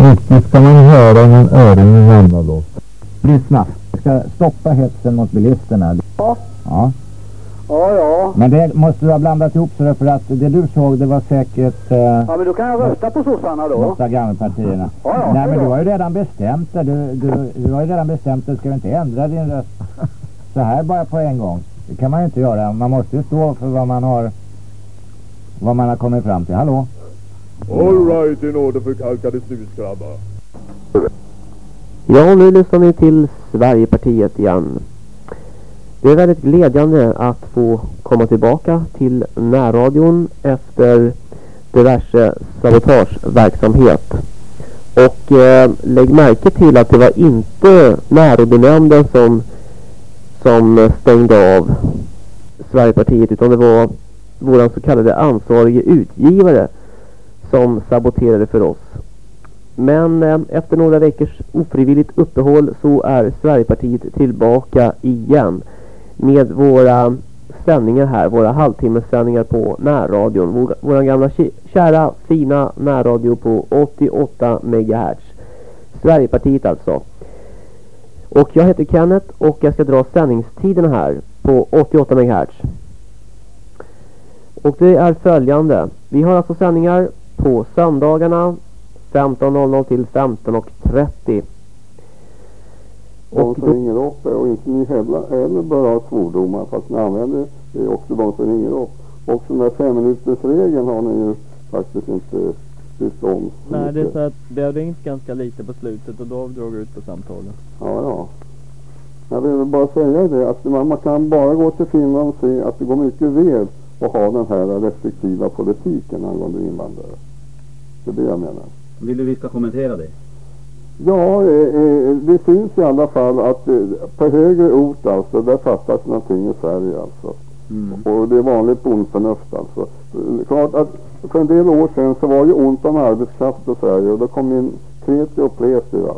Riktigt ska man höra när öronen ramlar loss. Lyssna. Jag ska stoppa hetsen mot bilisterna. Ja. Ja. Ja, ja. Men det måste du ha blandat ihop så för att det du såg det var säkert eh, Ja, men då kan jag rösta på sossarna då. av gammelpartierna. Ja, ja, Nej men du har ju redan bestämt det. Du, du, du har ju redan bestämt det. Ska du inte ändra din röst så här bara på en gång? Det kan man ju inte göra. Man måste ju stå för vad man har vad man har kommit fram till. Hallå? All right, in order för kalkade snusgrabbar. Ja, nu lyssnar ni till Sverigepartiet igen. Det är väldigt glädjande att få komma tillbaka till närradion efter diverse sabotageverksamhet. Och eh, lägg märke till att det var inte närradionämnden som, som stängde av Sverigepartiet utan det var vår så kallade ansvarige utgivare som saboterade för oss. Men eh, efter några veckors ofrivilligt uppehåll så är Sverigepartiet tillbaka igen med våra sändningar här, våra halvtimmessändningar på närradion. Vår, vår gamla kära fina närradio på 88 MHz. Sverigepartiet alltså. Och jag heter Kenneth och jag ska dra sändningstiderna här på 88 MHz. Och det är följande. Vi har alltså sändningar på söndagarna 15.00 till 15.30. De Och som då, ringer upp och inte ni heller, heller bör ha svordomar fast ni använder det är också de som ringer upp. Och den där femminutersregeln har ni ju faktiskt inte tyckt om. Nej, det är mycket. så att det har ringt ganska lite på slutet och då drog jag ut på samtalet. Ja, ja. Jag vill bara säga det att man, man kan bara gå till Finland och se att det går mycket väl att ha den här restriktiva politiken angående invandrare. Det är det jag menar. Vill du vi ska kommentera det? Ja, eh, eh, det finns i alla fall att eh, på högre ort alltså, där fattas någonting i Sverige alltså. Mm. Och det är vanligt bondförnuft alltså. Klart att för en del år sedan så var ju ont om arbetskraft i Sverige och då kom in kreti och pleti va.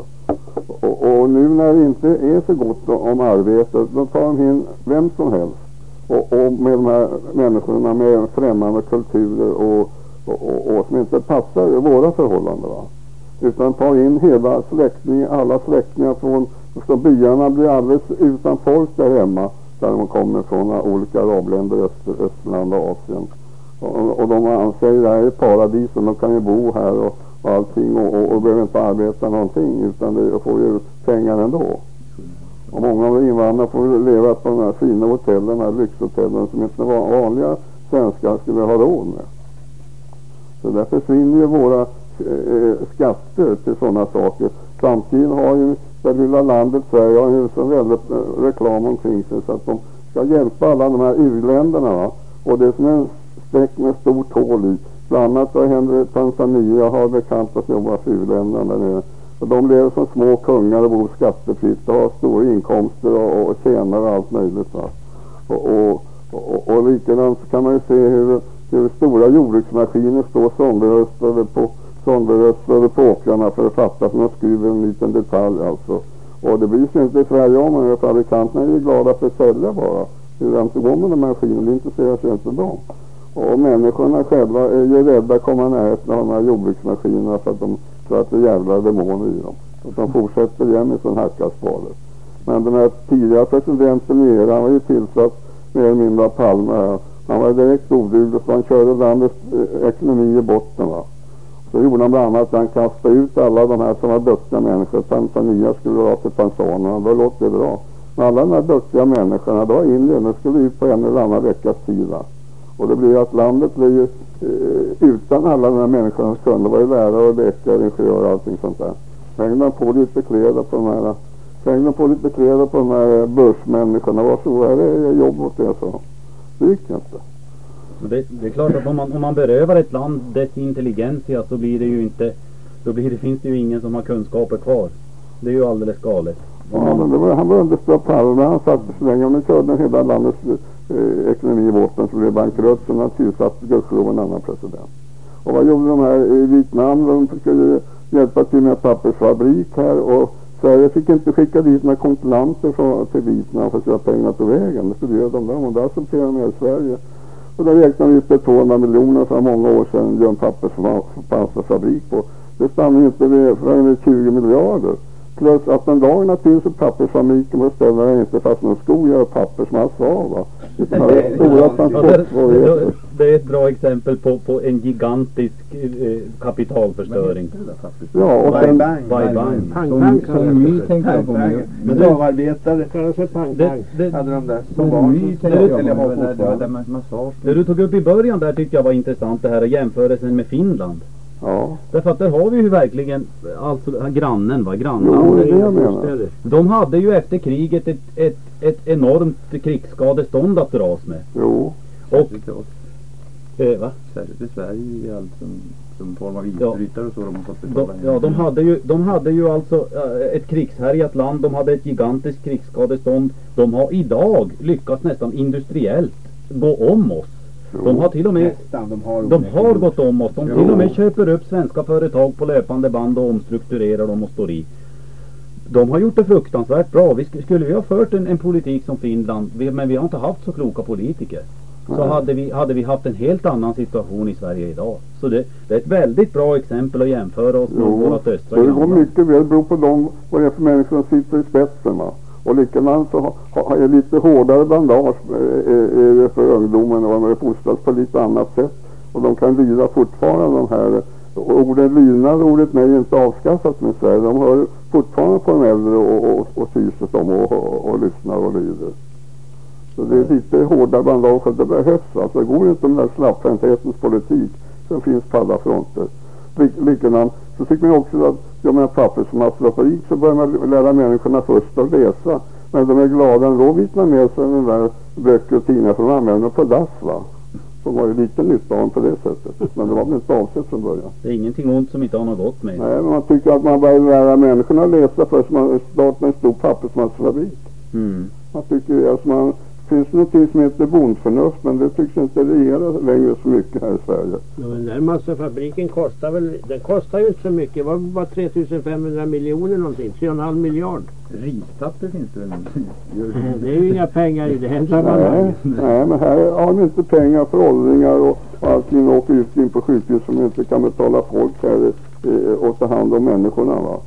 Och, och nu när det inte är så gott om arbete då tar de in vem som helst. Och, och med de här människorna med främmande kulturer och, och, och, och som inte passar våra förhållanden va utan tar in hela släktingar, alla släktingar från, så byarna blir alldeles utan folk där hemma, där de kommer från olika arabländer, Öster, Östland och Asien. Och, och de anser att det här är paradis och de kan ju bo här och, och allting och, och, och behöver inte arbeta någonting utan de får ju pengar ändå. Och många av invandrarna får leva på de här fina hotellen, de här lyxhotellen som inte vanliga svenskar skulle ha råd med. Så där försvinner ju våra eh, eh skatter till sådana saker. Samtidigt har ju det lilla landet Sverige har ju så väldigt eh, reklam omkring sig så att de ska hjälpa alla de här u-länderna va. Och det är som en streck med stort hål i. Bland annat vad händer det i Tanzania, jag har bekanta som jobbar för u-länderna där nere. Och de lever som små kungar och bor skattefritt och har stora inkomster och, och tjänar allt möjligt va. Och, och, och, och likadant så kan man ju se hur stora jordbruksmaskiner står sönderröstade på, sönderröstade på åkrarna för att fattas någon skruv en liten detalj alltså. Och det bryr sig inte i Sverige om, men fabrikanterna är ju glada för att sälja bara. Hur det inte går med de maskinerna, det intresserar sig inte dem. Och människorna själva är ju rädda att komma i närheten av de här jordbruksmaskinerna för att, de, för att det är jävla demoner i dem. Så att de fortsätter igen med sin hackarspader. Men den här tidigare presidenten i han var ju tillsatt mer eller mindre av Palme. här. Han var direkt oduglig så han körde landets eh, ekonomi i botten va. Så gjorde han bland annat att han kastade ut alla de här som var duktiga människor. Tanzania skulle dra till Tanzania. Då låter det bra. Men alla de här duktiga människorna, det var Indien, de skulle ut på en eller annan veckas tid va. Och det blir ju att landet blir ju eh, utan alla de här människorna som kunde Det var ju lärare och läkare, ingenjörer och allting sånt där. Hängde man på lite kläder på de här Hängde på lite kläder på de här eh, börsmänniskorna. Varsågod, här är jobb åt er, så. Det gick inte. Det, det är klart att om man, om man berövar ett land dess intelligensia så blir det ju inte, då blir det, finns det ju ingen som har kunskaper kvar. Det är ju alldeles galet. Ja, man, men det var, han var understött Palme. Han satt så länge. Ni körde hela landets eh, ekonomi i botten så blev det bankrutt. Så han tillsatte gudskelov en annan president. Och vad gjorde de här i Vietnam? De skulle hjälpa till med en pappersfabrik här. Och Sverige fick inte skicka dit några kontrollanter till Vietnam för att köra pengar till vägen. Det förbjöd de dem och det accepterade de i Sverige. Och där räknade vi ut det 200 miljoner för många år sedan. Gör en pappersfabrik på. det stannar inte vid, förrän vid 20 miljarder. Plus att den dagen det finns en pappersfabriken på ställen där det inte fanns någon skog gör pappersmassa av. Va? Utan det är stora transportsvårigheter. det är ett bra exempel på, på en gigantisk eh, kapitalförstöring. Ja, och sen, Bye bye. Pang, Som, som my tänkte jag på. Slavarbetare kallas för pang, Det, pang. Hade de där som barn. det du tog upp i början där tyckte jag var intressant det här jämförelsen med Finland. Ja, Därför att där har vi ju verkligen, alltså grannen va, jo, grannen. det är det jag menar. De hade ju efter kriget ett, ett, ett enormt krigsskadestånd att dras med. Jo, Och, eh, va? Särskilt i Sverige i allt som, som form av Ja. isbrytare och så de har fått De, ja, de hade ju, de hade ju alltså eh, ett krigshärjat land, de hade ett gigantiskt krigsskadestånd. De har idag lyckats nästan industriellt gå om oss. De har till och med Nästan, de har de har gått om oss. De Jo. till och med köper upp svenska företag på löpande band och omstrukturerar dem och står i. De har gjort det fruktansvärt bra. Vi sk- skulle vi ha fört en, en politik som Finland, vi, men vi har inte haft så kloka politiker. Så Nej. hade vi, hade vi haft en helt annan situation i Sverige idag. Så det, det är ett väldigt bra exempel att jämföra oss med Jo, vårt östra så det går grannland. mycket väl, det beror på dem, vad det är för människor som sitter i spetsen va. Och likadant så har, jag lite hårdare bandage är, det för ungdomen och de är fostrats på lite annat sätt. Och de kan lyda fortfarande de här, Orden ordet lydnad och ordet nej är inte avskaffat med Sverige. De hör fortfarande på de äldre och, och, och och, och, och lyssnar och lyder. Så det är lite hårdare bandage och det behövs alltså. Det går inte med den där slapphänthetens politik som finns på alla fronter. Likadant så tycker jag också att, jag menar pappersmassafabrik så börjar man lära människorna först att läsa. Men de är glada ändå vitt man med sig den där böcker och tidningar som de använder på dass va. Som var ju lite nytta av på det sättet. Men det var väl inte avsett från början. Det är ingenting ont som inte har något gott med. Nej, men man tycker att man börjar lära människorna läsa först man startar en stor pappersmassafabrik. Mm. Man tycker alltså man finns någonting som heter bondförnuft men det tycks inte regera längre så mycket här i Sverige. Ja, men den massafabriken kostar väl, den kostar ju inte så mycket. Det var bara 3500 miljoner någonting. 3,5 miljard. Rispapper finns det väl inte? Det är ju inga pengar i det här Nej, sammanhanget. nej, men här har de inte pengar för åldringar och, och allting och åker ut in på sjukhus som inte kan betala folk här och ta hand om människorna va.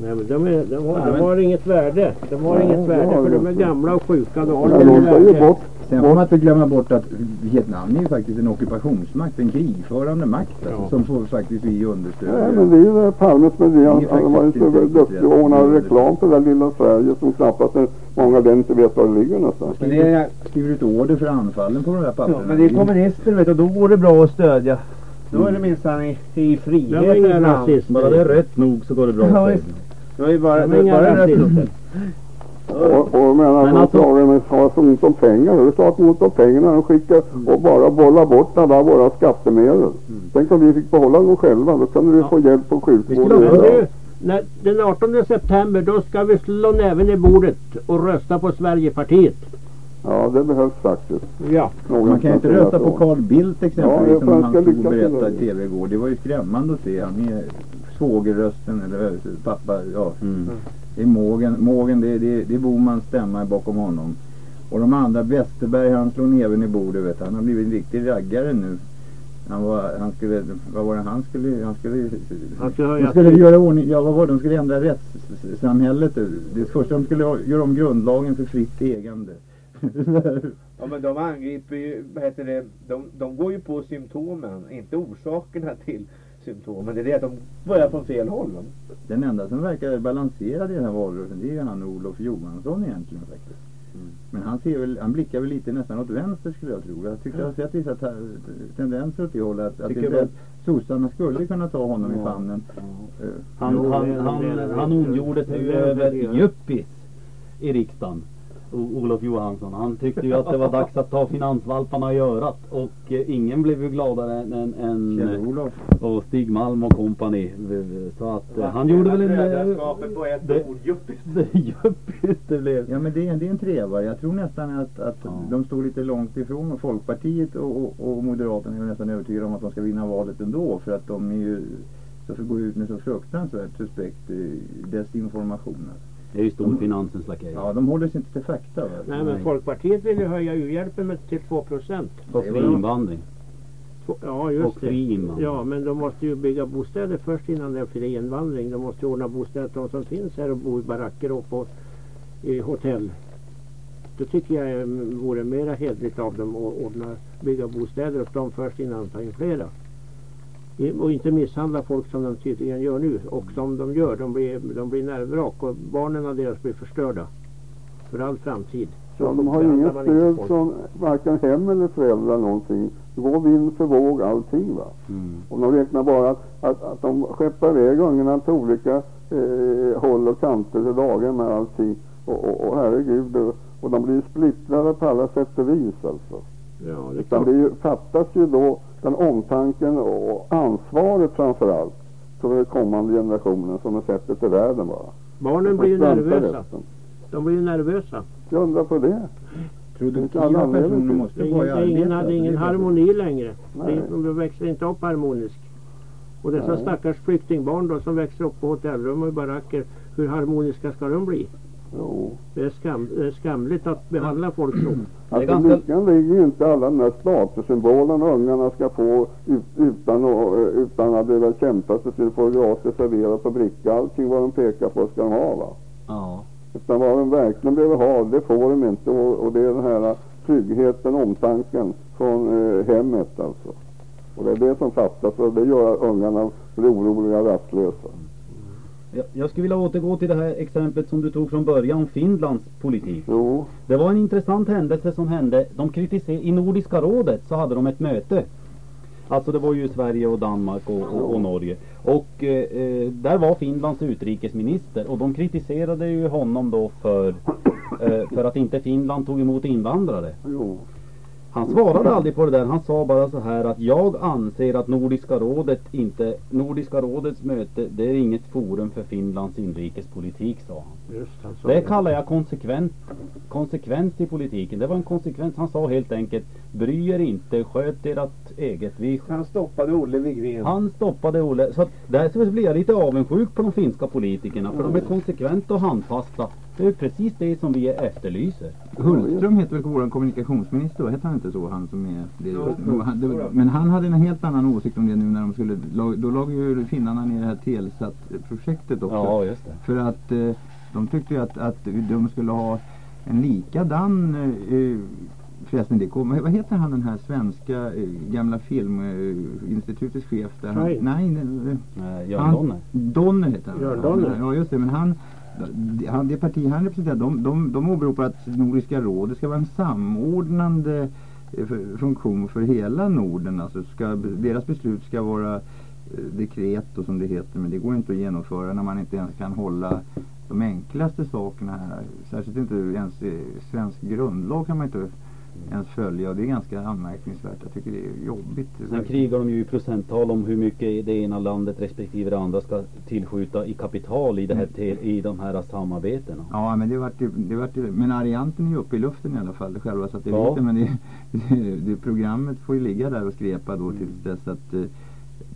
Nej, men de, är, de, har, Nej, de men- har inget värde. De har Nej, inget värde har för de är gamla och sjuka. Då har Ja, de värde. bort, Sen får man inte glömma bort att Vietnam är ju faktiskt en ockupationsmakt, en krigförande makt alltså, Ja. som får faktiskt vi understödja. nej men det är ju det här Palmes med det. Han, var ju så inte duktig och ordnade reklam för det där lilla Sverige som knappast är, många länder inte vet var det ligger någonstans. Men det är, Skriver ut order för anfallen på de där papperna. ja, men det är kommunister vet du, då går det bra att stödja. Då är det minsann i, i var frihet inga ibland. rasister. Bara det är rätt nog så går det bra. Ja, visst. Det var ju bara, De det var bara rätt rasister. Och, och menar, Men de alltså- klagar med att ha så ont om pengar. Det är klart ont om pengarna. De skickar och bara bollar bort alla våra skattemedel. Tänk om vi fick behålla dem själva. Då kunde vi få hjälp på sjukvård. skulle Men och du, när, den 18 september då ska vi slå näven i bordet och rösta på Sverigepartiet. Ja, det behövs faktiskt. Ja. Någon Man kan ju inte rösta på. Carl Bildt exempelvis Ja, som han stod och berättade i tv igår. Det var ju skrämmande att se. Han är svågerrösten eller pappa, ja. Mm. Det är mågen, mågen det, det, det är Bomans stämma bakom honom. Och de andra, Westerberg han slår näven i bordet vet du. Han har blivit en riktig raggare nu. Han var, han skulle, vad var det han skulle, han skulle, Han de höja skulle göra ordning, ja vad var det, de skulle ändra rättssamhället. Det första de skulle göra om grundlagen för fritt ägande. Ja men de angriper ju, vad heter det, de, de går ju på symptomen, inte orsakerna till symptomen. Det är det att de börjar från fel håll. va? Den enda som verkar balanserad i den här valrörelsen det är ju han Olof Johansson egentligen faktiskt. Men han, ser väl, han blickar väl lite nästan åt vänster skulle jag tro. Jag tycker jag har sett vissa tendenser åt det hållet. Att, att att sossarna skulle kunna ta honom i famnen. Eh, Han, Jo, han, han, det- han ondgjorde sig över Juppis i riksdagen. Olof Johansson. Han tyckte ju att det var dags att ta finansvalparna i örat. Och eh, ingen blev ju gladare än, än, och Stig Malm och v- Så att eh, han gjorde väl en... eh, Brödraskapet på ett det- ord, juppis. det- Juppis det blev. Ja men det, är- det är en trevare. Jag tror nästan att, att Ja. de står lite långt ifrån. Och Folkpartiet och, och, och Moderaterna är ju nästan övertygade om att de ska vinna valet ändå. För att de är ju så för går ut med så fruktansvärt suspekt desinformation. Det är ju storfinansens lakej. Ja, de håller sig inte till fakta. Va? Nej men Folkpartiet vill ju höja u-hjälpen med, till 2 procent. På fri invandring. Ja, just och fri det. invandring. Ja, men de måste ju bygga bostäder först innan det är fri invandring. De måste ju ordna bostäder till de som finns här och bor i baracker och på i hotell. Då tycker jag det vore mera hederligt av dem att ordna, bygga bostäder åt dem först innan de tar in flera. Och inte misshandla folk som de tydligen gör nu. Och som de gör, de blir, de blir nervvrak och barnen av deras blir förstörda. För all framtid. Ja, de har inget stöd från varken hem eller föräldrar någonting. Det går vind för våg allting va. Mm. Och de räknar bara att, att, att de skeppar iväg ungarna till olika eh, håll och kanter till dagen med allting. Och, och, och herregud, och, och de blir splittrade på alla sätt och vis alltså. Ja, det Utan det ju, fattas ju då den omtanken och ansvaret framför allt för den kommande generationen som är sättet till världen bara. Barnen blir ju nervösa. resten. De blir ju nervösa. Jag undrar på det. Produktiva personer måste Det är vara i ingen, arbete. ingen hade ingen harmoni längre. Nej. De växer inte upp harmoniskt. Och dessa Nej. stackars flyktingbarn då som växer upp på hotellrum och i baracker. Hur harmoniska ska de bli? Jo. Det är, skam, det är skamligt att behandla folk så. Alltså ganska- lyckan ligger ju inte alla de där statussymbolerna ungarna ska få ut, utan, att, utan att behöva kämpa sig till att få gratis serverat på bricka. Allting vad de pekar på ska de ha va. Ja. Utan vad de verkligen behöver ha, det får de inte. Och, och det är den här tryggheten, omtanken från eh, hemmet alltså. Och det är det som fattas och det gör att ungarna blir oroliga och rastlösa. Jag, skulle vilja återgå till det här exemplet som du tog från början om Finlands politik. Jo, Det var en intressant händelse som hände. De kritiserade, I Nordiska rådet så hade de ett möte. Alltså det var ju Sverige och Danmark och, och, och Norge. Och eh, eh, där var Finlands utrikesminister och de kritiserade ju honom då för, eh, för att inte Finland tog emot invandrare. jo. Han svarade aldrig på det där. Han sa bara så här att jag anser att Nordiska rådet inte, Nordiska rådets möte, det är inget forum för Finlands inrikespolitik, sa han. Just, han sa Det kallar jag konsekvent, konsekvens i politiken. Det var en konsekvens. Han sa helt enkelt, bry er inte, sköt ert eget. Vi Han stoppade Olle Wigren. han stoppade Olle. Så att därför blir jag lite avundsjuk på de finska politikerna. För de är konsekventa och handfasta. Det är precis det som vi efterlyser. Hultström heter väl vår kommunikationsminister, heter han inte så? Han som är det, Jo, Jo, han, det, Men han hade en helt annan åsikt om det nu när de skulle, då lag ju finnarna ner det här Telsat-projektet också. Ja, just det. För att eh, de tyckte ju att, att de skulle ha en likadan eh, Förresten, det kom, vad heter han den här svenska eh, gamla filminstitutets chef där? Han, nej, det- Eh, Jörn han- Donner. Donner heter han. Jörn Donner. Ja, just det. Men han, han, det parti han representerar, de, de, de åberopar att Nordiska rådet ska vara en samordnande eh, funktion för hela Norden. Alltså ska, deras beslut ska vara eh, dekret och som det heter. Men det går inte att genomföra när man inte ens kan hålla de enklaste sakerna här. Särskilt inte ens svensk grundlag kan man inte ens följa. Och det är ganska anmärkningsvärt. Jag tycker det är jobbigt. Sen krigar de ju i procenttal om hur mycket det ena landet respektive det andra ska tillskjuta i kapital i, det här te, i de här samarbetena. Ja, men det vart ju, det vart ju, men arianten är ju uppe i luften i alla fall, själva satelliten. Ja. Men det, det, det, programmet får ju ligga där och skrepa då tills dess att eh,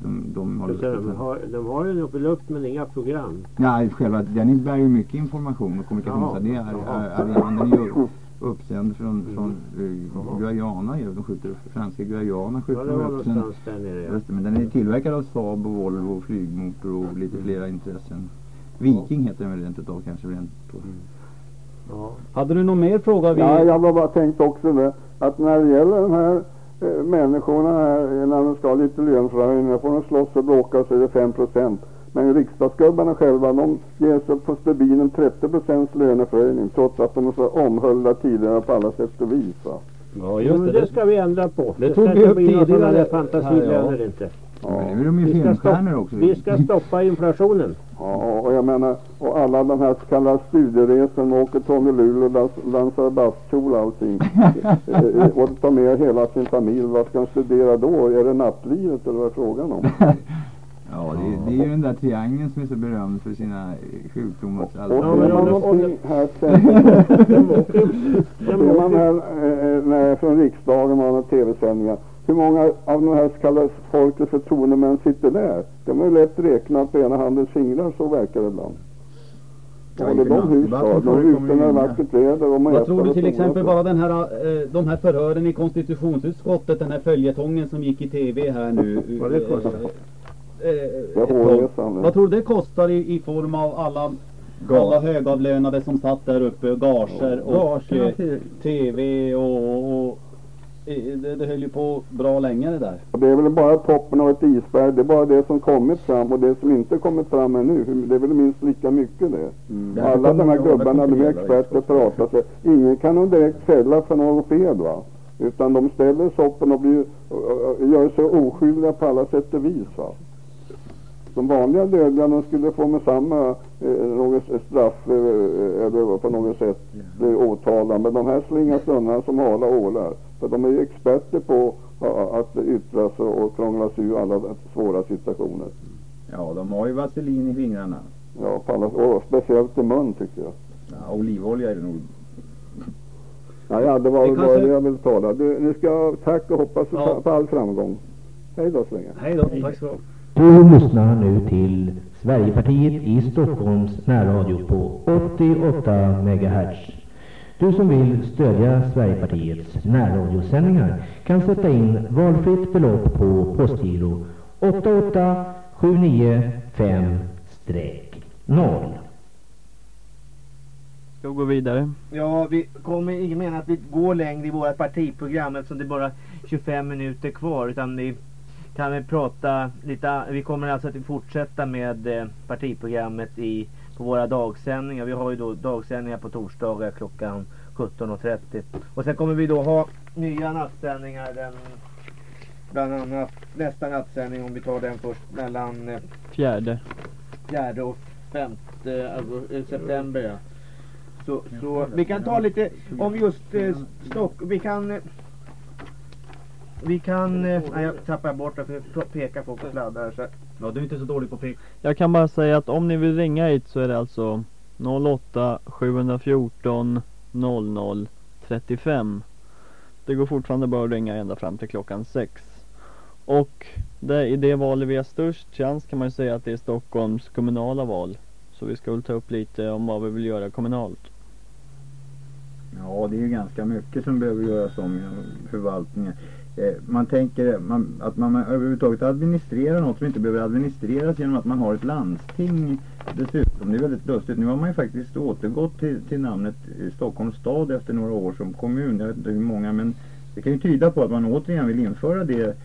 de, de Så de, har, de har ju uppe i luft men inga program. Ja, själva, den innebär ju mycket information och kommunikation. Så det är, är, den är ju uppsänd från, från uh, Guyana, de skjuter franska Guyana. Ja, Skjuter det var upp. Sen- där nere. Ja. Men den är tillverkad av Saab och Volvo och flygmotor och lite flera intressen. Viking heter den väl rent utav kanske rent på. Ja. Hade du någon mer fråga? Vi... Ja, jag var bara tänkt också det att när det gäller de här eh, människorna här, eh, när de ska ha lite löneförhöjningar får de slåss och bråka så är det 5 procent. Men riksdagsgubbarna själva, de ger sig på stubinen 30 procents löneförhöjning trots att de är så omhuldade tidigare på alla sätt och vis. Va? Ja, just men det. det ska vi ändra på. det ska tog vi inte upp tidigare fantasilöner inte. Ja. Men nu är de ju Vi ska, filmstjärnor stoppa, också. vi ska stoppa inflationen. Ja, och jag menar, och alla de här så kallade studieresorna, åker Tony Luleå och dans, dansar bastkjol och allting. Eh, eh, och tar med hela sin familj, vad ska de studera då? Är det nattlivet eller vad är frågan om? Ja, det, det är ju den där triangeln som är så berömd för sina eh, sjukdomar och. Och Ja, ser men man om- om- någonting här ser man här eh, när, från riksdagen och några tv-sändningar. Hur många av de här så kallade folkets förtroendemän sitter där? De är ju lätt räknat på ena handens fingrar, så verkar det ibland. Ja, det är de hus då. De husen är vackert väder och Vad tror du och till exempel bara den här, eh, de här förhören i konstitutionsutskottet, den här följetongen som gick i tv här nu. Vad det kostar? Eh, Det. Vad tror du det kostar i, i form av alla, alla högavlönade som satt där uppe, gager och Gagerna eh, till- tv och, och eh, det, det höll ju på bra länge det där. Och Det är väl bara toppen av ett isberg. Det är bara det som kommit fram och det som inte kommit fram ännu. Det är väl minst lika mycket det. Det här Alla de här gubbarna, de är experter pratar sig. Ingen kan nog direkt fälla för något fel va. Utan de ställer soppen och blir, och, och, och gör sig oskyldiga på alla sätt och vis va. De vanliga dödliga de skulle få med samma eh, något straff eh, eller på något sätt bli åtalade. Men de här slingas undan som hala ålar. För de är ju experter på att yttra sig och krångla sig ur alla svåra situationer. Ja, de har ju vaselin i fingrarna. Ja, på alla, och speciellt i mun tycker jag. Ja, olivolja är det nog. Ja, ja det var väl kanske- bara det jag ville tala. Du, nu ska jag tacka och hoppas Ja. på all framgång. Hej då så länge. Hej då, tack så Du lyssnar nu till Sverigepartiet i Stockholms närradio på 88 MHz. Du som vill stödja Sverigepartiets närradiosändningar kan sätta in valfritt belopp på postgiro 88795-0. Ska vi gå vidare? Ja, vi kommer ingen mena att vi går längre i vårt partiprogram eftersom det är bara 25 minuter kvar utan vi kan vi prata lite, vi kommer alltså att fortsätta med eh, partiprogrammet i, på våra dagsändningar. Vi har ju då dagsändningar på torsdagar klockan 17.30 och sen kommer vi då ha nya nattsändningar den bland annat nästa nattsändning om vi tar den först mellan eh, Fjärde. 4 och 5 september. Ja. Så, så vi kan ta lite om just eh, Stock. Vi kan... Vi kan... Eh, nej, jag tappar bort det för jag pekar på sladdar. Så. Ja, du är inte så dålig på pek. Jag kan bara säga att om ni vill ringa hit så är det alltså 08 714 00 35. Det går fortfarande bara att ringa ända fram till klockan 6. Och det, i det valet vi har störst chans kan man ju säga att det är Stockholms kommunala val. Så vi ska väl ta upp lite om vad vi vill göra kommunalt. Ja, det är ju ganska mycket som behöver göras om i förvaltningen. Eh, man tänker man, att man överhuvudtaget administrerar något som inte behöver administreras genom att man har ett landsting dessutom. Det är väldigt lustigt. Nu har man ju faktiskt återgått till, till namnet eh, Stockholms stad efter några år som kommun. Jag vet inte hur många men det kan ju tyda på att man återigen vill införa det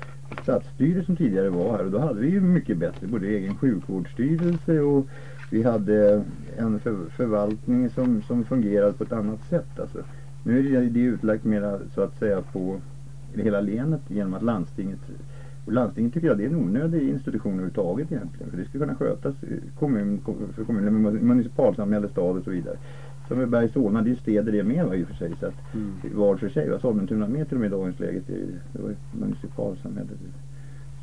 stadsstyre som tidigare var här och då hade vi ju mycket bättre både egen sjukvårdsstyrelse och vi hade en för, förvaltning som, som fungerade på ett annat sätt. Alltså. Nu är det, det är utlagt mera så att säga på hela länet genom att landstinget och landstinget tycker jag det är en onödig institution överhuvudtaget egentligen. För det ska kunna skötas kommun, kom- för kommunen municipalsamhälle, stad och så vidare. Som i Bergs Solna, det är ju städer det med va, i och för sig. Så att var för sig, va, Sollentuna med till och med i dagens läge, det, det var ju municipalsamhälle.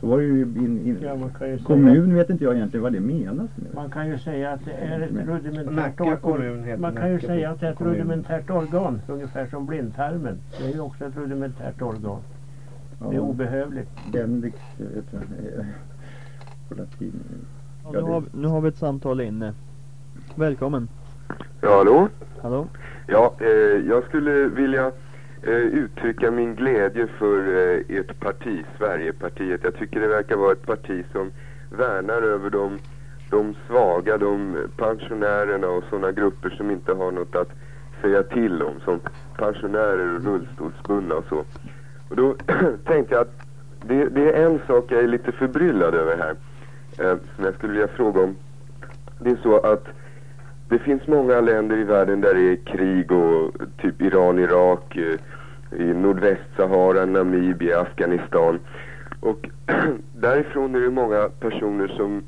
Så var det ju in, in, Ja, säga- kommun vet inte jag egentligen vad det menas med. Man kan ju säga att det är ett Men- rudimentärt organ. Man kan ju Nacka säga att det är ett rudimentärt organ. Ungefär som blindtarmen. Det är ju också ett rudimentärt organ. Det är obehövligt. Bendix, vet jag, på latin. Ja, Ja, nu, har, nu har vi ett samtal inne. Välkommen. Ja, hallå? Hallå? Ja, eh, jag skulle vilja eh, uttrycka min glädje för eh, ert parti, Sverigepartiet. Jag tycker det verkar vara ett parti som värnar över de, de svaga, de pensionärerna och sådana grupper som inte har något att säga till om, som pensionärer och rullstolsbundna och så. Och då tänkte jag att det, det är en sak jag är lite förbryllad över här, eh, som jag skulle vilja fråga om. Det är så att det finns många länder i världen där det är krig och typ Iran, Irak, eh, i Nordvästsahara, Namibia, Afghanistan. Och därifrån är det många personer som,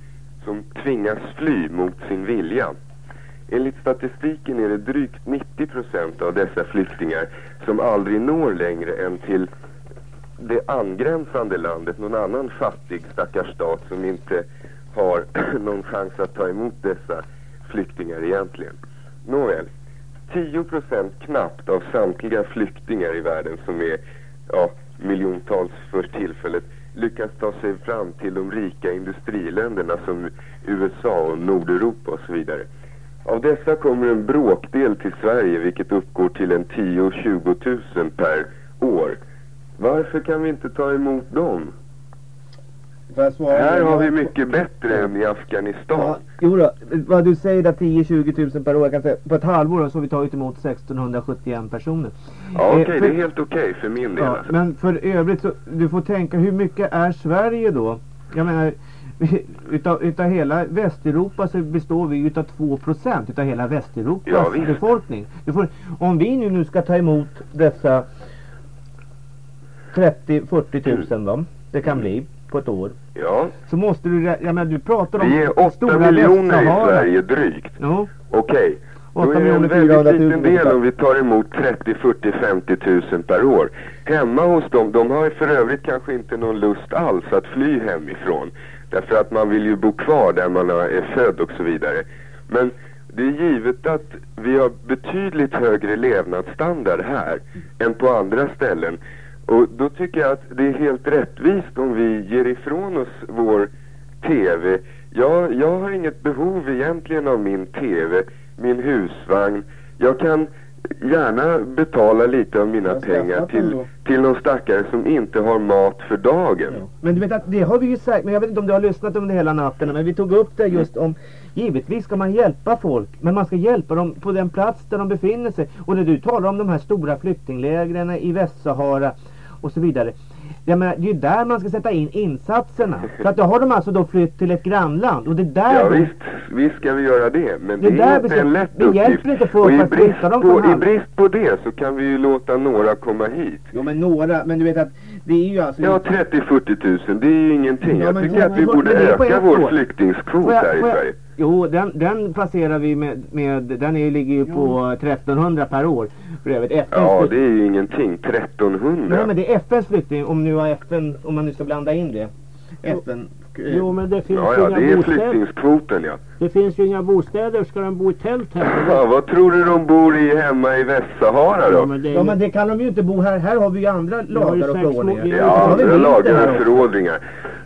som tvingas fly mot sin vilja. Enligt statistiken är det drygt 90 procent av dessa flyktingar som aldrig når längre än till det angränsande landet, någon annan fattig stackars stat som inte har någon chans att ta emot dessa flyktingar egentligen. Nåväl, 10 procent knappt av samtliga flyktingar i världen som är ja, miljontals för tillfället lyckas ta sig fram till de rika industriländerna som USA och Nordeuropa och så vidare. Av dessa kommer en bråkdel till Sverige vilket uppgår till en 10-20 tusen per år. Varför kan vi inte ta emot dem? Här har vi mycket bättre än i Afghanistan. Ja, jo då, vad du säger där 10-20 tusen per år, kan säga, på ett halvår så har vi tagit emot 1671 personer. Ja, okej, Eh, det är helt okej för min del. Ja, men för övrigt så, du får tänka hur mycket är Sverige då? Jag menar, utav, utav hela Västeuropa så består vi utav 2% utav hela Västeuropas Ja, visst. befolkning. Får, om vi nu, nu ska ta emot dessa 30-40 tusen va? Det kan bli på ett år. Ja, Så måste du, jag menar du pratar om vi är 8 stora miljoner i. Sverige drygt. Jo, Okej. Då 8 är det en väldigt 400 000 liten del om vi tar emot 30, 40, 50 tusen per år. Hemma hos dem, de har ju för övrigt kanske inte någon lust alls att fly hemifrån. Därför att man vill ju bo kvar där man är född och så vidare. Men det är givet att vi har betydligt högre levnadsstandard här än på andra ställen. Och då tycker jag att det är helt rättvist om vi ger ifrån oss vår TV. Jag, jag har inget behov egentligen av min TV, min husvagn. Jag kan gärna betala lite av mina pengar till, till någon stackare som inte har mat för dagen. Men du vet att det har vi ju sagt, men jag vet inte om du har lyssnat under hela natten, men vi tog upp det just om Givetvis ska man hjälpa folk, men man ska hjälpa dem på den plats där de befinner sig. Och när du talar om de här stora flyktinglägren i Västsahara och så vidare. Jag menar, det är ju där man ska sätta in insatserna. För att då har de alltså då flytt till ett grannland och det är där Ja visst, visst ska vi göra det. Men Det det, är inte en lätt uppgift. hjälper inte folk och i att flytta dem från I brist på det så kan vi ju låta några komma hit. Jo men några, men du vet att det är ju alltså... Ja, 30-40 tusen, det är ju ingenting. Ja, jag men- tycker ja, att vi men- borde men det öka vår år. flyktingskvot här i Sverige. Jo, den, den placerar vi med, med den är, ligger ju på 1300 per år. För övrigt FNs Ja, det är ju ingenting. 1300. Nej men det är FNs flykting, om nu har FN, om man nu ska blanda in det. FN. Jo men det finns Ja, ja, inga det är bostäder. flyktingskvoten ja. Det finns ju inga bostäder. Ska de bo i tält här? ja. Vad tror du de bor i hemma i Västsahara då? Ja, men det är- Ja men det kan de ju inte bo här. Här har vi ju andra lagar och förordningar. Ja, andra lagar och förordningar.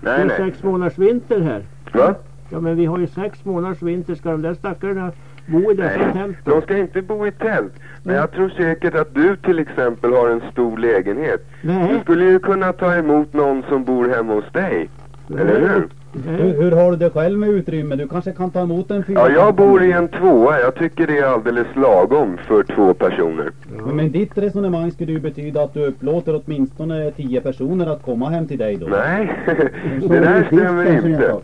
Det Nej, är nej. sex månaders vinter här. Va? Ja men vi har ju sex månaders vinter. Ska de där stackarna bo i dessa Nej, tält? de ska inte bo i tält. Men jag tror säkert att du till exempel har en stor lägenhet. Du Nej. skulle ju kunna ta emot någon som bor hemma hos dig. Eller hur? Hur, hur har du det själv med utrymme? Du kanske kan ta emot en fyra? Ja, jag bor i en tvåa. Jag tycker det är alldeles lagom för två personer. Men, men ditt resonemang skulle ju betyda att du upplåter åtminstone tio personer att komma hem till dig då. Nej, det där stämmer inte.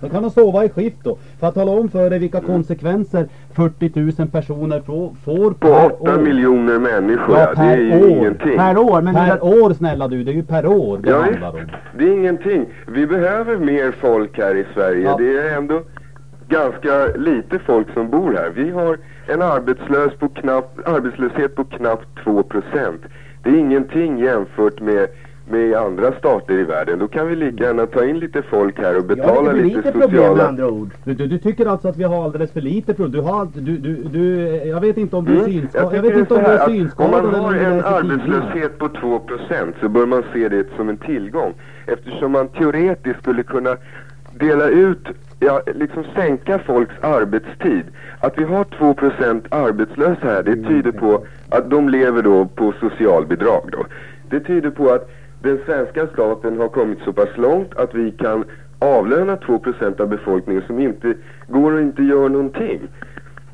Då kan de sova i skift då. För att tala om för dig vilka konsekvenser 40 000 personer får, får På per åtta år. miljoner människor, Ja, det är ju år. ingenting. Per år, men Per det, år snälla du, det är ju per år det Ja, handlar om. Det är ingenting. Vi behöver mer folk här i Sverige. Ja. Det är ändå ganska lite folk som bor här. Vi har en arbetslös på knapp, arbetslöshet på knappt 2 procent. Det är ingenting jämfört med, med andra stater i världen. Då kan vi lika gärna ta in lite folk här och jag betala lite för lite lite problem med sociala... andra ord. Du, du, du tycker alltså att vi har alldeles för lite pro- du har, du, du, du, jag vet inte om du är Mm. synskadad, jag, tycker vet inte om du är synskadad Om man har en arbetslöshet på 2 procent så bör man se det som en tillgång. Eftersom man teoretiskt skulle kunna dela ut, ja, liksom sänka folks arbetstid. Att vi har 2 procent arbetslösa här, det tyder på att de lever då på socialbidrag då. Det tyder på att den svenska staten har kommit så pass långt att vi kan avlöna 2 procent av befolkningen som inte går och inte gör någonting.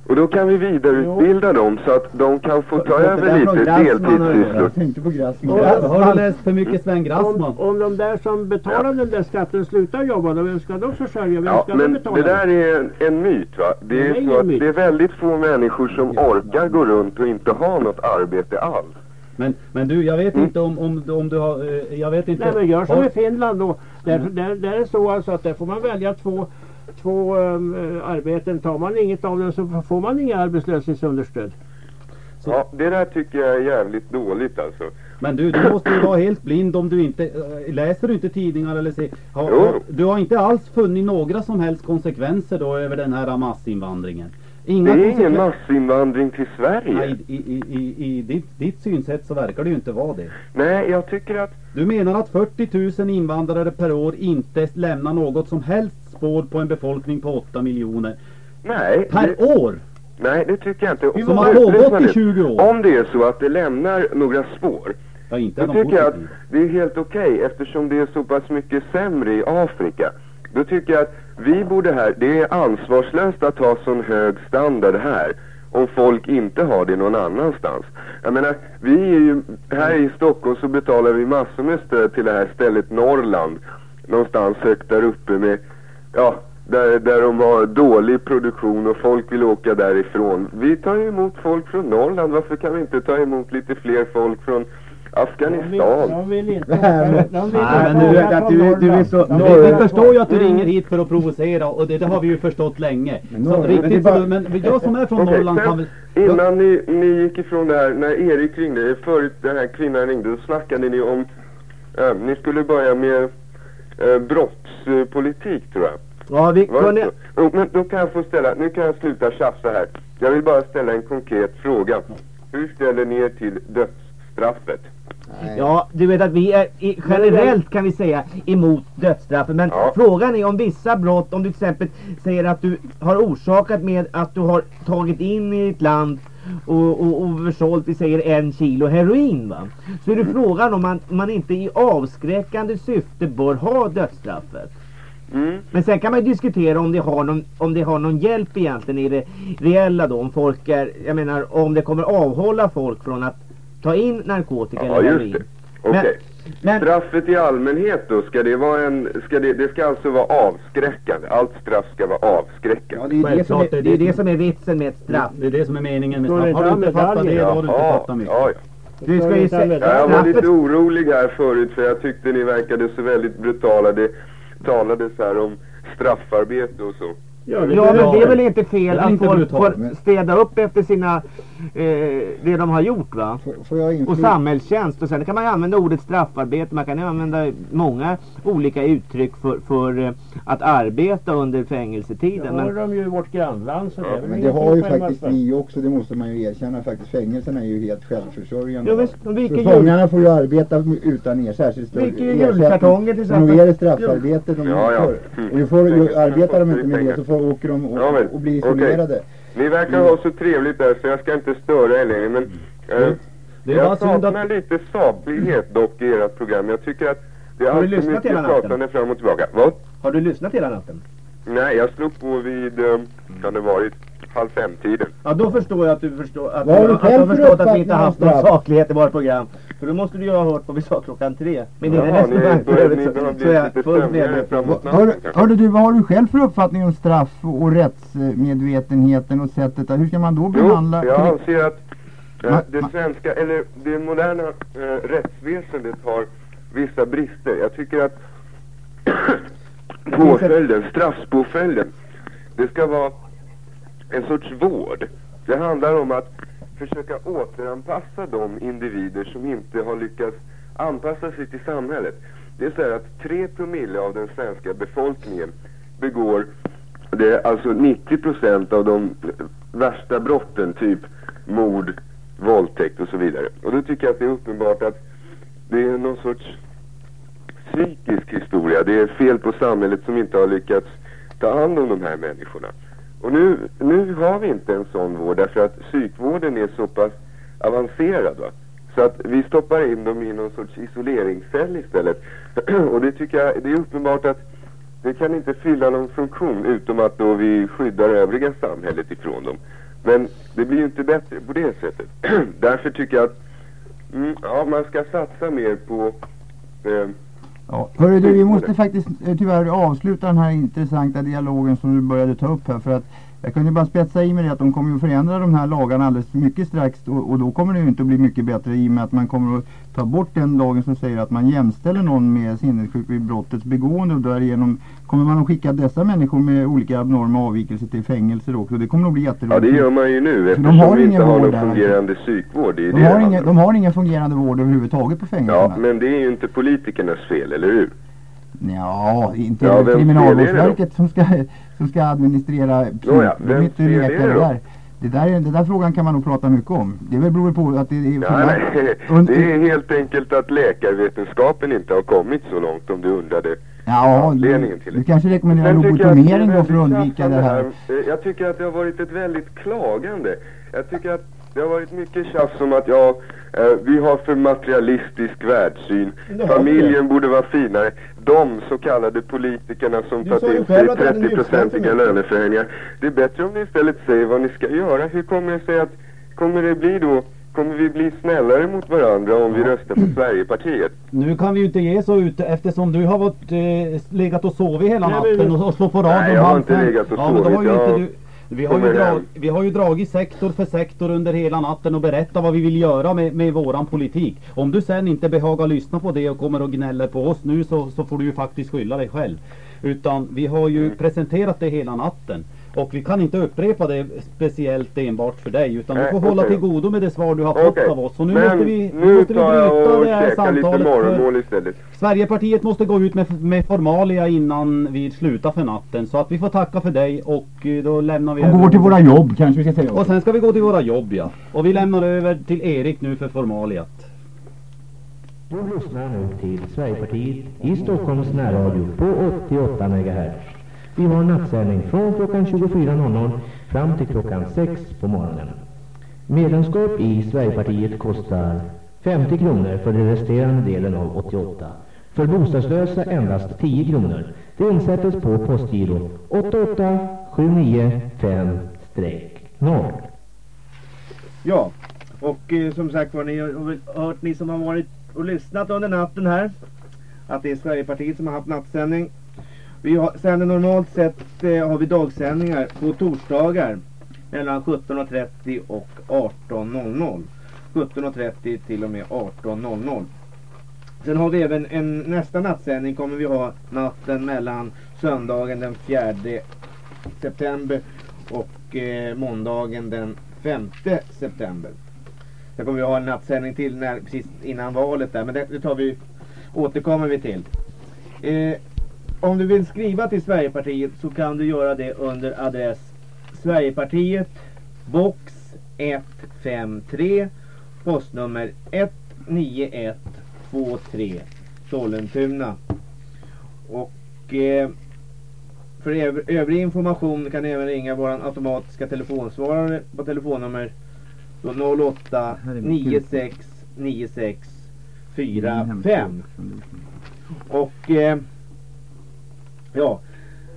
Och då kan vi vidareutbilda dem så att de kan få ta över lite deltidssysslor. tänkte på Grassman. Har du läst för mycket Sven Om, Grassman? om de där som betalar den där skatten slutar jobba, då vem ska de försörja? Vem Ja, ska de men betala? det där är en, en myt va. Det Det är är ingen så att myt. det är väldigt få människor som orkar gå runt och inte ha något arbete alls. Men, men du, jag vet Mm. inte om, om, om du har, eh, jag vet inte. Nej men gör som i Finland då. Där, Mm. där, där är det så alltså att där får man välja två, två um, arbeten. Tar man inget av dem så får man inga arbetslöshetsunderstöd. Ja, det där tycker jag är jävligt dåligt alltså. Men du, du måste ju vara helt blind om du inte, äh, läser du inte tidningar eller ser, har, Jo. har, du har inte alls funnit några som helst konsekvenser då över den här massinvandringen? Inga Det är ingen massinvandring till Sverige. Nej, i, i, i, i ditt, ditt synsätt så verkar det ju inte vara det. Nej, jag tycker att Du menar att 40 000 invandrare per år inte lämnar något som helst spår på en befolkning på 8 miljoner? Nej, Per det, år! Nej, det tycker jag inte. Som har pågått i nu. 20 år. Om det är så att det lämnar några spår. Ja, inte Då tycker jag att det är helt okej eftersom det är så pass mycket sämre i Afrika. Då tycker jag att vi borde här, det är ansvarslöst att ha sån hög standard här om folk inte har det någon annanstans. Jag menar, vi är ju, här i Stockholm så betalar vi massor med stöd till det här stället Norrland. Någonstans högt där uppe med, ja, där, där de har dålig produktion och folk vill åka därifrån. Vi tar ju emot folk från Norrland, varför kan vi inte ta emot lite fler folk från Afghanistan? De vill inte åka, de vill Nej, men inte du vet att du, du är så... Vi, vi förstår ju att du ringer hit för att provocera och det, det har vi ju förstått länge. Men så riktigt men bara- så, men jag som är från Okej, Norrland sen kan väl... Innan ni, ni gick ifrån det här, när Erik ringde, förut den här kvinnan ringde, då snackade ni om, eh, ni skulle börja med eh, brottspolitik tror jag. Ja, vi kunde... Jo, men då kan jag få ställa, nu kan jag sluta tjafsa här. Jag vill bara ställa en konkret fråga. Hur ställer ni er till dödsstraffet? Ja, du vet att vi är i, generellt kan vi säga emot dödsstraffet. Men Ja. frågan är om vissa brott, om du till exempel säger att du har orsakat med att du har tagit in i ett land och, och, och försålt, vi säger en kilo heroin va. Så är det frågan om man, man inte i avskräckande syfte bör ha dödsstraffet. Mm. Men sen kan man ju diskutera om det har någon, om det har någon hjälp egentligen i det reella då. Om folk är, jag menar om det kommer avhålla folk från att ta in narkotika Ja, eller just heroin. det. Okej. Men- Straffet i allmänhet då, ska det vara en, ska det, det ska alltså vara avskräckande? Allt straff ska vara avskräckande? det är det som är- det är det som är vitsen med ett straff. Det är det som är meningen med straff. Har du inte fattat det, då har du inte fattat mycket. ja, ja. Du ska ju se, Ja, jag var lite orolig här förut för jag tyckte ni verkade så väldigt brutala. Det talades här om straffarbete och så. Ja, det ja men det är väl inte fel att inte folk brutalt, får men- städa upp efter sina, eh, det de har gjort va? Får, får jag Och samhällstjänst och sen kan man ju använda ordet straffarbete, man kan ju använda många olika uttryck för, för eh, att arbeta under fängelsetiden. har Men, de ju i vårt grannland så det är väl Men det har ju faktiskt för. vi också, det måste man ju erkänna faktiskt. Fängelserna är ju helt självförsörjande. Ja, visst, så jul- fångarna får ju arbeta utan er särskilt stor ju ersättning. julkartonger till Men exempel. då är det straffarbete de Ja, ja. får. Och, då får, ju, arbetar de inte ju med det så får, åker de och, Ja, och blir isolerade. Ni verkar ha så trevligt där så jag ska inte störa er längre men eh, Det är bara jag saknar att... lite saklighet dock i ert program. Jag tycker att det är alltför lyssnat mycket pratande fram och tillbaka. Vad? har du lyssnat hela natten? Nej, jag slog på vid, eh, kan det varit, halv fem-tiden. Ja då förstår jag att du förstår att, du, att för förstått att vi inte haft någon saklighet i vårt program. För då måste du ju ha hört vad vi sa klockan tre. Men Jaha, börjar- övrigt ni så, så är jag fullt medveten. Hör, hörde du, vad har du själv för uppfattning om straff och rättsmedvetenheten och sättet? Hur ska man då Jo, behandla? jag anser att eh, det svenska, eller det moderna eh, rättsväsendet har vissa brister. Jag tycker att påföljden, straffpåföljden, det ska vara en sorts vård. Det handlar om att försöka återanpassa de individer som inte har lyckats anpassa sig till samhället. Det är så här att 3 promille av den svenska befolkningen begår det är alltså 90 procent av de värsta brotten, typ mord, våldtäkt och så vidare. Och då tycker jag att det är uppenbart att det är någon sorts psykisk historia. Det är fel på samhället som inte har lyckats ta hand om de här människorna. Och nu, nu har vi inte en sån vård därför att psykvården är så pass avancerad va. Så att vi stoppar in dem i någon sorts isoleringscell istället. och det tycker jag, det är uppenbart att det kan inte fylla någon funktion utom att då vi skyddar övriga samhället ifrån dem. Men det blir ju inte bättre på det sättet. Därför tycker jag att mm, ja, man ska satsa mer på eh, Ja. Hörru du, vi måste faktiskt eh, tyvärr avsluta den här intressanta dialogen som du började ta upp här för att jag kunde bara spetsa i med det att de kommer ju att förändra de här lagarna alldeles mycket strax och, och då kommer det ju inte att bli mycket bättre i och med att man kommer att ta bort den lagen som säger att man jämställer någon med sinnessjuk vid brottets begående och därigenom kommer man att skicka dessa människor med olika abnorma avvikelser till fängelser också. Det kommer att bli Ja, jätteroligt. det gör man ju nu de eftersom har vi inte har någon där. fungerande psykvård. Det är de, det har ingen, om. de har ingen fungerande vård överhuvudtaget på fängelserna. Ja, men det är ju inte politikernas fel, eller hur? Ja, inte Ja, det kriminalvårdsverket som ska, som ska administrera psyk. Nåja, De är vems inte fel är leka det där. Det den där frågan kan man nog prata mycket om. Det väl beror på att det är... Nej, nej. Det är helt enkelt att läkarvetenskapen inte har kommit så långt om du undrade Ja, anledningen du, till du det. kanske rekommenderar det lobotomering då för att undvika det tjafsande här. Eh, Jag tycker att det har varit ett väldigt klagande. Jag tycker att det har varit mycket tjafs om att ja, eh, vi har för materialistisk världssyn. Familjen borde vara finare. De så kallade politikerna som tagit in själv sig att det hade en 30-procentiga utställning. löneförhöjningar. Det är bättre om ni istället säger vad ni ska göra. Hur kommer det sig att, kommer det bli då, kommer vi bli snällare mot varandra om vi röstar på Sverigepartiet? Nu kan vi ju inte ge så ut eftersom du har varit, eh, legat och sovit hela natten och, och slå på radion Nej, jag har inte legat och ja, men då har sovit. ju Jag inte du, vi, har ju drag, vi har ju dragit sektor för sektor under hela natten och berättat vad vi vill göra med, med våran politik. Om du sen inte behagar lyssna på det och kommer och gnäller på oss nu så, så får du ju faktiskt skylla dig själv. Utan vi har ju Mm. presenterat det hela natten. Och vi kan inte upprepa det speciellt enbart för dig utan du Nej, får hålla okej. till godo med det svar du har fått Okej. av oss. Så nu Men måste vi, nu måste vi bryta det här samtalet. för- morgonmål istället. Sverigepartiet måste gå ut med, med formalia innan vi slutar för natten. Så att vi får tacka för dig och eh, då lämnar vi Och över- går till våra jobb kanske vi ska säga. Och sen ska vi gå till våra jobb ja. Och vi lämnar över till Erik nu för formaliat. Du lyssnar nu till Sverigepartiet i Stockholms närradio på 88 MHz. Vi har nattsändning från klockan 24.00 fram till klockan 6 på morgonen. Medlemskap i Sverigepartiet kostar 50 kronor för den resterande delen av 88. För bostadslösa endast 10 kronor. Det insättes på postgiro 88795-0. Ja, och eh, som sagt var, ni har väl hört, ni som har varit och lyssnat under natten här, att det är Sverigepartiet som har haft nattsändning. Vi har, sänder normalt sett eh, har vi dagsändningar på torsdagar mellan 17.30 och 18.00. 17.30 till och med 18.00. Sen har vi även en nästa nattsändning kommer vi ha natten mellan söndagen den 4 september och eh, måndagen den 5 september. Sen kommer vi ha en nattsändning till när, precis innan valet där, men det, det tar vi, återkommer vi till. Eh, om du vill skriva till Sverigepartiet så kan du göra det under adress Sverigepartiet box 153 postnummer 19123 Sollentuna. Och eh, för öv övrig information kan du även ringa vår automatiska telefonsvarare på telefonnummer 08 96 96 45. Och eh, ja,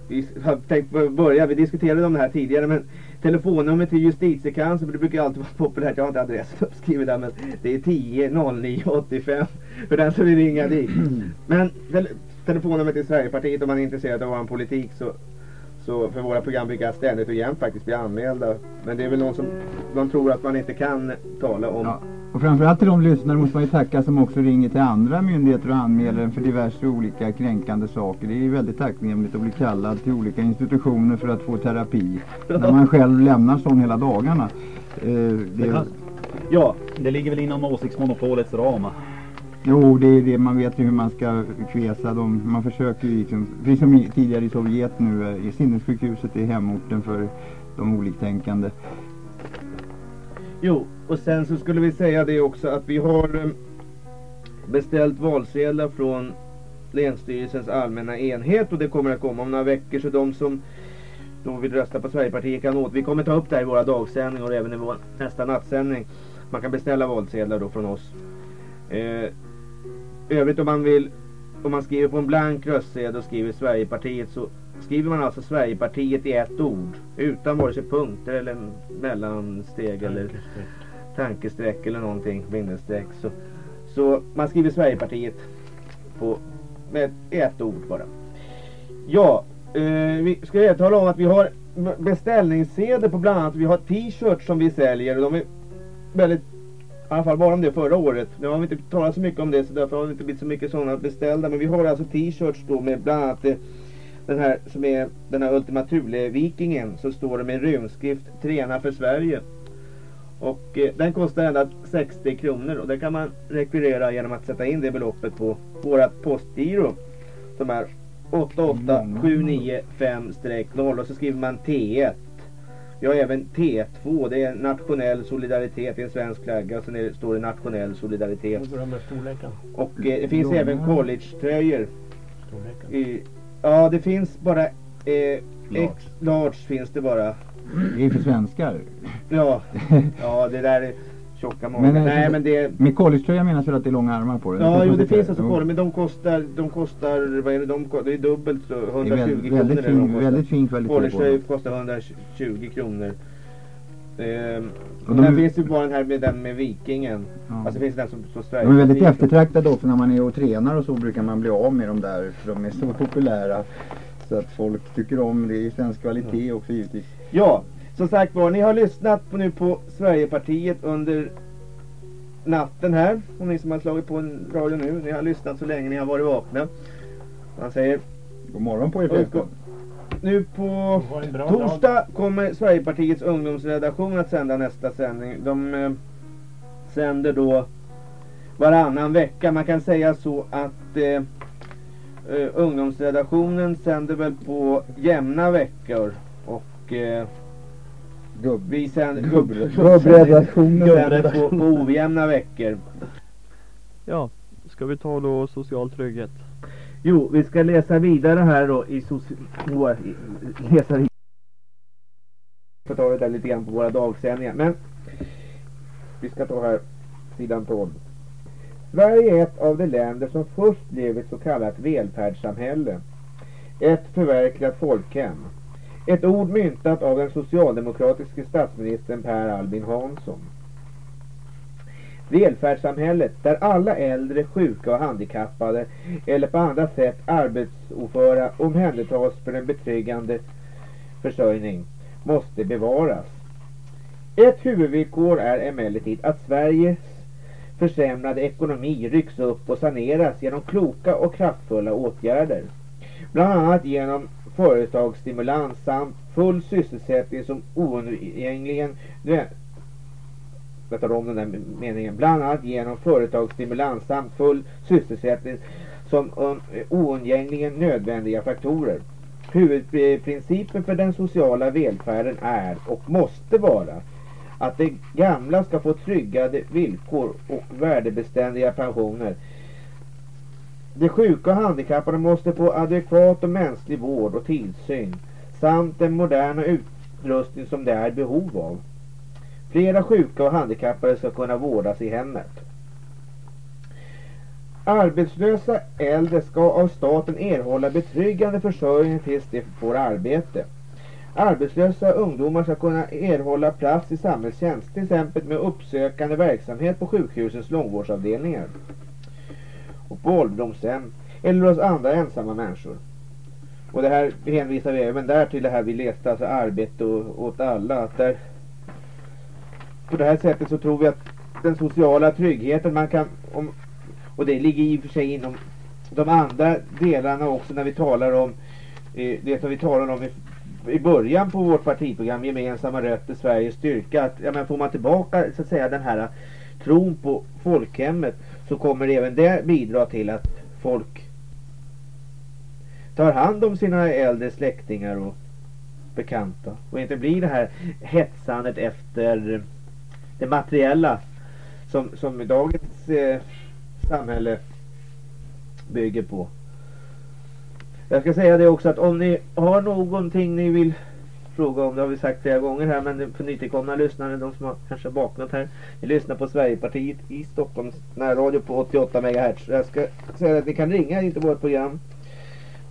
vi har tänkt börja, vi diskuterade om det här tidigare men telefonnummer till justitiekanslern, det brukar alltid vara populärt, jag har inte adressen uppskriven där men det är 10 09 85 för den som vill ringa dit. Men tel telefonnummer till Sverigepartiet om man är intresserad av vår politik så så för våra program brukar ständigt och jämt faktiskt bli anmälda. Men det är väl någon som de tror att man inte kan tala om. Och framförallt till de lyssnare måste man ju tacka som också ringer till andra myndigheter och anmäler en för diverse olika kränkande saker. Det är ju väldigt tacknämligt att bli kallad till olika institutioner för att få terapi. När man själv lämnar sån hela dagarna. Eh, det, Ja, det ligger väl inom åsiktsmonopolets ram. Jo, det är det. Man vet ju hur man ska kväsa dem. Man försöker ju liksom, precis som i, tidigare i Sovjet nu, eh, i sinnessjukhuset är hemorten för de oliktänkande. Jo, och sen så skulle vi säga det också att vi har eh, beställt valsedlar från Länsstyrelsens allmänna enhet och det kommer att komma om några veckor så de som då vill rösta på Sverigepartiet kan åt. Vi kommer ta upp det här i våra dagsändningar och även i vår nästa nattsändning. Man kan beställa valsedlar då från oss. Eh, övrigt om man vill, om man skriver på en blank röstsedel och skriver Sverigepartiet så skriver man alltså Sverigepartiet i ett ord. Utan vare sig punkter eller mellansteg eller tankestreck eller någonting, bindestreck. Så, så man skriver Sverigepartiet på, med ett ord bara. Ja, eh, vi ska jag tala om att vi har beställningsseder beställningssedel på bland annat, vi har t-shirts som vi säljer och de är väldigt i alla fall var de det förra året. Nu har vi inte talat så mycket om det så därför har det inte blivit så mycket sådana beställda. Men vi har alltså t-shirts då med bland annat eh, den här som är den här Ultima Thule-vikingen. Så står det med runskrift Träna för Sverige. Och eh, den kostar endast 60 kronor och det kan man rekvirera genom att sätta in det beloppet på vårat postgiro. Som är 88795-0 och så skriver man T1. Vi har även T2, det är nationell solidaritet, är en svensk flagga och sen är det, står det nationell solidaritet. Och eh, det finns Långa. även college-tröjor I, ja, det finns bara eh, X large finns det bara. Det är för svenskar. Ja, ja det där är tjocka magar. Men, eh, Nej men det Med collegetröja menas väl att det är långa armar på den? Ja, jo det lite- finns alltså Jo. kolla, men de kostar, de kostar, vad är det, de, ko- det är dubbelt så, 120 väldigt- kronor. väldigt fin- de kostar. väldigt fin kvalitet på Collegetröjor dem. kostar 120 kronor. Ehm, Och de är- finns ju bara den här med den med vikingen. Ja. Alltså det finns den som Sverige. De är väldigt eftertraktade också när man är och tränar och så brukar man bli av med dem där för de är så populära. Så att folk tycker om det. Det är svensk kvalitet också givetvis. Ja, som sagt var, ni har lyssnat på, nu på Sverigepartiet under natten här. Och ni som har slagit på en radio nu, ni har lyssnat så länge ni har varit vakna. Man säger God morgon på er förresten. Nu på torsdag kommer Sverigepartiets ungdomsredaktion att sända nästa sändning. De eh, sänder då varannan vecka. Man kan säga så att eh, eh, ungdomsredaktionen sänder väl på jämna veckor. Och eh, vi sänder, gubb, Gubbredaktionen. sänder på, på ojämna veckor. Ja, ska vi ta då social trygghet? Jo, vi ska läsa vidare här då i social... Läsa vidare. får ta det där lite grann på våra dagsändningar. Men vi ska ta här sidan 12. Sverige är ett av de länder som först blev ett så kallat välfärdssamhälle. Ett förverkligat folkhem. Ett ord myntat av den socialdemokratiske statsministern Per Albin Hansson. Välfärdssamhället där alla äldre, sjuka och handikappade eller på andra sätt arbetsoföra omhändertas för en betryggande försörjning måste bevaras. Ett huvudvillkor är emellertid att Sveriges försämrade ekonomi rycks upp och saneras genom kloka och kraftfulla åtgärder. Bland annat genom företagsstimulans samt full sysselsättning som oundgängligen nö- om den där meningen. Bland annat genom företagsstimulans samt full sysselsättning som oundgängligen nödvändiga faktorer. Huvudprincipen för den sociala välfärden är och måste vara att de gamla ska få tryggade villkor och värdebeständiga pensioner. De sjuka och handikappade måste få adekvat och mänsklig vård och tillsyn samt den moderna utrustning som de är i behov av. Flera sjuka och handikappade ska kunna vårdas i hemmet. Arbetslösa äldre ska av staten erhålla betryggande försörjning tills de får arbete. Arbetslösa ungdomar ska kunna erhålla plats i samhällstjänst, till exempel med uppsökande verksamhet på sjukhusens långvårdsavdelningar och på ålderdomshem eller hos andra ensamma människor. Och det här hänvisar vi även där till det här vi läste, alltså arbete och, åt alla. Att där, på det här sättet så tror vi att den sociala tryggheten man kan, om, och det ligger i och för sig inom de andra delarna också när vi talar om eh, det som vi talar om i, i början på vårt partiprogram, gemensamma rötter, Sveriges styrka. Att, ja, men får man tillbaka så att säga den här tron på folkhemmet så kommer även det bidra till att folk tar hand om sina äldre släktingar och bekanta och inte blir det här hetsandet efter det materiella som, som dagens eh, samhälle bygger på. Jag ska säga det också att om ni har någonting ni vill fråga om, det har vi sagt flera gånger här, men för nytillkomna lyssnare, de som har kanske vaknat här, ni lyssnar på Sverigepartiet i Stockholms närradio på 88 MHz. Jag ska säga att ni kan ringa in till vårt program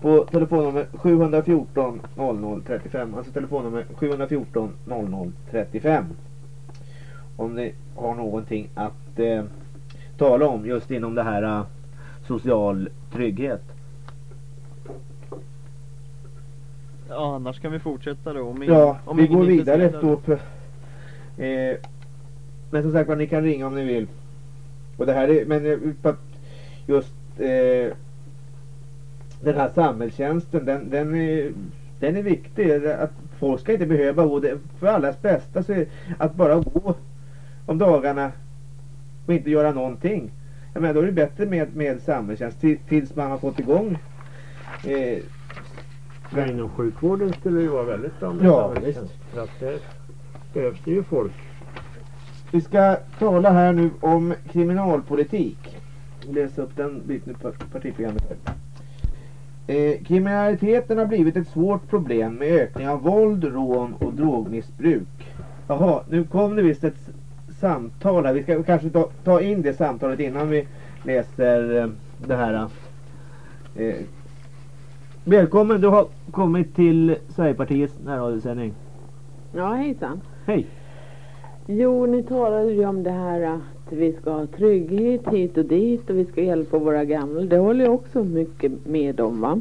på telefonnummer 714 00 35, alltså telefonnummer 714 00 35. Om ni har någonting att eh, tala om just inom det här eh, social trygghet. Ja, annars kan vi fortsätta då. Om Ja, om vi går vidare då. Eh, men som sagt ni kan ringa om ni vill. Och det här är, men eh, just eh, den här samhällstjänsten, den, den, är, den är viktig. Att folk ska inte behöva gå, för allas bästa så är att bara gå om dagarna och inte göra någonting. Jag menar, då är det bättre med, med samhällstjänst till, tills man har fått igång eh, Men inom sjukvården skulle det ju vara väldigt bra med Ja. För att där behövs det ju folk. Vi ska tala här nu om kriminalpolitik. Läs upp den biten på partiprogrammet. Eh, kriminaliteten har blivit ett svårt problem med ökning av våld, rån och drogmissbruk. Jaha, nu kom det visst ett samtal här. Vi ska kanske ta, ta in det samtalet innan vi läser eh, det här. Eh, välkommen, du har kommit till Sverigepartiets närradiosändning. Ja, hejsan. Hej. Jo, ni talade ju om det här att vi ska ha trygghet hit och dit och vi ska hjälpa våra gamla. Det håller jag också mycket med om, va?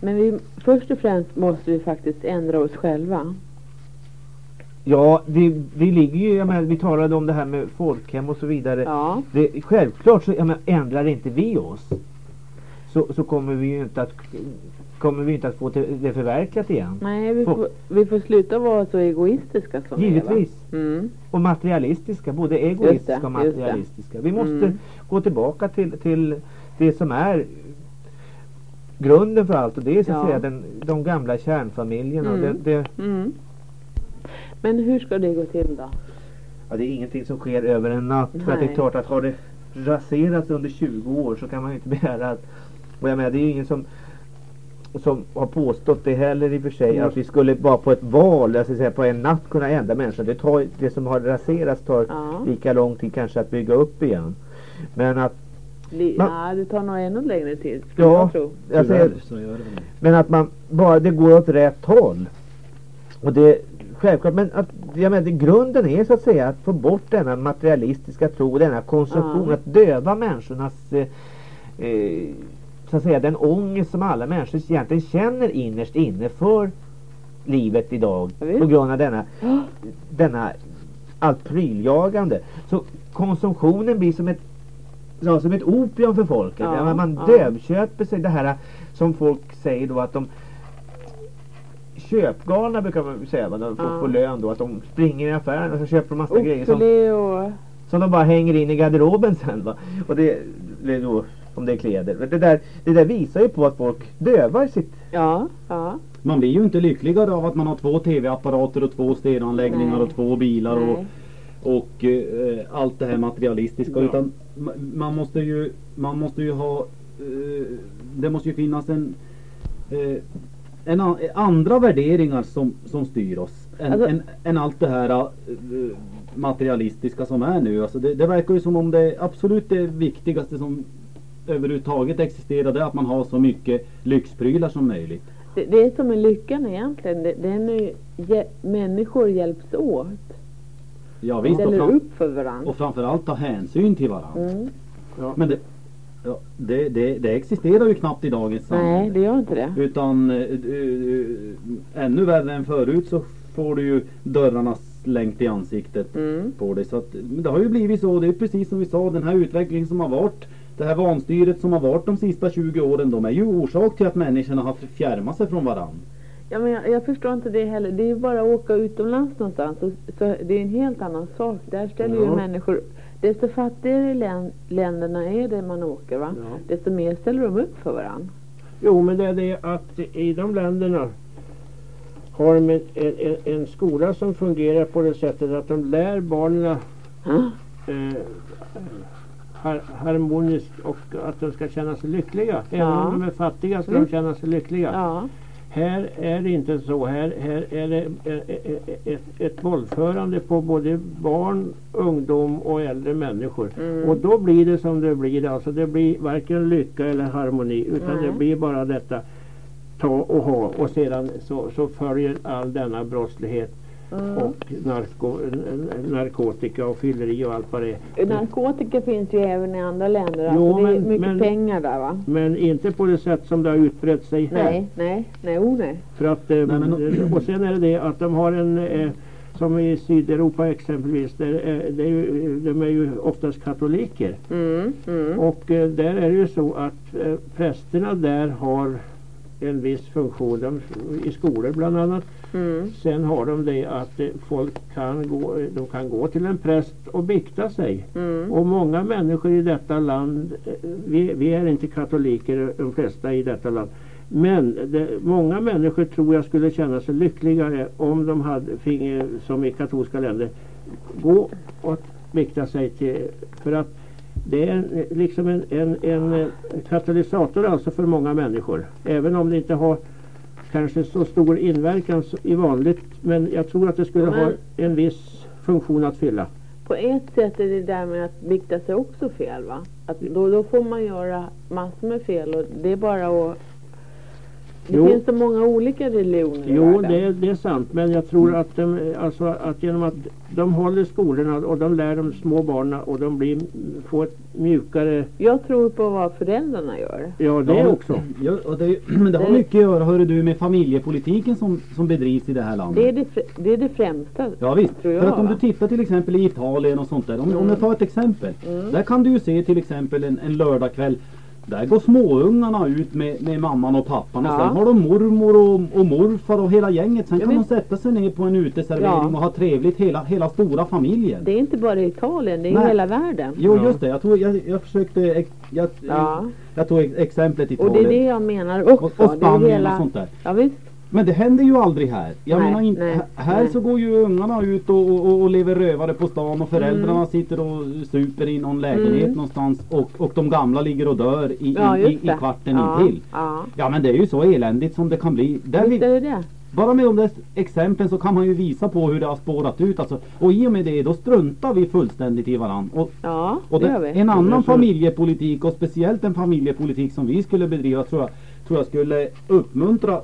Men vi, först och främst måste vi faktiskt ändra oss själva. Ja, vi, vi ligger ju, jag menar, vi talade om det här med folkhem och så vidare. Ja. Det, självklart så jag menar, ändrar inte vi oss så, så kommer vi ju inte att kommer vi inte att få det, förverkligat igen. Nej, vi Få- får, vi får sluta vara så egoistiska som Givetvis. vi är? Mm. Och materialistiska, både egoistiska det, och materialistiska. Vi måste Mm. gå tillbaka till, till det som är grunden för allt och det är så att Ja. säga den, de gamla kärnfamiljerna. Mm. Det, det, Mm. Men hur ska det gå till då? ja, det är ingenting som sker över en natt. För att det är Nej. klart att har det raserats under 20 år så kan man ju inte begära att och jag menar det är ju ingen som som har påstått det heller i och för sig Mm. att vi skulle bara på ett val, jag ska säga på en natt kunna ändra människan. Det, tar, det som har raserats tar Ja. lika lång tid kanske att bygga upp igen. Men att Man- ja, det tar nog ännu längre tid, skulle Ja, jag tro. jag säger, men att man bara det går åt rätt håll. Och det självklart, men att jag menar, det, grunden är så att säga att få bort denna materialistiska tro, denna konsumtion, Ja. att döva människornas eh, eh, så att säga den ångest som alla människor egentligen känner innerst inne för livet idag på grund av denna, denna allt pryljagande. Så konsumtionen blir som ett ja, som ett opium för folket. Ja, Ja, man ja. dövköper sig det här som folk säger då att de köpgalna brukar man säga de får, Ja. får lön då att de springer i affären och så köper de massa grejer som, som de bara hänger in i garderoben sen va. Och det, det är då om det är kläder. Det där, det där visar ju på att folk dövar sitt Ja, ja. Man blir ju inte lyckligare av att man har två tv-apparater och två stereoanläggningar och två bilar och, Nej. och eh, allt det här materialistiska. Ja. Utan ma- man måste ju, man måste ju ha, eh, det måste ju finnas en, eh, en a- andra värderingar som, som styr oss. Än, Alltså- än, än allt det här eh, materialistiska som är nu. Alltså det, det verkar ju som om det absolut det viktigaste som överhuvudtaget existerar det att man har så mycket lyxprylar som möjligt. Det, det är som en lyckan egentligen. Det, det är nu hje, människor hjälps åt. Ja, visst, och, Ställer fram, upp för varandra. och framförallt ta hänsyn till varandra. Mm. Men det, ja, det, det, det existerar ju knappt i dagens Nej, samhälle. det gör inte det. Utan eh, eh, ännu värre än förut så får du ju dörrarna slängt i ansiktet Mm. på dig. Så att, det har ju blivit så. Det är precis som vi sa, den här utvecklingen som har varit. Det här vanstyret som har varit de sista 20 åren. De är ju orsak till att människorna har fjärmat sig från varandra. Ja, men jag, jag förstår inte det heller. Det är ju bara att åka utomlands någonstans. Så, så det är en helt annan sak. Där ställer ju Ja. människor... Desto fattigare län, länderna är det man åker va? Ja. Desto mer ställer de upp för varandra. Jo, men det är det att i de länderna har de en, en, en skola som fungerar på det sättet att de lär barnen eh, harmoniskt och att de ska känna sig lyckliga. Även Ja. om de är fattiga ska Mm. de känna sig lyckliga. Ja. Här är det inte så. Här, här är det eh, eh, eh, ett, ett bollförande på både barn, ungdom och äldre människor. Mm. Och då blir det som det blir. Alltså det blir varken lycka eller harmoni utan Nej. det blir bara detta ta och ha och sedan så, så följer all denna brottslighet Mm. och narko, narkotika och fylleri och allt vad det är. Narkotika finns ju även i andra länder. Jo, alltså det är men- mycket men- pengar där va? Men inte på det sätt som det har utbrett sig här. Nej, nej, nej, oh, nej. För att, eh, och sen är det det att de har en, eh, som i Sydeuropa exempelvis, där, eh, det är ju, de är ju oftast katoliker. Mm, mm. Och eh, där är det ju så att eh, prästerna där har en viss funktion de, i skolor bland annat. Mm. Sen har de det att eh, folk kan gå, eh, de kan gå till en präst och bikta sig. Mm. Och många människor i detta land, eh, vi, vi är inte katoliker de flesta i detta land. Men det, många människor tror jag skulle känna sig lyckligare om de hade, finge, som i katolska länder, gå och bikta sig till, för att det är en, liksom en, en, en katalysator alltså för många människor. Även om det inte har kanske så stor inverkan i vanligt. Men jag tror att det skulle Men- ha en viss funktion att fylla. På ett sätt är det där med att bikta sig också fel va? Att då, då får man göra massor med fel och det är bara att... Det Jo. finns så många olika religioner i Jo, världen. det, är- det är sant. Men jag tror att, de, alltså, att genom att de håller skolorna och de lär de små barnen och de blir, får ett mjukare... Jag tror på vad föräldrarna gör. Ja, det Ja, också. Ja, och det, men det har Det- mycket att göra, hörru du, med familjepolitiken som, som bedrivs i det här landet. Det är det, fr- det är det främsta. Ja visst, tror jag, för att om va? du tittar till exempel i Italien och sånt där. Om, om jag tar ett exempel. Mm. Där kan du ju se till exempel en, en lördagkväll. Där går småungarna ut med, med mamman och pappan och Ja. sen har de mormor och, och morfar och hela gänget. Sen Ja, kan de sätta sig ner på en uteservering Ja. och ha trevligt hela, hela stora familjen. Det är inte bara i Italien, det är i Nej. hela världen. Jo just det, jag, tog, jag, jag försökte, jag, Ja. jag tog ex- exemplet Och Italien. det är det jag menar också. Och, och Spanien hela- och sånt där. Ja, visst. Men det händer ju aldrig här. Jag Nej, menar inte, nej, här nej. så går ju ungarna ut och, och, och lever rövare på stan och föräldrarna Mm. sitter och super i någon lägenhet Mm. någonstans och, och de gamla ligger och dör i, Ja, i, i, kvarten ja. intill. Ja, Ja men det är ju så eländigt som det kan bli. Där vi, är det det. bara med de där exemplen så kan man ju visa på hur det har spårat ut. Alltså. Och i och med det då struntar vi fullständigt i varandra. Och, Ja, och det det, gör vi. en annan familjepolitik och speciellt en familjepolitik som vi skulle bedriva tror jag, tror jag skulle uppmuntra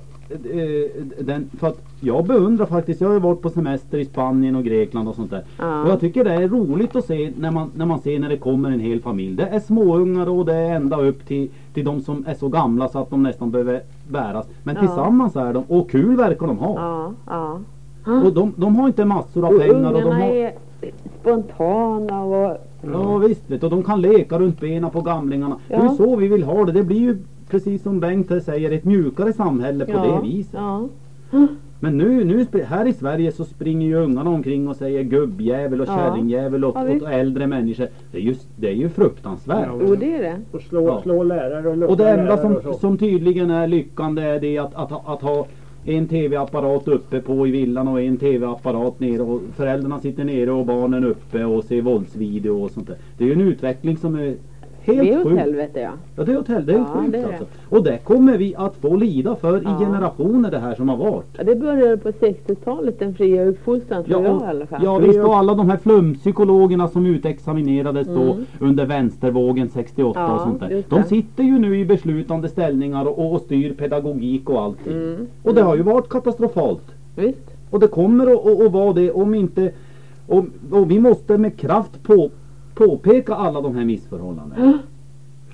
den. För att jag beundrar faktiskt, jag har ju varit på semester i Spanien och Grekland och sånt där. Ja. Och jag tycker det är roligt att se när man, när man ser när det kommer en hel familj. Det är småungar och det är ända upp till, till de som är så gamla så att de nästan behöver bäras. Men Ja. tillsammans är de, och kul verkar de ha. Ja. Och de, de har inte massor av Och pengar. Och de har, är spontana och... Ja visst vet, och de kan leka runt benen på gamlingarna. Det är ju så vi vill ha det. Det blir ju precis som Bengt här säger ett mjukare samhälle på ja, det viset. Ja. Men nu, nu här i Sverige så springer ju ungarna omkring och säger gubbjävel och Ja. kärringjävel åt, Ja, visst. äldre människor. Det är ju, det är ju fruktansvärt. Jo, det är det. Och slå, Ja. slå lärare och Och det enda som, och som tydligen är lyckan det är det att, att, ha- att ha en tv-apparat uppe på i villan och en tv-apparat nere och föräldrarna sitter nere och barnen uppe och ser våldsvideo och sånt där. Det är ju en utveckling som är helt Det är åt helvete ja. Ja det är hotell, det är Ja, sjukt det är det. alltså. Och det kommer vi att få lida för Ja. i generationer det här som har varit. ja. Det började på 60-talet, den fria uppfostran tror jag i alla fall. ja visst och alla de här flumpsykologerna som utexaminerades då Mm. under vänstervågen 68 och Ja, sånt där. De sitter ju nu i beslutande ställningar och, och styr pedagogik och allting. Mm. Och det har ju varit katastrofalt. Visst. Och det kommer att, att, att vara det om inte... Och, och vi måste med kraft på, påpeka alla de här missförhållandena.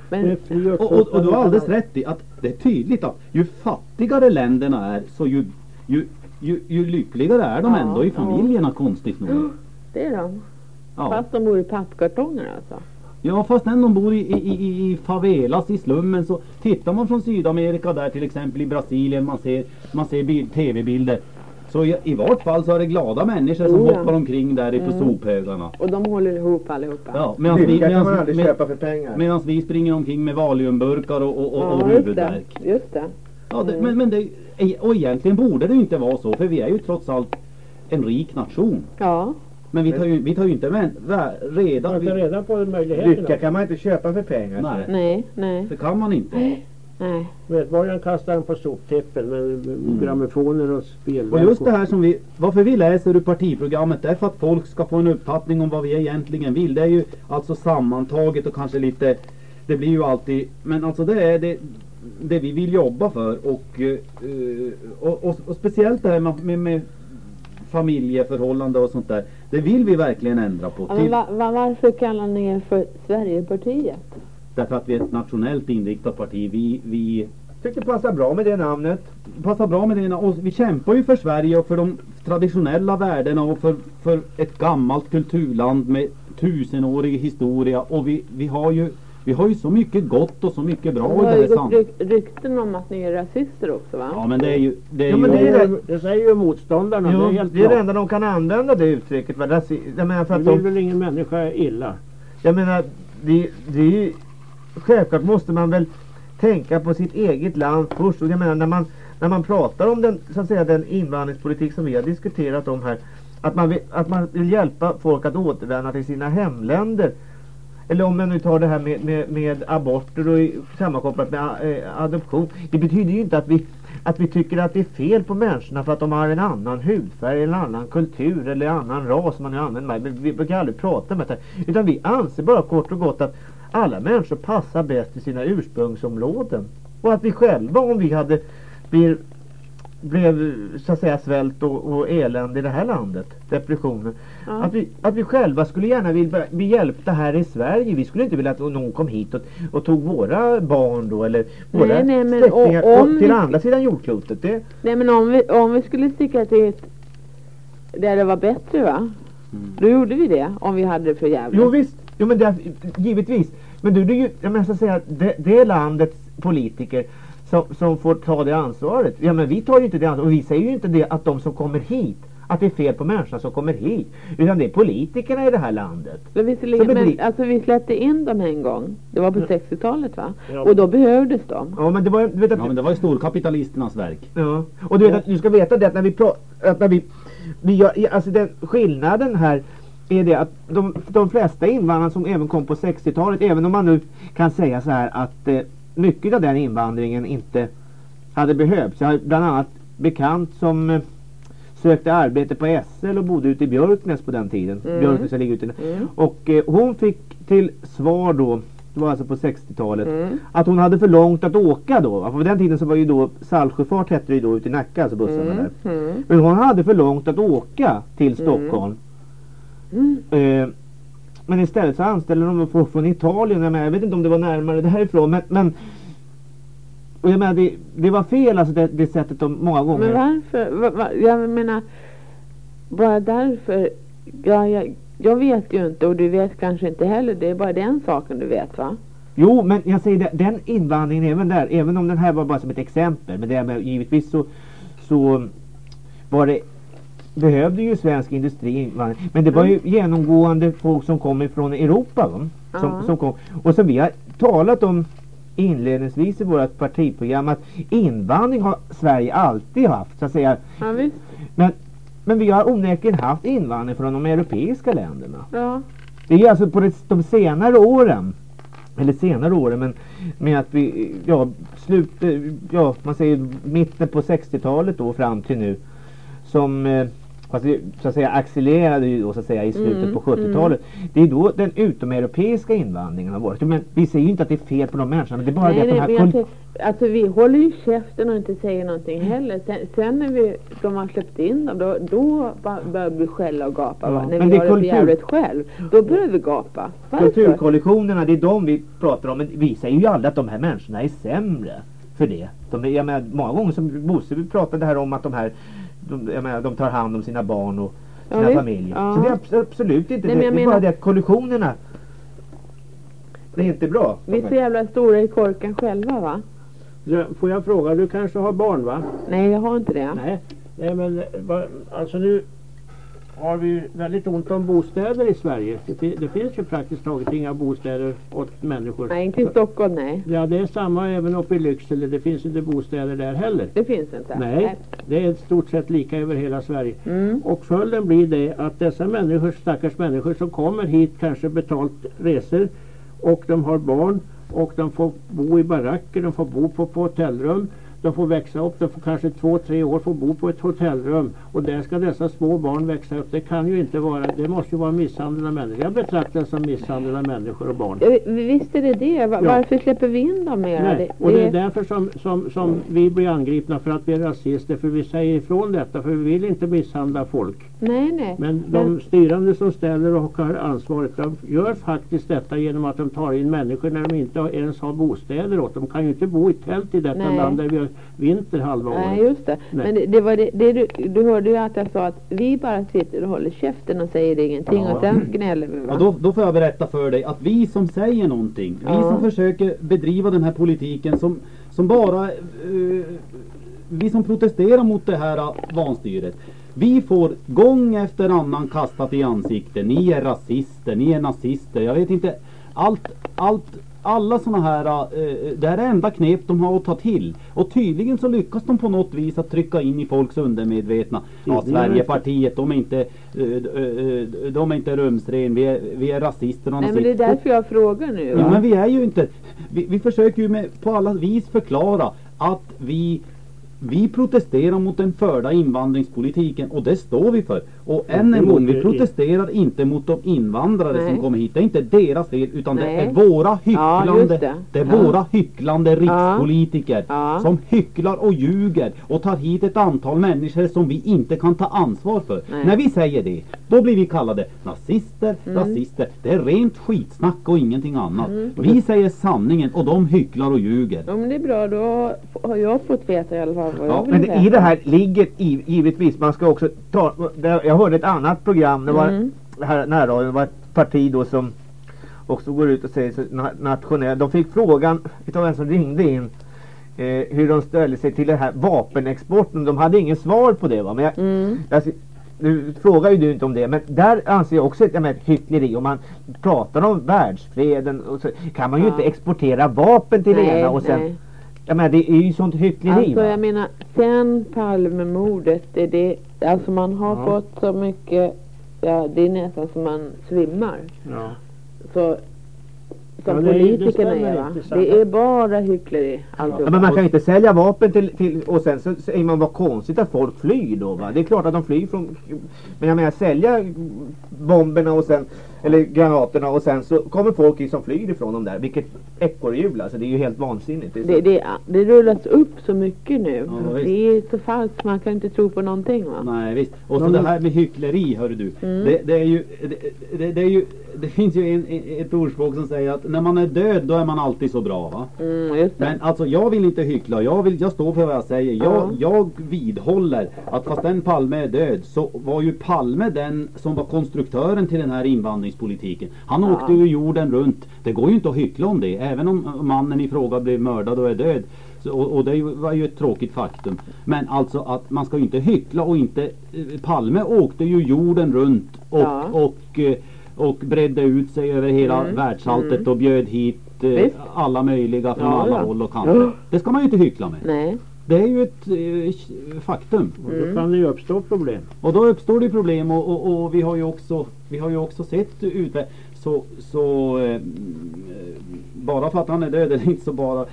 Men Och, och, och du har alldeles rätt i att det är tydligt att ju fattigare länderna är så ju, ju, ju, ju lyckligare är de Ja, ändå i ja. familjerna konstigt nog. det är de. Ja. Fast de bor i pappkartonger alltså. ja fast när de bor i, i, i, i favelas i slummen så tittar man från Sydamerika där till exempel i Brasilien man ser, man ser bild, tv-bilder. Så i, i vart fall så är det glada människor som ja. hoppar omkring där på Mm. sophögarna. Och de håller ihop allihopa. Ja, medan vi, kan man medans, aldrig med, köpa för pengar. medans vi springer omkring med valiumburkar och, och, och, och ja just det. huvudvärk. Just det. Ja, det, Mm. men, men det, och egentligen borde det inte vara så för vi är ju trots allt en rik nation. Ja. Men vi tar ju, vi tar ju inte vä- reda. Vi, reda på möjligheterna. Lycka kan man inte köpa för pengar. nej, Nej, nej, det kan man inte. Nej. Medborgaren kastar den på soptippen med Mm. grammofoner och spelverk. Och just det här som vi, varför vi läser ur partiprogrammet det är för att folk ska få en uppfattning om vad vi egentligen vill. Det är ju alltså sammantaget och kanske lite, det blir ju alltid, men alltså det är det, det vi vill jobba för och, eh, och, och, och speciellt det här med, med, med familjeförhållande och sånt där. Det vill vi verkligen ändra på. Ja, men va, va, varför kallar ni er för Sverigepartiet? Därför att vi är ett nationellt inriktat parti. Vi, vi Tycker det passar bra med det namnet. passar bra med det. Och vi kämpar ju för Sverige och för de traditionella värdena och för, för ett gammalt kulturland med tusenårig historia. Och vi, vi, har ju, vi har ju så mycket gott och så mycket bra Det i har det ju här samhället. ryk, rykten om att ni är rasister också va? Ja men det är ju... Det är Ja, ju men det är Det, det säger ju motståndarna. det är helt det är det enda de kan använda det uttrycket. va? Rasi- Jag menar för Det att vill de, väl ingen människa illa. jag menar, det, det är ju, självklart måste man väl tänka på sitt eget land först. Och jag menar när man, när man pratar om den, så att säga, den invandringspolitik som vi har diskuterat om här. Att man, vill, att man vill hjälpa folk att återvända till sina hemländer. Eller om man nu tar det här med, med, med aborter och i- sammankopplat med eh, adoption. Det betyder ju inte att vi, att vi tycker att det är fel på människorna för att de har en annan hudfärg eller en annan kultur eller en annan ras som man nu använder. Men Vi brukar aldrig prata med det. Utan vi anser bara kort och gott att alla människor passar bäst i sina ursprungsområden. Och att vi själva om vi hade blir, blev så att säga svält och, och elände i det här landet, depressioner. Ja. Att, vi, att vi själva skulle gärna vilja bli hjälpta här i Sverige. Vi skulle inte vilja att någon kom hit och, och tog våra barn då eller våra Nej, nej, men släktingar om och till vi- andra sidan jordklotet. Det, Nej men om vi, om vi skulle sticka till ett, där det var bättre va? Då gjorde vi det om vi hade det för jävligt. jo visst, jo, men det, givetvis. Men du, det är ju, jag menar så att säga, det, det är landets politiker som, som får ta det ansvaret. Ja men vi tar ju inte det ansvaret och vi säger ju inte det att de som kommer hit att det är fel på människorna som kommer hit. Utan det är politikerna i det här landet. Men, visserligen, men alltså vi släppte in dem en gång. Det var på 60-talet va? Ja. Och då behövdes de. Ja men det var du vet att, Ja men det var ju storkapitalisternas verk. Ja, och du vet att du ska veta det att när vi pratar, att när vi, vi gör, alltså den skillnaden här är det att de, de flesta invandrare som även kom på 60-talet, även om man nu kan säga så här att eh, mycket av den invandringen inte hade behövts. Jag har bland annat bekant som eh, sökte arbete på SL och bodde ute i Björknäs på den tiden. Mm. Björknäs ligger ute Mm. Och eh, hon fick till svar då, det var alltså på 60-talet, Mm. att hon hade för långt att åka då. För på den tiden så var ju då Saltsjöfart hette det ju då ute i Nacka, alltså bussarna Mm. där. Mm. Men hon hade för långt att åka till Stockholm. Mm. Eh, men istället så anställde de folk från Italien. Jag, menar, jag vet inte om det var närmare därifrån. Men, men och jag menar, det, det var fel alltså det, det sättet de många gånger. Men varför? Va, va, jag menar, bara därför. Ja, jag, jag vet ju inte och du vet kanske inte heller. Det är bara den saken du vet va? Jo, men jag säger det, den invandringen även där, även om den här var bara som ett exempel, men det är med, givetvis så, så var det behövde ju svensk industri invandring. Men det var ju genomgående folk som kom ifrån Europa va? Som, Ja. som kom. Och som vi har talat om inledningsvis i vårt partiprogram att invandring har Sverige alltid haft så att säga. Ja. Men, men vi har onekligen haft invandring från de europeiska länderna. Ja. Det är ju alltså på det, de senare åren eller senare åren men med att vi, ja, slut, ja man säger mitten på 60-talet då fram till nu som eh, fast det, så att säga accelererade ju då så att säga i slutet Mm, på 70-talet. Det är då den utomeuropeiska invandringen har varit. Men vi säger ju inte att det är fel på de människorna men det är bara nej, det att de nej, här men kul- alltså, alltså vi håller ju käften och inte säger någonting heller. Sen, sen när vi, de har släppt in dem, då, då börjar vi skälla och gapa. Ja? När men vi det har det kultur- jävligt själv. Då börjar vi gapa. Varför? Kulturkollektionerna, det är de vi pratar om. Men vi säger ju aldrig att de här människorna är sämre för det. De, är- jag menar, många gånger som Bosse pratade här om att de här de, jag menar, de tar hand om sina barn och Ja, sina visst. familjer. Ja. Så det är abs- absolut inte Nej, det. men Det är bara det att kollektionerna det är inte bra. Vi är så jävla stora i korken själva va? Får jag fråga, du kanske har barn va? Nej, jag har inte det. Nej, Nej men alltså nu har vi väldigt ont om bostäder i Sverige. Det, det finns ju praktiskt taget inga bostäder åt människor. Nej, inte i Stockholm nej. Ja, det är samma även uppe i Lycksele. Det finns inte bostäder där heller. Det finns inte. Nej, det är i stort sett lika över hela Sverige. Mm. Och följden blir det att dessa människor, stackars människor som kommer hit, kanske betalt resor och de har barn och de får bo i baracker, de får bo på, på hotellrum. De får växa upp, de får kanske två, tre år få bo på ett hotellrum och där ska dessa små barn växa upp. Det kan ju inte vara, det måste ju vara misshandel av människor. Jag betraktar det som misshandel av människor och barn. Vi- visst är det det. Va- Ja. Varför släpper vi in dem mera? Nej, och det är därför som, som, som vi blir angripna för att vi är rasister. För vi säger ifrån detta för vi vill inte misshandla folk. Nej, nej. Men de styrande som ställer och har ansvaret de gör faktiskt detta genom att de tar in människor när de inte ens har bostäder åt. De kan ju inte bo i tält i detta Nej. land där vi har vinter halva året. Nej, just det. Nej. Men det, det var det, det du, du hörde ju att jag sa att vi bara sitter och håller käften och säger ingenting Ja. och sen gnäller vi va? Och då, då får jag berätta för dig att vi som säger någonting, vi Ja. som försöker bedriva den här politiken som, som bara, eh, vi som protesterar mot det här vanstyret. Vi får gång efter annan kastat i ansiktet, ni är rasister, ni är nazister, jag vet inte, allt, allt alla såna här, eh, det här är enda knep de har att ta till. Och tydligen så lyckas de på något vis att trycka in i folks undermedvetna. Ja. Sverigepartiet, de är inte, eh, de är inte rumsren, vi är, vi är rasister och Nej men det är därför jag frågar nu. Ja, Va? men vi är ju inte, vi, vi försöker ju med, på alla vis förklara att vi vi protesterar mot den förda invandringspolitiken och det står vi för. Och än en gång, vi protesterar inte mot de invandrare Nej. som kommer hit. Det är inte deras fel utan Nej. det är våra Ja, hycklande, just det. det. är Ja. våra hycklande rikspolitiker Ja. som hycklar och ljuger och tar hit ett antal människor som vi inte kan ta ansvar för. Nej. När vi säger det, då blir vi kallade nazister, Mm. rasister. Det är rent skitsnack och ingenting annat. Mm. Vi säger sanningen och de hycklar och ljuger. Ja men det är bra, då har jag fått veta i alla fall vad jag Ja, vill men veta. i det här ligger givetvis, man ska också ta, det- jag hörde ett annat program, det var Mm. här närradion, det var ett parti då som också går ut och säger na, nationellt. De fick frågan utav en som ringde in eh, hur de ställde sig till den här vapenexporten. De hade ingen svar på det va. Men jag, Mm. alltså, nu frågar ju du inte om det, men där anser jag också att det är ett hyckleri. Om man pratar om världsfreden och så kan man ju Ja. inte exportera vapen till Nej, ena och sen nej. Jag menar det är ju sånt hyckleri Alltså va? jag menar, sen Palmemordet, det det, alltså man har Ja. fått så mycket, ja det är nästan som man svimmar. Ja. Så, som Ja, det är- det politikerna stämmer är va? Det är bara hyckleri. Ja, men man kan inte sälja vapen till, till och sen så säger man vad konstigt att folk flyr då va. Det är klart att de flyr från Men jag menar sälja bomberna och sen eller granaterna och sen så kommer folk som flyr ifrån dem där. Vilket ekorrhjul alltså. Det är ju helt vansinnigt. Det Det, det, det rullas upp så mycket nu. Ja, det är så falskt, man kan inte tro på någonting va? Nej visst. Och så Ja, det här med hyckleri hör du. Mm. Det, det är ju, det, det, det är ju, det finns ju en, ett ordspråk som säger att när man är död då är man alltid så bra va. Mm, just det. Men alltså jag vill inte hyckla, jag, vill, jag står för vad jag säger. Jag, Ja. jag vidhåller att fast den Palme är död så var ju Palme den som var konstruktören till den här invandringspolitiken. Han Ja. åkte ju jorden runt. Det går ju inte att hyckla om det. Även om mannen i fråga blev mördad och är död. Så, och, och det var ju ett tråkigt faktum. Men alltså att man ska ju inte hyckla och inte... eh, Palme åkte ju jorden runt och, Ja. och, eh, och bredde ut sig över hela Mm. världsalltet Mm. och bjöd hit eh, Visst. alla möjliga från Ja, alla ja. håll och kanter. Det ska man ju inte hyckla med. Nej. Det är ju ett eh, faktum. Och då kan det ju uppstå problem. Och då uppstår det problem och, och, och vi har ju också, vi har ju också sett utve- så, så eh, bara för att han är död eller inte så bara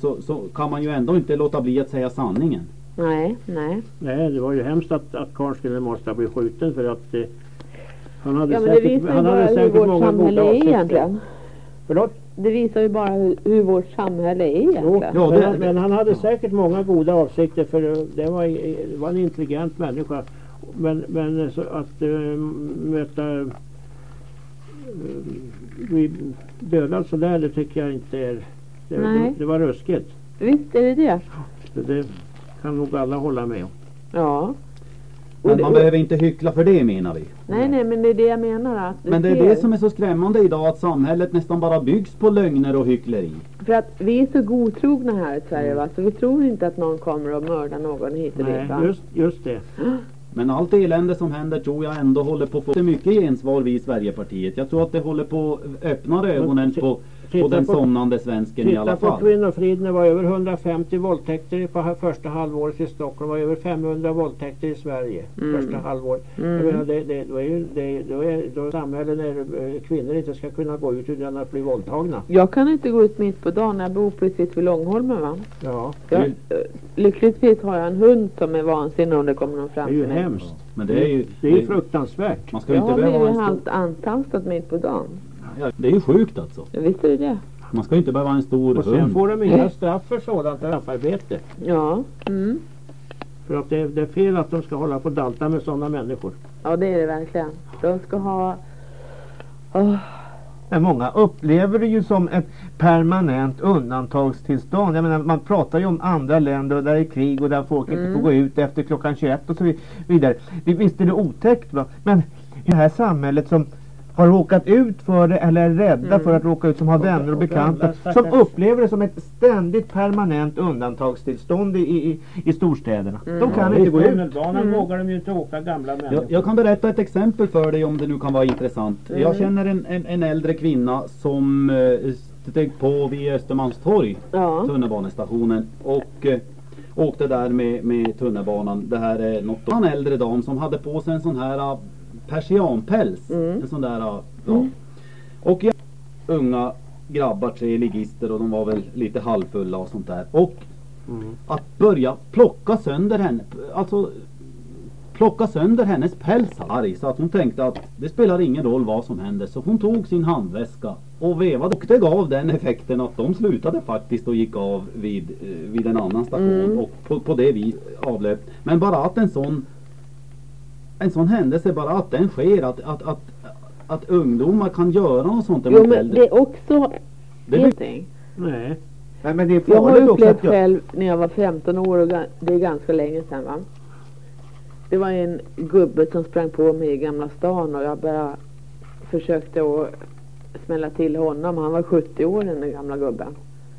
så, så kan man ju ändå inte låta bli att säga sanningen. Nej, nej. Nej, det var ju hemskt att, att karln skulle måste bli skjuten för att eh, han hade Ja men det säkert, visar ju han bara hade hur vårt samhälle är egentligen. Förlåt? Det visar ju bara hur, hur vårt samhälle är egentligen. men, han- men han hade säkert många goda avsikter för det var, det var en intelligent människa. Men, men eh, så att uh, möta uh, bli dödad sådär det tycker jag inte är... Det, Nej. det, det var ruskigt. Visst är det det. Så det kan nog alla hålla med om. Ja. Men det- man och- behöver inte hyckla för det menar vi. Nej, nej, men det är det jag menar. Att Men det är det som är så skrämmande idag att samhället nästan bara byggs på lögner och hyckleri. För att vi är så godtrogna här i Sverige Mm. va, så vi tror inte att någon kommer att mörda någon hit och Nej, dit va. just, just det. Men allt elände som händer tror jag ändå håller på att få mycket gensvar vi i Sverigepartiet. Jag tror att det håller på att öppna ögonen på, på titta den på- somnande svensken i alla Titta på fall. kvinnofriden, det var över 150 våldtäkter på första halvåret i Stockholm. Det var över 500 våldtäkter i Sverige Mm. första halvåret. Mm. Jag menar, det, det, då är ju det, då är då samhällen där eh, kvinnor inte ska kunna gå ut utan att bli våldtagna. Jag kan inte gå ut mitt på dagen, jag bor precis vid Långholmen va. Ja, Jag, eh, lyckligtvis har jag en hund som är vansinnig om det kommer någon det fram är ju hemskt. Men det är ju, Det är ju fruktansvärt. Man ska Jag inte har blivit en halvt stor... antastad mitt på dagen. Ja, det är ju sjukt alltså. Ja, visst är det det. Man ska ju inte behöva en stor Och sen hund. får de inga straff för sådant straffarbete. Ja. Mm. För att det, det är fel att de ska hålla på och dalta med sådana människor. Ja, det är det verkligen. De ska ha... Åh, Men många upplever det ju som ett permanent undantagstillstånd. Jag menar, man pratar ju om andra länder där det är krig och där folk inte Mm. får gå ut efter klockan 21 och så vidare. Det- Visst är det otäckt va? Men i det här samhället som har råkat ut för det eller är rädda Mm. för att råka ut som har vänner och bekanta som upplever det som ett ständigt permanent undantagstillstånd i, i, i storstäderna. Mm. De kan Ja, inte gå ut. tunnelbanan Mm. vågar de ju inte åka gamla människor. Jag, jag kan berätta ett exempel för dig om det nu kan vara intressant. Mm. Jag känner en, en, en äldre kvinna som eh, steg på vid Östermalmstorg, Ja. tunnelbanestationen. Och eh, åkte där med, med tunnelbanan. Det här är något, en äldre dam som hade på sig en sån här persianpäls. En sån där, ja. Och jag, unga grabbar, tre ligister och de var väl lite halvfulla och sånt där. Och att börja plocka sönder henne, alltså plocka sönder hennes päls arg så att hon tänkte att det spelar ingen roll vad som händer. Så hon tog sin handväska och vevade och det gav den effekten att de slutade faktiskt och gick av vid, eh, vid en annan station Mm. och på, på det vis avlöpt. Men bara att en sån en sån händelse, bara att den sker, att, att, att, att ungdomar kan göra något sånt Jo mot men äldre. det är också Det blir- någonting. Nej. Nej, men det är Jag har farligt också upplevt att jag... själv när jag var 15 år och ga- det är ganska länge sedan va. Det var en gubbe som sprang på mig i Gamla stan och jag bara försökte att smälla till honom. Han var 70 år den där gamla gubben.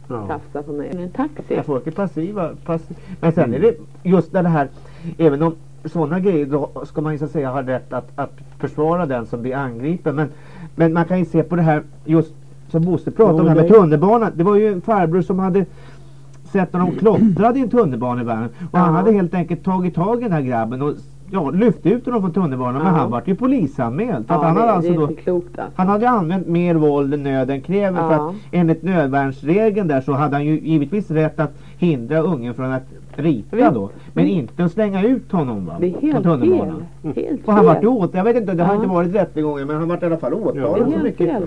Ja. Tafsade på mig. En taxi. Ja, folk är passiva. Pass... Men sen är det just det här, även om sådana grejer, då ska man ju så att säga ha rätt att, att försvara den som blir angripen. Men, men man kan ju se på det här, just som Bosse pratade om, det här men med tunnelbanan. Det var ju en farbror som hade sett när de klottrade i en tunnelbanevagn. Och han Ja. hade helt enkelt tagit tag i den här grabben och ja, lyft ut honom från tunnelbanan. Men Ja. han vart ju polisanmäld. Ja, att han hade alltså då klokt alltså. han hade använt mer våld än nöden kräver för att enligt nödvärnsregeln där så hade han ju givetvis rätt att hindra ungen från att rita då. Men inte att slänga ut honom va? Det är helt fel. Helt Och han vart åt, jag vet inte, det har Ja. inte varit rättegången men han vart i alla fall åtalad är så helt mycket. fel.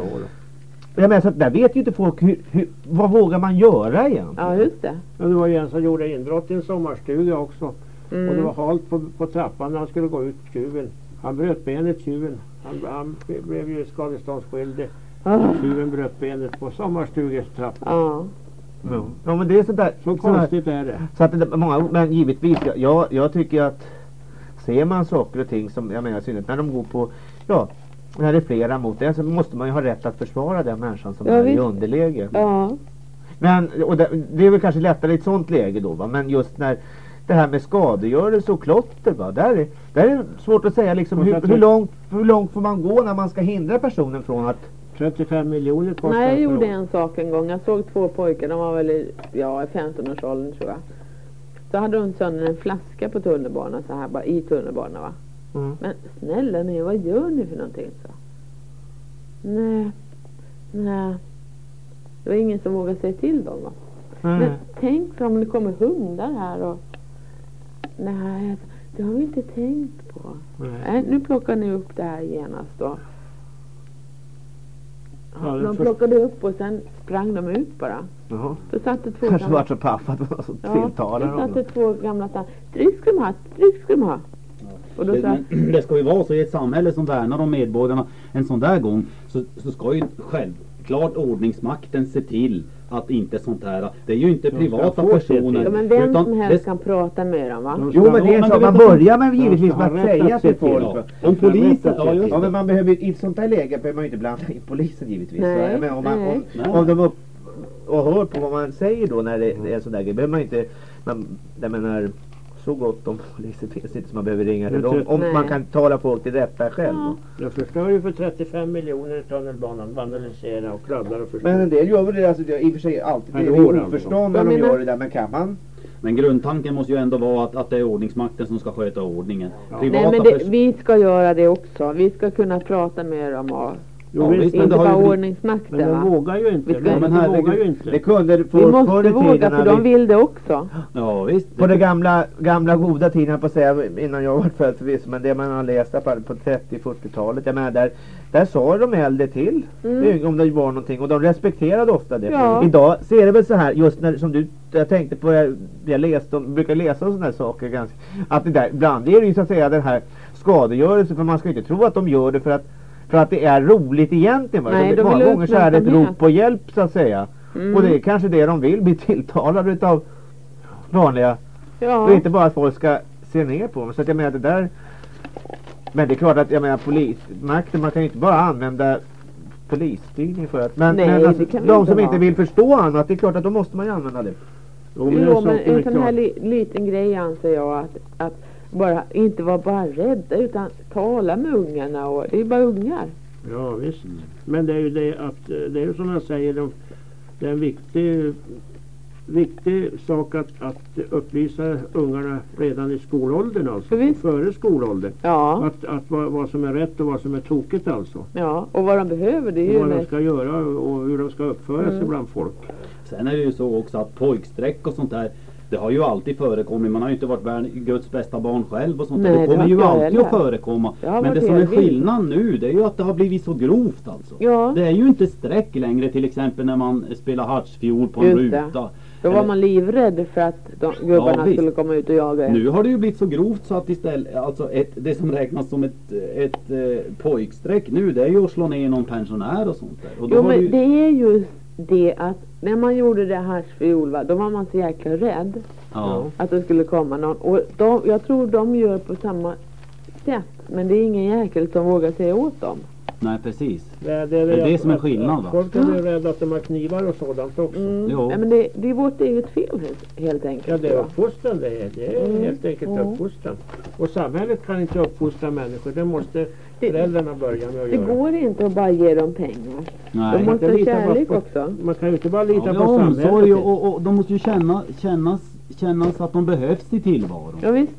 Jag menar så att där vet ju inte folk hur, hur, vad vågar man göra igen? Ja just det. Och det var ju en som gjorde inbrott i en sommarstuga också. Mm. Och det var halt på, på trappan när han skulle gå ut tjuven. Han bröt benet tjuven. Han, han blev ju skadeståndsskyldig. Tjuven bröt benet på sommarstugetrappan. Ja. Ja. ja men det är sånt där. Så konstigt är det. Så att det, många, men givetvis, jag, jag, tycker att ser man saker och ting som, jag menar i synnerhet när de går på, ja, när det är flera mot det så måste man ju ha rätt att försvara den människan som Ja, är i visst. underläge. Ja. Men, och det, det är väl kanske lättare i ett sånt läge då va, men just när det här med skadegörelse och klotter va, där är, där är det svårt att säga liksom hur, hur, långt, hur långt får man gå när man ska hindra personen från att 35 miljoner kostar Nej, jag gjorde en sak en gång. Jag såg två pojkar, de var väl i, ja, i 15-årsåldern tror jag. Så hade de sönder en flaska på tunnelbanan så här bara i tunnelbanan va. Mm. Men snälla ni, vad gör ni för någonting? Så. Nej, nej. Det var ingen som vågade säga till dem va. Mm. Men tänk om det kommer hundar här och... Nej, det har vi inte tänkt på. Nej, nu plockar ni upp det här genast då. Ja, först- plockade upp och sen sprang de ut bara. Jaha. Då satt det två kanske gamla... varit så paff att man så Ja, tilltalar då satt det två gamla tant. Dryck ska de ha, dryck ska de ha. Och då Det, sa men det ska ju vara så i ett samhälle som värnar om medborgarna en sån där gång så, så ska ju självklart ordningsmakten se till att inte sånt här, det är ju inte privata personer. Ja, men vem utan som helst det- kan prata med dem va? Jo men det är så, man börjar med givetvis med att säga till folk. Ja. Om polisen, Ja, men man behöver, i ett sånt här läge behöver man ju inte blanda in polisen givetvis. Nej, men om, man, om, om de upp och hör på vad man säger då när det, det är en sån där grej behöver man inte, man, jag menar så gott om poliser finns inte som man behöver ringa till dem. Om Nej. man kan tala folk till rätta själv. Ja. De förstör ju för 35 miljoner i tunnelbanan. Vandalisera och kladdar och förstör. Men en del gör väl det, alltså det är i och för sig alltid, det är oförstånd när Jag de gör det där men kan man Men grundtanken måste ju ändå vara att, att det är ordningsmakten som ska sköta ordningen. Nej Privata men det, vi ska göra det också. Vi ska kunna prata med dem och Jo, visst, visst, men inte det bara ordningsmakten Men de vågar ju inte. Vi ska- De, men de herregud, vågar ju inte. Det kunde Vi folk förr måste våga för de vi, vill det också. Ja visst. på den gamla, gamla goda tiden på att säga innan jag var född förvisso men det man har läst fall på 30-40-talet. Jag menar där, där sa de äldre till Mm. om det var någonting och de respekterade ofta det. Ja. Idag ser det väl så här just när som du, jag tänkte på, jag, jag läste, brukar läsa sådana här saker ganska, att det där, ibland är det ju så att säga den här skadegörelse för man ska inte tro att de gör det för att för att det är roligt egentligen. va? Nej, de många gånger så är det ett rop på hjälp så att säga. Mm. Och det är kanske det de vill bli tilltalade utav vanliga Ja. och inte bara att folk ska se ner på dem. Så att jag menar det där. Men det är klart att jag menar polismakten, man kan ju inte bara använda polisstyrning för att. Men, Nej, men alltså, de inte som ha. inte vill förstå annat, det är klart att då måste man ju använda det. Jo, men en Jo sak men är en sån här li, liten grej anser jag att, att bara, inte vara bara rädda utan tala med ungarna och det är bara ungar. Ja visst. Men det är ju det att, eh, det är ju som jag säger, de, det är en viktig, viktig sak att, att upplysa ungarna redan i skolåldern alltså. Före skolåldern. Ja. Att, att vad, vad som är rätt och vad som är tokigt alltså. Ja, och vad de behöver det är Och ju vad de ska göra och hur de ska uppföra sig Mm. bland folk. Sen är det ju så också att pojkstreck och sånt där det har ju alltid förekommit. Man har ju inte varit Guds bästa barn själv och sånt. Nej, Det det kommer har ju alltid heller. att förekomma. Men det som är skillnad nu det är ju att det har blivit så grovt alltså. Ja. Det är ju inte streck längre till exempel när man spelar hartsfiol på en Just det. ruta. Då var man livrädd för att de, gubbarna Ja, skulle komma ut och jaga en. Nu har det ju blivit så grovt så att istället, alltså ett, det som räknas som ett, ett eh, pojkstreck nu det är ju att slå ner någon pensionär och sånt där. Och Jo men ju- det är ju det att när man gjorde det här fiol då var man så jäkla rädd Ja. att det skulle komma någon. Och de, jag tror de gör på samma sätt. Men det är ingen jäkel som vågar säga åt dem. Nej precis. Det, det, Det är det som är skillnad att va? Folk är ju rädda att de har knivar och sådant också. Mm. Jo. Nej, men det, det är vårt eget fel helt, helt enkelt. Ja, det är uppfostran det är. Det är Mm. helt enkelt Mm. uppfostran. Och samhället kan inte uppfostra människor. Det måste föräldrarna börja med att Det göra. går inte att bara ge dem pengar. Nej. De måste ha kärlek på- också. Man kan ju inte bara lita Ja, på omsorg samhället. och, och, och de måste ju känna, kännas, kännas att de behövs i tillvaron. Ja, visst.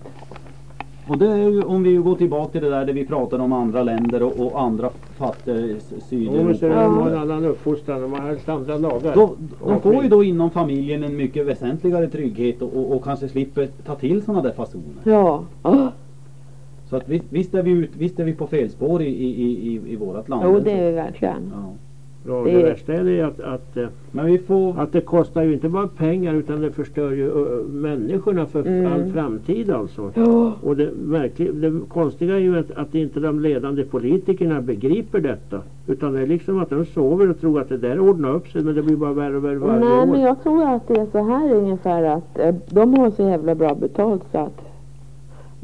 Och det är ju, om vi går tillbaka till det där där vi pratade om andra länder och, och andra fattiga Sydeuropa. de har en annan uppfostran. De har andra lagar. Då, de får ju då inom familjen en mycket väsentligare trygghet och, och, och kanske slipper ta till sådana där fasoner. Ja. Så att visst, visst, är vi ut, visst är vi på fel spår i, i, i, i vårat land. Jo, det är vi verkligen. Ja. Ja, Det det är- värsta är det att, att, eh, Men vi får... att det kostar ju inte bara pengar utan det förstör ju uh, människorna för Mm. all framtid alltså. Ja. Och det, verkligen, det konstiga är ju att, att inte de ledande politikerna begriper detta. Utan det är liksom att de sover och tror att det där ordnar upp sig men det blir bara värre och värre varje Nej, år. men jag tror att det är så här ungefär att eh, de har så jävla bra betalt så att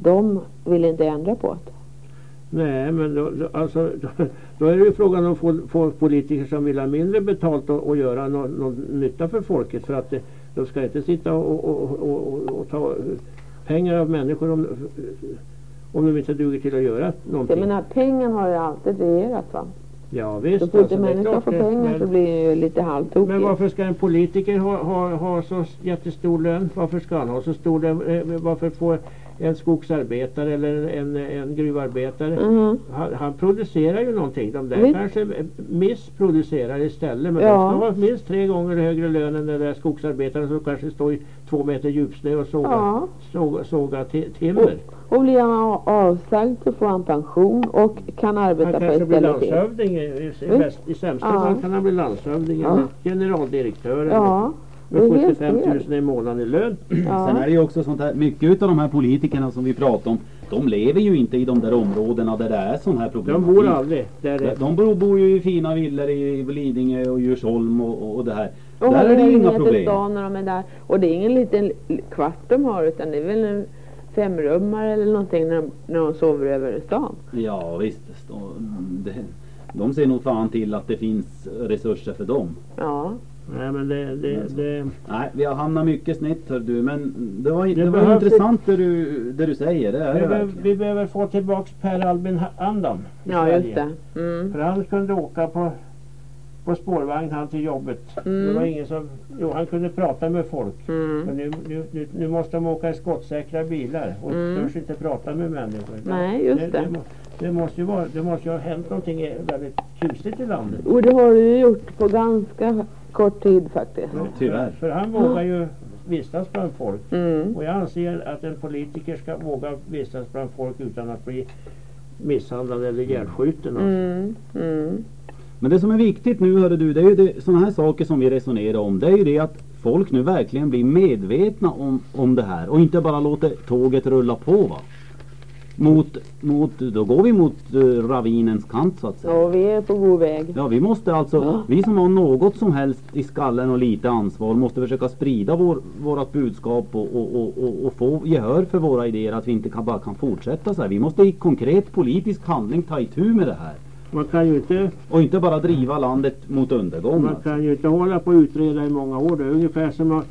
de vill inte ändra på det. Nej, men då, alltså, då, är det ju frågan om att få, få politiker som vill ha mindre betalt och, och göra någon, någon nytta för folket. För att det, de ska inte sitta och, och, och, ta pengar av människor om, om de inte duger till att göra Jag någonting. menar, pengar har ju alltid regerat va. Ja visst. Så fort alltså, en det människa får det, pengar men- så blir den ju lite halvtokig. Men varför ska en politiker ha, ha, ha så jättestor lön? Varför ska han ha så stor lön? Eh, Varför får en skogsarbetare eller en, en gruvarbetare Mhm. han, han producerar ju någonting. De där Visst. kanske missproducerar istället. Men Ja. de ska ha minst tre gånger högre lön än den där skogsarbetaren som kanske står i två meter djupsnö och sågar, Ja. såga, såga ti- timmer. Och blir han av- avsagd så får han pension och kan arbeta Han på ett ställe till. landshövding. I, i, i, I sämsta Ja. fall kan han bli landshövding eller generaldirektör. eller med det är helt 75 000 fel. i månaden i lön. Ja. Sen är det ju också sånt här, mycket av de här politikerna som vi pratar om, de lever ju inte i de där områdena där det är sån här problem. De bor aldrig där det De bor, bor ju i fina villor i Lidingö och Djursholm och, och det här. Och där är det ju inga problem. stan när de är där. Och det är ingen liten kvart de har utan det är väl en femrummare eller någonting när de, när de sover över i stan. Ja visst. Stå- Det, de ser nog fan till att det finns resurser för dem. Ja. Nej men det, det, det, Nej, vi har hamnat mycket snett hör du, men det var, det Det var intressant det du, det du säger. Det är vi, det behöver, vi behöver få tillbaks Per Albin Andan i Ja, Sverige. just det. Mm. För han kunde åka på, på spårvagn han till jobbet. Mm. Det var ingen som, jo han kunde prata med folk. Mm. Men nu, nu, nu, nu måste de åka i skottsäkra bilar och Mm. törs inte prata med människor. Nej, just det. det. Det, må- det, måste ju vara, det måste ju ha hänt någonting väldigt kusligt i landet. Och det har du ju gjort på ganska kort tid faktiskt. Tyvärr. För han vågar ju vistas bland folk. Mm. Och jag anser att en politiker ska våga vistas bland folk utan att bli misshandlad eller ihjälskjuten. Alltså. Mm. Mm. Men det som är viktigt nu hörru du, det är ju det, sådana här saker som vi resonerar om. Det är ju det att folk nu verkligen blir medvetna om, om det här och inte bara låter tåget rulla på va. Mot, mot, då går vi mot uh, ravinens kant så att säga. Och vi är på god väg. Ja, vi måste alltså, vi som har något som helst i skallen och lite ansvar måste försöka sprida vår, vårat budskap och, och, och, och, och få gehör för våra idéer att vi inte kan, bara kan fortsätta så här. Vi måste i konkret politisk handling ta itu med det här. Man kan ju inte Och inte bara driva landet mot undergång. Man alltså. kan ju inte hålla på och utreda i många år. Det är ungefär som att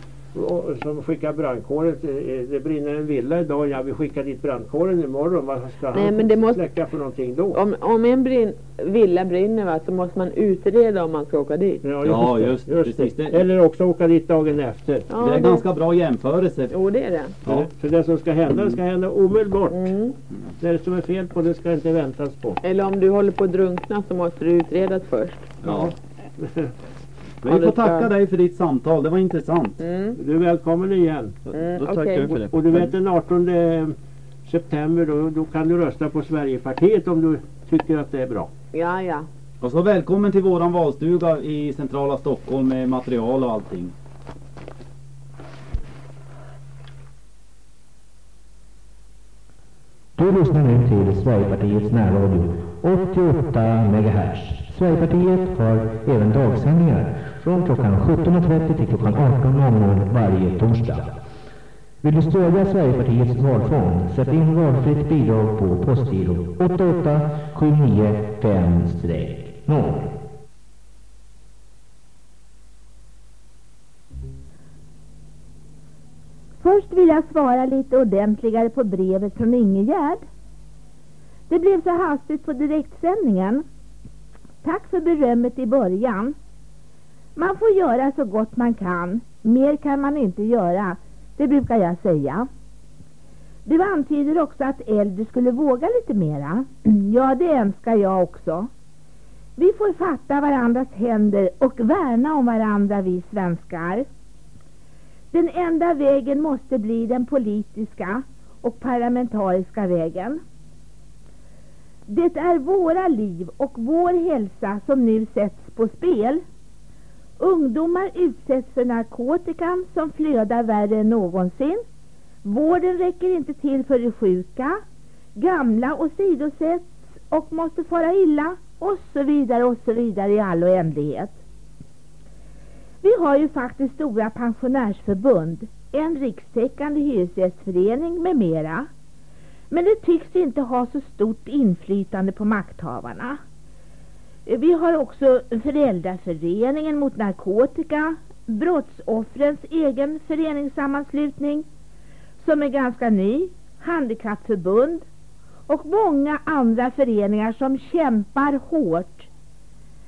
som skickar brandkåren. till- eh, Det brinner en villa idag. Jag vill skicka dit brandkåren imorgon. Vad ska Nej, han men det måste- släcka för någonting då? Om, om en brin, villa brinner va, så måste man utreda om man ska åka dit. Ja, just, precis. det. Det- Eller också åka dit dagen efter. Ja, det är en det- ganska bra jämförelse. Jo, det är det. Ja. För det som ska hända, det ska hända omedelbart. Mm. Det som är fel på det ska inte väntas på. Eller om du håller på att drunkna så måste du utredas först. Ja. Vi får tacka dig för ditt samtal, det var intressant. Mm. Du är välkommen igen. Mm, Då tackar vi för det. Och du vet den 18 september då, då kan du rösta på Sverigepartiet om du tycker att det är bra. Ja, ja. Och så välkommen till våran valstuga i centrala Stockholm med material och allting. Du lyssnar nu till Sverigepartiets närradio 88 MHz. Sverigepartiet har även dagsändningar från klockan 17.30 till klockan 18.00 varje torsdag. Vill du stödja Sverigepartiets valfond? Sätt in valfritt bidrag på postgiro 88795-0. Först vill jag svara lite ordentligare på brevet från Ingegärd. Det blev så hastigt på direktsändningen. Tack för berömmet i början. Man får göra så gott man kan. Mer kan man inte göra. Det brukar jag säga. Du antyder också att äldre skulle våga lite mera. Ja, det önskar jag också. Vi får fatta varandras händer och värna om varandra, vi svenskar. Den enda vägen måste bli den politiska och parlamentariska vägen. Det är våra liv och vår hälsa som nu sätts på spel. Ungdomar utsätts för narkotikan som flödar värre än någonsin. Vården räcker inte till för de sjuka. Gamla åsidosätts och måste fara illa och så vidare och så vidare i all oändlighet. Vi har ju faktiskt stora pensionärsförbund, en rikstäckande hyresgästförening med mera. Men det tycks inte ha så stort inflytande på makthavarna. Vi har också föräldraföreningen mot narkotika, brottsoffrens egen föreningssammanslutning som är ganska ny, handikappförbund och många andra föreningar som kämpar hårt.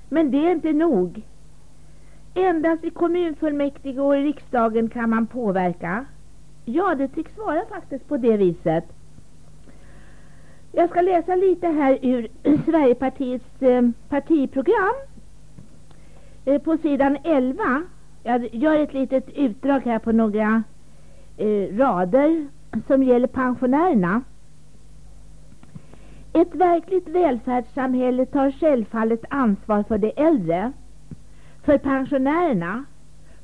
Men det är inte nog. Endast i kommunfullmäktige och i riksdagen kan man påverka. Ja, det tycks vara faktiskt på det viset. Jag ska läsa lite här ur Sverigepartiets eh, partiprogram. Eh, på sidan 11. Jag gör ett litet utdrag här på några eh, rader som gäller pensionärerna. Ett verkligt välfärdssamhälle tar självfallet ansvar för de äldre. För pensionärerna,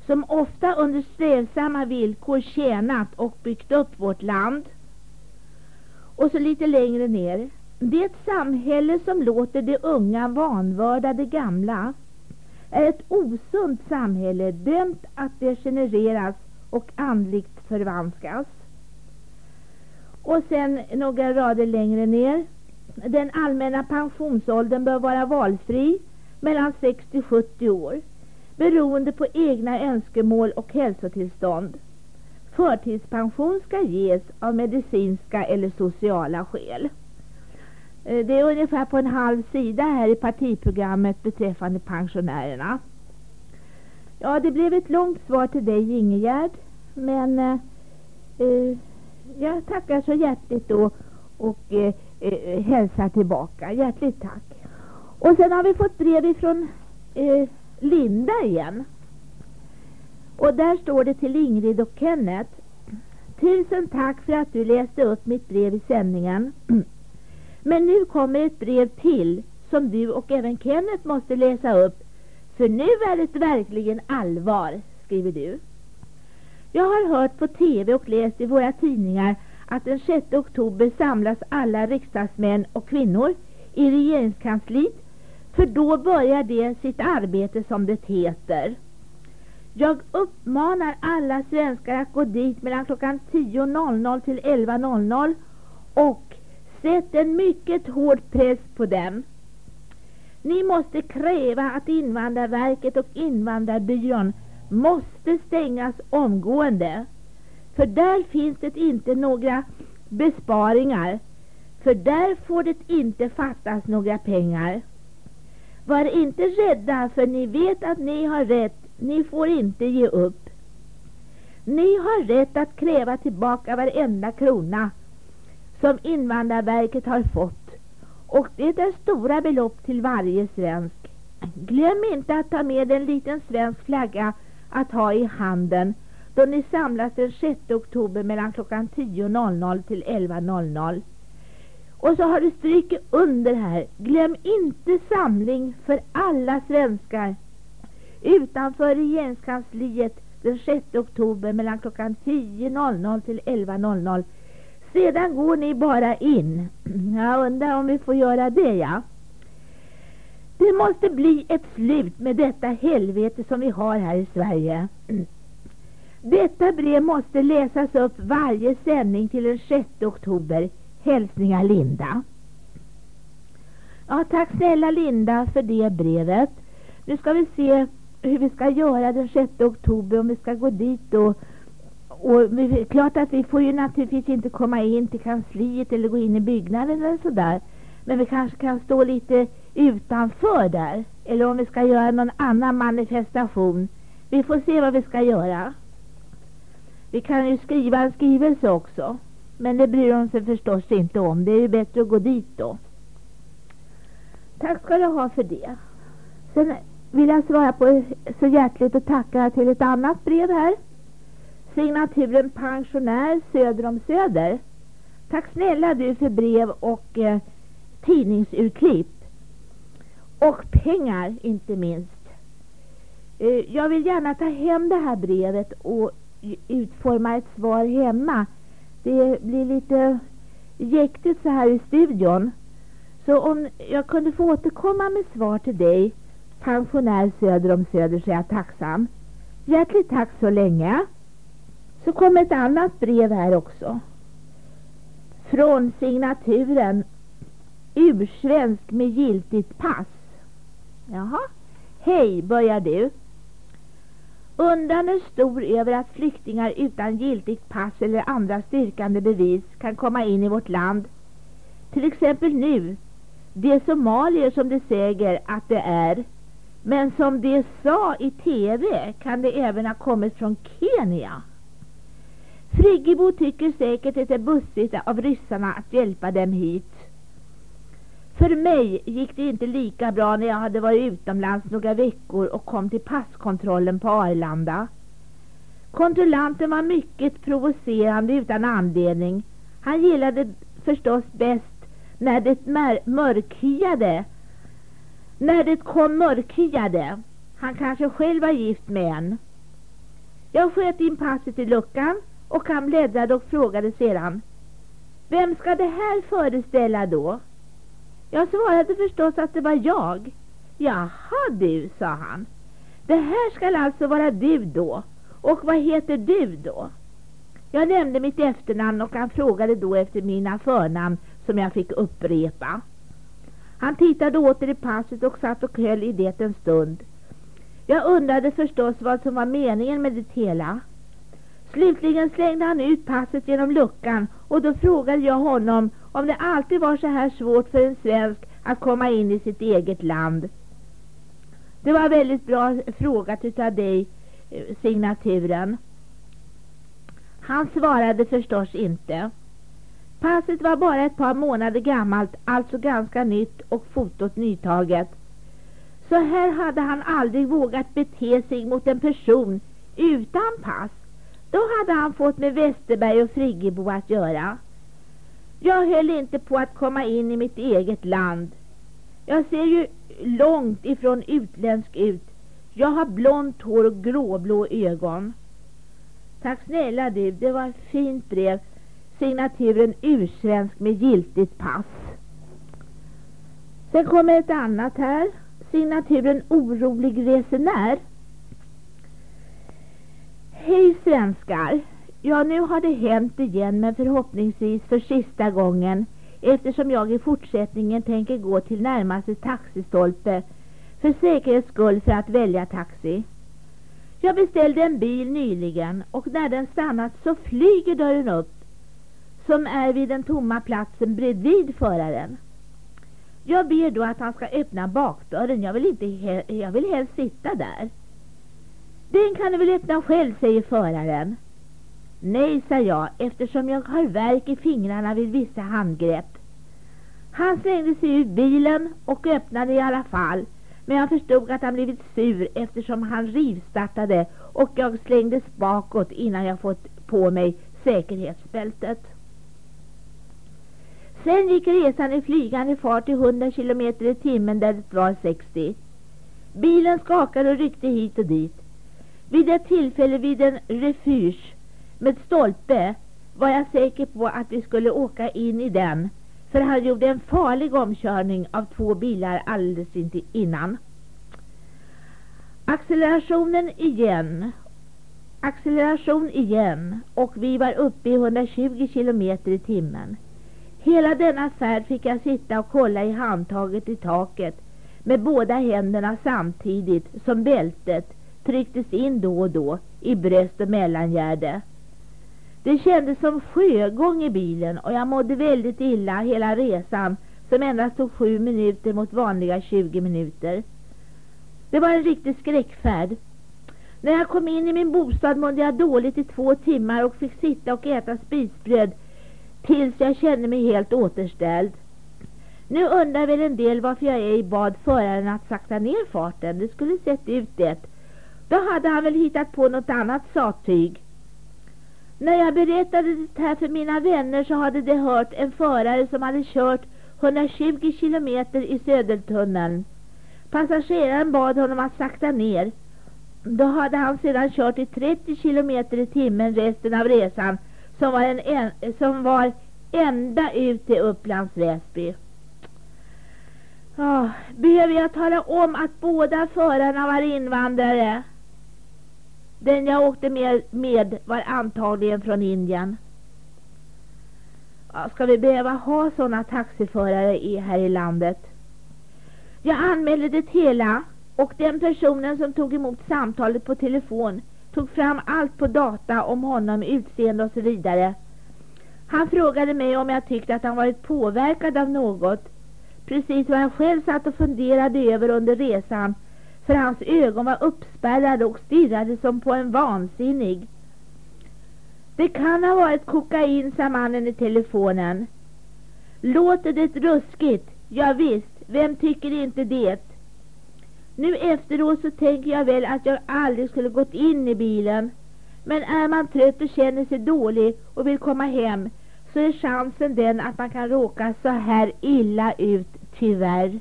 som ofta under strävsamma villkor tjänat och byggt upp vårt land. Och så lite längre ner. Det samhälle som låter de unga vanvörda de gamla är ett osunt samhälle dömt att degenereras och andligt förvanskas. Och sen några rader längre ner. Den allmänna pensionsåldern bör vara valfri mellan 60 och 70 år beroende på egna önskemål och hälsotillstånd. Förtidspension ska ges av medicinska eller sociala skäl. Eh, det är ungefär på en halv sida här i partiprogrammet beträffande pensionärerna. Ja, det blev ett långt svar till dig Ingegärd, men eh, eh, jag tackar så hjärtligt då och eh, eh, hälsar tillbaka. Hjärtligt tack. Och sen har vi fått brev ifrån eh, Linda igen. Och där står det till Ingrid och Kenneth. Tusen tack för att du läste upp mitt brev i sändningen. Men nu kommer ett brev till som du och även Kenneth måste läsa upp. För nu är det verkligen allvar, skriver du. Jag har hört på TV och läst i våra tidningar att den 6 oktober samlas alla riksdagsmän och kvinnor i regeringskansliet för då börjar de sitt arbete som det heter. Jag uppmanar alla svenskar att gå dit mellan klockan 10.00 till 11.00 och sätt en mycket hård press på dem. Ni måste kräva att Invandrarverket och Invandrarbyrån måste stängas omgående. För där finns det inte några besparingar. För där får det inte fattas några pengar. Var inte rädda för ni vet att ni har rätt. Ni får inte ge upp. Ni har rätt att kräva tillbaka varenda krona som Invandrarverket har fått. Och det är stora belopp till varje svensk. Glöm inte att ta med en liten svensk flagga att ha i handen då ni samlas den 6 oktober mellan klockan 10.00 till 11.00. Och så har du strykit under här. Glöm inte samling för alla svenskar utanför regeringskansliet den 6 oktober mellan klockan 10.00 till 11.00. Sedan går ni bara in. Jag undrar om vi får göra det, ja. Det måste bli ett slut med detta helvete som vi har här i Sverige. Detta brev måste läsas upp varje sändning till den 6 oktober. Hälsningar Linda. Ja, tack snälla Linda för det brevet. Nu ska vi se hur vi ska göra den 6 oktober, om vi ska gå dit och och vi, klart att vi får ju naturligtvis inte komma in till kansliet eller gå in i byggnaden eller sådär. Men vi kanske kan stå lite utanför där. Eller om vi ska göra någon annan manifestation. Vi får se vad vi ska göra. Vi kan ju skriva en skrivelse också. Men det bryr de sig förstås inte om. Det är ju bättre att gå dit då. Tack ska du ha för det. Sen vill jag svara på så hjärtligt och tacka till ett annat brev här. Signaturen pensionär söder om Söder. Tack snälla du för brev och eh, tidningsurklipp. Och pengar inte minst. Eh, jag vill gärna ta hem det här brevet och utforma ett svar hemma. Det blir lite jäktigt så här i studion. Så om jag kunde få återkomma med svar till dig, pensionär söder om Söder, så är jag tacksam. Hjärtligt tack så länge. Så kommer ett annat brev här också. Från signaturen Ursvensk med giltigt pass. Jaha. Hej, börjar du. Undran är stor över att flyktingar utan giltigt pass eller andra styrkande bevis kan komma in i vårt land. Till exempel nu, de somalier som de säger att det är. Men som de sa i TV kan det även ha kommit från Kenya. Friggebo tycker säkert det är bussigt av ryssarna att hjälpa dem hit. För mig gick det inte lika bra när jag hade varit utomlands några veckor och kom till passkontrollen på Arlanda. Kontrollanten var mycket provocerande utan anledning. Han gillade förstås bäst när det mörkhyade. När det kom mörkhyade. Han kanske själv var gift med en. Jag sköt in passet i luckan och han bläddrade och frågade sedan Vem ska det här föreställa då? Jag svarade förstås att det var jag. Jaha du, sa han. Det här skall alltså vara du då. Och vad heter du då? Jag nämnde mitt efternamn och han frågade då efter mina förnamn som jag fick upprepa. Han tittade åter i passet och satt och höll i det en stund. Jag undrade förstås vad som var meningen med det hela. Slutligen slängde han ut passet genom luckan och då frågade jag honom om det alltid var så här svårt för en svensk att komma in i sitt eget land. Det var väldigt bra frågat utav dig, eh, signaturen. Han svarade förstås inte. Passet var bara ett par månader gammalt, alltså ganska nytt och fotot nytaget. Så här hade han aldrig vågat bete sig mot en person utan pass. Då hade han fått med Westerberg och Friggebo att göra. Jag höll inte på att komma in i mitt eget land. Jag ser ju långt ifrån utländsk ut. Jag har blont hår och gråblå ögon. Tack snälla du, det var ett fint brev. Signaturen ursvensk med giltigt pass. Sen kommer ett annat här. Signaturen orolig resenär. Hej svenskar! Ja, nu har det hänt igen men förhoppningsvis för sista gången eftersom jag i fortsättningen tänker gå till närmaste taxistolpe för säkerhets skull för att välja taxi. Jag beställde en bil nyligen och när den stannat så flyger dörren upp som är vid den tomma platsen bredvid föraren. Jag ber då att han ska öppna bakdörren. Jag vill, inte he- jag vill helst sitta där. Den kan du väl öppna själv, säger föraren. Nej, sa jag, eftersom jag har värk i fingrarna vid vissa handgrepp. Han slängde sig ur bilen och öppnade i alla fall. Men jag förstod att han blivit sur eftersom han rivstartade och jag slängdes bakåt innan jag fått på mig säkerhetsbältet. Sen gick resan i flygande fart i 100 km i timmen där det var 60. Bilen skakade och ryckte hit och dit. Vid ett tillfälle vid en refuge med stolpe var jag säker på att vi skulle åka in i den för han gjorde en farlig omkörning av två bilar alldeles innan. Accelerationen igen. Acceleration igen och vi var uppe i 120 km i timmen. Hela denna färd fick jag sitta och kolla i handtaget i taket med båda händerna samtidigt som bältet trycktes in då och då i bröst och mellangärde. Det kändes som sjögång i bilen och jag mådde väldigt illa hela resan som endast tog sju minuter mot vanliga 20 minuter. Det var en riktig skräckfärd. När jag kom in i min bostad mådde jag dåligt i två timmar och fick sitta och äta spisbröd tills jag kände mig helt återställd. Nu undrar väl en del varför jag ej bad föraren att sakta ner farten. Det skulle sett ut det. Då hade han väl hittat på något annat sattyg. När jag berättade det här för mina vänner så hade de hört en förare som hade kört 120 kilometer i Södertunneln. Passageraren bad honom att sakta ner. Då hade han sedan kört i 30 kilometer i timmen resten av resan som var, en, en, som var ända ut till Upplands Väsby. Oh, behöver jag tala om att båda förarna var invandrare? Den jag åkte med, med var antagligen från Indien. Ja, ska vi behöva ha sådana taxiförare i, här i landet? Jag anmälde det hela och den personen som tog emot samtalet på telefon tog fram allt på data om honom, utseende och så vidare. Han frågade mig om jag tyckte att han varit påverkad av något. Precis vad han själv satt och funderade över under resan. För hans ögon var uppspärrade och stirrade som på en vansinnig. Det kan ha varit kokain, sa mannen i telefonen. Låter det ruskigt? Ja, visst, vem tycker inte det? Nu efteråt så tänker jag väl att jag aldrig skulle gått in i bilen. Men är man trött och känner sig dålig och vill komma hem så är chansen den att man kan råka så här illa ut, tyvärr.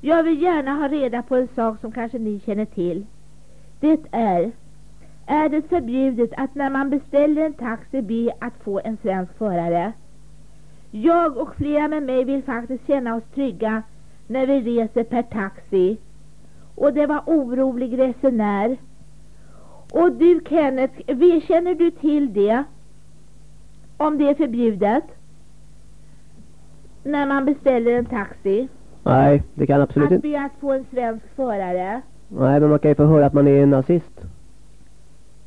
Jag vill gärna ha reda på en sak som kanske ni känner till. Det är, är det förbjudet att när man beställer en taxi be att få en svensk förare? Jag och flera med mig vill faktiskt känna oss trygga när vi reser per taxi. Och det var orolig resenär. Och du Kenneth, känner du till det? Om det är förbjudet? När man beställer en taxi? Nej, det kan absolut Att inte. be att få en svensk förare? Nej, men man kan ju få höra att man är nazist.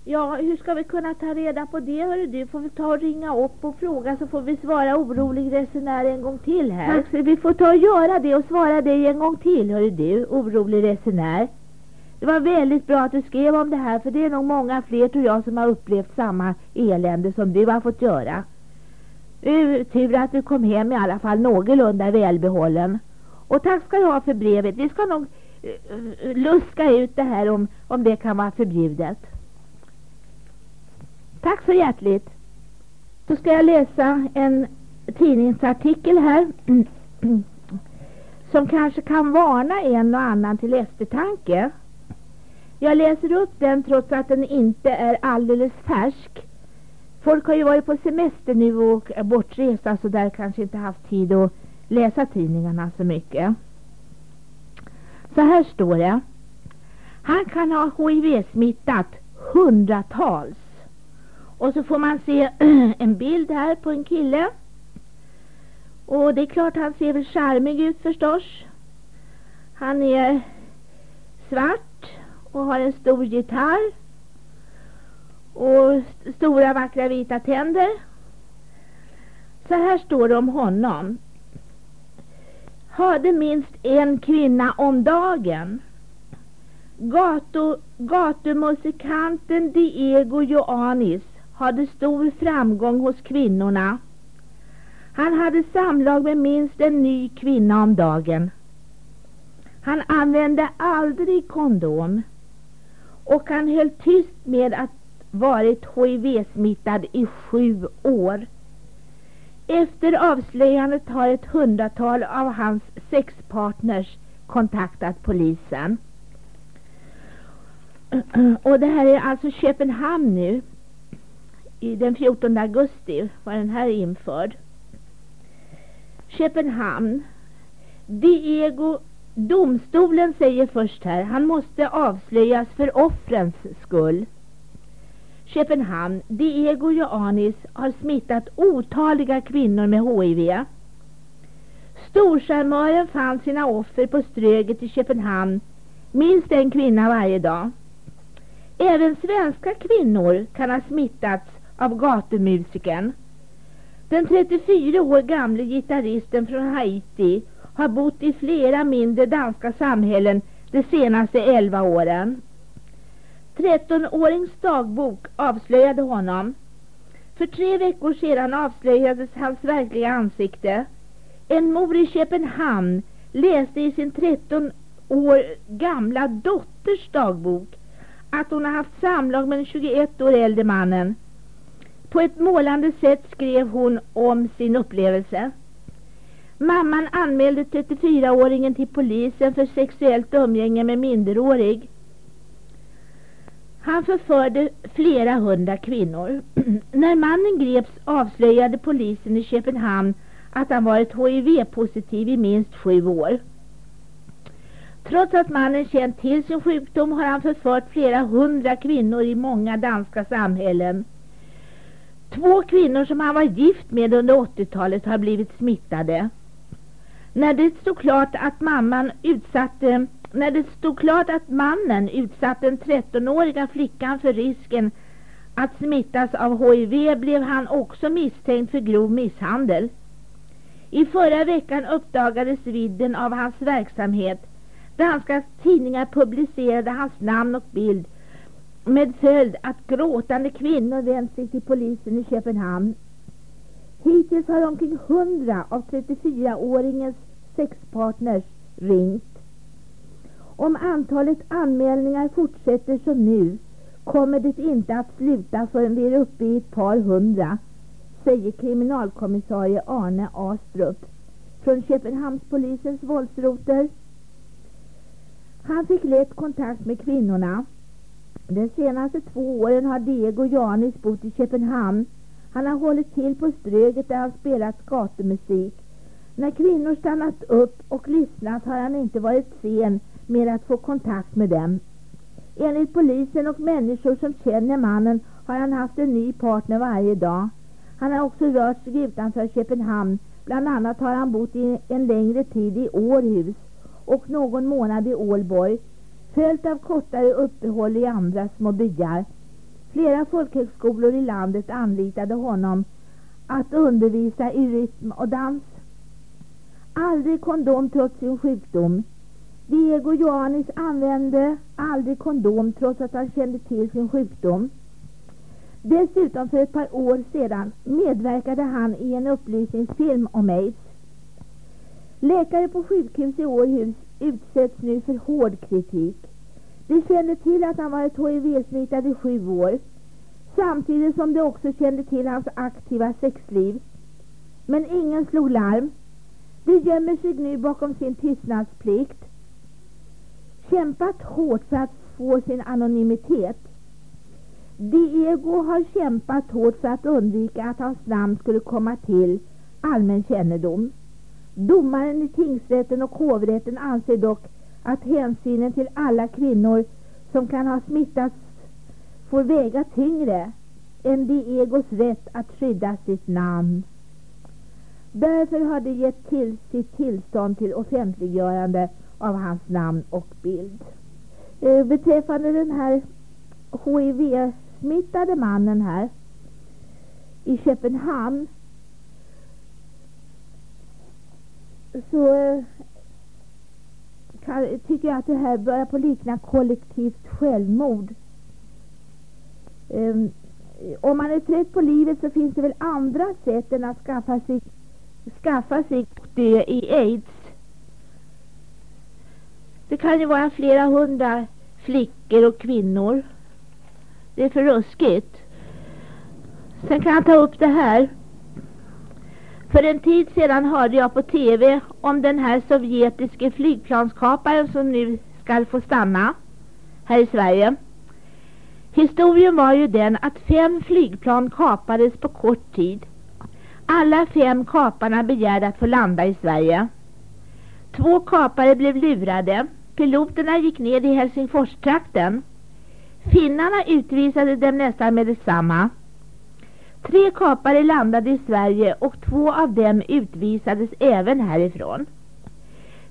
Ja, hur ska vi kunna ta reda på det hörru du? Får vi ta och ringa upp och fråga så får vi svara orolig resenär en gång till här. Tack, vi får ta och göra det och svara dig en gång till hörru du, orolig resenär. Det var väldigt bra att du skrev om det här för det är nog många fler tror jag som har upplevt samma elände som du har fått göra. Uh, tur att du kom hem i alla fall någorlunda välbehållen. Och tack ska du ha för brevet. Vi ska nog uh, luska ut det här om, om det kan vara förbjudet. Tack så hjärtligt. Då ska jag läsa en tidningsartikel här som kanske kan varna en och annan till eftertanke. Jag läser upp den trots att den inte är alldeles färsk. Folk har ju varit på semester nu och bortresa så där kanske inte haft tid att läsa tidningarna så mycket. Så här står det. Han kan ha HIV-smittat hundratals. Och så får man se en bild här på en kille. Och det är klart han ser väl charmig ut förstås. Han är svart och har en stor gitarr och st stora vackra vita tänder. Så här står det om honom. Hade minst en kvinna om dagen. Gatu, gatumusikanten Diego Joanis hade stor framgång hos kvinnorna. Han hade samlag med minst en ny kvinna om dagen. Han använde aldrig kondom och han höll tyst med att varit HIV-smittad i sju år. Efter avslöjandet har ett hundratal av hans sexpartners kontaktat polisen. Och det här är alltså Köpenhamn nu. I den 14 augusti var den här införd. Köpenhamn. Diego, domstolen säger först här, han måste avslöjas för offrens skull. Köpenhamn. Diego Joanis har smittat otaliga kvinnor med HIV. Storcharmören fann sina offer på Ströget i Köpenhamn, minst en kvinna varje dag. Även svenska kvinnor kan ha smittats av gatumusiken. Den 34 år gamle gitarristen från Haiti har bott i flera mindre danska samhällen de senaste 11 åren. 13-årings dagbok avslöjade honom. För tre veckor sedan avslöjades hans verkliga ansikte. En mor i Köpenhamn läste i sin 13 år gamla dotters dagbok att hon har haft samlag med den 21 år äldre mannen. På ett målande sätt skrev hon om sin upplevelse. Mamman anmälde 34-åringen till polisen för sexuellt umgänge med minderårig. Han förförde flera hundra kvinnor. När mannen greps avslöjade polisen i Köpenhamn att han varit HIV-positiv i minst sju år. Trots att mannen känt till sin sjukdom har han förfört flera hundra kvinnor i många danska samhällen. Två kvinnor som han var gift med under 80-talet har blivit smittade. När det stod klart att mamman utsatte när det stod klart att mannen utsatt den 13-åriga flickan för risken att smittas av HIV blev han också misstänkt för grov misshandel. I förra veckan uppdagades vidden av hans verksamhet. Danska tidningar publicerade hans namn och bild med följd att gråtande kvinnor vänt sig till polisen i Köpenhamn. Hittills har omkring 100 av 34-åringens sexpartners ringt. Om antalet anmälningar fortsätter som nu kommer det inte att sluta förrän vi är uppe i ett par hundra, säger kriminalkommissarie Arne Astrup från Köpenhamnspolisens våldsroter. Han fick lätt kontakt med kvinnorna. De senaste två åren har Diego Janis bott i Köpenhamn. Han har hållit till på Ströget där han spelat gatumusik. När kvinnor stannat upp och lyssnat har han inte varit sen med att få kontakt med dem. Enligt polisen och människor som känner mannen har han haft en ny partner varje dag. Han har också rört sig utanför Köpenhamn. Bland annat har han bott i en längre tid i Århus och någon månad i Ålborg, följt av kortare uppehåll i andra små byar. Flera folkhögskolor i landet anlitade honom att undervisa i rytm och dans. Aldrig kondom trots sin sjukdom. Diego Joanis använde aldrig kondom trots att han kände till sin sjukdom. Dessutom för ett par år sedan medverkade han i en upplysningsfilm om aids. Läkare på sjukhus i Århus utsätts nu för hård kritik. De kände till att han varit HIV-smittad i sju år samtidigt som de också kände till hans aktiva sexliv. Men ingen slog larm. De gömmer sig nu bakom sin tystnadsplikt kämpat hårt för att få sin anonymitet. Diego har kämpat hårt för att undvika att hans namn skulle komma till allmän kännedom. Domaren i tingsrätten och hovrätten anser dock att hänsynen till alla kvinnor som kan ha smittats får väga tyngre än Diegos rätt att skydda sitt namn. Därför har de gett till sitt tillstånd till offentliggörande av hans namn och bild. Eh, beträffande den här HIV-smittade mannen här i Köpenhamn så eh, kan, tycker jag att det här börjar på likna kollektivt självmord. Um, om man är trött på livet så finns det väl andra sätt än att skaffa sig, skaffa sig och dö i aids. Det kan ju vara flera hundra flickor och kvinnor. Det är för ruskigt. Sen kan jag ta upp det här. För en tid sedan hörde jag på TV om den här sovjetiske flygplanskaparen som nu ska få stanna här i Sverige. Historien var ju den att fem flygplan kapades på kort tid. Alla fem kaparna begärde att få landa i Sverige. Två kapare blev lurade. Piloterna gick ned i Helsingforstrakten. Finnarna utvisade dem nästan med detsamma. Tre kapare landade i Sverige och två av dem utvisades även härifrån.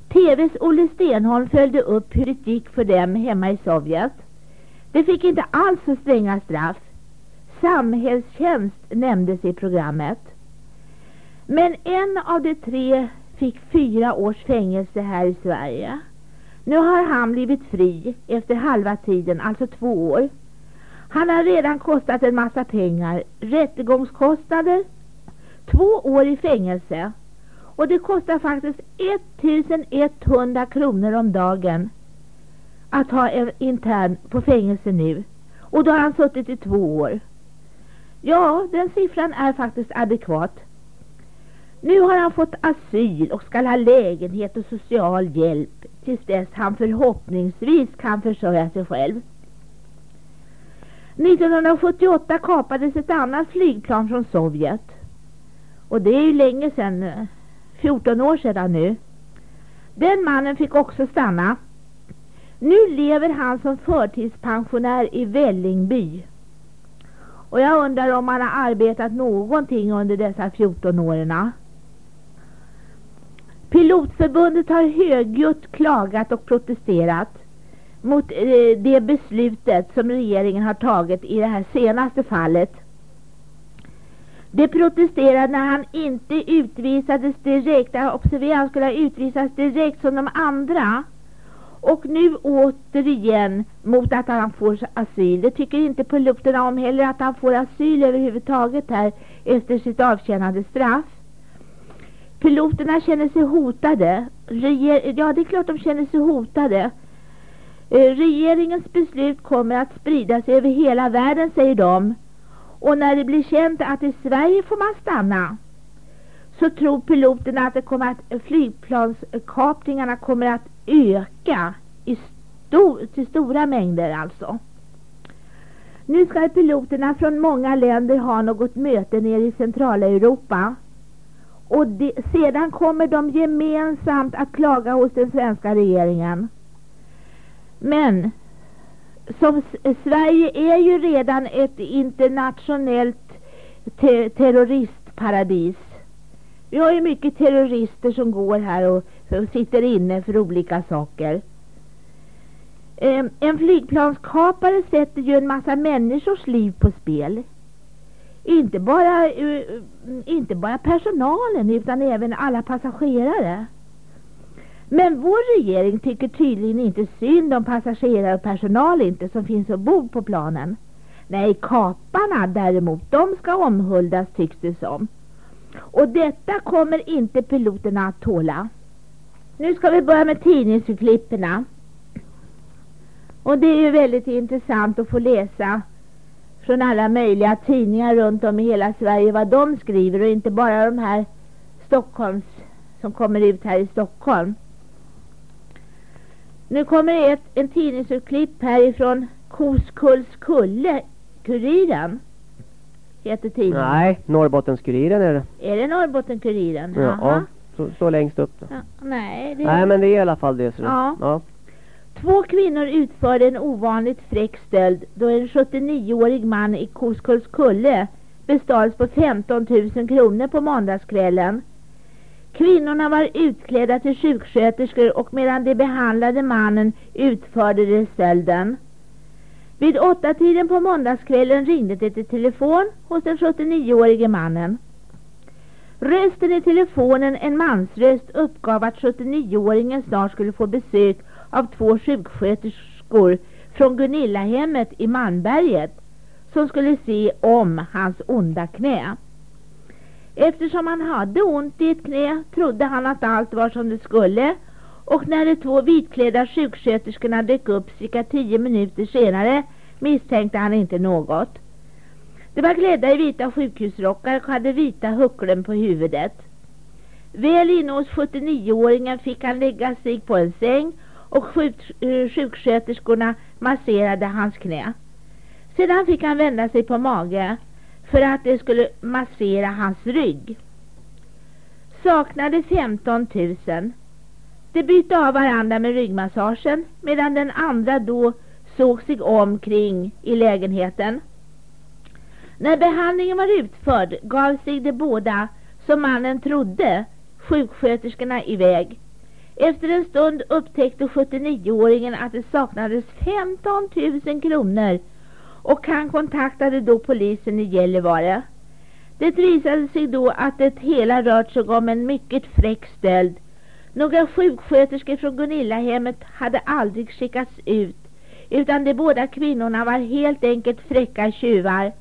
TVs Olle Stenholm följde upp hur det gick för dem hemma i Sovjet. De fick inte alls så stränga straff. Samhällstjänst nämndes i programmet. Men en av de tre fick fyra års fängelse här i Sverige. Nu har han blivit fri efter halva tiden, alltså två år. Han har redan kostat en massa pengar. Rättegångskostnader, två år i fängelse. Och det kostar faktiskt 1100 kronor om dagen att ha en intern på fängelse nu. Och då har han suttit i två år. Ja, den siffran är faktiskt adekvat. Nu har han fått asyl och ska ha lägenhet och social hjälp tills dess han förhoppningsvis kan försörja sig själv. 1978 kapades ett annat flygplan från Sovjet. Och det är ju länge sedan, eh, 14 år sedan nu. Den mannen fick också stanna. Nu lever han som förtidspensionär i Vällingby. Och jag undrar om han har arbetat någonting under dessa 14 åren. Pilotförbundet har högljutt klagat och protesterat mot eh, det beslutet som regeringen har tagit i det här senaste fallet. De protesterade när han inte utvisades direkt. Observera, han skulle ha utvisats direkt som de andra. Och nu återigen mot att han får asyl. Det tycker inte piloterna om heller att han får asyl överhuvudtaget här efter sitt avtjänade straff. Piloterna känner sig hotade. Reger ja, det är klart de känner sig hotade. Eh, regeringens beslut kommer att sprida sig över hela världen, säger de. Och när det blir känt att i Sverige får man stanna så tror piloterna att det kommer att, eh, flygplanskapningarna kommer att öka i stor, till stora mängder alltså. Nu ska piloterna från många länder ha något möte nere i Centraleuropa. Och de, sedan kommer de gemensamt att klaga hos den svenska regeringen. Men som Sverige är ju redan ett internationellt te terroristparadis. Vi har ju mycket terrorister som går här och, och sitter inne för olika saker. Ehm, en flygplanskapare sätter ju en massa människors liv på spel. Inte bara, uh, inte bara personalen utan även alla passagerare. Men vår regering tycker tydligen inte synd om passagerare och personal inte som finns ombord på planen. Nej, kaparna däremot, de ska omhuldas tycks det som. Och detta kommer inte piloterna att tåla. Nu ska vi börja med tidningsurklipporna. Och det är ju väldigt intressant att få läsa från alla möjliga tidningar runt om i hela Sverige vad de skriver och inte bara de här Stockholms som kommer ut här i Stockholm. Nu kommer ett, en tidningsutklipp härifrån Koskullskulle, Kuriren. Heter tidningen. Nej, Norrbottenskuriren är det. Är det Norrbottenkuriren? Ja, ja så, så längst upp. Ja, nej, det... nej, men det är i alla fall det. Så ja. ja. Två kvinnor utförde en ovanligt fräck stöld då en 79-årig man i Koskullskulle bestals på 15 000 kronor på måndagskvällen. Kvinnorna var utklädda till sjuksköterskor och medan de behandlade mannen utförde de stölden. Vid åtta tiden på måndagskvällen ringde det till telefon hos den 79-årige mannen. Rösten i telefonen, en mansröst, uppgav att 79-åringen snart skulle få besök av två sjuksköterskor från Gunillahemmet i Malmberget som skulle se om hans onda knä. Eftersom han hade ont i ett knä trodde han att allt var som det skulle och när de två vitklädda sjuksköterskorna dök upp cirka tio minuter senare misstänkte han inte något. De var klädda i vita sjukhusrockar och hade vita hucklen på huvudet. Väl inne hos 79-åringen fick han lägga sig på en säng och sjuk, eh, sjuksköterskorna masserade hans knä. Sedan fick han vända sig på mage för att de skulle massera hans rygg. Saknade 15 000. De bytte av varandra med ryggmassagen medan den andra då såg sig omkring i lägenheten. När behandlingen var utförd gav sig de båda, som mannen trodde, sjuksköterskorna iväg. Efter en stund upptäckte 79-åringen att det saknades 15 000 kronor och han kontaktade då polisen i Gällivare. Det visade sig då att det hela rört sig om en mycket fräck stöld. Några sjuksköterskor från Gunillahemmet hade aldrig skickats ut utan de båda kvinnorna var helt enkelt fräcka tjuvar.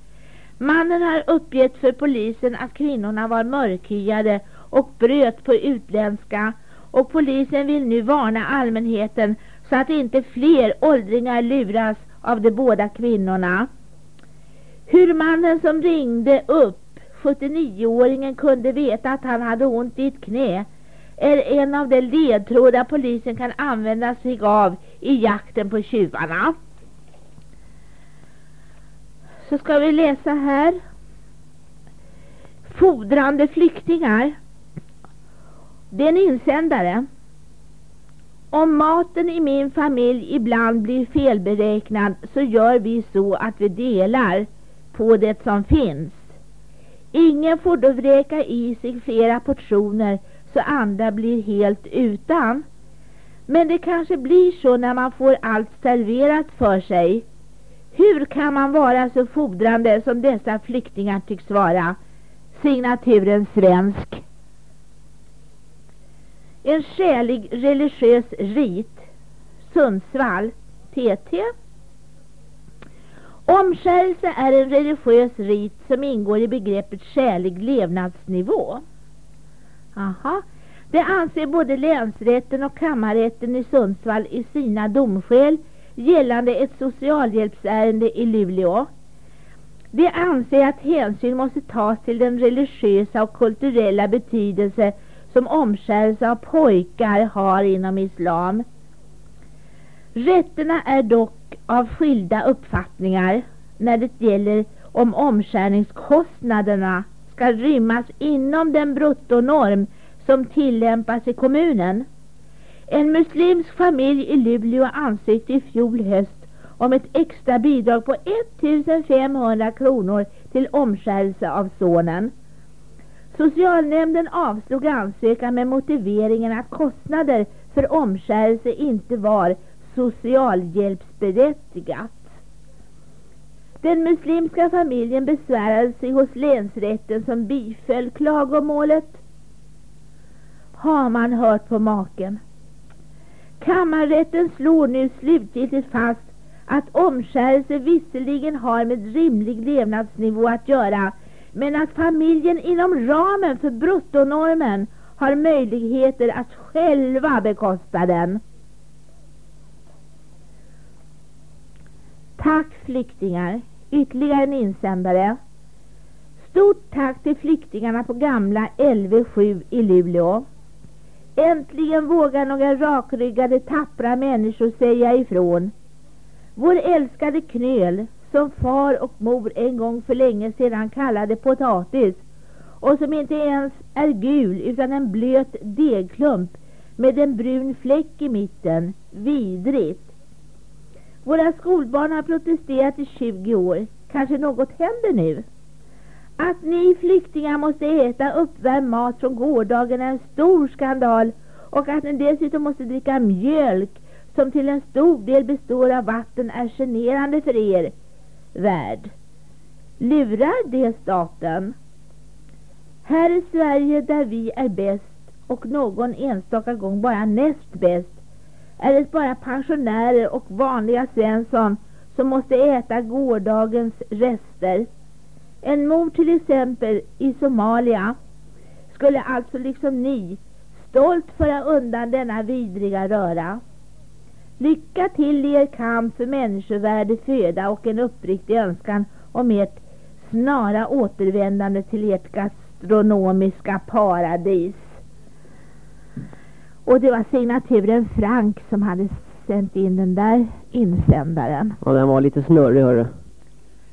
Mannen har uppgett för polisen att kvinnorna var mörkhyade och bröt på utländska och polisen vill nu varna allmänheten så att inte fler åldringar luras av de båda kvinnorna. Hur mannen som ringde upp 79-åringen kunde veta att han hade ont i ett knä är en av de ledtrådar polisen kan använda sig av i jakten på tjuvarna. Så ska vi läsa här. Fodrande flyktingar. Det är en insändare. Om maten i min familj ibland blir felberäknad så gör vi så att vi delar på det som finns. Ingen får då vräka i sig flera portioner så andra blir helt utan. Men det kanske blir så när man får allt serverat för sig. Hur kan man vara så fordrande som dessa flyktingar tycks vara? Signaturen svensk. En skälig religiös rit. Sundsvall. TT. Omskärelse är en religiös rit som ingår i begreppet skälig levnadsnivå. Aha. Det anser både länsrätten och kammarrätten i Sundsvall i sina domskäl gällande ett socialhjälpsärende i Luleå. De anser att hänsyn måste tas till den religiösa och kulturella betydelse som omskärelse av pojkar har inom islam. Rätterna är dock av skilda uppfattningar när det gäller om omskärningskostnaderna ska rymmas inom den bruttonorm som tillämpas i kommunen. En muslimsk familj i Luleå ansökte i fjol höst om ett extra bidrag på 1500 kronor till omskärelse av sonen. Socialnämnden avslog ansökan med motiveringen att kostnader för omskärelse inte var socialhjälpsberättigat. Den muslimska familjen besvärade sig hos länsrätten som biföll klagomålet. Har man hört på maken? Kammarrätten slår nu slutgiltigt fast att omskärelse visserligen har med rimlig levnadsnivå att göra men att familjen inom ramen för bruttonormen har möjligheter att själva bekosta den. Tack flyktingar! Ytterligare en insändare. Stort tack till flyktingarna på gamla LV7 i Luleå. Äntligen vågar några rakryggade tappra människor säga ifrån. Vår älskade knöl som far och mor en gång för länge sedan kallade potatis och som inte ens är gul utan en blöt degklump med en brun fläck i mitten. Vidrigt. Våra skolbarn har protesterat i 20 år. Kanske något händer nu? Att ni flyktingar måste äta uppvärmd mat från gårdagen är en stor skandal och att ni dessutom måste dricka mjölk som till en stor del består av vatten är generande för er värld. Lurar det staten? Här i Sverige där vi är bäst och någon enstaka gång bara näst bäst är det bara pensionärer och vanliga Svensson som måste äta gårdagens rester. En mor till exempel i Somalia skulle alltså liksom ni stolt föra undan denna vidriga röra. Lycka till i er kamp för människovärdig föda och en uppriktig önskan om ert snara återvändande till ert gastronomiska paradis. Och det var signaturen Frank som hade sänt in den där insändaren. Ja, den var lite snurrig hörru.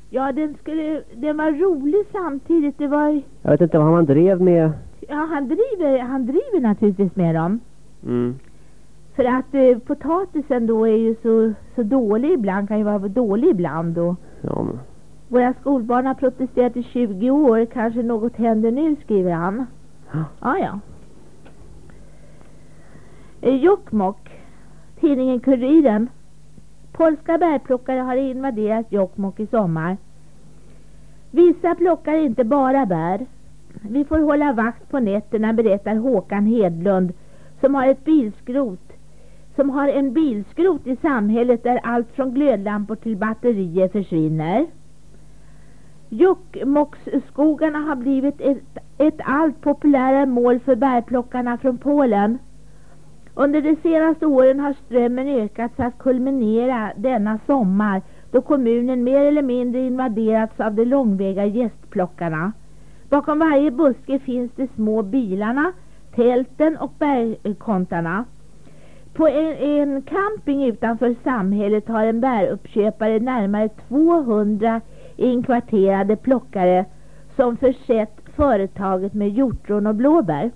Ja, den, skulle, den var rolig samtidigt. Det var, Jag vet inte vad han drev med. ja, han, driver, han driver naturligtvis med dem. Mm. För att eh, potatisen då är ju så, så dålig ibland, kan ju vara dålig ibland. Och Ja, men. våra skolbarn har protesterat i 20 år, kanske något händer nu, skriver han. Ja. Ja, ja. Eh, Jokkmokk, tidningen Kuriren. Polska bärplockare har invaderat Jokkmokk i sommar. Vissa plockar inte bara bär. Vi får hålla vakt på nätterna, berättar Håkan Hedlund som har ett bilskrot som har en bilskrot i samhället där allt från glödlampor till batterier försvinner. Jokkmokksskogarna har blivit ett, ett allt populärare mål för bärplockarna från Polen. Under de senaste åren har strömmen ökat för att kulminera denna sommar då kommunen mer eller mindre invaderats av de långväga gästplockarna. Bakom varje buske finns de små bilarna, tälten och bergkontarna. På en, en camping utanför samhället har en bäruppköpare närmare 200 inkvarterade plockare som försett företaget med hjortron och blåbär.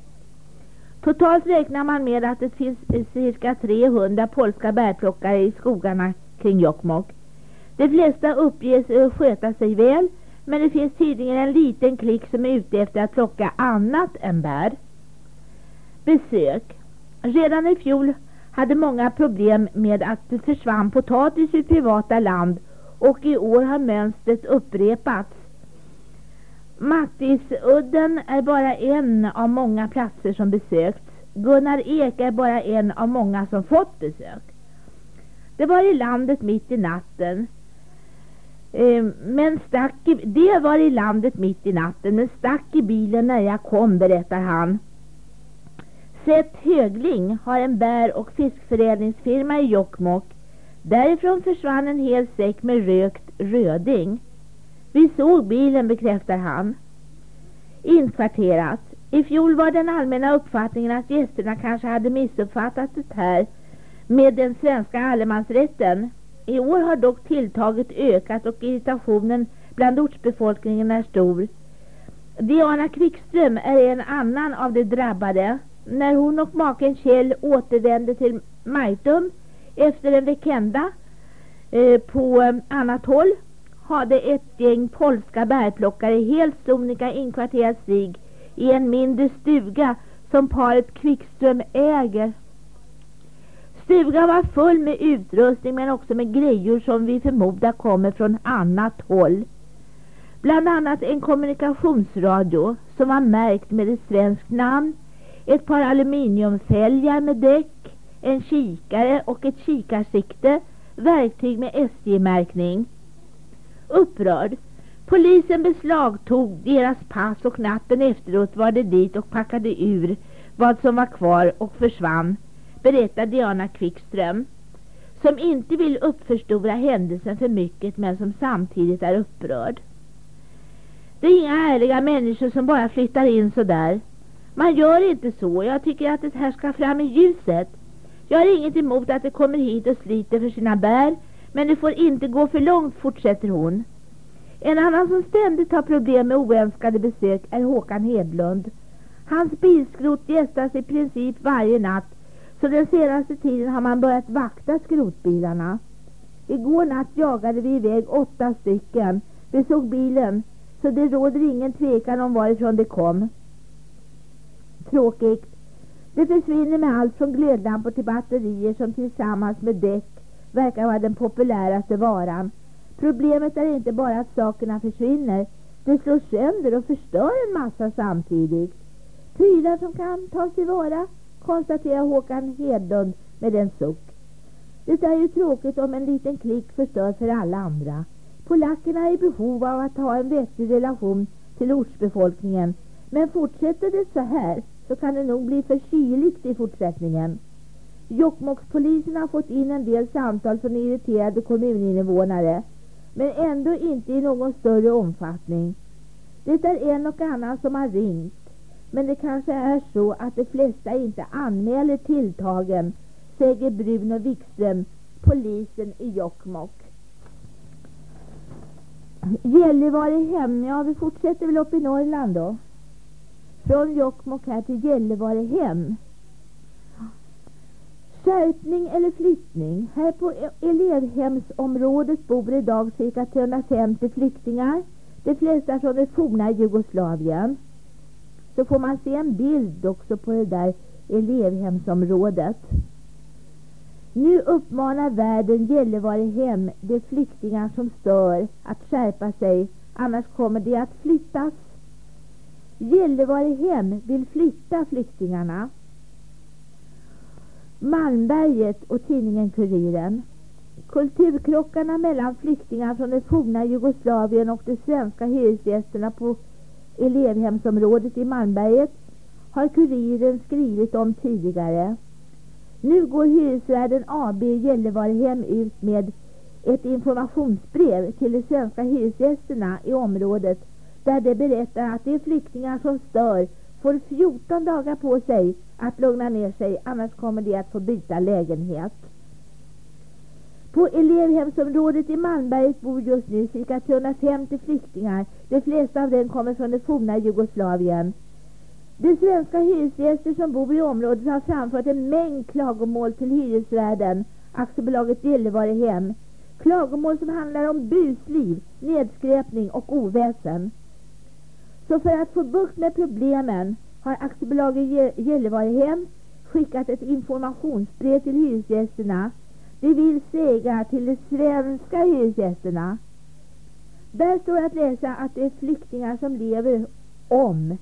Totalt räknar man med att det finns eh, cirka 300 polska bärplockare i skogarna kring Jokkmokk. De flesta uppges eh, sköta sig väl, men det finns tydligen en liten klick som är ute efter att plocka annat än bär. Besök. Redan i fjol hade många problem med att det försvann potatis i privata land och i år har mönstret upprepats. Mattisudden är bara en av många platser som besökts. Gunnar Ek är bara en av många som fått besök. Det var i landet mitt i natten. Eh, men stack i, det var i landet mitt i natten, men stack i bilen när jag kom, berättar han. Seth Högling har en bär och fiskförädlingsfirma i Jokkmokk. Därifrån försvann en hel säck med rökt röding. Vi såg bilen, bekräftar han. Inkvarterat. I fjol var den allmänna uppfattningen att gästerna kanske hade missuppfattat det här med den svenska allemansrätten. I år har dock tilltaget ökat och irritationen bland ortsbefolkningen är stor. Diana Kvickström är en annan av de drabbade. När hon och maken Kjell återvände till Majtum efter en vecka eh, på eh, annat håll hade ett gäng polska bärplockare helt sonika inkvarterat sig i en mindre stuga som paret Kvickström äger. Stugan var full med utrustning men också med grejor som vi förmodar kommer från annat håll. Bland annat en kommunikationsradio som var märkt med ett svenskt namn, ett par aluminiumfälgar med däck, en kikare och ett kikarsikte, verktyg med SJ-märkning. Upprörd. Polisen beslagtog deras pass och natten efteråt var det dit och packade ur vad som var kvar och försvann, berättar Diana Kvickström, som inte vill uppförstora händelsen för mycket men som samtidigt är upprörd. Det är inga ärliga människor som bara flyttar in så där. Man gör inte så. Jag tycker att det här ska fram i ljuset. Jag har inget emot att de kommer hit och sliter för sina bär, men det får inte gå för långt, fortsätter hon. En annan som ständigt har problem med oönskade besök är Håkan Hedlund. Hans bilskrot gästas i princip varje natt, så den senaste tiden har man börjat vakta skrotbilarna. Igår natt jagade vi iväg åtta stycken. Vi såg bilen Så det råder ingen tvekan om varifrån det kom. Tråkigt. Det försvinner med allt från glödlampor till batterier som tillsammans med däck verkar vara den populäraste varan. Problemet är inte bara att sakerna försvinner. Det slår sönder och förstör en massa samtidigt. Prylar som kan tas tillvara, konstaterar Håkan Hedlund med en suck. Det är ju tråkigt om en liten klick förstör för alla andra. Polackerna är i behov av att ha en vettig relation till ortsbefolkningen. Men fortsätter det så här så kan det nog bli för kyligt i fortsättningen. Jokkmokkspolisen har fått in en del samtal från irriterade kommuninvånare. Men ändå inte i någon större omfattning. Det är en och annan som har ringt. Men det kanske är så att de flesta inte anmäler tilltagen, säger Bruno Wikström, polisen i Jokkmokk. Gällivare hem, ja vi fortsätter väl upp i Norrland då. Från Jokkmokk här till Gällivare hem. Skärpning eller flyttning. Här på e-, elevhemsområdet bor idag cirka 350 flyktingar. De flesta från det forna Jugoslavien. Så får man se en bild också på det där elevhemsområdet. Nu uppmanar världen Gällivarehem de flyktingar som stör att skärpa sig, annars kommer de att flyttas. Gällivarehem vill flytta flyktingarna. Malmberget och tidningen Kuriren. Kulturkrockarna mellan flyktingar från det forna Jugoslavien och de svenska hyresgästerna på elevhemsområdet i Malmberget har Kuriren skrivit om tidigare. Nu går hyresvärden AB Gällivarehem ut med ett informationsbrev till de svenska hyresgästerna i området där det berättar att de flyktingar som stör får 14 dagar på sig att lugna ner sig annars kommer de att få byta lägenhet. På elevhemsområdet i Malmberget bor just nu cirka 350 flyktingar. De flesta av dem kommer från det forna Jugoslavien. De svenska hyresgäster som bor i området har framfört en mängd klagomål till hyresvärden, aktiebolaget Gällivarehem. Klagomål som handlar om busliv, nedskräpning och oväsen. Så för att få bukt med problemen har aktiebolaget Gällivarehem skickat ett informationsbrev till hyresgästerna. Det vill säga till de svenska hyresgästerna. Där står att läsa att det är flyktingar som lever om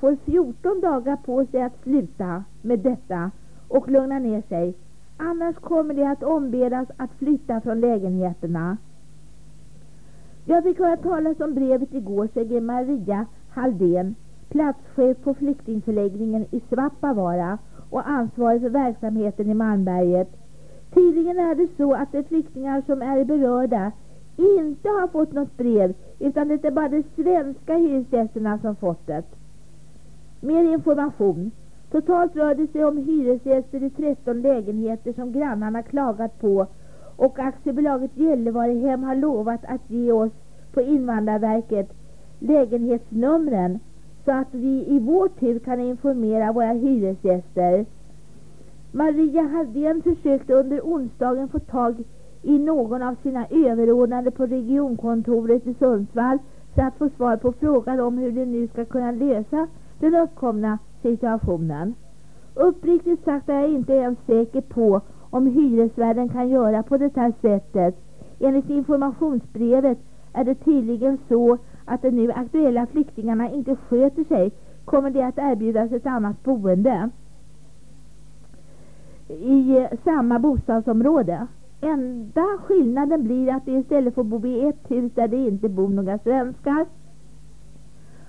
får 14 dagar på sig att sluta med detta och lugna ner sig. Annars kommer de att ombedas att flytta från lägenheterna. Jag fick höra talas om brevet igår, säger Maria Halldén, platschef på flyktingförläggningen i Svappavaara och ansvarig för verksamheten i Malmberget. Tydligen är det så att de flyktingar som är berörda inte har fått något brev utan det är bara de svenska hyresgästerna som fått det. Mer information. Totalt rör det sig om hyresgäster i 13 lägenheter som grannarna klagat på och aktiebolaget Gällivarehem har lovat att ge oss på Invandrarverket lägenhetsnumren så att vi i vår tur kan informera våra hyresgäster. Maria Halldén försökte under onsdagen få tag i någon av sina överordnade på regionkontoret i Sundsvall för att få svar på frågan om hur de nu ska kunna lösa den uppkomna situationen. Uppriktigt sagt är jag inte ens säker på om hyresvärden kan göra på det här sättet. Enligt informationsbrevet är det tydligen så att de nu aktuella flyktingarna inte sköter sig kommer de att erbjudas ett annat boende i eh, samma bostadsområde. Enda skillnaden blir att de istället får bo i ett hus där det inte bor några svenskar.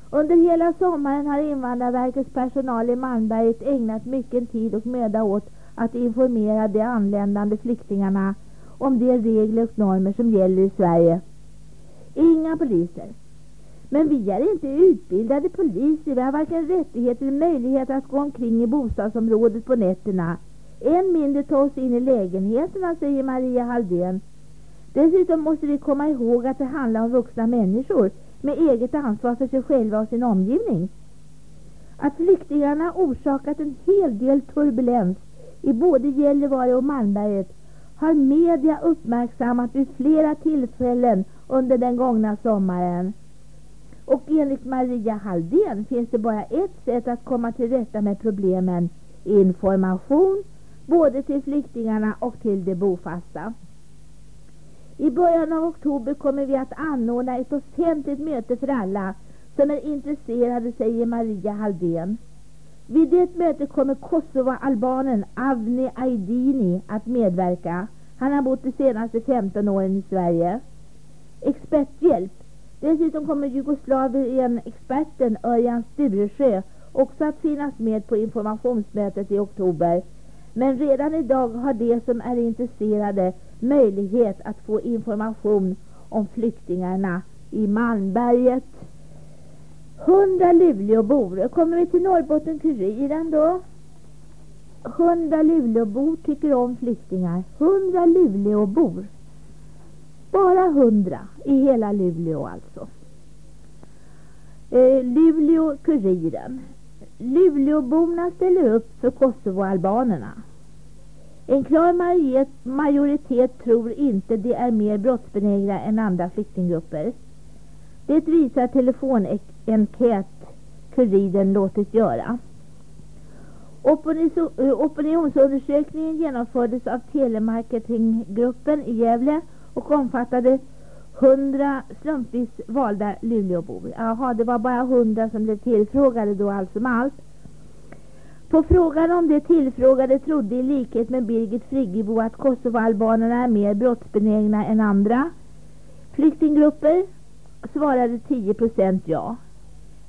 Under hela sommaren har Invandrarverkets personal i Malmberget ägnat mycket tid och möda åt att informera de anländande flyktingarna om de regler och normer som gäller i Sverige. Inga poliser. Men vi är inte utbildade poliser. Vi har varken rättigheter eller möjlighet att gå omkring i bostadsområdet på nätterna. Än mindre ta oss in i lägenheterna, säger Maria Halldén. Dessutom måste vi komma ihåg att det handlar om vuxna människor med eget ansvar för sig själva och sin omgivning. Att flyktingarna orsakat en hel del turbulens i både Gällivare och Malmberget har media uppmärksammat vid flera tillfällen under den gångna sommaren. Och enligt Maria Halldén finns det bara ett sätt att komma till rätta med problemen. Information, både till flyktingarna och till de bofasta. I början av oktober kommer vi att anordna ett offentligt möte för alla som är intresserade, säger Maria Halldén. Vid det mötet kommer Kosovo-albanen Avni Aydini att medverka. Han har bott de senaste 15 åren i Sverige. Experthjälp. Dessutom kommer Jugoslavien-experten Örjan Sturesjö också att finnas med på informationsmötet i oktober. Men redan idag har de som är intresserade möjlighet att få information om flyktingarna i Malmberget. 100 Luleåbor. Kommer vi till Norrbotten-Kuriren då? 100 Luleåbor tycker om flyktingar. 100 Luleåbor. Bara 100 i hela Luleå alltså. Eh, Luleå-Kuriren. Luleåborna ställer upp för Kosovoalbanerna. En klar majoritet tror inte de är mer brottsbenägna än andra flyktinggrupper. Det visar telefonenkät Kuriren låtit göra. Eh, opinionsundersökningen genomfördes av Telemarketinggruppen i Gävle och omfattade 100 slumpvis valda Luleåbor. Jaha, det var bara 100 som blev tillfrågade då allt som allt. På frågan om de tillfrågade trodde i likhet med Birgit Friggebo att Kosovoalbanerna är mer brottsbenägna än andra flyktinggrupper svarade 10 procent ja.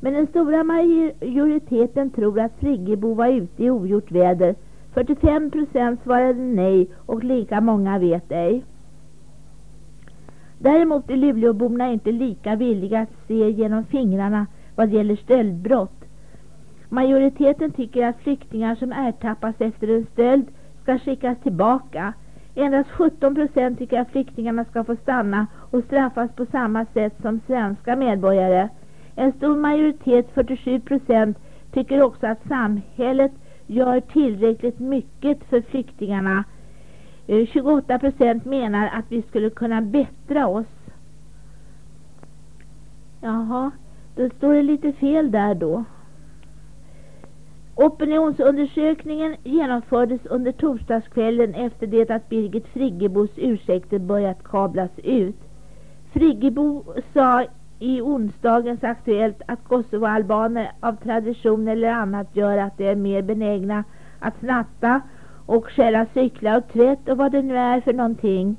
Men den stora majoriteten tror att Friggebo var ute i ogjort väder. 45 procent svarade nej och lika många vet ej. Däremot är Luleåborna inte lika villiga att se genom fingrarna vad gäller stöldbrott. Majoriteten tycker att flyktingar som ertappas efter en stöld ska skickas tillbaka. Endast 17 procent tycker att flyktingarna ska få stanna och straffas på samma sätt som svenska medborgare. En stor majoritet, 47 procent, tycker också att samhället gör tillräckligt mycket för flyktingarna. Eh, 28 procent menar att vi skulle kunna bättra oss. Jaha, då står det lite fel där då. Opinionsundersökningen genomfördes under torsdagskvällen efter det att Birgit Friggebos ursäkter börjat kablas ut. Friggebo sa i onsdagens Aktuellt att kosovoalbaner av tradition eller annat gör att de är mer benägna att snatta och stjäla cyklar och tvätt och vad det nu är för någonting.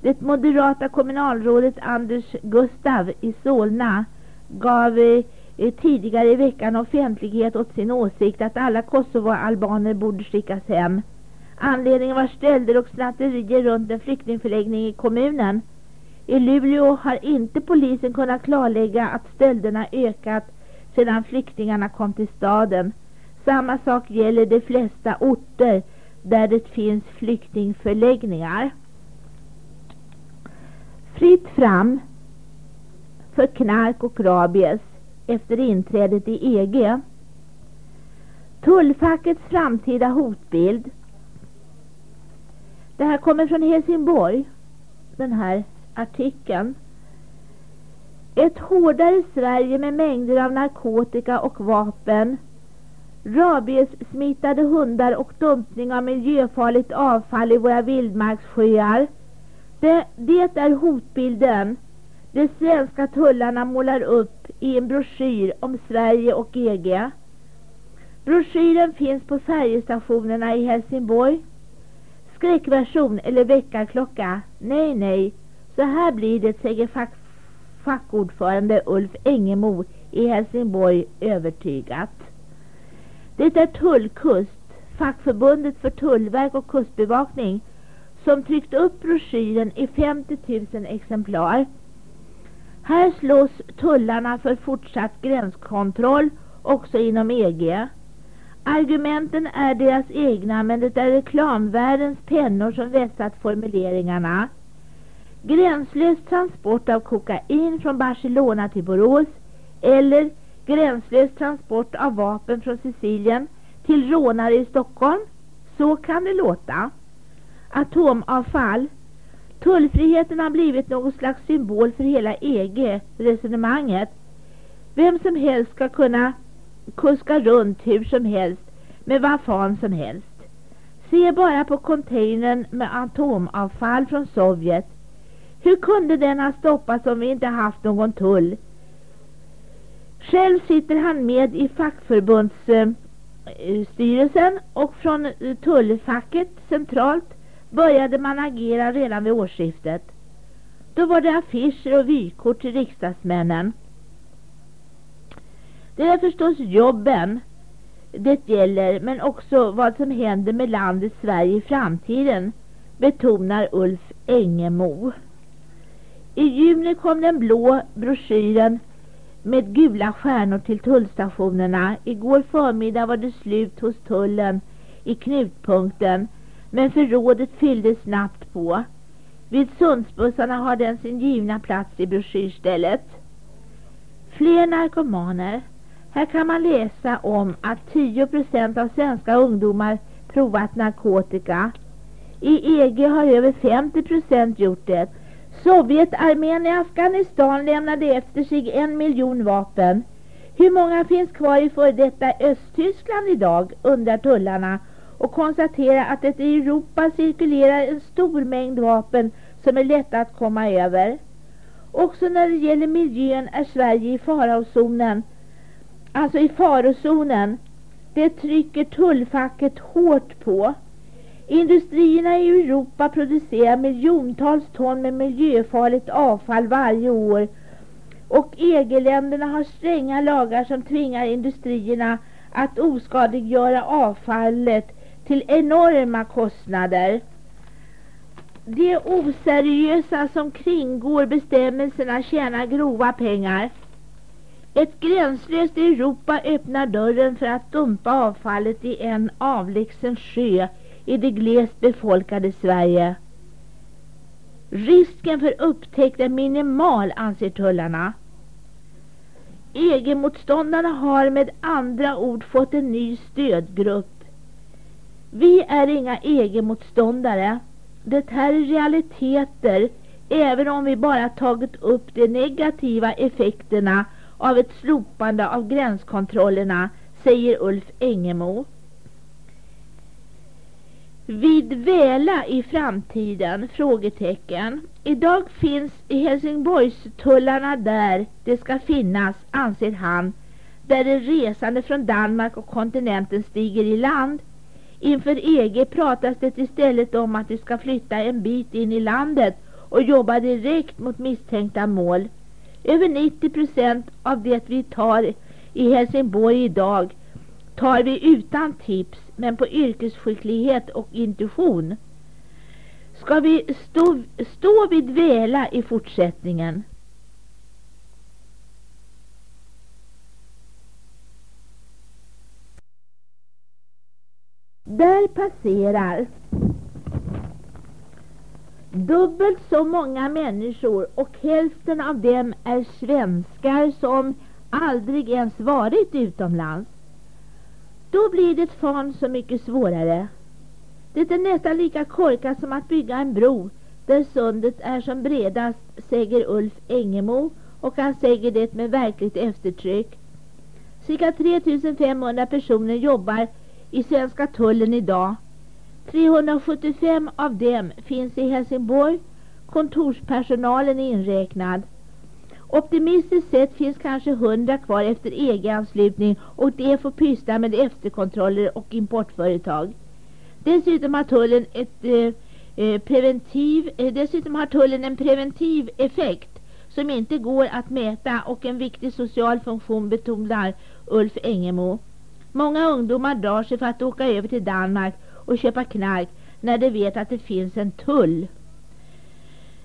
Det moderata kommunalrådet Anders Gustav i Solna gav eh, tidigare i veckan offentlighet åt sin åsikt att alla kosovoalbaner borde skickas hem. Anledningen var stölder och snatterier runt en flyktingförläggning i kommunen. I Luleå har inte polisen kunnat klarlägga att stölderna ökat sedan flyktingarna kom till staden. Samma sak gäller de flesta orter där det finns flyktingförläggningar. Fritt fram för knark och rabies efter inträdet i EG. Tullfackets framtida hotbild. Det här kommer från Helsingborg, den här artikeln. Ett hårdare Sverige med mängder av narkotika och vapen rabiessmittade hundar och dumpning av miljöfarligt avfall i våra vildmarkssjöar. Det, det är hotbilden de svenska tullarna målar upp i en broschyr om Sverige och EG. Broschyren finns på färjestationerna i Helsingborg. Skräckversion eller väckarklocka? Nej, nej. Så här blir det, säger fack, fackordförande Ulf Engemo i Helsingborg övertygat. Det är Tullkust, fackförbundet för tullverk och kustbevakning, som tryckt upp broschyren i 50 000 exemplar. Här slås tullarna för fortsatt gränskontroll också inom EG. Argumenten är deras egna men det är reklamvärldens pennor som vässat formuleringarna. Gränslös transport av kokain från Barcelona till Borås eller gränslös transport av vapen från Sicilien till rånare i Stockholm. Så kan det låta. Atomavfall. Tullfriheten har blivit någon slags symbol för hela EG-resonemanget. Vem som helst ska kunna kuska runt hur som helst med vad fan som helst. Se bara på containern med atomavfall från Sovjet. Hur kunde den ha stoppats om vi inte haft någon tull? Själv sitter han med i fackförbundsstyrelsen och från eh, tullfacket centralt började man agera redan vid årsskiftet. Då var det affischer och vykort till riksdagsmännen. Det är förstås jobben det gäller men också vad som händer med landet Sverige i framtiden betonar Ulf Engemo. I juni kom den blå broschyren med gula stjärnor till tullstationerna. Igår förmiddag var det slut hos tullen i knutpunkten men förrådet fylldes snabbt på. Vid Sundsbussarna har den sin givna plats i broschyrstället. Fler narkomaner. Här kan man läsa om att 10 procent av svenska ungdomar provat narkotika. I EG har över 50 procent gjort det. Sovjetarmén i Afghanistan lämnade efter sig en miljon vapen. Hur många finns kvar i före detta Östtyskland idag, undrar tullarna och konstaterar att det i Europa cirkulerar en stor mängd vapen som är lätta att komma över. Också när det gäller miljön är Sverige i farozonen. Alltså i farozonen. Det trycker tullfacket hårt på. Industrierna i Europa producerar miljontals ton med miljöfarligt avfall varje år och EG-länderna har stränga lagar som tvingar industrierna att oskadliggöra avfallet till enorma kostnader. De oseriösa som kringgår bestämmelserna tjänar grova pengar. Ett gränslöst Europa öppnar dörren för att dumpa avfallet i en avlägsen sjö i det glest befolkade Sverige. Risken för upptäckt är minimal anser tullarna. EG-motståndarna har med andra ord fått en ny stödgrupp. Vi är inga EG-motståndare. Det här är realiteter även om vi bara tagit upp de negativa effekterna av ett slopande av gränskontrollerna, säger Ulf Engemo. Vid Väla i framtiden? Frågetecken. Idag finns i Helsingborgstullarna där det ska finnas, anser han, där de resande från Danmark och kontinenten stiger i land. Inför EG pratas det istället om att de ska flytta en bit in i landet och jobba direkt mot misstänkta mål. Över 90 procent av det vi tar i Helsingborg idag tar vi utan tips men på yrkesskicklighet och intuition. Ska vi stå, stå vid Väla i fortsättningen? Där passerar dubbelt så många människor och hälften av dem är svenskar som aldrig ens varit utomlands. Då blir det fan så mycket svårare. Det är nästan lika korkat som att bygga en bro där sundet är som bredast, säger Ulf Engemo och han säger det med verkligt eftertryck. Cirka 3500 personer jobbar i Svenska tullen idag. 375 av dem finns i Helsingborg, kontorspersonalen är inräknad. Optimistiskt sett finns kanske 100 kvar efter EG-anslutning och de får pyssla med efterkontroller och importföretag. Dessutom har tullen ett eh, eh, preventiv, eh, dessutom har tullen en preventiv effekt som inte går att mäta och en viktig social funktion betonar Ulf Engemo. Många ungdomar drar sig för att åka över till Danmark och köpa knark när de vet att det finns en tull.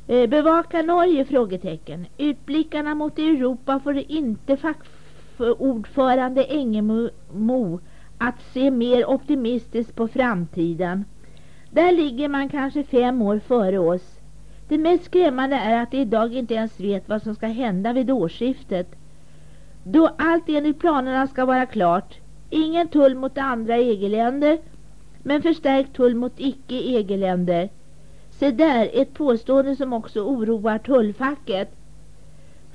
Eh, bevaka Norge? frågetecken. Utblickarna mot Europa får inte fackordförande Engemo att se mer optimistiskt på framtiden. Där ligger man kanske fem år före oss. Det mest skrämmande är att de idag inte ens vet vad som ska hända vid årsskiftet. Då allt enligt planerna ska vara klart. Ingen tull mot andra EG-länder men förstärkt tull mot icke-EG-länder. Se där, ett påstående som också oroar tullfacket.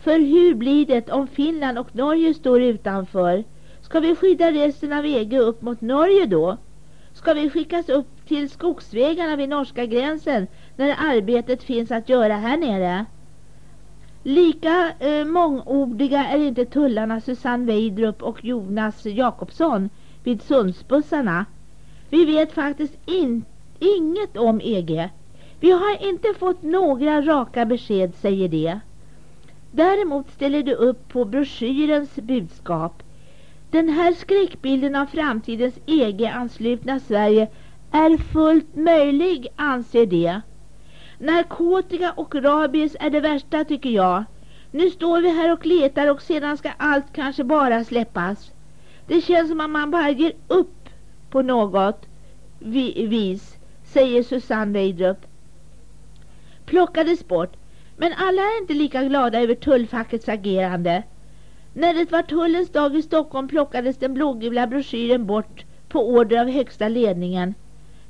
För hur blir det om Finland och Norge står utanför? Ska vi skydda resten av EG upp mot Norge då? Ska vi skickas upp till skogsvägarna vid norska gränsen när arbetet finns att göra här nere? Lika eh, mångordiga är inte tullarna Susanne Weidrup och Jonas Jakobsson vid Sundsbussarna. Vi vet faktiskt in, inget om EG. Vi har inte fått några raka besked, säger det. Däremot ställer du upp på broschyrens budskap. Den här skräckbilden av framtidens EG-anslutna Sverige är fullt möjlig, anser det. Narkotika och rabies är det värsta tycker jag. Nu står vi här och letar och sedan ska allt kanske bara släppas. Det känns som att man bara ger upp på något vis, säger Susanne Weidrup. Plockades bort. Men alla är inte lika glada över tullfackets agerande. När det var tullens dag i Stockholm plockades den blågula broschyren bort på order av högsta ledningen.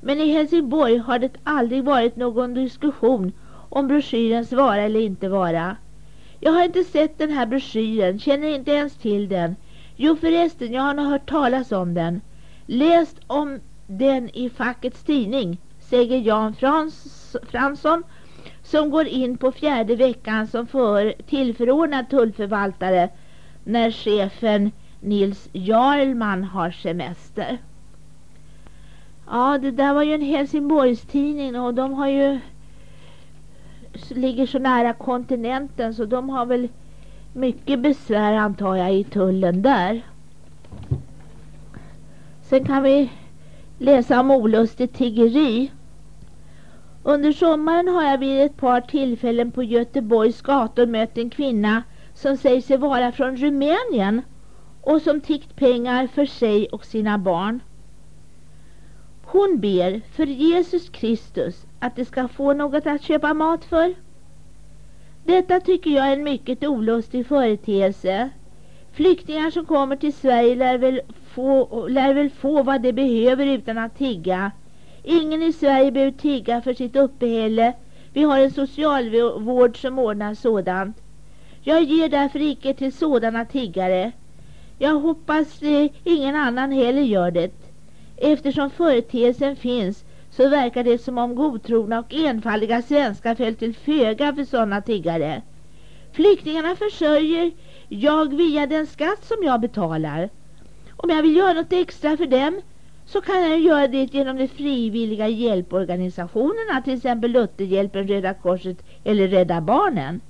Men i Helsingborg har det aldrig varit någon diskussion om broschyrens vara eller inte vara. Jag har inte sett den här broschyren, känner inte ens till den. Jo förresten, jag har nog hört talas om den. Läst om den i fackets tidning, säger Jan Frans, Fransson som går in på fjärde veckan som för tillförordnad tullförvaltare när chefen Nils Jarlman har semester. Ja, det där var ju en Helsingborgstidning och de har ju ligger så nära kontinenten så de har väl mycket besvär antar jag i tullen där. Sen kan vi läsa om olustigt tiggeri. Under sommaren har jag vid ett par tillfällen på Göteborgs gator mött en kvinna som säger sig vara från Rumänien och som tiggt pengar för sig och sina barn. Hon ber för Jesus Kristus att de ska få något att köpa mat för. Detta tycker jag är en mycket olustig företeelse. Flyktingar som kommer till Sverige lär väl få, lär väl få vad de behöver utan att tigga. Ingen i Sverige behöver tigga för sitt uppehälle. Vi har en socialvård som ordnar sådant. Jag ger därför icke till sådana tiggare. Jag hoppas eh, ingen annan heller gör det. Eftersom företeelsen finns så verkar det som om godtrogna och enfaldiga svenskar föll till föga för sådana tiggare. Flyktingarna försörjer jag via den skatt som jag betalar. Om jag vill göra något extra för dem så kan jag göra det genom de frivilliga hjälporganisationerna, till exempel Lutherhjälpen, Röda Korset eller Rädda Barnen.